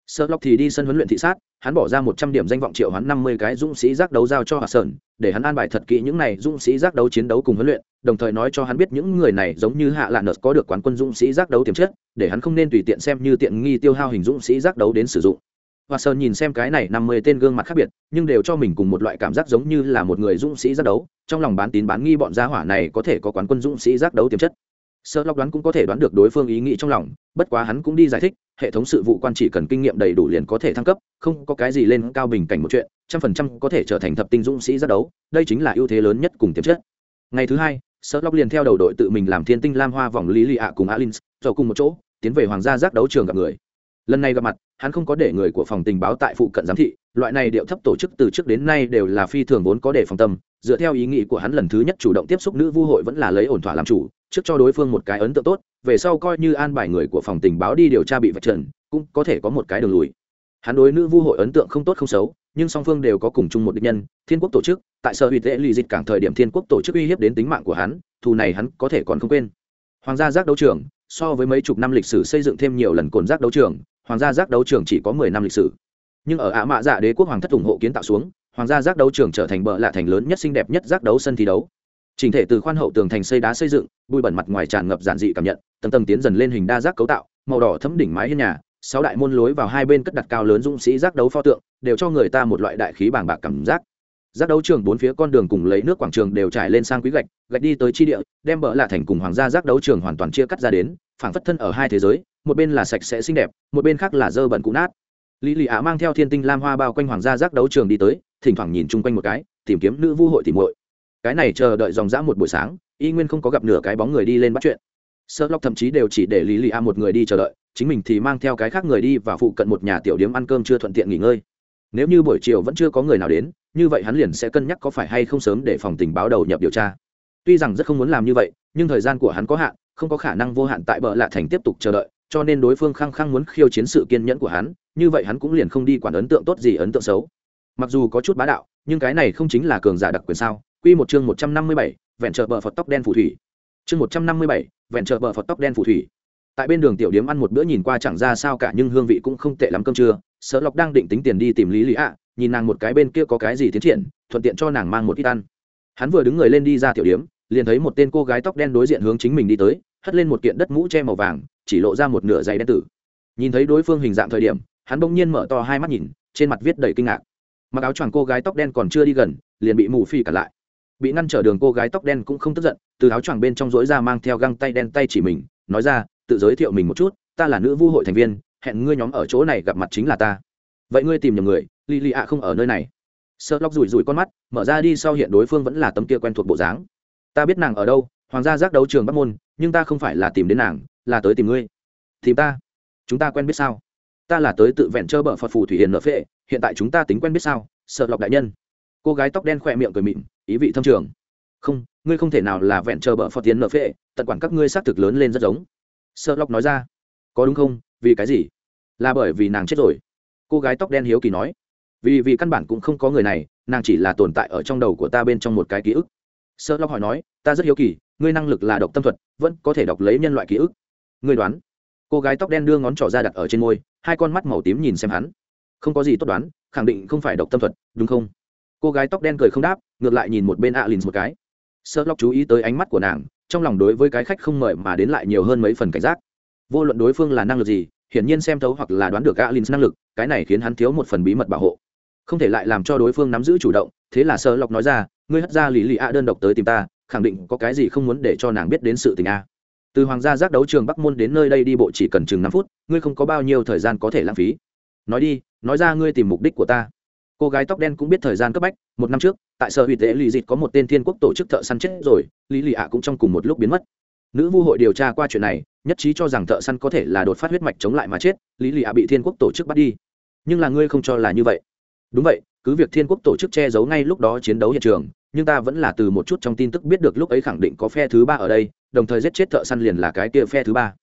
sợ lóc thì đi sân huấn luyện thị sát hắn bỏ ra một trăm điểm danh vọng triệu hắn năm mươi cái dũng sĩ giác đấu giao cho hạ sơn để hắn an bài thật kỹ những này dũng sĩ giác đấu chiến đấu cùng huấn luyện đồng thời nói cho hắn biết những người này giống như hạ lạ nợt có được quán quân dũng sĩ giác đấu tiềm chất để hắn không nên tùy tiện xem như tiện nghi tiêu hao hình dũng sĩ giác đấu đến sử dụng Hoa Sơn nhìn xem cái này năm mươi tên gương mặt khác biệt, nhưng đều cho mình cùng một loại cảm giác giống như là một người dũng sĩ giác đấu, trong lòng bán tín bán nghi bọn gia hỏa này có thể có quán quân dũng sĩ giác đấu tiềm chất sợ lọc đoán cũng có thể đoán được đối phương ý nghĩ trong lòng, bất quá hắn cũng đi giải thích, hệ thống sự vụ quan chỉ cần kinh nghiệm đầy đủ liền có thể thăng cấp, không có cái gì lên cao bình cảnh một chuyện, trăm phần trăm có thể trở thành thập tinh dũng sĩ giác đấu, đây chính là ưu thế lớn nhất cùng tiềm chất. Ngày thứ hai, sợ lọc liền theo đầu đội tự mình làm Thiên Tinh Lam Hoa vòng Lý lì ạ cùng Alins, rồi cùng một chỗ, tiến về Hoàng gia giác đấu trường gặp người lần này gặp mặt hắn không có để người của phòng tình báo tại phụ cận giám thị loại này điệu thấp tổ chức từ trước đến nay đều là phi thường vốn có để phòng tâm dựa theo ý nghĩ của hắn lần thứ nhất chủ động tiếp xúc nữ vu hội vẫn là lấy ổn thỏa làm chủ trước cho đối phương một cái ấn tượng tốt, về sau coi như an bài người của phòng tình báo đi điều tra bị vạch trần, cũng có thể có một cái đường lùi. Hắn đối nữ vu hội ấn tượng không tốt không xấu, nhưng song phương đều có cùng chung một định nhân, thiên quốc tổ chức, tại sở hủy tệ lì dịch cảng thời điểm thiên quốc tổ chức uy hiếp đến tính mạng của hắn, thù này hắn có thể còn không quên. Hoàng gia giác đấu trường, so với mấy chục năm lịch sử xây dựng thêm nhiều lần cồn giác đấu trường, hoàng gia giác đấu trường chỉ có mười năm lịch sử. Nhưng ở ả mạ dạ đế quốc hoàng thất ủng hộ kiến tạo xuống, hoàng gia giác đấu trường trở thành bờ lạ thành lớn nhất xinh đẹp nhất giác đấu sân thi đấu trình thể từ khoan hậu tường thành xây đá xây dựng, bụi bẩn mặt ngoài tràn ngập giản dị cảm nhận, tầng tầng tiến dần lên hình đa giác cấu tạo, màu đỏ thấm đỉnh mái hiên nhà, sáu đại môn lối vào hai bên cất đặt cao lớn dũng sĩ giác đấu pho tượng, đều cho người ta một loại đại khí bàng bạc cảm giác. Giác đấu trường bốn phía con đường cùng lấy nước quảng trường đều trải lên sang quý gạch gạch đi tới chi địa, đem bờ lạ thành cùng hoàng gia giác đấu trường hoàn toàn chia cắt ra đến, phảng phất thân ở hai thế giới, một bên là sạch sẽ xinh đẹp, một bên khác là dơ bẩn cũ nát. Lý lì Á mang theo thiên tinh lam hoa bao quanh hoàng gia giác đấu trường đi tới, thỉnh thoảng nhìn chung quanh một cái, tìm kiếm nữ vu hội tìm muội cái này chờ đợi dòng dã một buổi sáng, y nguyên không có gặp nửa cái bóng người đi lên bắt chuyện. Sợ lóc thậm chí đều chỉ để lý lì a một người đi chờ đợi, chính mình thì mang theo cái khác người đi và phụ cận một nhà tiểu điếm ăn cơm chưa thuận tiện nghỉ ngơi. Nếu như buổi chiều vẫn chưa có người nào đến, như vậy hắn liền sẽ cân nhắc có phải hay không sớm để phòng tình báo đầu nhập điều tra. Tuy rằng rất không muốn làm như vậy, nhưng thời gian của hắn có hạn, không có khả năng vô hạn tại bờ lạ thành tiếp tục chờ đợi, cho nên đối phương khăng khăng muốn khiêu chiến sự kiên nhẫn của hắn, như vậy hắn cũng liền không đi quản ấn tượng tốt gì ấn tượng xấu. Mặc dù có chút bá đạo, nhưng cái này không chính là cường giả đặc quyền sao? Quy một chương một trăm năm mươi bảy, vẹn trợ bờ Phật tóc đen phù thủy. Chương một trăm năm mươi bảy, vẹn trợ bờ Phật tóc đen phù thủy. Tại bên đường tiểu điếm ăn một bữa nhìn qua chẳng ra sao cả nhưng hương vị cũng không tệ lắm cơm trưa, Sở Lộc đang định tính tiền đi tìm Lý Lý ạ, nhìn nàng một cái bên kia có cái gì tiến triển, thuận tiện cho nàng mang một ít ăn. Hắn vừa đứng người lên đi ra tiểu điếm, liền thấy một tên cô gái tóc đen đối diện hướng chính mình đi tới hất lên một kiện đất mũ che màu vàng chỉ lộ ra một nửa giày đen tử nhìn thấy đối phương hình dạng thời điểm hắn bỗng nhiên mở to hai mắt nhìn trên mặt viết đầy kinh ngạc mặc áo choàng cô gái tóc đen còn chưa đi gần liền bị mù phi cả lại bị ngăn trở đường cô gái tóc đen cũng không tức giận, từ áo choàng bên trong rỗi ra mang theo găng tay đen tay chỉ mình, nói ra, tự giới thiệu mình một chút, ta là nữ vũ hội thành viên, hẹn ngươi nhóm ở chỗ này gặp mặt chính là ta. Vậy ngươi tìm nhầm người lì lì ạ không ở nơi này. Sợ lóc rủi rủi con mắt, mở ra đi sau hiện đối phương vẫn là tấm kia quen thuộc bộ dáng. Ta biết nàng ở đâu, hoàng gia giác đấu trường bắc môn, nhưng ta không phải là tìm đến nàng, là tới tìm ngươi. Tìm ta? Chúng ta quen biết sao? Ta là tới tự vẹn trơ bờ phật phù thủy hiền nợ phệ, hiện tại chúng ta tính quen biết sao? Sợ lọc đại nhân. Cô gái tóc đen khỏe miệng cười mịn ý vị thâm trường. Không, ngươi không thể nào là vẹn chờ bợ phật tiến nợ phệ, tận quản các ngươi xác thực lớn lên rất giống. Sợ lóc nói ra. Có đúng không? Vì cái gì? Là bởi vì nàng chết rồi. Cô gái tóc đen hiếu kỳ nói. Vì vì căn bản cũng không có người này, nàng chỉ là tồn tại ở trong đầu của ta bên trong một cái ký ức. Sợ lóc hỏi nói, ta rất hiếu kỳ, ngươi năng lực là độc tâm thuật, vẫn có thể đọc lấy nhân loại ký ức. Ngươi đoán. Cô gái tóc đen đưa ngón trỏ ra đặt ở trên môi, hai con mắt màu tím nhìn xem hắn. Không có gì tốt đoán, khẳng định không phải độc tâm thuật, đúng không? Cô gái tóc đen cười không đáp ngược lại nhìn một bên alin một cái. Sợ lọc chú ý tới ánh mắt của nàng, trong lòng đối với cái khách không mời mà đến lại nhiều hơn mấy phần cảnh giác. Vô luận đối phương là năng lực gì, hiển nhiên xem thấu hoặc là đoán được alin năng lực, cái này khiến hắn thiếu một phần bí mật bảo hộ. Không thể lại làm cho đối phương nắm giữ chủ động, thế là sợ lọc nói ra, ngươi hất ra lì lì a đơn độc tới tìm ta, khẳng định có cái gì không muốn để cho nàng biết đến sự tình a. Từ hoàng gia giác đấu trường bắc môn đến nơi đây đi bộ chỉ cần chừng năm phút, ngươi không có bao nhiêu thời gian có thể lãng phí. Nói đi, nói ra ngươi tìm mục đích của ta. Cô gái tóc đen cũng biết thời gian cấp bách, một năm trước tại sở hủy tệ lì dịt có một tên thiên quốc tổ chức thợ săn chết rồi, lý lì ạ cũng trong cùng một lúc biến mất. Nữ vu hội điều tra qua chuyện này, nhất trí cho rằng thợ săn có thể là đột phát huyết mạch chống lại mà chết, lý lì ạ bị thiên quốc tổ chức bắt đi. Nhưng là ngươi không cho là như vậy. Đúng vậy, cứ việc thiên quốc tổ chức che giấu ngay lúc đó chiến đấu hiện trường, nhưng ta vẫn là từ một chút trong tin tức biết được lúc ấy khẳng định có phe thứ ba ở đây, đồng thời giết chết thợ săn liền là cái kia phe thứ ba.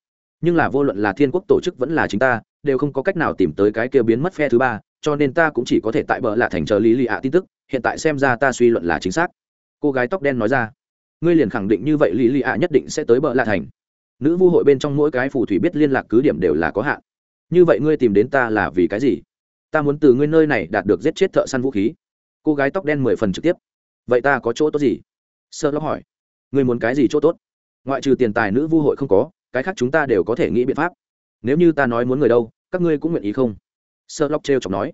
Nhưng là vô luận là thiên quốc tổ chức vẫn là chính ta, đều không có cách nào tìm tới cái kia biến mất phe thứ ba, cho nên ta cũng chỉ có thể tại bờ lạ thành chờ lý lì ạ tin tức hiện tại xem ra ta suy luận là chính xác. Cô gái tóc đen nói ra. Ngươi liền khẳng định như vậy lý lì ạ nhất định sẽ tới bờ lạ thành. Nữ vu hội bên trong mỗi cái phù thủy biết liên lạc cứ điểm đều là có hạn. Như vậy ngươi tìm đến ta là vì cái gì? Ta muốn từ ngươi nơi này đạt được giết chết thợ săn vũ khí. Cô gái tóc đen mười phần trực tiếp. Vậy ta có chỗ tốt gì? Sơ lóc hỏi. Ngươi muốn cái gì chỗ tốt? Ngoại trừ tiền tài nữ vu hội không có, cái khác chúng ta đều có thể nghĩ biện pháp. Nếu như ta nói muốn người đâu, các ngươi cũng nguyện ý không? Sơ lóc t r chọc nói.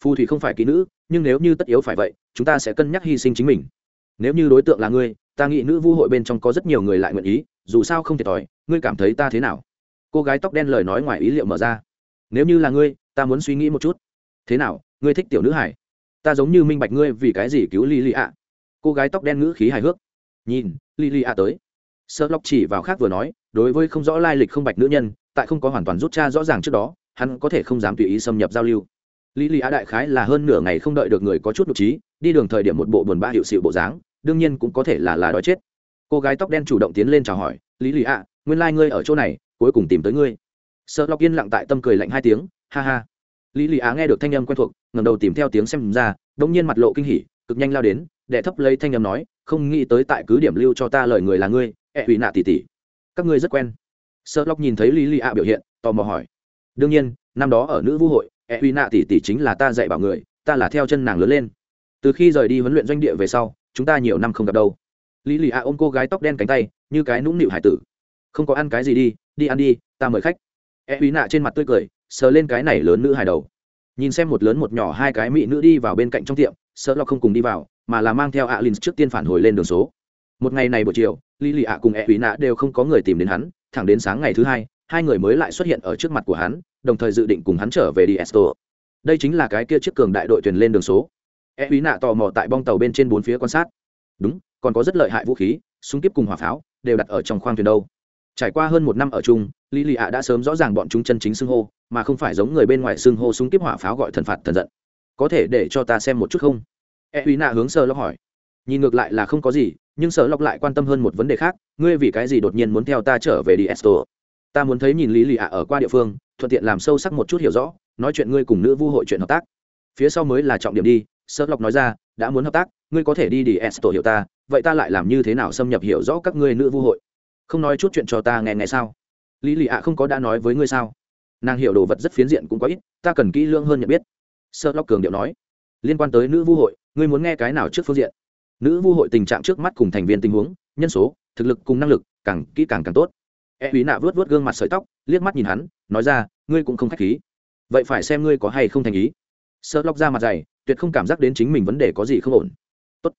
Phù thủy không phải kỹ nữ nhưng nếu như tất yếu phải vậy, chúng ta sẽ cân nhắc hy sinh chính mình. Nếu như đối tượng là ngươi, ta nghĩ nữ vũ hội bên trong có rất nhiều người lại nguyện ý, dù sao không thiệt thòi, ngươi cảm thấy ta thế nào? Cô gái tóc đen lời nói ngoài ý liệu mở ra. Nếu như là ngươi, ta muốn suy nghĩ một chút. Thế nào, ngươi thích tiểu nữ hải? Ta giống như minh bạch ngươi vì cái gì cứu ly ly ạ. Cô gái tóc đen ngữ khí hài hước. Nhìn ly ly ạ tới. Sợ lọc chỉ vào khác vừa nói, đối với không rõ lai lịch không bạch nữ nhân, tại không có hoàn toàn rút cha rõ ràng trước đó, hắn có thể không dám tùy ý xâm nhập giao lưu lý lý á đại khái là hơn nửa ngày không đợi được người có chút nhục trí, đi đường thời điểm một bộ buồn bã hiệu sự bộ dáng, đương nhiên cũng có thể là là đói chết. Cô gái tóc đen chủ động tiến lên chào hỏi, lý lý ạ nguyên lai、like、ngươi ở chỗ này, cuối cùng tìm tới ngươi. Sợ lọc yên lặng tại tâm cười lạnh hai tiếng, ha ha. Lý lý á nghe được thanh âm quen thuộc ngầm đầu tìm theo tiếng xem ra đ ỗ n g nhiên mặt lộ kinh hỉ, cực nhanh lao đến, đệ thấp lấy thanh âm nói, không nghĩ tới tại cứ điểm lưu cho ta lời người là ngươi, ẹ hủy nạ tỉ tỉ. Các ngươi rất quen. Sợ lọc nhìn thấy lý lý ạ biểu hiện, tò mò hỏi, đương nhiên, năm đó ở nữ vũ hội e huy nạ tỷ tỷ chính là ta dạy bảo người, ta là theo chân nàng lớn lên. Từ khi rời đi huấn luyện doanh địa về sau, chúng ta nhiều năm không gặp đâu. Lý lì a ôm cô gái tóc đen cánh tay, như cái nũng nịu hải tử. Không có ăn cái gì đi đi ăn đi, ta mời khách. E huy nạ trên mặt tươi cười, sờ lên cái này lớn nữ hài đầu. Nhìn xem một lớn một nhỏ hai cái mỹ nữ đi vào bên cạnh trong tiệm, sợ lo không cùng đi vào, mà là mang theo alin trước tiên phản hồi lên đường số. Một ngày này buổi chiều, lý lì ạ cùng e huy nạ đều không có người tìm đến hắn, thẳng đến sáng ngày thứ hai hai người mới lại xuất hiện ở trước mặt của hắn, đồng thời dự định cùng hắn trở về đi esto đây chính là cái kia chiếc cường đại đội thuyền lên đường số. E quý nạ tò mò tại bong tàu bên trên bốn phía quan sát. Đúng, còn có rất lợi hại vũ khí, súng kíp cùng hỏa pháo, đều đặt ở trong khoang thuyền đâu. Trải qua hơn một năm ở chung, lý lì ạ đã sớm rõ ràng bọn chúng chân chính xưng hô, mà không phải giống người bên ngoài xưng hô súng kíp hỏa pháo gọi thần phạt thần giận. Có thể để cho ta xem một chút không? E quý nạ hướng sơ lóc hỏi. Nhìn ngược lại là không có gì, nhưng sở lóc lại quan tâm hơn một vấn đề khác, ngươi vì cái gì đột nhiên muốn theo ta trở về đi esto ta muốn thấy nhìn lý lì ạ ở qua địa phương, thuận tiện làm sâu sắc một chút hiểu rõ, nói chuyện ngươi cùng nữ vu hội chuyện hợp tác. Phía sau mới là trọng điểm đi sơ lộc nói ra, đã muốn hợp tác, ngươi có thể đi đi s tổ hiểu ta, vậy ta lại làm như thế nào xâm nhập hiểu rõ các ngươi nữ vu hội? Không nói chút chuyện cho ta nghe nghe sao? Lý lì ạ không có đã nói với ngươi sao? Nàng hiểu đồ vật rất phiến diện cũng có ít, ta cần kỹ lưỡng hơn nhận biết. Sơ lộc cường điệu nói, liên quan tới nữ vu hội, ngươi muốn nghe cái nào trước phương diện? Nữ vu hội tình trạng trước mắt cùng thành viên tình huống, nhân số, thực lực cùng năng lực, càng kỹ càng càng tốt e quý nạ vớt vớt gương mặt sợi tóc, liếc mắt nhìn hắn, nói ra, ngươi cũng không k h á c h khí. Vậy phải xem ngươi có hay không thành ý. Sợ lóc ra mặt dày, tuyệt không cảm giác đến chính mình vấn đề có gì không ổn. Tốt.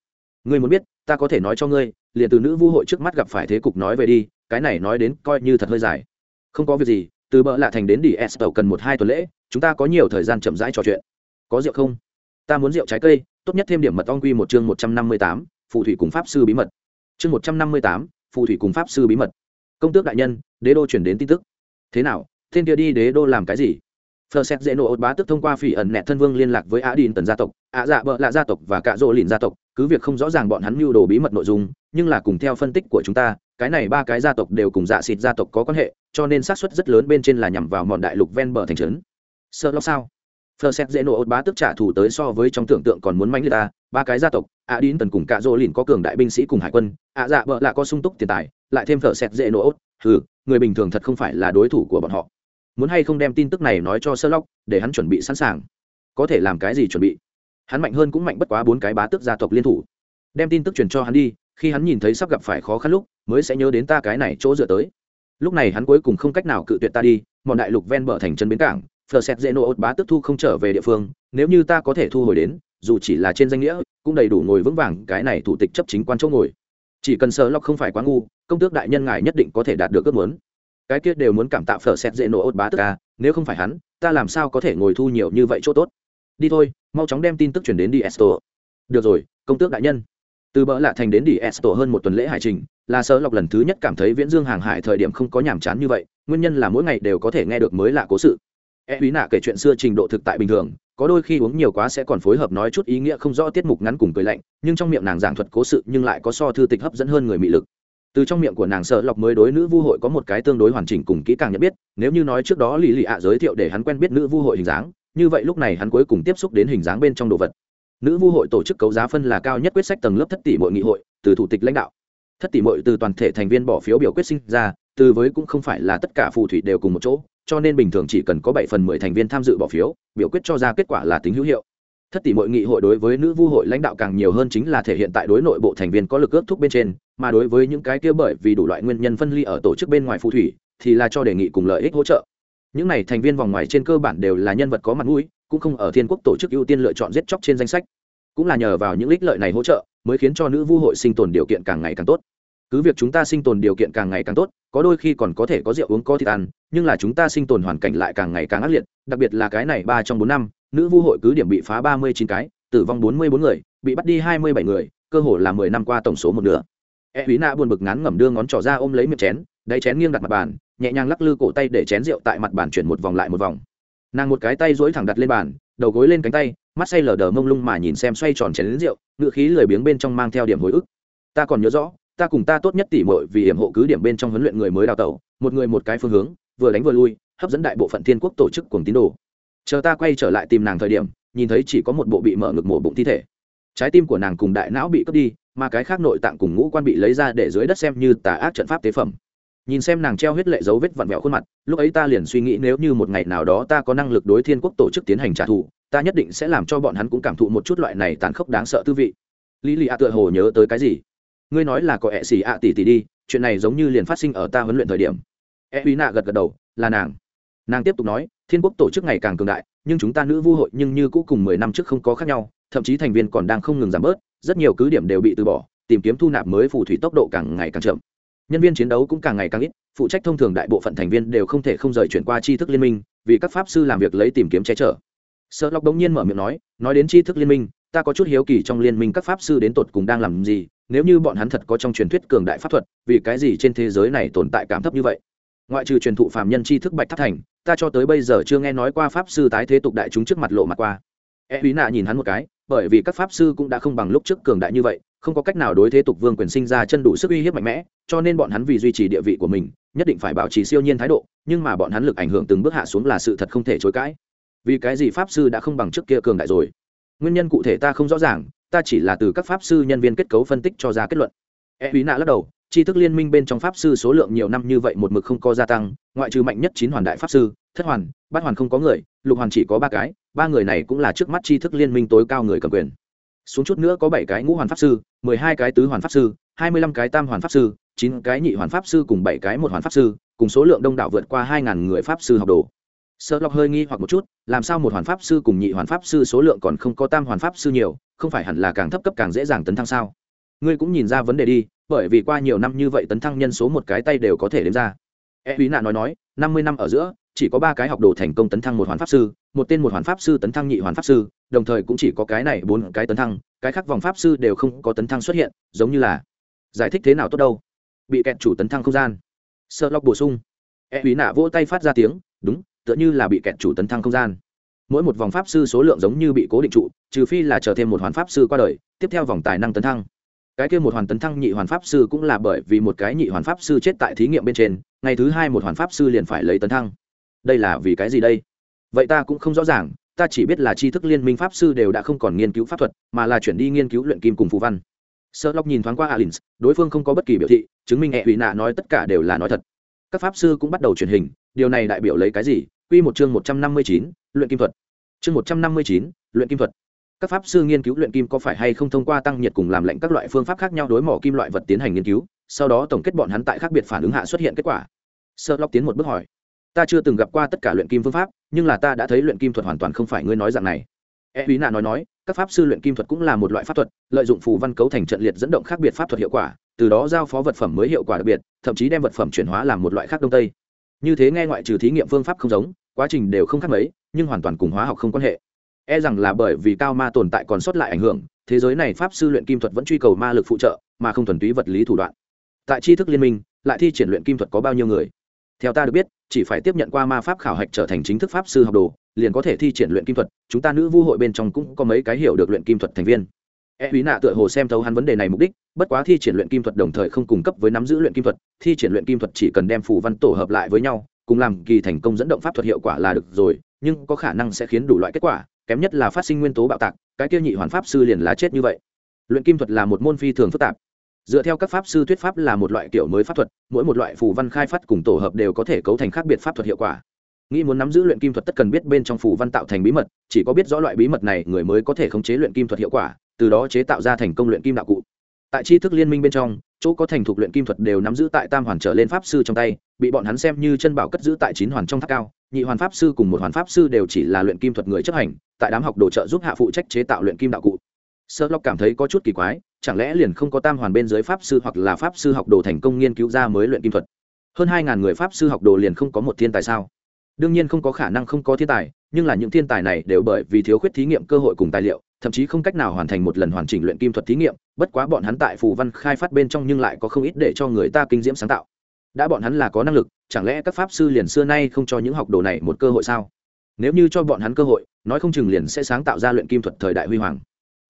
Ngươi muốn biết, ta có thể nói cho ngươi, liền từ nữ vu hội trước mắt gặp phải thế cục nói về đi, cái này nói đến coi như thật hơi dài. Không có việc gì, từ bợ lạ thành đến đi s tàu cần một hai tuần lễ, chúng ta có nhiều thời gian chậm rãi trò chuyện. Có rượu không? Ta muốn rượu trái cây, tốt nhất thêm điểm mật ong quy một chương một trăm năm mươi tám, phù thủy cùng pháp sư bí mật. Chương một trăm năm mươi tám, phù thủy cùng pháp sư bí mật công tước đại nhân, đế đô chuyển đến tin tức. Thế nào thiên kia đi đế đô làm cái gì? Phờ xét dễ nộ ột bá tức thông qua phỉ ẩn nẹt thân vương liên lạc với á đình tần gia tộc ạ dạ bợ lạ gia tộc và cả rỗ lìn gia tộc, cứ việc không rõ ràng bọn hắn mưu đồ bí mật nội dung, nhưng là cùng theo phân tích của chúng ta, cái này ba cái gia tộc đều cùng dạ xịt gia tộc có quan hệ, cho nên xác suất rất lớn bên trên là nhằm vào mọn đại lục ven bờ thành trấn. Sợ lo sao? Phờ xét dễ nộ ột bá tức trả thù tới so với trong tưởng tượng còn muốn mánh người ta, ba cái gia tộc ạ đình tần cùng cả rỗ lìn có cường đại binh sĩ cùng hải quân ạ dạ bợ lạ có sung túc tiền tài lại thêm phờ xét dễ nổ ốt. Ừ người bình thường thật không phải là đối thủ của bọn họ. Muốn hay không đem tin tức này nói cho sơ lóc để hắn chuẩn bị sẵn sàng. Có thể làm cái gì chuẩn bị? Hắn mạnh hơn cũng mạnh bất quá bốn cái bá tước gia tộc liên thủ. Đem tin tức truyền cho hắn đi, khi hắn nhìn thấy sắp gặp phải khó khăn lúc, mới sẽ nhớ đến ta cái này chỗ dựa tới. Lúc này hắn cuối cùng không cách nào cự tuyệt ta đi mọi đại lục ven bờ thành chân bến cảng phờ xét dễ nô ốt bá tước thu không trở về địa phương, nếu như ta có thể thu hồi đến, dù chỉ là trên danh nghĩa, cũng đầy đủ ngồi vững vàng, cái này thủ tịch chấp chính quan chỗ ngồi chỉ cần sơ lọc không phải quá ngu, công tước đại nhân ngài nhất định có thể đạt được ước muốn. Cái kia đều muốn cảm tạ phở xét dễ nổ ốt bá tức ca à, nếu không phải hắn, ta làm sao có thể ngồi thu nhiều như vậy chỗ tốt? Đi thôi, mau chóng đem tin tức chuyển đến đi esto. Được rồi, công tước đại nhân. Từ bỡ lạ thành đến đi esto hơn một tuần lễ hải trình, là sơ lọc lần thứ nhất cảm thấy viễn dương hàng hải thời điểm không có nhàm chán như vậy, nguyên nhân là mỗi ngày đều có thể nghe được mới lạ cố sự e quý nạ kể chuyện xưa trình độ thực tại bình thường, có đôi khi uống nhiều quá sẽ còn phối hợp nói chút ý nghĩa không rõ tiết mục ngắn cùng cười lạnh, nhưng trong miệng nàng giảng thuật cố sự nhưng lại có so thư tịch hấp dẫn hơn người mị lực. Từ trong miệng của nàng sợ lọc mới đối nữ vu hội có một cái tương đối hoàn chỉnh cùng kỹ càng nhận biết, nếu như nói trước đó lì lì ạ giới thiệu để hắn quen biết nữ vu hội hình dáng, như vậy lúc này hắn cuối cùng tiếp xúc đến hình dáng bên trong đồ vật. Nữ vu hội tổ chức cấu giá phân là cao nhất quyết sách tầng lớp thất tỷ mọi nghị hội, từ thủ tịch lãnh đạo. Thất tỷ mọi từ toàn thể thành viên bỏ phiếu biểu quyết sinh ra, từ với cũng không phải là tất cả phù thủy đều cùng một chỗ cho nên bình thường chỉ cần có bảy phần mười thành viên tham dự bỏ phiếu, biểu quyết cho ra kết quả là tính hữu hiệu. Thất tỷ mọi nghị hội đối với nữ vu hội lãnh đạo càng nhiều hơn chính là thể hiện tại đối nội bộ thành viên có lực ước thúc bên trên, mà đối với những cái kia bởi vì đủ loại nguyên nhân phân ly ở tổ chức bên ngoài phù thủy, thì là cho đề nghị cùng lợi ích hỗ trợ. Những này thành viên vòng ngoài trên cơ bản đều là nhân vật có mặt mũi, cũng không ở thiên quốc tổ chức ưu tiên lựa chọn giết chóc trên danh sách. Cũng là nhờ vào những ích lợi này hỗ trợ, mới khiến cho nữ vu hội sinh tồn điều kiện càng ngày càng tốt cứ việc chúng ta sinh tồn điều kiện càng ngày càng tốt, có đôi khi còn có thể có rượu uống, có thịt ăn, nhưng là chúng ta sinh tồn hoàn cảnh lại càng ngày càng ác liệt, đặc biệt là cái này ba trong bốn năm, nữ vu hội cứ điểm bị phá ba mươi chín cái, tử vong bốn mươi bốn người, bị bắt đi hai mươi bảy người, cơ hồ là mười năm qua tổng số một nửa. E quý nạ buồn bực ngắn ngẩm đưa ngón trỏ ra ôm lấy miệng chén, đáy chén nghiêng đặt mặt bàn, nhẹ nhàng lắc lư cổ tay để chén rượu tại mặt bàn chuyển một vòng lại một vòng. Nàng một cái tay dối thẳng đặt lên bàn, đầu gối lên cánh tay, mắt say lờ đờ mông lung mà nhìn xem xoay tròn chén đến rượu, ngựa khí lười biếng bên trong mang theo điểm hồi ức. Ta còn nhớ rõ ta cùng ta tốt nhất tỉ mội vì hiểm hộ cứ điểm bên trong huấn luyện người mới đào tẩu, một người một cái phương hướng, vừa đánh vừa lui, hấp dẫn đại bộ phận thiên quốc tổ chức cùng tín đồ. Chờ ta quay trở lại tìm nàng thời điểm, nhìn thấy chỉ có một bộ bị mở ngực mổ bụng thi thể. Trái tim của nàng cùng đại não bị cướp đi, mà cái khác nội tạng cùng ngũ quan bị lấy ra để dưới đất xem như tà ác trận pháp tế phẩm. Nhìn xem nàng treo huyết lệ dấu vết vặn vẹo khuôn mặt, lúc ấy ta liền suy nghĩ nếu như một ngày nào đó ta có năng lực đối thiên quốc tổ chức tiến hành trả thù, ta nhất định sẽ làm cho bọn hắn cũng cảm thụ một chút loại này tàn khốc đáng sợ tư vị. Lý lì a tựa hồ nhớ tới cái gì? Ngươi nói là có ẹ xì ạ tỷ tỷ đi, chuyện này giống như liền phát sinh ở ta huấn luyện thời điểm. E uy nạ gật gật đầu, là nàng. Nàng tiếp tục nói, thiên quốc tổ chức ngày càng cường đại, nhưng chúng ta nữ vũ hội nhưng như cũ cùng mười năm trước không có khác nhau, thậm chí thành viên còn đang không ngừng giảm bớt, rất nhiều cứ điểm đều bị từ bỏ, tìm kiếm thu nạp mới phù thủy tốc độ càng ngày càng chậm. Nhân viên chiến đấu cũng càng ngày càng ít, phụ trách thông thường đại bộ phận thành viên đều không thể không rời chuyển qua tri thức liên minh, vì các pháp sư làm việc lấy tìm kiếm che chở. Sợ lọc đống nhiên mở miệng nói nói đến tri thức liên minh ta có chút hiếu kỳ trong liên minh các pháp sư đến tột cùng đang làm gì, nếu như bọn hắn thật có trong truyền thuyết cường đại pháp thuật, vì cái gì trên thế giới này tồn tại cảm thấp như vậy? Ngoại trừ truyền thụ phạm nhân tri thức bạch tháp thành, ta cho tới bây giờ chưa nghe nói qua pháp sư tái thế tục đại chúng trước mặt lộ mặt qua. E quý nạ nhìn hắn một cái, bởi vì các pháp sư cũng đã không bằng lúc trước cường đại như vậy, không có cách nào đối thế tục vương quyền sinh ra chân đủ sức uy hiếp mạnh mẽ, cho nên bọn hắn vì duy trì địa vị của mình, nhất định phải bảo trì siêu nhiên thái độ, nhưng mà bọn hắn lực ảnh hưởng từng bước hạ xuống là sự thật không thể chối cãi. Vì cái gì pháp sư đã không bằng trước kia cường đại rồi? Nguyên nhân cụ thể ta không rõ ràng, ta chỉ là từ các pháp sư nhân viên kết cấu phân tích cho ra kết luận. E quý nạ lắc đầu, tri thức liên minh bên trong pháp sư số lượng nhiều năm như vậy một mực không có gia tăng, ngoại trừ mạnh nhất chín hoàn đại pháp sư, thất hoàn, bát hoàn không có người, lục hoàn chỉ có ba cái, ba người này cũng là trước mắt tri thức liên minh tối cao người cầm quyền. Xuống chút nữa có bảy cái ngũ hoàn pháp sư, mười hai cái tứ hoàn pháp sư, hai mươi lăm cái tam hoàn pháp sư, chín cái nhị hoàn pháp sư cùng bảy cái một hoàn pháp sư, cùng số lượng đông đảo vượt qua hai ngàn người pháp sư học đồ sợ lọc hơi nghi hoặc một chút, làm sao một hoàn pháp sư cùng nhị hoàn pháp sư số lượng còn không có tam hoàn pháp sư nhiều, không phải hẳn là càng thấp cấp càng dễ dàng tấn thăng sao? Ngươi cũng nhìn ra vấn đề đi, bởi vì qua nhiều năm như vậy tấn thăng nhân số một cái tay đều có thể đếm ra. E bí nạ nói nói, năm mươi năm ở giữa, chỉ có ba cái học đồ thành công tấn thăng một hoàn pháp sư, một tên một hoàn pháp sư tấn thăng nhị hoàn pháp sư, đồng thời cũng chỉ có cái này bốn cái tấn thăng, cái khác vòng pháp sư đều không có tấn thăng xuất hiện, giống như là giải thích thế nào tốt đâu. Bị kẹt chủ tấn thăng không gian. Sợ lọc bổ sung. E bí nạ vỗ tay phát ra tiếng, đúng tựa như là bị kẹt chủ tấn thăng không gian. Mỗi một vòng pháp sư số lượng giống như bị cố định trụ, trừ phi là chờ thêm một hoàn pháp sư qua đời, tiếp theo vòng tài năng tấn thăng. Cái kia một hoàn tấn thăng nhị hoàn pháp sư cũng là bởi vì một cái nhị hoàn pháp sư chết tại thí nghiệm bên trên, ngày thứ hai một hoàn pháp sư liền phải lấy tấn thăng. Đây là vì cái gì đây? Vậy ta cũng không rõ ràng, ta chỉ biết là tri thức liên minh pháp sư đều đã không còn nghiên cứu pháp thuật, mà là chuyển đi nghiên cứu luyện kim cùng phù văn. Sơ lóc nhìn thoáng qua alin đối phương không có bất kỳ biểu thị, chứng minh e hệ hủy nạ nói tất cả đều là nói thật. Các pháp sư cũng bắt đầu truyền hình, điều này đại biểu lấy cái gì? Quy một chương 159, luyện kim thuật. Chương 159, luyện kim thuật. Các pháp sư nghiên cứu luyện kim có phải hay không thông qua tăng nhiệt cùng làm lạnh các loại phương pháp khác nhau đối mỏ kim loại vật tiến hành nghiên cứu, sau đó tổng kết bọn hắn tại khác biệt phản ứng hạ xuất hiện kết quả. Sơ Lộc tiến một bước hỏi: "Ta chưa từng gặp qua tất cả luyện kim phương pháp, nhưng là ta đã thấy luyện kim thuật hoàn toàn không phải ngươi nói dạng này." E nói nói, các pháp sư luyện kim thuật cũng là một loại pháp thuật, lợi dụng phù văn cấu thành trận liệt dẫn động khác biệt pháp thuật hiệu quả, từ đó giao phó vật phẩm mới hiệu quả đặc biệt, thậm chí đem vật phẩm chuyển hóa làm một loại khác đông tây như thế nghe ngoại trừ thí nghiệm phương pháp không giống, quá trình đều không khác mấy, nhưng hoàn toàn cùng hóa học không quan hệ. E rằng là bởi vì cao ma tồn tại còn sót lại ảnh hưởng, thế giới này pháp sư luyện kim thuật vẫn truy cầu ma lực phụ trợ, mà không thuần túy vật lý thủ đoạn. Tại tri thức liên minh, lại thi triển luyện kim thuật có bao nhiêu người? Theo ta được biết, chỉ phải tiếp nhận qua ma pháp khảo hạch trở thành chính thức pháp sư học đồ, liền có thể thi triển luyện kim thuật, chúng ta nữ vũ hội bên trong cũng có mấy cái hiểu được luyện kim thuật thành viên e quý nạ tựa hồ xem thấu hắn vấn đề này mục đích, bất quá thi triển luyện kim thuật đồng thời không cung cấp với nắm giữ luyện kim thuật, thi triển luyện kim thuật chỉ cần đem phù văn tổ hợp lại với nhau, cùng làm kỳ thành công dẫn động pháp thuật hiệu quả là được rồi, nhưng có khả năng sẽ khiến đủ loại kết quả, kém nhất là phát sinh nguyên tố bạo tạc, cái kia nhị hoàn pháp sư liền lá chết như vậy. Luyện kim thuật là một môn phi thường phức tạp. Dựa theo các pháp sư thuyết pháp là một loại kiểu mới pháp thuật, mỗi một loại phù văn khai phát cùng tổ hợp đều có thể cấu thành khác biệt pháp thuật hiệu quả. Nghĩ muốn nắm giữ luyện kim thuật tất cần biết bên trong phù văn tạo thành bí mật, chỉ có biết rõ loại bí mật này người mới có thể khống chế luyện kim thuật hiệu quả từ đó chế tạo ra thành công luyện kim đạo cụ. Tại tri thức liên minh bên trong, chỗ có thành thục luyện kim thuật đều nắm giữ tại tam hoàn trở lên pháp sư trong tay, bị bọn hắn xem như chân bảo cất giữ tại chín hoàn trong tháp cao, nhị hoàn pháp sư cùng một hoàn pháp sư đều chỉ là luyện kim thuật người chấp hành, tại đám học đồ trợ giúp hạ phụ trách chế tạo luyện kim đạo cụ. Sơ lóc cảm thấy có chút kỳ quái, chẳng lẽ liền không có tam hoàn bên dưới pháp sư hoặc là pháp sư học đồ thành công nghiên cứu ra mới luyện kim thuật? Hơn hai ngàn người pháp sư học đồ liền không có một thiên tài sao? Đương nhiên không có khả năng không có thiên tài, nhưng là những thiên tài này đều bởi vì thiếu khuyết thí nghiệm cơ hội cùng tài liệu thậm chí không cách nào hoàn thành một lần hoàn chỉnh luyện kim thuật thí nghiệm bất quá bọn hắn tại phù văn khai phát bên trong nhưng lại có không ít để cho người ta kinh diễm sáng tạo. Đã bọn hắn là có năng lực chẳng lẽ các pháp sư liền xưa nay không cho những học đồ này một cơ hội sao? Nếu như cho bọn hắn cơ hội nói không chừng liền sẽ sáng tạo ra luyện kim thuật thời đại huy hoàng.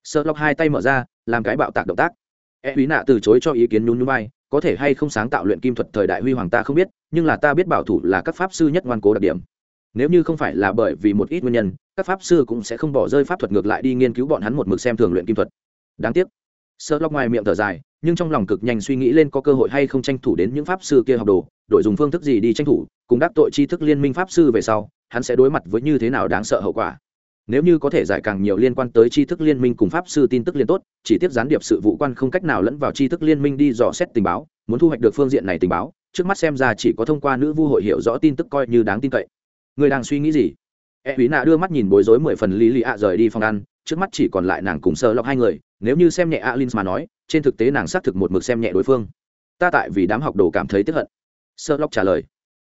Sợ lọc hai tay mở ra làm cái bạo tạc động tác. E quý nạ từ chối cho ý kiến nhún nhún bay, có thể hay không sáng tạo luyện kim thuật thời đại huy hoàng ta không biết nhưng là ta biết bảo thủ là các pháp sư nhất ngoan cố đặc điểm nếu như không phải là bởi vì một ít nguyên nhân, các pháp sư cũng sẽ không bỏ rơi pháp thuật ngược lại đi nghiên cứu bọn hắn một mực xem thường luyện kim thuật. Đáng tiếc. Sợ lóc ngoài miệng thở dài, nhưng trong lòng cực nhanh suy nghĩ lên có cơ hội hay không tranh thủ đến những pháp sư kia học đồ, đổi dùng phương thức gì đi tranh thủ, cùng đắc tội tri thức liên minh pháp sư về sau, hắn sẽ đối mặt với như thế nào đáng sợ hậu quả. Nếu như có thể giải càng nhiều liên quan tới tri thức liên minh cùng pháp sư tin tức liên tốt, chỉ tiếp gián điệp sự vụ quan không cách nào lẫn vào tri thức liên minh đi dò xét tình báo, muốn thu hoạch được phương diện này tình báo, trước mắt xem ra chỉ có thông qua nữ vu hội hiểu rõ tin tức coi như đáng tin cậy người đang suy nghĩ gì? E quý nạ đưa mắt nhìn bối rối mười phần lý lì ạ rời đi phòng ăn, trước mắt chỉ còn lại nàng cùng sơ lọc hai người, nếu như xem nhẹ alin mà nói, trên thực tế nàng xác thực một mực xem nhẹ đối phương. Ta tại vì đám học đồ cảm thấy tiếp hận. Sơ lọc trả lời.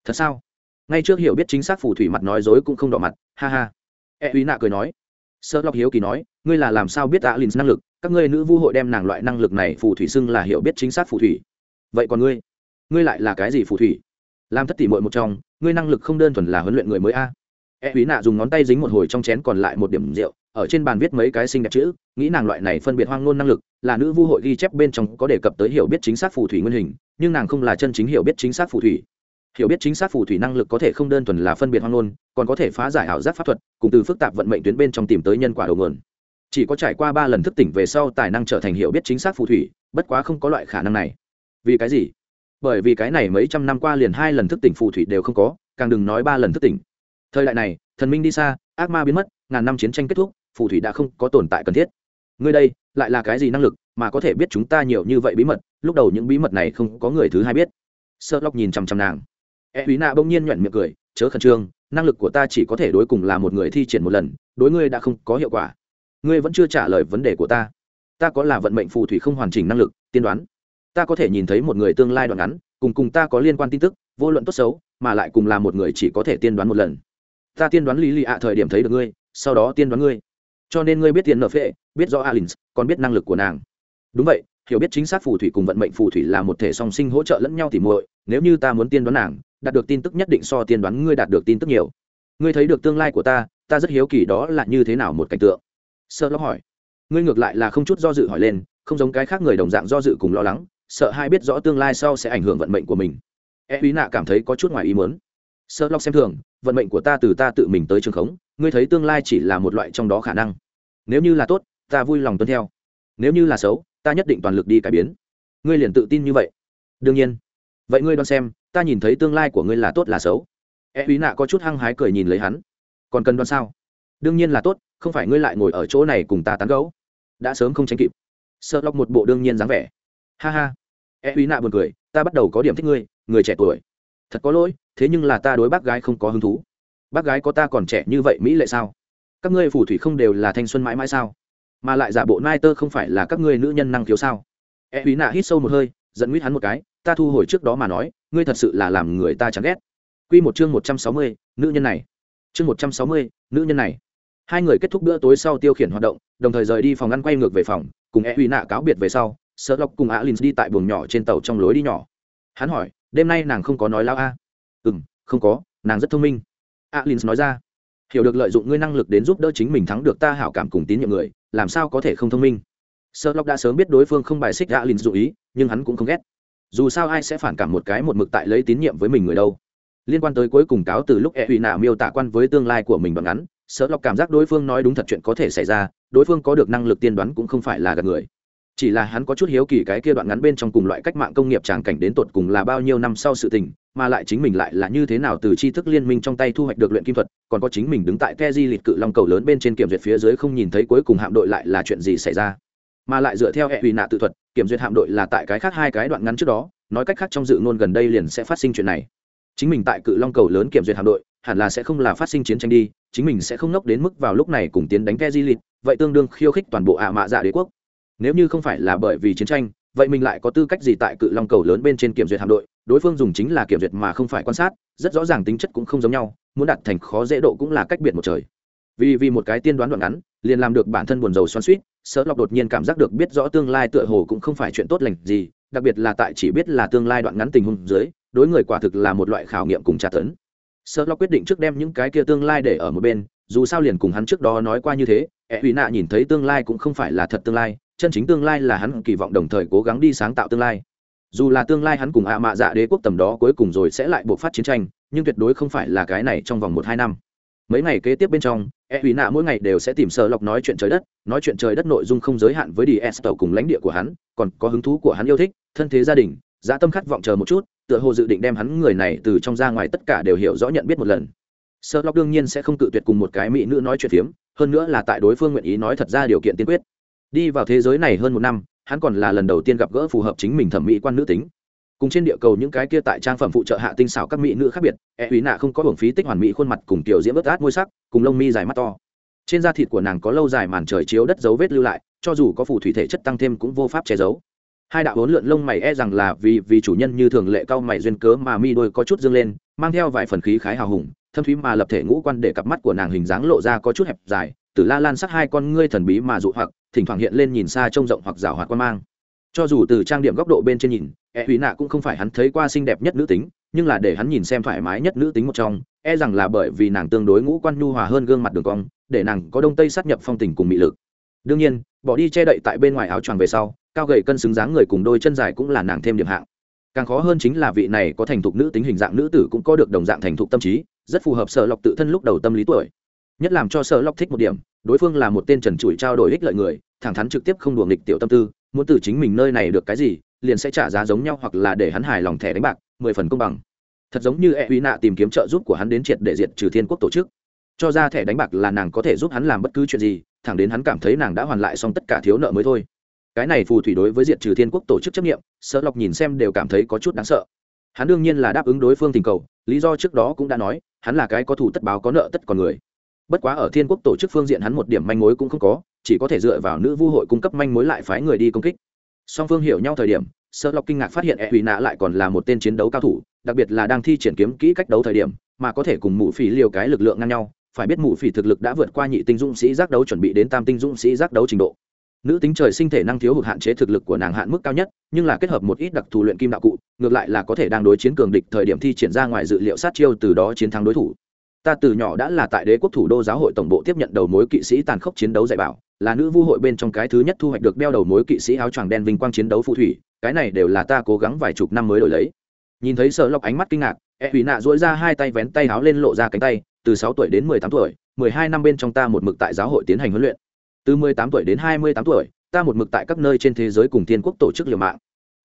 Thật sao? Ngay trước hiểu biết chính xác phù thủy mặt nói dối cũng không đỏ mặt. Ha ha. E quý nạ cười nói. Sơ lọc hiếu kỳ nói, ngươi là làm sao biết alin năng lực? Các ngươi nữ vu hội đem nàng loại năng lực này phù thủy xưng là hiểu biết chính xác phù thủy. Vậy còn ngươi? Ngươi lại là cái gì phù thủy? Làm thất tỷ muội một trong, ngươi năng lực không đơn thuần là huấn luyện người mới a. E quý nạ dùng ngón tay dính một hồi trong chén còn lại một điểm rượu, ở trên bàn viết mấy cái xinh đẹp chữ, nghĩ nàng loại này phân biệt hoang ngôn năng lực, là nữ vu hội ghi chép bên trong có đề cập tới hiểu biết chính xác phù thủy nguyên hình, nhưng nàng không là chân chính hiểu biết chính xác phù thủy. Hiểu biết chính xác phù thủy năng lực có thể không đơn thuần là phân biệt hoang ngôn, còn có thể phá giải ảo giác pháp thuật, cùng từ phức tạp vận mệnh tuyến bên trong tìm tới nhân quả đầu nguồn. Chỉ có trải qua ba lần thức tỉnh về sau, tài năng trở thành hiểu biết chính xác phù thủy, bất quá không có loại khả năng này. Vì cái gì? Bởi vì cái này mấy trăm năm qua liền hai lần thức tỉnh phù thủy đều không có, càng đừng nói ba lần thức tỉnh. Thời đại này, thần minh đi xa, ác ma biến mất, ngàn năm chiến tranh kết thúc, phù thủy đã không có tồn tại cần thiết. Ngươi đây, lại là cái gì năng lực mà có thể biết chúng ta nhiều như vậy bí mật? Lúc đầu những bí mật này không có người thứ hai biết. Sợ lóc nhìn chằm chằm nàng. E quý nạ bỗng nhiên nhoẹn miệng cười, chớ khẩn trương, năng lực của ta chỉ có thể đối cùng là một người thi triển một lần, đối ngươi đã không có hiệu quả. Ngươi vẫn chưa trả lời vấn đề của ta. Ta có là vận mệnh phù thủy không hoàn chỉnh năng lực, tiên đoán ta có thể nhìn thấy một người tương lai đoạn ngắn, cùng cùng ta có liên quan tin tức, vô luận tốt xấu, mà lại cùng là một người chỉ có thể tiên đoán một lần. Ta tiên đoán lý lì ạ thời điểm thấy được ngươi, sau đó tiên đoán ngươi. Cho nên ngươi biết tiền nợ phệ, biết rõ alin còn biết năng lực của nàng. Đúng vậy, hiểu biết chính xác phù thủy cùng vận mệnh phù thủy là một thể song sinh hỗ trợ lẫn nhau thì muội, nếu như ta muốn tiên đoán nàng, đạt được tin tức nhất định so tiên đoán ngươi đạt được tin tức nhiều. Ngươi thấy được tương lai của ta ta rất hiếu kỳ đó là như thế nào một cảnh tượng. Sơ lo hỏi. Ngươi ngược lại là không chút do dự hỏi lên, không giống cái khác người đồng dạng do dự cùng lo lắng sợ hai biết rõ tương lai sau sẽ ảnh hưởng vận mệnh của mình. E quý nạ cảm thấy có chút ngoài ý muốn. Sợ lóc xem thường, vận mệnh của ta từ ta tự mình tới trường khống, ngươi thấy tương lai chỉ là một loại trong đó khả năng. Nếu như là tốt, ta vui lòng tuân theo. Nếu như là xấu, ta nhất định toàn lực đi cải biến. Ngươi liền tự tin như vậy. Đương nhiên. Vậy ngươi đoán xem, ta nhìn thấy tương lai của ngươi là tốt là xấu? E quý nạ có chút hăng hái cười nhìn lấy hắn. Còn cần đoán sao? Đương nhiên là tốt, không phải ngươi lại ngồi ở chỗ này cùng ta tán gấu đã sớm không tránh kịp. Sợ lọc một bộ đương nhiên dáng vẻ. Ha ha e uy nạ buồn cười, ta bắt đầu có điểm thích ngươi, người trẻ tuổi. Thật có lỗi, thế nhưng là ta đối bác gái không có hứng thú. Bác gái có ta còn trẻ như vậy mỹ lệ sao? Các ngươi phù thủy không đều là thanh xuân mãi mãi sao? Mà lại giả bộ nai tơ không phải là các ngươi nữ nhân năng khiếu sao? E uy nạ hít sâu một hơi, giận nguyết hắn một cái, ta thu hồi trước đó mà nói, ngươi thật sự là làm người ta chán ghét. Q một chương một trăm sáu mươi, nữ nhân này. Chương một trăm sáu mươi, nữ nhân này. Hai người kết thúc bữa tối sau tiêu khiển hoạt động, đồng thời rời đi phòng ngăn quay ngược về phòng, cùng e huy nạ cáo biệt về sau sợ Lộc cùng alin đi tại buồng nhỏ trên tàu trong lối đi nhỏ. Hắn hỏi, đêm nay nàng không có nói lao a? À? ừ m không có, nàng rất thông minh. Alin nói ra, hiểu được lợi dụng ngươi năng lực đến giúp đỡ chính mình thắng được ta hảo cảm cùng tín nhiệm người, làm sao có thể không thông minh? Sợ Lộc đã sớm biết đối phương không bài xích alin dụ ý, nhưng hắn cũng không ghét. Dù sao ai sẽ phản cảm một cái một mực tại lấy tín nhiệm với mình người đâu. Liên quan tới cuối cùng cáo từ lúc e huy nạ miêu tả quan với tương lai của mình bằng ngắn, sợ lọc cảm giác đối phương nói đúng thật chuyện có thể xảy ra, đối phương có được năng lực tiên đoán cũng không phải là gạt người chỉ là hắn có chút hiếu kỳ cái kia đoạn ngắn bên trong cùng loại cách mạng công nghiệp tràng cảnh đến tột cùng là bao nhiêu năm sau sự tình, mà lại chính mình lại là như thế nào từ tri thức liên minh trong tay thu hoạch được luyện kim thuật, còn có chính mình đứng tại ke di lịch cự long cầu lớn bên trên kiểm duyệt phía dưới không nhìn thấy cuối cùng hạm đội lại là chuyện gì xảy ra. Mà lại dựa theo hệ ủy nạ tự thuật, kiểm duyệt hạm đội là tại cái khác hai cái đoạn ngắn trước đó, nói cách khác trong dự ngôn gần đây liền sẽ phát sinh chuyện này. Chính mình tại cự long cầu lớn kiểm duyệt hạm đội, hẳn là sẽ không là phát sinh chiến tranh đi, chính mình sẽ không nốc đến mức vào lúc này cùng tiến đánh ke di lịch, vậy tương đương khiêu khích toàn bộ ạ mạ dạ đế quốc nếu như không phải là bởi vì chiến tranh, vậy mình lại có tư cách gì tại cự long cầu lớn bên trên kiểm duyệt hạm đội? Đối phương dùng chính là kiểm duyệt mà không phải quan sát, rất rõ ràng tính chất cũng không giống nhau, muốn đạt thành khó dễ độ cũng là cách biệt một trời. Vì vì một cái tiên đoán đoạn ngắn, liền làm được bản thân buồn rầu xoắn suýt sợ lọc đột nhiên cảm giác được biết rõ tương lai tựa hồ cũng không phải chuyện tốt lành gì, đặc biệt là tại chỉ biết là tương lai đoạn ngắn tình huống dưới, đối người quả thực là một loại khảo nghiệm cùng tra tấn. Sợ lọc quyết định trước đem những cái kia tương lai để ở một bên, dù sao liền cùng hắn trước đó nói qua như thế e ẹ hủy nạ nhìn thấy tương lai cũng không phải là thật tương lai chân chính tương lai là hắn kỳ vọng đồng thời cố gắng đi sáng tạo tương lai. Dù là tương lai hắn cùng ạ mạ dạ đế quốc tầm đó cuối cùng rồi sẽ lại buộc phát chiến tranh, nhưng tuyệt đối không phải là cái này trong vòng một hai năm. Mấy ngày kế tiếp bên trong e ủy nạ mỗi ngày đều sẽ tìm sợ lọc nói chuyện trời đất, nói chuyện trời đất nội dung không giới hạn với đi s tàu cùng lãnh địa của hắn, còn có hứng thú của hắn yêu thích, thân thế gia đình dã tâm khát vọng chờ một chút, tựa hồ dự định đem hắn người này từ trong ra ngoài tất cả đều hiểu rõ nhận biết một lần. Sơ lọc đương nhiên sẽ không cự tuyệt cùng một cái mỹ nữ nói chuyện phiếm, hơn nữa là tại đối phương nguyện ý nói thật ra điều kiện tiên quyết đi vào thế giới này hơn một năm, hắn còn là lần đầu tiên gặp gỡ phù hợp chính mình thẩm mỹ quan nữ tính. Cùng trên địa cầu những cái kia tại trang phẩm phụ trợ hạ tinh xảo các mỹ nữ khác biệt e hủy nạ không có hưởng phí tích hoàn mỹ khuôn mặt cùng tiểu diễm ướt át môi sắc, cùng lông mi dài mắt to. Trên da thịt của nàng có lâu dài màn trời chiếu đất dấu vết lưu lại, cho dù có phù thủy thể chất tăng thêm cũng vô pháp che giấu. Hai đạo hỗn lượn lông mày e rằng là vì vì chủ nhân như thường lệ cao mày duyên cớ mà mi đôi có chút dương lên, mang theo vài phần khí khái hào hùng, thâm thúy mà lập thể ngũ quan để cặp mắt của nàng hình dáng lộ ra có chút hẹp dài, từ la lan sắc hai con ngươi thần bí mà dụ hoặc thỉnh thoảng hiện lên nhìn xa trông rộng hoặc rào hoạt quan mang. Cho dù từ trang điểm góc độ bên trên nhìn e hủy nạ cũng không phải hắn thấy qua xinh đẹp nhất nữ tính, nhưng là để hắn nhìn xem thoải mái nhất nữ tính một trong e rằng là bởi vì nàng tương đối ngũ quan nhu hòa hơn gương mặt đường cong, để nàng có đông tây sát nhập phong tình cùng mị lực. Đương nhiên, bỏ đi che đậy tại bên ngoài áo choàng về sau, cao gầy cân xứng dáng người cùng đôi chân dài cũng là nàng thêm điểm hạng. Càng khó hơn chính là vị này có thành thục nữ tính hình dạng nữ tử cũng có được đồng dạng thành thục tâm trí, rất phù hợp sở lọc tự thân lúc đầu tâm lý tuổi. Nhất làm cho sở lọc thích một điểm, đối phương là một tên trần trụi trao đổi ích lợi người thẳng thắn trực tiếp không đùa nghịch tiểu tâm tư, muốn từ chính mình nơi này được cái gì, liền sẽ trả giá giống nhau hoặc là để hắn hài lòng thẻ đánh bạc, mười phần công bằng. Thật giống như e uy nạ tìm kiếm trợ giúp của hắn đến triệt để diệt trừ thiên quốc tổ chức. Cho ra thẻ đánh bạc là nàng có thể giúp hắn làm bất cứ chuyện gì, thẳng đến hắn cảm thấy nàng đã hoàn lại xong tất cả thiếu nợ mới thôi. Cái này phù thủy đối với diệt trừ thiên quốc tổ chức chấp nghiệm sợ lọc nhìn xem đều cảm thấy có chút đáng sợ. Hắn đương nhiên là đáp ứng đối phương tình cầu, lý do trước đó cũng đã nói, hắn là cái có thủ tất báo có nợ tất còn người. Bất quá ở thiên quốc tổ chức phương diện hắn một điểm manh mối cũng không có chỉ có thể dựa vào nữ vu hội cung cấp manh mối lại phái người đi công kích. Song phương hiểu nhau thời điểm sợ lọc kinh ngạc phát hiện e hủy nạ lại còn là một tên chiến đấu cao thủ, đặc biệt là đang thi triển kiếm kỹ cách đấu thời điểm, mà có thể cùng mụ phỉ liều cái lực lượng ngang nhau. Phải biết mụ phỉ thực lực đã vượt qua nhị tinh dũng sĩ giác đấu chuẩn bị đến tam tinh dũng sĩ giác đấu trình độ. Nữ tính trời sinh thể năng thiếu hụt hạn chế thực lực của nàng hạn mức cao nhất, nhưng là kết hợp một ít đặc thù luyện kim đạo cụ, ngược lại là có thể đang đối chiến cường địch thời điểm thi triển ra ngoài dự liệu sát chiêu từ đó chiến thắng đối thủ ta từ nhỏ đã là tại đế quốc thủ đô giáo hội tổng bộ tiếp nhận đầu mối kỵ sĩ tàn khốc chiến đấu dạy bảo, là nữ vu hội bên trong cái thứ nhất thu hoạch được đeo đầu mối kỵ sĩ áo choàng đen vinh quang chiến đấu phù thủy, cái này đều là ta cố gắng vài chục năm mới đổi lấy. Nhìn thấy sợ lọc ánh mắt kinh ngạc e hủy nạ dỗi ra hai tay vén tay áo lên lộ ra cánh tay, từ sáu tuổi đến mười tám tuổi, mười hai năm bên trong ta một mực tại giáo hội tiến hành huấn luyện. Từ mười tám tuổi đến hai mươi tám tuổi, ta một mực tại các nơi trên thế giới cùng thiên quốc tổ chức liều mạng.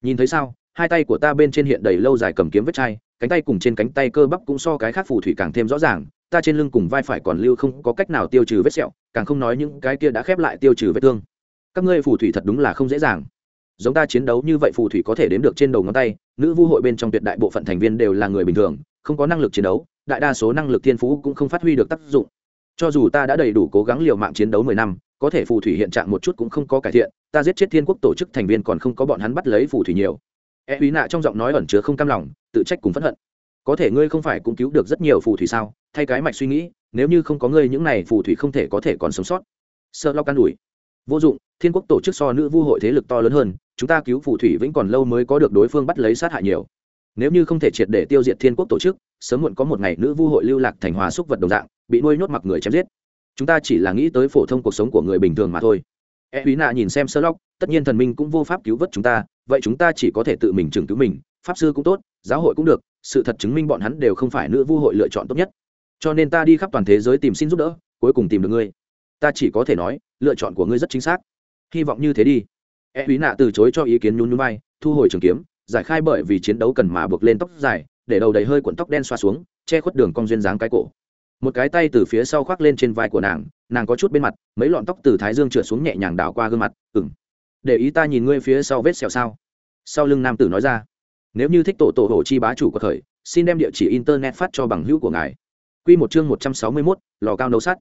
Nhìn thấy sao? Hai tay của ta bên trên hiện đầy lâu dài cầm kiếm vết chai, cánh tay cùng trên cánh tay cơ bắp cũng so cái khác phù thủy càng thêm rõ ràng, ta trên lưng cùng vai phải còn lưu không có cách nào tiêu trừ vết sẹo, càng không nói những cái kia đã khép lại tiêu trừ vết thương. Các ngươi phù thủy thật đúng là không dễ dàng. Giống ta chiến đấu như vậy phù thủy có thể đếm được trên đầu ngón tay, nữ vu hội bên trong tuyệt đại bộ phận thành viên đều là người bình thường, không có năng lực chiến đấu, đại đa số năng lực thiên phú cũng không phát huy được tác dụng. Cho dù ta đã đầy đủ cố gắng liều mạng chiến đấu mười năm, có thể phù thủy hiện trạng một chút cũng không có cải thiện, ta giết chết thiên quốc tổ chức thành viên còn không có bọn hắn bắt lấy phù thủy nhiều e quý nạ trong giọng nói ẩn chứa không cam lòng, tự trách cùng phẫn hận. Có thể ngươi không phải cũng cứu được rất nhiều phù thủy sao? Thay cái mạch suy nghĩ, nếu như không có ngươi những này phù thủy không thể có thể còn sống sót. Sợ lo can đùi vô dụng, thiên quốc tổ chức so nữ vu hội thế lực to lớn hơn, chúng ta cứu phù thủy vĩnh còn lâu mới có được đối phương bắt lấy sát hại nhiều. Nếu như không thể triệt để tiêu diệt thiên quốc tổ chức, sớm muộn có một ngày nữ vu hội lưu lạc thành hòa xúc vật đồng dạng, bị nuôi nhốt mặc người chém giết. Chúng ta chỉ là nghĩ tới phổ thông cuộc sống của người bình thường mà thôi. E quý nạ nhìn xem sơ lóc tất nhiên thần minh cũng vô pháp cứu vớt chúng ta vậy chúng ta chỉ có thể tự mình chừng cứu mình, pháp sư cũng tốt, giáo hội cũng được, sự thật chứng minh bọn hắn đều không phải nữ vu hội lựa chọn tốt nhất. Cho nên ta đi khắp toàn thế giới tìm xin giúp đỡ, cuối cùng tìm được ngươi. Ta chỉ có thể nói, lựa chọn của ngươi rất chính xác. Hy vọng như thế đi. E quý nạ từ chối cho ý kiến nhún nhún bay thu hồi trường kiếm, giải khai bởi vì chiến đấu cần mà buộc lên tóc dài, để đầu đầy hơi cuộn tóc đen xoa xuống, che khuất đường cong duyên dáng cái cổ. Một cái tay từ phía sau khoác lên trên vai của nàng nàng có chút bên mặt, mấy lọn tóc từ thái dương trượt xuống nhẹ nhàng đảo qua gương mặt ừng để ý ta nhìn ngươi phía sau vết sẹo sao? Sau lưng nam tử nói ra, nếu như thích tổ tổ hồ chi bá chủ của thời, xin đem địa chỉ internet phát cho bằng hữu của ngài. Q một chương một trăm sáu mươi mốt, lò cao nấu sắt.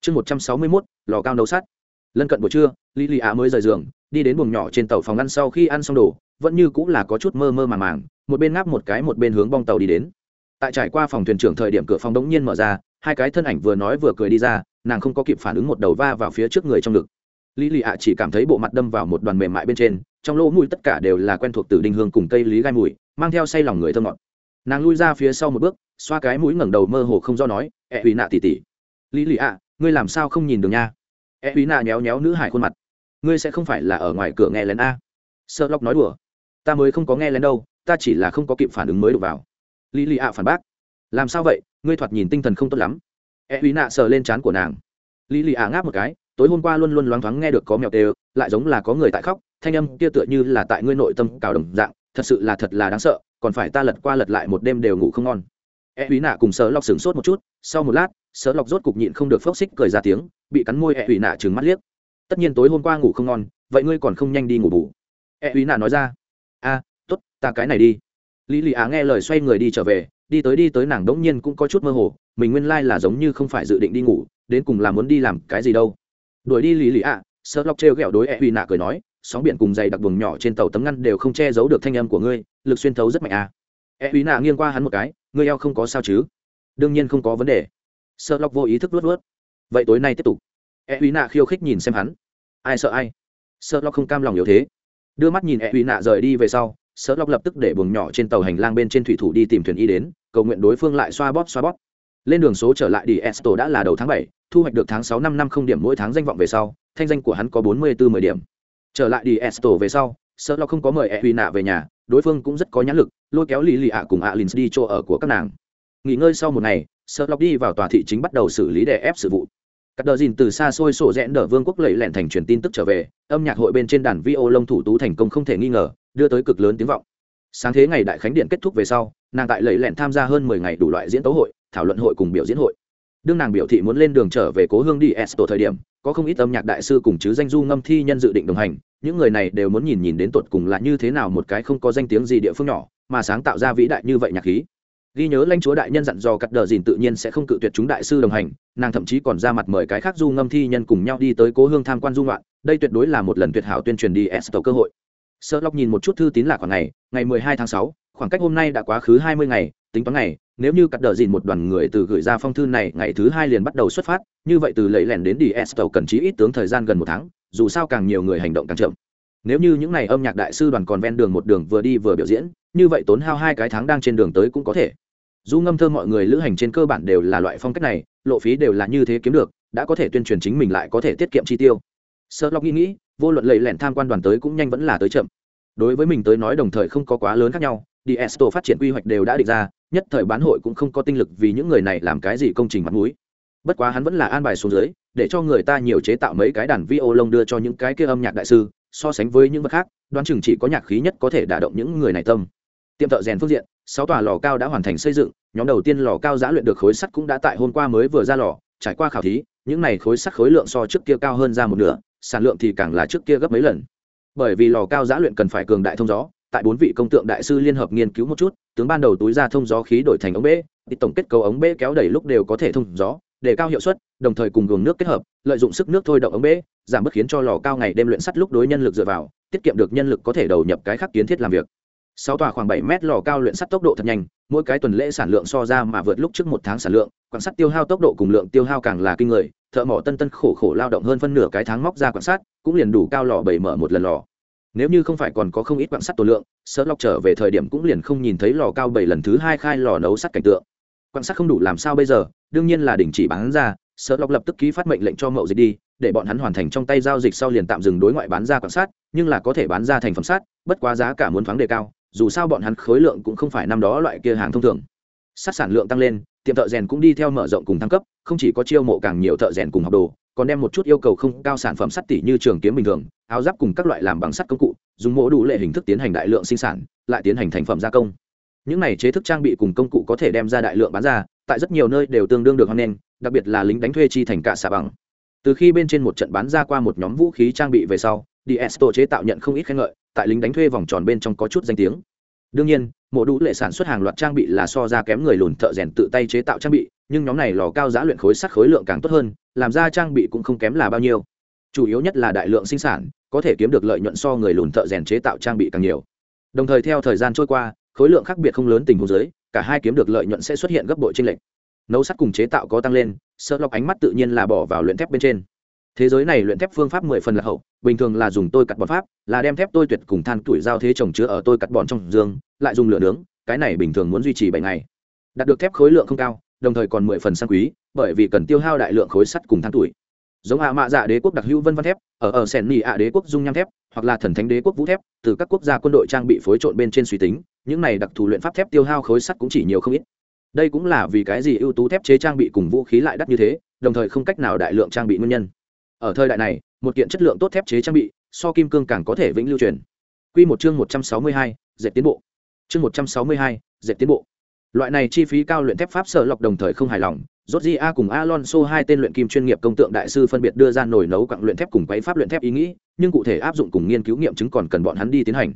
Chương một trăm sáu mươi mốt, lò cao nấu sắt. Lân cận buổi trưa Lý lì Á mới rời giường, đi đến buồng nhỏ trên tàu phòng ăn sau khi ăn xong đồ, vẫn như cũng là có chút mơ mơ màng màng, một bên ngáp một cái một bên hướng bong tàu đi đến. Tại trải qua phòng thuyền trưởng thời điểm cửa phòng đống nhiên mở ra, hai cái thân ảnh vừa nói vừa cười đi ra, nàng không có kịp phản ứng một đầu va vào phía trước người trong ngực lý lì ạ chỉ cảm thấy bộ mặt đâm vào một đoàn mềm mại bên trên, trong lỗ mũi tất cả đều là quen thuộc từ đinh hương cùng cây lý gai mùi, mang theo say lòng người thơ ngọt. Nàng lui ra phía sau một bước, xoa cái mũi ngẩng đầu mơ hồ không do nói, ẹ hủy nạ tỉ tỉ lý lì ạ, ngươi làm sao không nhìn được nha? Ẹ hủy nạ nhéo nhéo nữ hải khuôn mặt. Ngươi sẽ không phải là ở ngoài cửa nghe lén a? Sợ lóc nói đùa. Ta mới không có nghe lén đâu, ta chỉ là không có kịp phản ứng mới đụng vào. Lý lì ạ phản bác. Làm sao vậy? Ngươi thoạt nhìn tinh thần không tốt lắm. E uy nạ sờ lên trán của nàng. Lý lì ạ ngáp một cái tối hôm qua luôn luôn loáng thoáng nghe được có mèo đều lại giống là có người tại khóc thanh âm kia tựa như là tại ngươi nội tâm cào đồng dạng thật sự là thật là đáng sợ còn phải ta lật qua lật lại một đêm đều ngủ không ngon. E uy nạ cùng Sở lọc sửng sốt một chút sau một lát Sở lọc rốt cục nhịn không được phốc xích cười ra tiếng bị cắn môi e uy nạ trừng mắt liếc. Tất nhiên tối hôm qua ngủ không ngon vậy ngươi còn không nhanh đi ngủ bù? E uy nạ nói ra. A à, t ố t ta cái này đi. Lý Lý á nghe lời xoay người đi trở về đi tới đi tới nàng đống nhiên cũng có chút mơ hồ mình nguyên lai là giống như không phải dự định đi ngủ đến cùng là muốn đi làm cái gì đâu đuổi đi lì lì ạ, sợ lóc trêu ghẹo đối e huy nạ cười nói, sóng biển cùng dày đặc buồng nhỏ trên tàu tấm ngăn đều không che giấu được thanh âm của ngươi, lực xuyên thấu rất mạnh à. e huy nạ nghiêng qua hắn một cái, ngươi eo không có sao chứ? Đương nhiên không có vấn đề. Sợ lóc vô ý thức luốt luốt. Vậy tối nay tiếp tục. E huy nạ khiêu khích nhìn xem hắn. Ai sợ ai? Sợ lóc không cam lòng yếu thế. Đưa mắt nhìn e huy nạ rời đi về sau, sợ lóc lập tức để buồng nhỏ trên tàu hành lang bên trên thủy thủ đi tìm thuyền y đến, cầu nguyện đối phương lại xoa bóp xoa bóp lên đường số trở lại đi, esto đã là đầu tháng bảy, thu hoạch được tháng sáu năm năm không điểm mỗi tháng danh vọng về sau, thanh danh của hắn có bốn mươi bốn mười điểm. Trở lại đi, esto về sau, sợ lo không có mời e huy nạ về nhà, đối phương cũng rất có nhãn lực, lôi kéo lì lì ạ cùng ạ lìn đi chỗ ở của các nàng. Nghỉ ngơi sau một ngày, sợ lọc đi vào tòa thị chính bắt đầu xử lý đè ép sự vụ. Các đờ dìn từ xa xôi sổ rẽn đờ vương quốc lẫy lẹn thành truyền tin tức trở về, âm nhạc hội bên trên đàn vi ô lông thủ tú thành công không thể nghi ngờ, đưa tới cực lớn tiếng vọng. Sáng thế ngày đại khánh điện kết thúc về sau, nàng tại lẫy lẹn tham gia hơn mười ngày đủ loại diễn tấu hội thảo luận hội cùng biểu diễn hội. Đương nàng biểu thị muốn lên đường trở về cố hương đi esto thời điểm, có không ít âm nhạc đại sư cùng chứ danh du ngâm thi nhân dự định đồng hành. Những người này đều muốn nhìn nhìn đến tột cùng là như thế nào một cái không có danh tiếng gì địa phương nhỏ, mà sáng tạo ra vĩ đại như vậy nhạc khí. Ghi nhớ lãnh chúa đại nhân dặn dò cắt đờ dìn tự nhiên sẽ không cự tuyệt chúng đại sư đồng hành, nàng thậm chí còn ra mặt mời cái khác du ngâm thi nhân cùng nhau đi tới cố hương tham quan du ngoạn. đây tuyệt đối là một lần tuyệt hảo tuyên truyền đi esto cơ hội. Sợ lóc nhìn một chút thư tín lạc khoảng ngày ngày mười hai tháng sáu, khoảng cách hôm nay đã quá khứ hai mươi ngày tính toán ngày, nếu như cắt đờ dìn một đoàn người từ gửi ra phong thư này, ngày thứ hai liền bắt đầu xuất phát, như vậy từ lấy lẻn đến đi esto cần chí ít tướng thời gian gần một tháng, dù sao càng nhiều người hành động càng chậm. Nếu như những ngày âm nhạc đại sư đoàn còn ven đường một đường vừa đi vừa biểu diễn, như vậy tốn hao hai cái tháng đang trên đường tới cũng có thể. Du ngâm thơ mọi người lữ hành trên cơ bản đều là loại phong cách này, lộ phí đều là như thế kiếm được, đã có thể tuyên truyền chính mình lại có thể tiết kiệm chi tiêu. Sợ lóc nghĩ nghĩ, vô luận lầy lẻn tham quan đoàn tới cũng nhanh vẫn là tới chậm. Đối với mình tới nói đồng thời không có quá lớn khác nhau, đi esto phát triển quy hoạch đều đã định ra nhất thời bán hội cũng không có tinh lực vì những người này làm cái gì công trình mặt mũi. Bất quá hắn vẫn là an bài xuống dưới, để cho người ta nhiều chế tạo mấy cái đàn vi ô lông đưa cho những cái kia âm nhạc đại sư, so sánh với những vật khác, đoán chừng chỉ có nhạc khí nhất có thể đả động những người này tâm. Tiệm thợ rèn phương diện, sáu tòa lò cao đã hoàn thành xây dựng, nhóm đầu tiên lò cao giã luyện được khối sắt cũng đã tại hôm qua mới vừa ra lò, trải qua khảo thí, những này khối sắt khối lượng so trước kia cao hơn ra một nửa, sản lượng thì càng là trước kia gấp mấy lần. Bởi vì lò cao giã luyện cần phải cường đại thông gió, tại bốn vị công tượng đại sư liên hợp nghiên cứu một chút tướng ban đầu túi ra thông gió khí đổi thành ống bê, thì tổng kết cấu ống bê kéo đẩy lúc đều có thể thông gió, để cao hiệu suất, đồng thời cùng gồm nước kết hợp, lợi dụng sức nước thôi động ống bê, giảm bớt khiến cho lò cao ngày đêm luyện sắt lúc đối nhân lực dựa vào, tiết kiệm được nhân lực có thể đầu nhập cái khác kiến thiết làm việc. Sáu tòa khoảng bảy mét lò cao luyện sắt tốc độ thật nhanh, mỗi cái tuần lễ sản lượng so ra mà vượt lúc trước một tháng sản lượng, quan sát tiêu hao tốc độ cùng lượng tiêu hao càng là kinh người, thợ mỏ tân tân khổ khổ lao động hơn phân nửa cái tháng móc ra quan sát, cũng liền đủ cao lò bảy mở một lần lò nếu như không phải còn có không ít quặng sắt tổ lượng sợ lọc trở về thời điểm cũng liền không nhìn thấy lò cao bảy lần thứ hai khai lò nấu sắt cảnh tượng. Quặng sắt không đủ làm sao bây giờ đương nhiên là đình chỉ bán ra sợ lọc lập tức ký phát mệnh lệnh cho mậu dịch đi để bọn hắn hoàn thành trong tay giao dịch sau liền tạm dừng đối ngoại bán ra quặng sắt, nhưng là có thể bán ra thành phẩm sắt, bất quá giá cả muốn thoáng đề cao dù sao bọn hắn khối lượng cũng không phải năm đó loại kia hàng thông thường. Sắt sản lượng tăng lên tiệm thợ rèn cũng đi theo mở rộng cùng thăng cấp không chỉ có chiêu mộ càng nhiều thợ rèn cùng học đồ còn đem một chút yêu cầu không cao sản phẩm sắt tỉ như trường kiếm bình thường, áo giáp cùng các loại làm bằng sắt công cụ, dùng mỗ đủ lệ hình thức tiến hành đại lượng sinh sản, lại tiến hành thành phẩm gia công. Những này chế thức trang bị cùng công cụ có thể đem ra đại lượng bán ra, tại rất nhiều nơi đều tương đương được hoan nghênh, đặc biệt là lính đánh thuê chi thành cả xà bằng. Từ khi bên trên một trận bán ra qua một nhóm vũ khí trang bị về sau đi esto chế tạo nhận không ít khen ngợi, tại lính đánh thuê vòng tròn bên trong có chút danh tiếng đương nhiên, mộ đủ lệ sản xuất hàng loạt trang bị là so ra kém người lùn thợ rèn tự tay chế tạo trang bị, nhưng nhóm này lò cao giá luyện khối sắt khối lượng càng tốt hơn, làm ra trang bị cũng không kém là bao nhiêu. Chủ yếu nhất là đại lượng sinh sản, có thể kiếm được lợi nhuận so người lùn thợ rèn chế tạo trang bị càng nhiều. Đồng thời theo thời gian trôi qua, khối lượng khác biệt không lớn tình huống giới cả hai kiếm được lợi nhuận sẽ xuất hiện gấp bội trên lệnh nấu sắt cùng chế tạo có tăng lên sợ lọc ánh mắt tự nhiên là bỏ vào luyện thép bên trên thế giới này luyện thép phương pháp mười phần là hậu, bình thường là dùng tôi cắt bọn pháp, là đem thép tôi tuyệt cùng than tuổi giao thế trồng chứa ở tôi cắt bọn trong dương, lại dùng lửa nướng, cái này bình thường muốn duy trì bảy ngày. Đạt được thép khối lượng không cao, đồng thời còn mười phần sang quý, bởi vì cần tiêu hao đại lượng khối sắt cùng than tuổi. Giống hạ mạ dạ đế quốc đặc hữu vân văn thép, ở ở sẻn nỉ ạ đế quốc dung nham thép, hoặc là thần thánh đế quốc vũ thép, từ các quốc gia quân đội trang bị phối trộn bên trên suy tính, những này đặc thù luyện pháp thép tiêu hao khối sắt cũng chỉ nhiều không ít. Đây cũng là vì cái gì ưu tú thép chế trang bị cùng vũ khí lại đắt như thế, đồng thời không cách nào đại lượng trang bị nguyên nhân ở thời đại này, một kiện chất lượng tốt thép chế trang bị, so kim cương càng có thể vĩnh lưu truyền. Q một chương một trăm sáu mươi hai, dệt tiến bộ. Chương một trăm sáu mươi hai, dệt tiến bộ. Loại này chi phí cao luyện thép pháp sở lọc đồng thời không hài lòng, rốt di a cùng alonso hai tên luyện kim chuyên nghiệp công tượng đại sư phân biệt đưa ra nồi nấu quặng luyện thép cùng quấy pháp luyện thép ý nghĩ, nhưng cụ thể áp dụng cùng nghiên cứu nghiệm chứng còn cần bọn hắn đi tiến hành.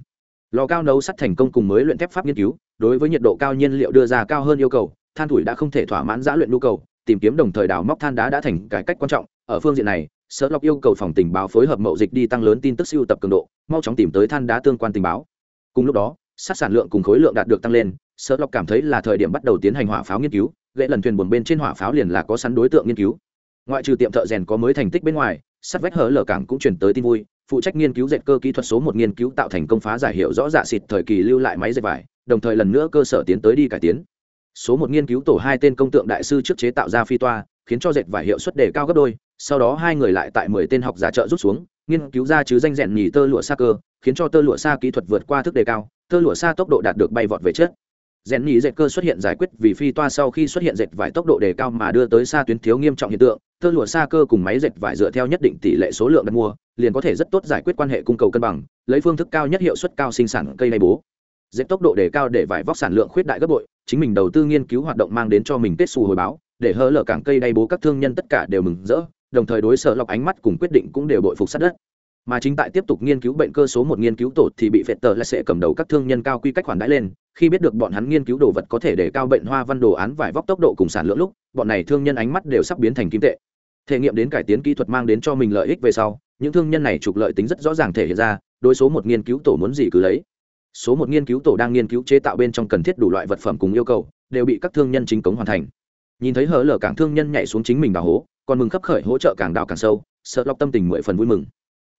Lò cao nấu sắt thành công cùng mới luyện thép pháp nghiên cứu, đối với nhiệt độ cao nhiên liệu đưa ra cao hơn yêu cầu, than thủi đã không thể thỏa mãn giã luyện nhu cầu, tìm kiếm đồng thời đào móc than đá đã thành cải cách quan trọng, ở phương diện này sở lọc yêu cầu phòng tình báo phối hợp mậu dịch đi tăng lớn tin tức siêu tập cường độ, mau chóng tìm tới than đá tương quan tình báo. Cùng lúc đó, sát sản lượng cùng khối lượng đạt được tăng lên, sở lọc cảm thấy là thời điểm bắt đầu tiến hành hỏa pháo nghiên cứu, gậy lần thuyền buồn bên trên hỏa pháo liền là có sẵn đối tượng nghiên cứu. Ngoại trừ tiệm thợ rèn có mới thành tích bên ngoài sắt vách hở lở cảng cũng truyền tới tin vui, phụ trách nghiên cứu dệt cơ kỹ thuật số một nghiên cứu tạo thành công phá giải hiệu rõ dạ xịt thời kỳ lưu lại máy dệt vải, đồng thời lần nữa cơ sở tiến tới đi cải tiến. Số một nghiên cứu tổ hai tên công tượng đại sư trước chế tạo ra phi toa, khiến cho dệt vải hiệu suất đề cao gấp đôi sau đó hai người lại tại mười tên học giả trợ rút xuống, nghiên cứu ra chứ danh rèn nhì tơ lụa xa cơ, khiến cho tơ lụa xa kỹ thuật vượt qua thức đề cao, tơ lụa xa tốc độ đạt được bay vọt về chết rèn nhì dệt cơ xuất hiện giải quyết vì phi toa sau khi xuất hiện dệt vải tốc độ đề cao mà đưa tới xa tuyến thiếu nghiêm trọng hiện tượng, tơ lụa xa cơ cùng máy dệt vải dựa theo nhất định tỷ lệ số lượng đặt mua, liền có thể rất tốt giải quyết quan hệ cung cầu cân bằng, lấy phương thức cao nhất hiệu suất cao sinh sản cây này bố. Dệt tốc độ đề cao để vải vóc sản lượng khuyết đại gấp bội, chính mình đầu tư nghiên cứu hoạt động mang đến cho mình kết xù hồi báo, để hỡ lở cảng cây đay bố các thương nhân tất cả đều mừng rỡ đồng thời đối sở lọc ánh mắt cùng quyết định cũng đều bội phục sát đất. Mà chính tại tiếp tục nghiên cứu bệnh cơ số một nghiên cứu tổ thì bị phệt tờ lại sẽ cầm đầu các thương nhân cao quy cách khoản đãi lên, khi biết được bọn hắn nghiên cứu đồ vật có thể để cao bệnh hoa văn đồ án vải vóc tốc độ cùng sản lượng lúc, bọn này thương nhân ánh mắt đều sắp biến thành kim tệ. Thể nghiệm đến cải tiến kỹ thuật mang đến cho mình lợi ích về sau, những thương nhân này trục lợi tính rất rõ ràng thể hiện ra, đối số một nghiên cứu tổ muốn gì cứ lấy. Số một nghiên cứu tổ đang nghiên cứu chế tạo bên trong cần thiết đủ loại vật phẩm cùng yêu cầu, đều bị các thương nhân chính cống hoàn thành. Nhìn thấy hở lở cảng thương nhân nhảy xuống chính mình đào hố còn mừng khắp khởi hỗ trợ càng đào càng sâu, sợ lọc tâm tình mười phần vui mừng.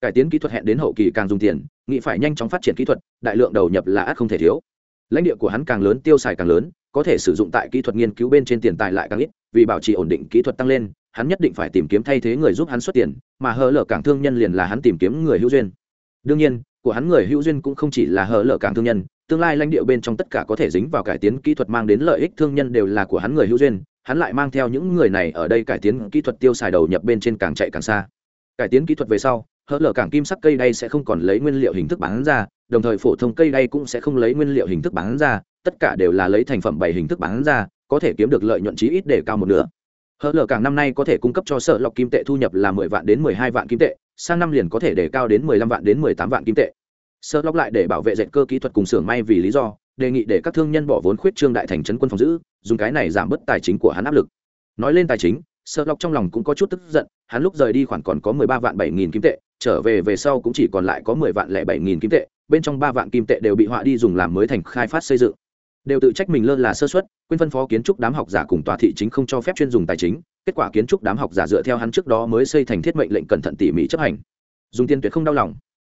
Cải tiến kỹ thuật hẹn đến hậu kỳ càng dùng tiền nghị phải nhanh chóng phát triển kỹ thuật, đại lượng đầu nhập là ắt không thể thiếu. Lãnh địa của hắn càng lớn, tiêu xài càng lớn, có thể sử dụng tại kỹ thuật nghiên cứu bên trên tiền tài lại càng ít, vì bảo trì ổn định kỹ thuật tăng lên, hắn nhất định phải tìm kiếm thay thế người giúp hắn xuất tiền, mà hờ lở càng thương nhân liền là hắn tìm kiếm người hữu duyên. Đương nhiên, của hắn người hữu duyên cũng không chỉ là hờ lở càng thương nhân, tương lai lãnh địa bên trong tất cả có thể dính vào cải tiến kỹ thuật mang đến lợi ích thương nhân đều là của hắn người hữu duyên hắn lại mang theo những người này ở đây cải tiến kỹ thuật tiêu xài đầu nhập bên trên càng chạy càng xa. Cải tiến kỹ thuật về sau, hở lở cảng kim sắc cây đay sẽ không còn lấy nguyên liệu hình thức bán ra, đồng thời phổ thông cây đay cũng sẽ không lấy nguyên liệu hình thức bán ra, tất cả đều là lấy thành phẩm bảy hình thức bán ra, có thể kiếm được lợi nhuận chí ít để cao một nửa. Hở lở cảng năm nay có thể cung cấp cho sở lọc kim tệ thu nhập là mười vạn đến mười hai vạn kim tệ, sang năm liền có thể để cao đến mười lăm vạn đến mười tám vạn kim tệ. Sở lọc lại để bảo vệ dệt cơ kỹ thuật cùng xưởng may vì lý do, đề nghị để các thương nhân bỏ vốn khuyết trương đại thành trấn quân phòng giữ dùng cái này giảm bớt tài chính của hắn áp lực. Nói lên tài chính sợ lọc trong lòng cũng có chút tức giận, hắn lúc rời đi khoản còn có mười ba vạn bảy nghìn kim tệ, trở về về sau cũng chỉ còn lại có mười vạn lẻ bảy nghìn kim tệ, bên trong ba vạn kim tệ đều bị họa đi dùng làm mới thành khai phát xây dựng. Đều tự trách mình lơ là sơ suất, quên phân phó kiến trúc đám học giả cùng tòa thị chính không cho phép chuyên dùng tài chính, kết quả kiến trúc đám học giả dựa theo hắn trước đó mới xây thành thiết mệnh lệnh cẩn thận tỉ mỉ chấp hành. Dùng tiền tuyệt không đau lòng.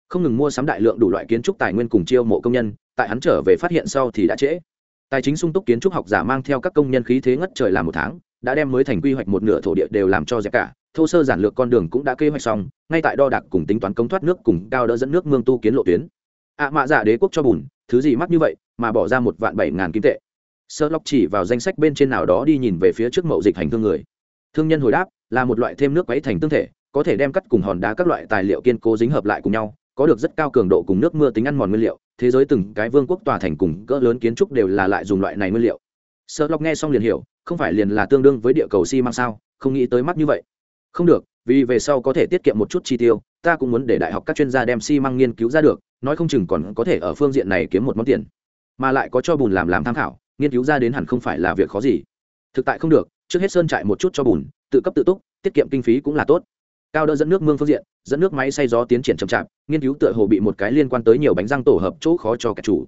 Không ngừng mua sắm đại lượng đủ loại kiến trúc tài nguyên cùng chiêu mộ công nhân, tại hắn trở về phát hiện sau thì đã trễ tài chính sung túc kiến trúc học giả mang theo các công nhân khí thế ngất trời làm một tháng, đã đem mới thành quy hoạch một nửa thổ địa đều làm cho dẹp cả. Thô sơ giản lược con đường cũng đã kế hoạch xong, ngay tại đo đạc cùng tính toán công thoát nước cùng cao đỡ dẫn nước mương tu kiến lộ tuyến. Ạ à mạ giả đế quốc cho bùn, thứ gì mắc như vậy, mà bỏ ra một vạn bảy ngàn kim tệ. Sơ lóc chỉ vào danh sách bên trên nào đó đi nhìn về phía trước mậu dịch hành thương người. Thương nhân hồi đáp, là một loại thêm nước quấy thành tương thể, có thể đem cắt cùng hòn đá các loại tài liệu kiên cố dính hợp lại cùng nhau có được rất cao cường độ cùng nước mưa tính ăn mòn nguyên liệu, thế giới từng cái vương quốc tòa thành cùng cỡ lớn kiến trúc đều là lại dùng loại này nguyên liệu. Sợ lọc nghe xong liền hiểu, không phải liền là tương đương với địa cầu xi、si、măng sao, không nghĩ tới mắt như vậy. Không được, vì về sau có thể tiết kiệm một chút chi tiêu, ta cũng muốn để đại học các chuyên gia đem xi、si、măng nghiên cứu ra được, nói không chừng còn có thể ở phương diện này kiếm một món tiền. Mà lại có cho bùn làm làm tham khảo, nghiên cứu ra đến hẳn không phải là việc khó gì. Thực tại không được, trước hết sơn trại một chút cho bùn, tự cấp tự túc, tiết kiệm kinh phí cũng là tốt cao đỡ dẫn nước mương phương diện, dẫn nước máy xay gió tiến triển chậm chạp, nghiên cứu tựa hồ bị một cái liên quan tới nhiều bánh răng tổ hợp chỗ khó cho kẻ chủ.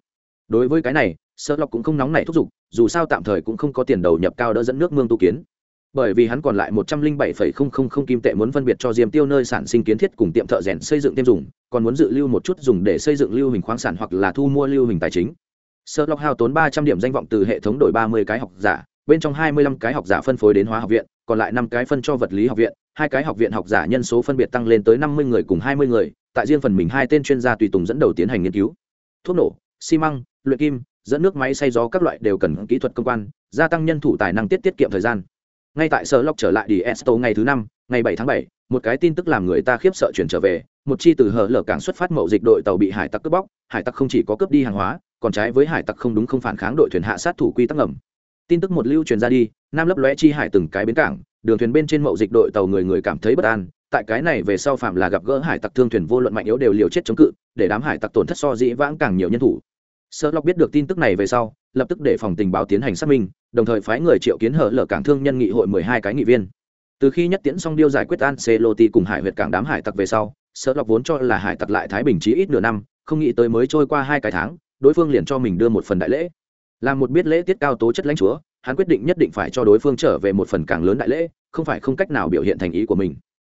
Đối với cái này sợ lọc cũng không nóng nảy thúc giục, dù sao tạm thời cũng không có tiền đầu nhập cao đỡ dẫn nước mương tu kiến. Bởi vì hắn còn lại một trăm linh bảy phẩy không không không kim tệ muốn phân biệt cho diêm tiêu nơi sản sinh kiến thiết cùng tiệm thợ rèn xây dựng thêm dùng, còn muốn dự lưu một chút dùng để xây dựng lưu hình khoáng sản hoặc là thu mua lưu hình tài chính. Sợ lọc hao tốn ba trăm điểm danh vọng từ hệ thống đổi ba mươi cái học giả, bên trong hai mươi lăm cái học giả phân phối đến hóa học viện, còn lại năm cái phân cho vật lý học viện hai cái học viện học giả nhân số phân biệt tăng lên tới năm mươi người cùng hai mươi người, tại riêng phần mình hai tên chuyên gia tùy tùng dẫn đầu tiến hành nghiên cứu. Thuốc nổ, xi măng, luyện kim, dẫn nước máy xay gió các loại đều cần kỹ thuật công quan, gia tăng nhân thủ tài năng tiết tiết kiệm thời gian. Ngay tại sở lọc trở lại đi esto ngày thứ năm, ngày bảy tháng bảy, một cái tin tức làm người ta khiếp sợ chuyển trở về, một chi từ hở lở cảng xuất phát mậu dịch đội tàu bị hải tặc cướp bóc, hải tặc không chỉ có cướp đi hàng hóa, còn trái với hải tặc không đúng không phản kháng đội thuyền hạ sát thủ quy tắc ngầm. Tin tức một lưu truyền ra đi, nam lấp lóe chi hải từng cái bến cảng đường thuyền bên trên mậu dịch đội tàu người người cảm thấy bất an, tại cái này về sau phạm là gặp gỡ hải tặc thương thuyền vô luận mạnh yếu đều liều chết chống cự, để đám hải tặc tổn thất so dĩ vãng càng nhiều nhân thủ. Sơ lóc biết được tin tức này về sau, lập tức để phòng tình báo tiến hành xác minh, đồng thời phái người triệu kiến hở lở cảng thương nhân nghị hội mười hai cái nghị viên. Từ khi nhất tiễn xong điêu giải quyết an xê lô ti cùng hải huyệt cảng đám hải tặc về sau, sơ lóc vốn cho là hải tặc lại thái bình chí ít nửa năm, không nghĩ tới mới trôi qua hai cái tháng, đối phương liền cho mình đưa một phần đại lễ. Làm một biết lễ tiết cao tố chất lãnh chúa hắn quyết định nhất định phải cho đối phương trở về một phần càng lớn đại lễ không phải không cách nào biểu hiện thành ý của mình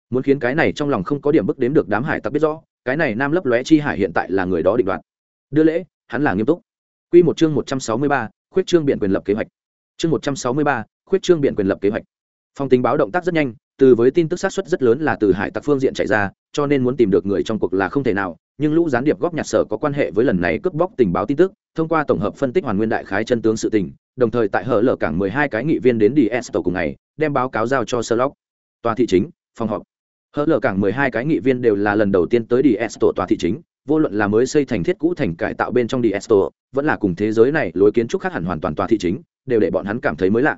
muốn khiến cái này trong lòng không có điểm bức đếm được đám hải tặc biết rõ cái này nam lấp lóe chi hải hiện tại là người đó định đoạt đưa lễ hắn là nghiêm túc Quy một chương một trăm sáu mươi ba, khuyết trương biện quyền lập kế hoạch. Chương một trăm sáu mươi ba, khuyết trương biện quyền lập kế hoạch. Phong tình báo động tác rất nhanh, từ với tin tức sát xuất rất lớn là từ hải tặc phương diện chạy ra, cho nên muốn tìm được người trong cuộc là không thể nào, nhưng lũ gián điệp góp nhặt sở có quan hệ với lần này cướp bóc tình báo tin tức, thông qua tổng hợp phân tích hoàn nguyên đại khái chân tướng sự tình, đồng thời tại hở lở cảng mười hai cái nghị viên đến đi Esto cùng ngày, đem báo cáo giao cho Sherlock. Tòa thị chính, phòng họp. Hở lở cảng mười hai cái nghị viên đều là lần đầu tiên tới đi Esto tòa thị chính, vô luận là mới xây thành thiết cũ thành cải tạo bên trong đi Esto, vẫn là cùng thế giới này lối kiến trúc khác hẳn hoàn toàn tòa thị chính, đều để bọn hắn cảm thấy mới lạ.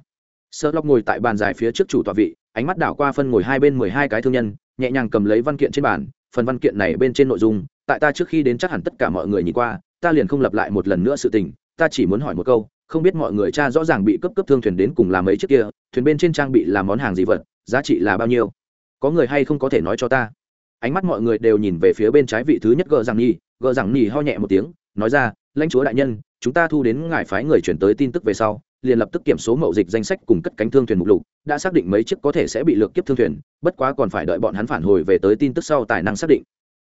Sherlock ngồi tại bàn dài phía trước chủ tòa vị ánh mắt đảo qua phân ngồi hai bên mười hai cái thương nhân nhẹ nhàng cầm lấy văn kiện trên bàn phần văn kiện này bên trên nội dung tại ta trước khi đến chắc hẳn tất cả mọi người nhìn qua ta liền không lặp lại một lần nữa sự tình ta chỉ muốn hỏi một câu không biết mọi người cha rõ ràng bị cấp cấp thương thuyền đến cùng làm mấy chiếc kia, thuyền bên trên trang bị là món hàng gì vật, giá trị là bao nhiêu? Có người hay không có thể nói cho ta? Ánh mắt mọi người đều nhìn về phía bên trái vị thứ nhất gờ rằng nhi, gờ rằng nhi ho nhẹ một tiếng, nói ra, lãnh chúa đại nhân, chúng ta thu đến ngài phái người chuyển tới tin tức về sau, liền lập tức kiểm số mậu dịch danh sách cùng cất cánh thương thuyền mục lục, đã xác định mấy chiếc có thể sẽ bị lược kiếp thương thuyền, bất quá còn phải đợi bọn hắn phản hồi về tới tin tức sau tài năng xác định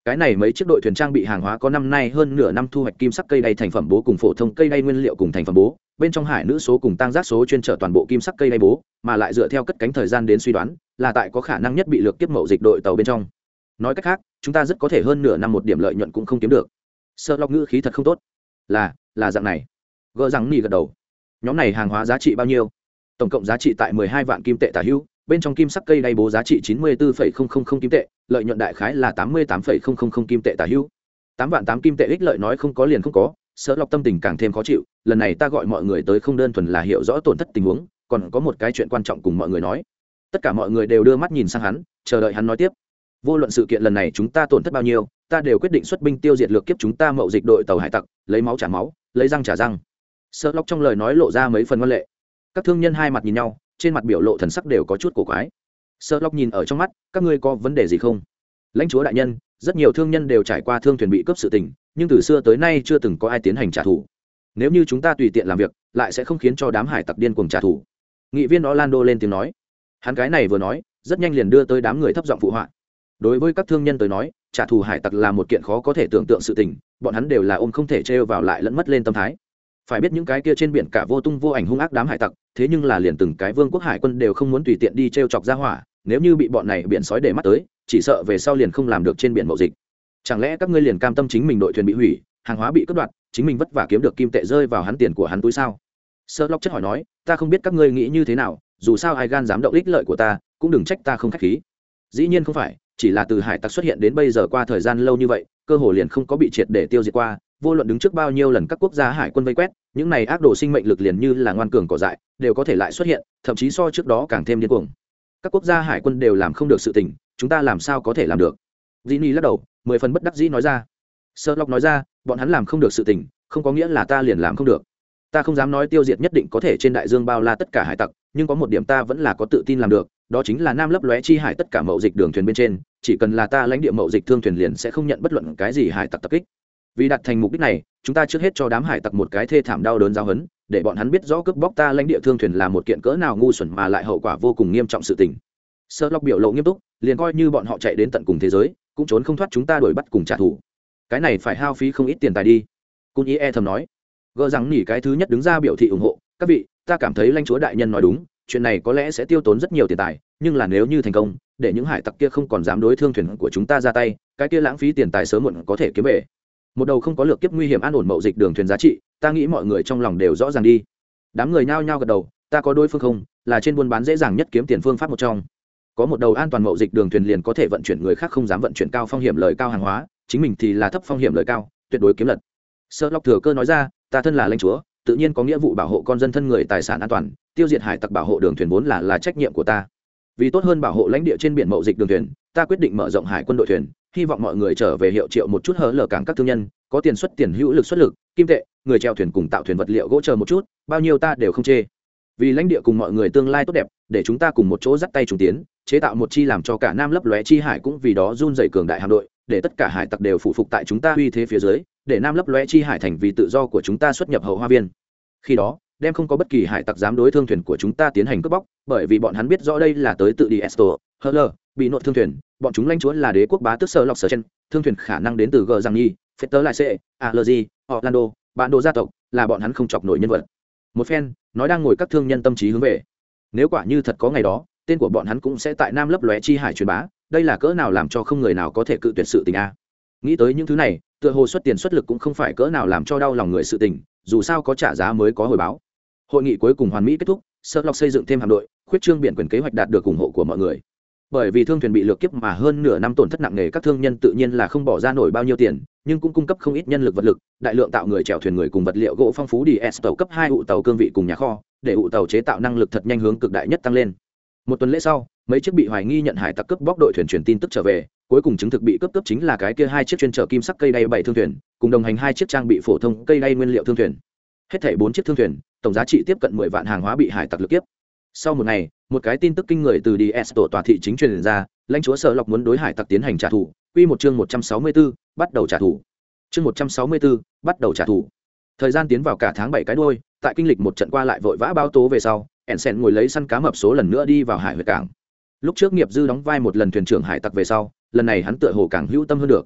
cái này mấy chiếc đội thuyền trang bị hàng hóa có năm nay hơn nửa năm thu hoạch kim sắc cây đay thành phẩm bố cùng phổ thông cây đay nguyên liệu cùng thành phẩm bố. Bên trong hải nữ số cùng tăng giác số chuyên trở toàn bộ kim sắc cây đay bố, mà lại dựa theo cất cánh thời gian đến suy đoán, là tại có khả năng nhất bị lược tiếp mậu dịch đội tàu bên trong. Nói cách khác, chúng ta rất có thể hơn nửa năm một điểm lợi nhuận cũng không kiếm được. Sợ lọc ngữ khí thật không tốt. Là là dạng này. Gỡ rằng nỉ gật đầu. Nhóm này hàng hóa giá trị bao nhiêu? Tổng cộng giá trị tại mười hai vạn kim tệ tả hữu bên trong kim sắc cây đay bố giá trị chín mươi bốn kim tệ, lợi nhuận đại khái là tám mươi tám kim tệ tả hữu. Tám vạn tám kim tệ ích lợi nói không có liền không có, sợ lọc tâm tình càng thêm khó chịu, lần này ta gọi mọi người tới không đơn thuần là hiểu rõ tổn thất tình huống, còn có một cái chuyện quan trọng cùng mọi người nói. Tất cả mọi người đều đưa mắt nhìn sang hắn, chờ đợi hắn nói tiếp. Vô luận sự kiện lần này chúng ta tổn thất bao nhiêu, ta đều quyết định xuất binh tiêu diệt lược kiếp chúng ta mậu dịch đội tàu hải tặc, lấy máu trả máu, lấy răng trả răng. Sợ lóc trong lời nói lộ ra mấy phần văn lệ. Các thương nhân hai mặt nhìn nhau trên mặt biểu lộ thần sắc đều có chút cổ quái. Sợ lóc nhìn ở trong mắt, các ngươi có vấn đề gì không? Lãnh chúa đại nhân, rất nhiều thương nhân đều trải qua thương thuyền bị cướp sự tình, nhưng từ xưa tới nay chưa từng có ai tiến hành trả thù. Nếu như chúng ta tùy tiện làm việc, lại sẽ không khiến cho đám hải tặc điên cuồng trả thù. Nghị viên orlando lên tiếng nói. Hắn cái này vừa nói, rất nhanh liền đưa tới đám người thấp giọng phụ họa. Đối với các thương nhân tới nói, trả thù hải tặc là một kiện khó có thể tưởng tượng sự tình, bọn hắn đều là ôm không thể trêu vào lại lẫn mất lên tâm thái phải biết những cái kia trên biển cả vô tung vô ảnh hung ác đám hải tặc, thế nhưng là liền từng cái vương quốc hải quân đều không muốn tùy tiện đi trêu chọc ra hỏa, nếu như bị bọn này biển sói để mắt tới, chỉ sợ về sau liền không làm được trên biển mậu dịch. Chẳng lẽ các ngươi liền cam tâm chính mình đội thuyền bị hủy, hàng hóa bị cướp đoạt, chính mình vất vả kiếm được kim tệ rơi vào hắn tiền của hắn túi sao? Sơ lóc chất hỏi nói, ta không biết các ngươi nghĩ như thế nào, dù sao ai gan dám động ích lợi của ta, cũng đừng trách ta không k h á c h khí. Dĩ nhiên không phải, chỉ là từ hải tặc xuất hiện đến bây giờ qua thời gian lâu như vậy, cơ hồ liền không có bị triệt để tiêu diệt qua vô luận đứng trước bao nhiêu lần các quốc gia hải quân vây quét, những này ác đồ sinh mệnh lực liền như là ngoan cường cỏ dại, đều có thể lại xuất hiện, thậm chí so trước đó càng thêm điên cuồng. Các quốc gia hải quân đều làm không được sự tình, chúng ta làm sao có thể làm được? Dĩ ni lắc đầu, mười phần bất đắc dĩ nói ra. Sơ lóc nói ra, bọn hắn làm không được sự tình, không có nghĩa là ta liền làm không được. Ta không dám nói tiêu diệt nhất định có thể trên đại dương bao la tất cả hải tặc, nhưng có một điểm ta vẫn là có tự tin làm được, đó chính là nam lấp lóe chi hải tất cả mậu dịch đường thuyền bên trên, chỉ cần là ta lãnh địa mậu dịch thương thuyền liền sẽ không nhận bất luận cái gì hải tặc tập kích vì đạt thành mục đích này, chúng ta trước hết cho đám hải tặc một cái thê thảm đau đớn giao hấn để bọn hắn biết rõ cướp bóc ta lãnh địa thương thuyền là một kiện cỡ nào ngu xuẩn mà lại hậu quả vô cùng nghiêm trọng sự tình. Sợ lọc biểu lộ nghiêm túc, liền coi như bọn họ chạy đến tận cùng thế giới, cũng trốn không thoát chúng ta đuổi bắt cùng trả thù. Cái này phải hao phí không ít tiền tài đi. Cung ý e thầm nói. Gỡ rằng nỉ cái thứ nhất đứng ra biểu thị ủng hộ, các vị, ta cảm thấy lãnh chúa đại nhân nói đúng, chuyện này có lẽ sẽ tiêu tốn rất nhiều tiền tài, nhưng là nếu như thành công, để những hải tặc kia không còn dám đối thương thuyền của chúng ta ra tay, cái kia lãng phí tiền tài sớm muộn có thể kiếm về một đầu không có lược kiếp nguy hiểm an ổn mậu dịch đường thuyền giá trị, ta nghĩ mọi người trong lòng đều rõ ràng đi. Đám người nhao nhao gật đầu, ta có đôi phương không, là trên buôn bán dễ dàng nhất kiếm tiền phương pháp một trong. Có một đầu an toàn mậu dịch đường thuyền liền có thể vận chuyển người khác không dám vận chuyển cao phong hiểm lời cao hàng hóa, chính mình thì là thấp phong hiểm lời cao, tuyệt đối kiếm lật. Sợ lọc thừa cơ nói ra, ta thân là lãnh chúa, tự nhiên có nghĩa vụ bảo hộ con dân thân người tài sản an toàn, tiêu diệt hải tặc bảo hộ đường thuyền vốn là là trách nhiệm của ta. Vì tốt hơn bảo hộ lãnh địa trên biển mậu dịch đường thuyền ta quyết định mở rộng hải quân đội thuyền, hy vọng mọi người trở về hiệu triệu một chút hở lở cảng các thương nhân, có tiền xuất tiền hữu lực xuất lực, kim tệ, người treo thuyền cùng tạo thuyền vật liệu gỗ chờ một chút, bao nhiêu ta đều không chê. Vì lãnh địa cùng mọi người tương lai tốt đẹp, để chúng ta cùng một chỗ dắt tay trùng tiến, chế tạo một chi làm cho cả nam lấp lóe chi hải cũng vì đó run dày cường đại hạm đội, để tất cả hải tặc đều phụ phục tại chúng ta uy thế phía dưới, để nam lấp lóe chi hải thành vì tự do của chúng ta xuất nhập hậu hoa viên. Khi đó, đem không có bất kỳ hải tặc dám đối thương thuyền của chúng ta tiến hành cướp bóc, bởi vì bọn hắn biết rõ đây là tới tự đi esto, hơ lơ, bị nội thương thuyền bọn chúng lãnh chúa là đế quốc bá tước sơ lọc sở chen, thương thuyền khả năng đến từ g giang nhi, phết lại c allergy orlando bạn đồ gia tộc, là bọn hắn không chọc nổi nhân vật. Một phen, nói đang ngồi các thương nhân tâm trí hướng về. Nếu quả như thật có ngày đó, tên của bọn hắn cũng sẽ tại nam lấp lóe chi hải truyền bá, đây là cỡ nào làm cho không người nào có thể cự tuyệt sự tình a? Nghĩ tới những thứ này, tựa hồ xuất tiền xuất lực cũng không phải cỡ nào làm cho đau lòng người sự tình, dù sao có trả giá mới có hồi báo. Hội nghị cuối cùng hoàn mỹ kết thúc sợ lọc xây dựng thêm hạm đội, khuyết trương biển quyền kế hoạch đạt được ủng hộ của mọi người bởi vì thương thuyền bị lược kiếp mà hơn nửa năm tổn thất nặng nề, các thương nhân tự nhiên là không bỏ ra nổi bao nhiêu tiền, nhưng cũng cung cấp không ít nhân lực vật lực, đại lượng tạo người chèo thuyền người cùng vật liệu gỗ phong phú đi, s tàu cấp hai ụ tàu cương vị cùng nhà kho, để ụ tàu chế tạo năng lực thật nhanh hướng cực đại nhất tăng lên. Một tuần lễ sau, mấy chiếc bị hoài nghi nhận hải tặc cướp bóc đội thuyền truyền tin tức trở về, cuối cùng chứng thực bị cướp cướp chính là cái kia hai chiếc chuyên chở kim sắc cây đay bảy thương thuyền, cùng đồng hành hai chiếc trang bị phổ thông cây đay nguyên liệu thương thuyền. Hết thảy bốn chiếc thương thuyền, tổng giá trị tiếp cận mười vạn hàng hóa bị hải tặc lực tiếp sau một ngày một cái tin tức kinh người từ ds tổ tòa thị chính truyền ra lãnh chúa sở lọc muốn đối hải tặc tiến hành trả thù quy một chương một trăm sáu mươi 164, bắt đầu trả thù. Chương một trăm sáu mươi 164, bắt đầu trả thù. Thời gian tiến vào cả tháng bảy cái đuôi tại kinh lịch một trận qua lại vội vã báo tố về sau ẻn ngồi lấy săn cá mập số lần nữa đi vào hải huyệt cảng. Lúc trước nghiệp dư đóng vai một lần thuyền trưởng hải tặc về sau lần này hắn tựa hồ càng hữu tâm hơn được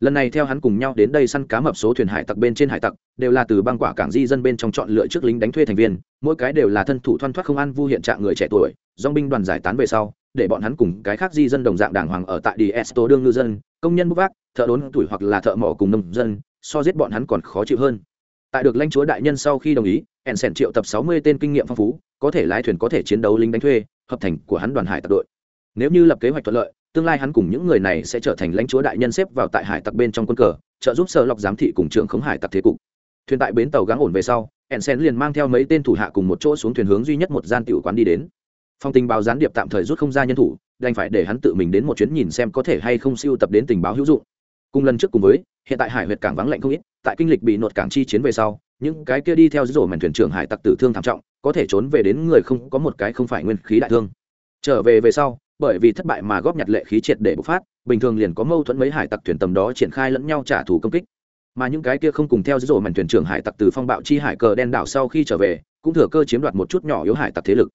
lần này theo hắn cùng nhau đến đây săn cá mập số thuyền hải tặc bên trên hải tặc, đều là từ băng quả cảng di dân bên trong chọn lựa trước lính đánh thuê thành viên, mỗi cái đều là thân thủ thoăn thoát không ăn vu hiện trạng người trẻ tuổi dong binh đoàn giải tán về sau, để bọn hắn cùng cái khác di dân đồng dạng đàng hoàng ở tại đi esto đương ngư dân, công nhân bốc vác, thợ đốn tuổi hoặc là thợ mỏ cùng nông dân, so giết bọn hắn còn khó chịu hơn. Tại được lãnh chúa đại nhân sau khi đồng ý ẻn sẻn triệu tập sáu mươi tên kinh nghiệm phong phú, có thể lái thuyền có thể chiến đấu lính đánh thuê, hợp thành của hắn đoàn hải tặc đội. Nếu như lập kế hoạch thuận lợi tương lai hắn cùng những người này sẽ trở thành lãnh chúa đại nhân xếp vào tại hải tặc bên trong quân cờ, trợ giúp sở lọc giám thị cùng trưởng khống hải tặc thế cục. Thuyền tại bến tàu gắng ổn về sau ẹn sen liền mang theo mấy tên thủ hạ cùng một chỗ xuống thuyền hướng duy nhất một gian tiểu quán đi đến. Phong tình báo gián điệp tạm thời rút không ra nhân thủ, đành phải để hắn tự mình đến một chuyến nhìn xem có thể hay không siêu tập đến tình báo hữu dụng. Cùng lần trước cùng với, hiện tại hải huyệt cảng vắng lạnh không ít, tại kinh lịch bị nột cảng chi chiến về sau, những cái kia đi theo dữ dỗ mèn thuyền trưởng hải tặc tử thương thảm trọng, có thể trốn về đến người không có một cái không phải nguyên khí đại thương. Trở về về sau bởi vì thất bại mà góp nhặt lệ khí triệt để bộc phát, bình thường liền có mâu thuẫn mấy hải tặc thuyền tầm đó triển khai lẫn nhau trả thù công kích. Mà những cái kia không cùng theo dữ dỗ mảnh thuyền trưởng hải tặc từ phong bạo chi hải cờ đen đảo sau khi trở về, cũng thừa cơ chiếm đoạt một chút nhỏ yếu hải tặc thế lực.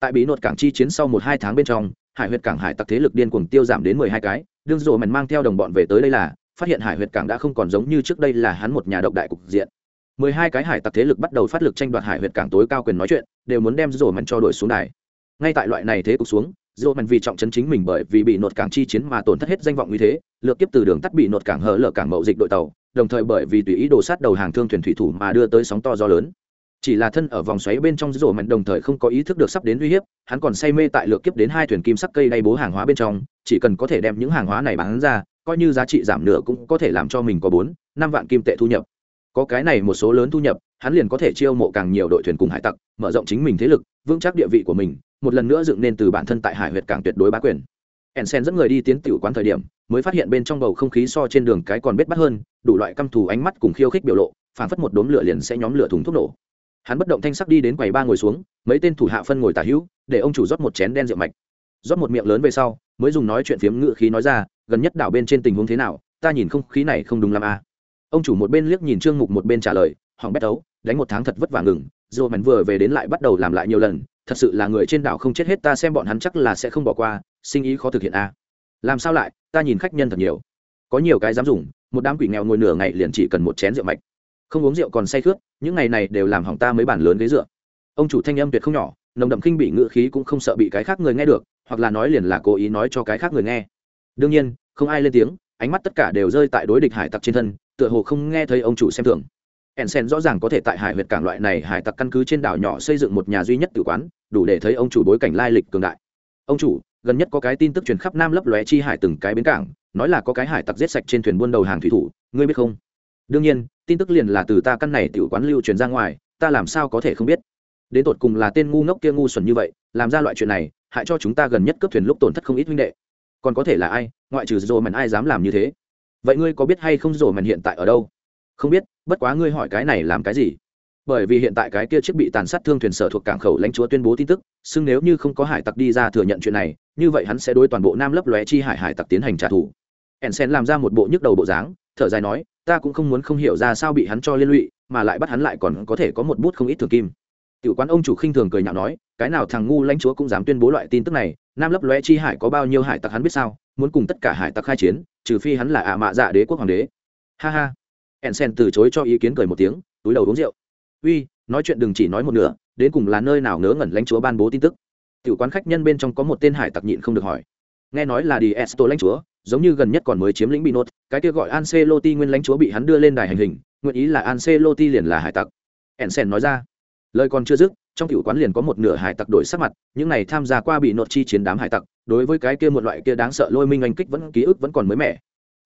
Tại bí nột cảng chi chiến sau một hai tháng bên trong, hải huyệt cảng hải tặc thế lực điên cuồng tiêu giảm đến mười hai cái, đương dỗ mảnh mang theo đồng bọn về tới đây là, phát hiện hải huyệt cảng đã không còn giống như trước đây là hắn một nhà độc đại cục diện. Mười hai cái hải tặc thế lực bắt đầu phát lực tranh đoạt hải huyệt cảng tối cao quyền nói chuyện, đều muốn đem rổ mảnh cho đổi xuống đài. Ngay tại loại này thế cục xuống rổ mạnh vì trọng chấn chính mình bởi vì bị nột cảng chi chiến mà tổn thất hết danh vọng như thế, lược tiếp từ đường tắt bị nột cảng hở lở cảng mậu dịch đội tàu, đồng thời bởi vì tùy ý đồ sát đầu hàng thương thuyền thủy thủ mà đưa tới sóng to gió lớn. Chỉ là thân ở vòng xoáy bên trong rổ mạnh đồng thời không có ý thức được sắp đến uy hiếp, hắn còn say mê tại lược kiếp đến hai thuyền kim sắc cây đay bố hàng hóa bên trong, chỉ cần có thể đem những hàng hóa này bán ra, coi như giá trị giảm nửa cũng có thể làm cho mình có bốn, năm vạn kim tệ thu nhập. Có cái này một số lớn thu nhập, hắn liền có thể chiêu mộ càng nhiều đội thuyền cùng hải tặc, mở rộng chính mình thế lực, vững chắc địa vị của mình một lần nữa dựng nên từ bản thân tại hải huyệt cảng tuyệt đối bá quyền. Ensen dẫn người đi tiến tiểu quán thời điểm, mới phát hiện bên trong bầu không khí so trên đường cái còn bết bắt hơn, đủ loại căm thù ánh mắt cùng khiêu khích biểu lộ phản phất một đốm lửa liền sẽ nhóm lửa thùng thuốc nổ. Hắn bất động thanh sắc đi đến quầy ba ngồi xuống, mấy tên thủ hạ phân ngồi tả hữu, để ông chủ rót một chén đen rượu mạch. Rót một miệng lớn về sau, mới dùng nói chuyện phiếm ngự khí nói ra, gần nhất đảo bên trên tình huống thế nào, ta nhìn không, khí này không đúng lắm à. ông chủ một bên liếc nhìn trương mục một bên trả lời hỏng bét ấu, đánh một tháng thật vất vả ngừng rồi mảnh vừa về đến lại bắt đầu làm lại nhiều lần thật sự là người trên đảo không chết hết, ta xem bọn hắn chắc là sẽ không bỏ qua, sinh ý khó thực hiện à. làm sao lại, ta nhìn khách nhân thật nhiều. Có nhiều cái dám dùng, một đám quỷ nghèo ngồi nửa ngày liền chỉ cần một chén rượu mạch. Không uống rượu còn say khướt những ngày này đều làm hỏng ta mấy bản lớn ghế dựa. Ông chủ thanh âm tuyệt không nhỏ, nồng đậm khinh bị ngự khí cũng không sợ bị cái khác người nghe được, hoặc là nói liền là cố ý nói cho cái khác người nghe. Đương nhiên, không ai lên tiếng, ánh mắt tất cả đều rơi tại đối địch hải tặc trên thân, tựa hồ không nghe thấy ông chủ xem thường ensen rõ ràng có thể tại hải huyệt cảng loại này hải tặc căn cứ trên đảo nhỏ xây dựng một nhà duy nhất tử quán, đủ để thấy ông chủ bối cảnh lai lịch cường đại. Ông chủ, gần nhất có cái tin tức truyền khắp nam lấp lóe chi hải từng cái bến cảng, nói là có cái hải tặc giết sạch trên thuyền buôn đầu hàng thủy thủ, ngươi biết không? Đương nhiên, tin tức liền là từ ta căn này tiểu quán lưu truyền ra ngoài, ta làm sao có thể không biết? Đến tột cùng là tên ngu ngốc kia ngu xuẩn như vậy, làm ra loại chuyện này, hại cho chúng ta gần nhất cướp thuyền lúc tổn thất không ít huynh đệ. Còn có thể là ai, ngoại trừ rồ mèn ai dám làm như thế? Vậy ngươi có biết hay không rồ mèn hiện tại ở đâu? Không biết, bất quá ngươi hỏi cái này làm cái gì? Bởi vì hiện tại cái kia chiếc bị tàn sát thương thuyền sở thuộc cảng khẩu lãnh chúa tuyên bố tin tức, xưng nếu như không có hải tặc đi ra thừa nhận chuyện này, như vậy hắn sẽ đối toàn bộ nam lấp lóe chi hải hải tặc tiến hành trả thù. Ensen làm ra một bộ nhức đầu bộ dáng, thở dài nói, ta cũng không muốn không hiểu ra sao bị hắn cho liên lụy, mà lại bắt hắn lại còn có thể có một bút không ít thường kim. Tiểu quán ông chủ khinh thường cười nhạo nói, cái nào thằng ngu lãnh chúa cũng dám tuyên bố loại tin tức này, nam lấp lóe chi hải có bao nhiêu hải tặc hắn biết sao? Muốn cùng tất cả hải tặc khai chiến, trừ phi hắn là ạ mạ dạ đế quốc hoàng đế. Ha ha ensen từ chối cho ý kiến cười một tiếng, túi đầu uống rượu. Uy, nói chuyện đừng chỉ nói một nửa, đến cùng là nơi nào ngớ ngẩn lãnh chúa ban bố tin tức? Tiểu quán khách nhân bên trong có một tên hải tặc nhịn không được hỏi. Nghe nói là đi esto lãnh chúa, giống như gần nhất còn mới chiếm lĩnh bị nốt cái kia gọi Ancelotti nguyên lãnh chúa bị hắn đưa lên đài hành hình, nguyện ý là Ancelotti liền là hải tặc. Ensen nói ra. Lời còn chưa dứt, trong tiểu quán liền có một nửa hải tặc đổi sắc mặt, những này tham gia qua bị nột chi chiến đám hải tặc, đối với cái kia một loại kia đáng sợ lôi minh anh kích vẫn, ký ức vẫn còn mới mẻ.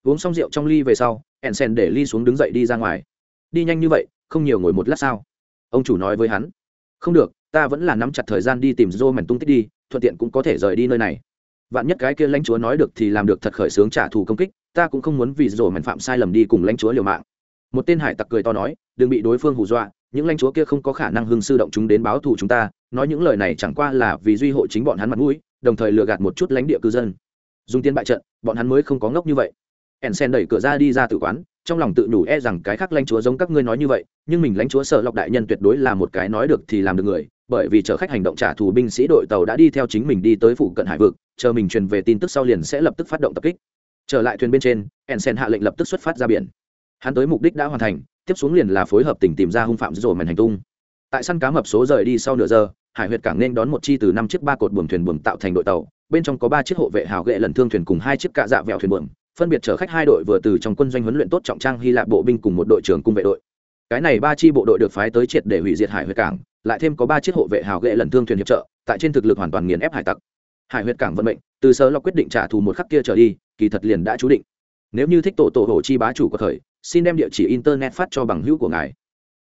Uống xong rượu trong ly về sau ensen để ly xuống đứng dậy đi ra ngoài. Đi nhanh như vậy, không nhiều ngồi một lát sao? Ông chủ nói với hắn. Không được, ta vẫn là nắm chặt thời gian đi tìm dô mèn tung tích đi, thuận tiện cũng có thể rời đi nơi này. Vạn nhất cái kia lãnh chúa nói được thì làm được thật khởi xướng trả thù công kích, ta cũng không muốn vì dô mèn phạm sai lầm đi cùng lãnh chúa liều mạng. Một tên hải tặc cười to nói, đừng bị đối phương hù dọa, những lãnh chúa kia không có khả năng hưng sư động chúng đến báo thù chúng ta, nói những lời này chẳng qua là vì duy hộ chính bọn hắn mặt mũi, đồng thời lừa gạt một chút lãnh địa cư dân. Dùng tiền bại trận, bọn hắn mới không có ngốc như vậy ensen đẩy cửa ra đi ra tự quán, trong lòng tự nhủ e rằng cái khác lãnh chúa giống các ngươi nói như vậy, nhưng mình lãnh chúa sợ lọc đại nhân tuyệt đối là một cái nói được thì làm được người, bởi vì chở khách hành động trả thù binh sĩ đội tàu đã đi theo chính mình đi tới phụ cận hải vực, chờ mình truyền về tin tức sau liền sẽ lập tức phát động tập kích. Trở lại thuyền bên trên ensen hạ lệnh lập tức xuất phát ra biển. Hắn tới mục đích đã hoàn thành, tiếp xuống liền là phối hợp tỉnh tìm ra hung phạm rồi màn hành tung. Tại săn cá mập số rời đi sau nửa giờ, hải huyệt cảng nên đón một chi từ năm chiếc ba cột buồm thuyền buồm tạo thành đội tàu, bên trong có ba chiếc hộ vệ hào ghệ lần thương thuyền cùng hai chiếc cạ dạ vẹo thuyền buồm phân biệt chở khách hai đội vừa từ trong quân doanh huấn luyện tốt trọng trang hy lạp bộ binh cùng một đội trưởng cung vệ đội. Cái này ba chi bộ đội được phái tới triệt để hủy diệt hải huyệt cảng, lại thêm có ba chiếc hộ vệ hào ghệ lần thương thuyền hiệp trợ, tại trên thực lực hoàn toàn nghiền ép hải tặc. Hải huyệt cảng vận mệnh, từ sơ lo quyết định trả thù một khắc kia trở đi, kỳ thật liền đã chú định. Nếu như thích tổ tổ hồ chi bá chủ có thời xin đem địa chỉ internet phát cho bằng hữu của ngài.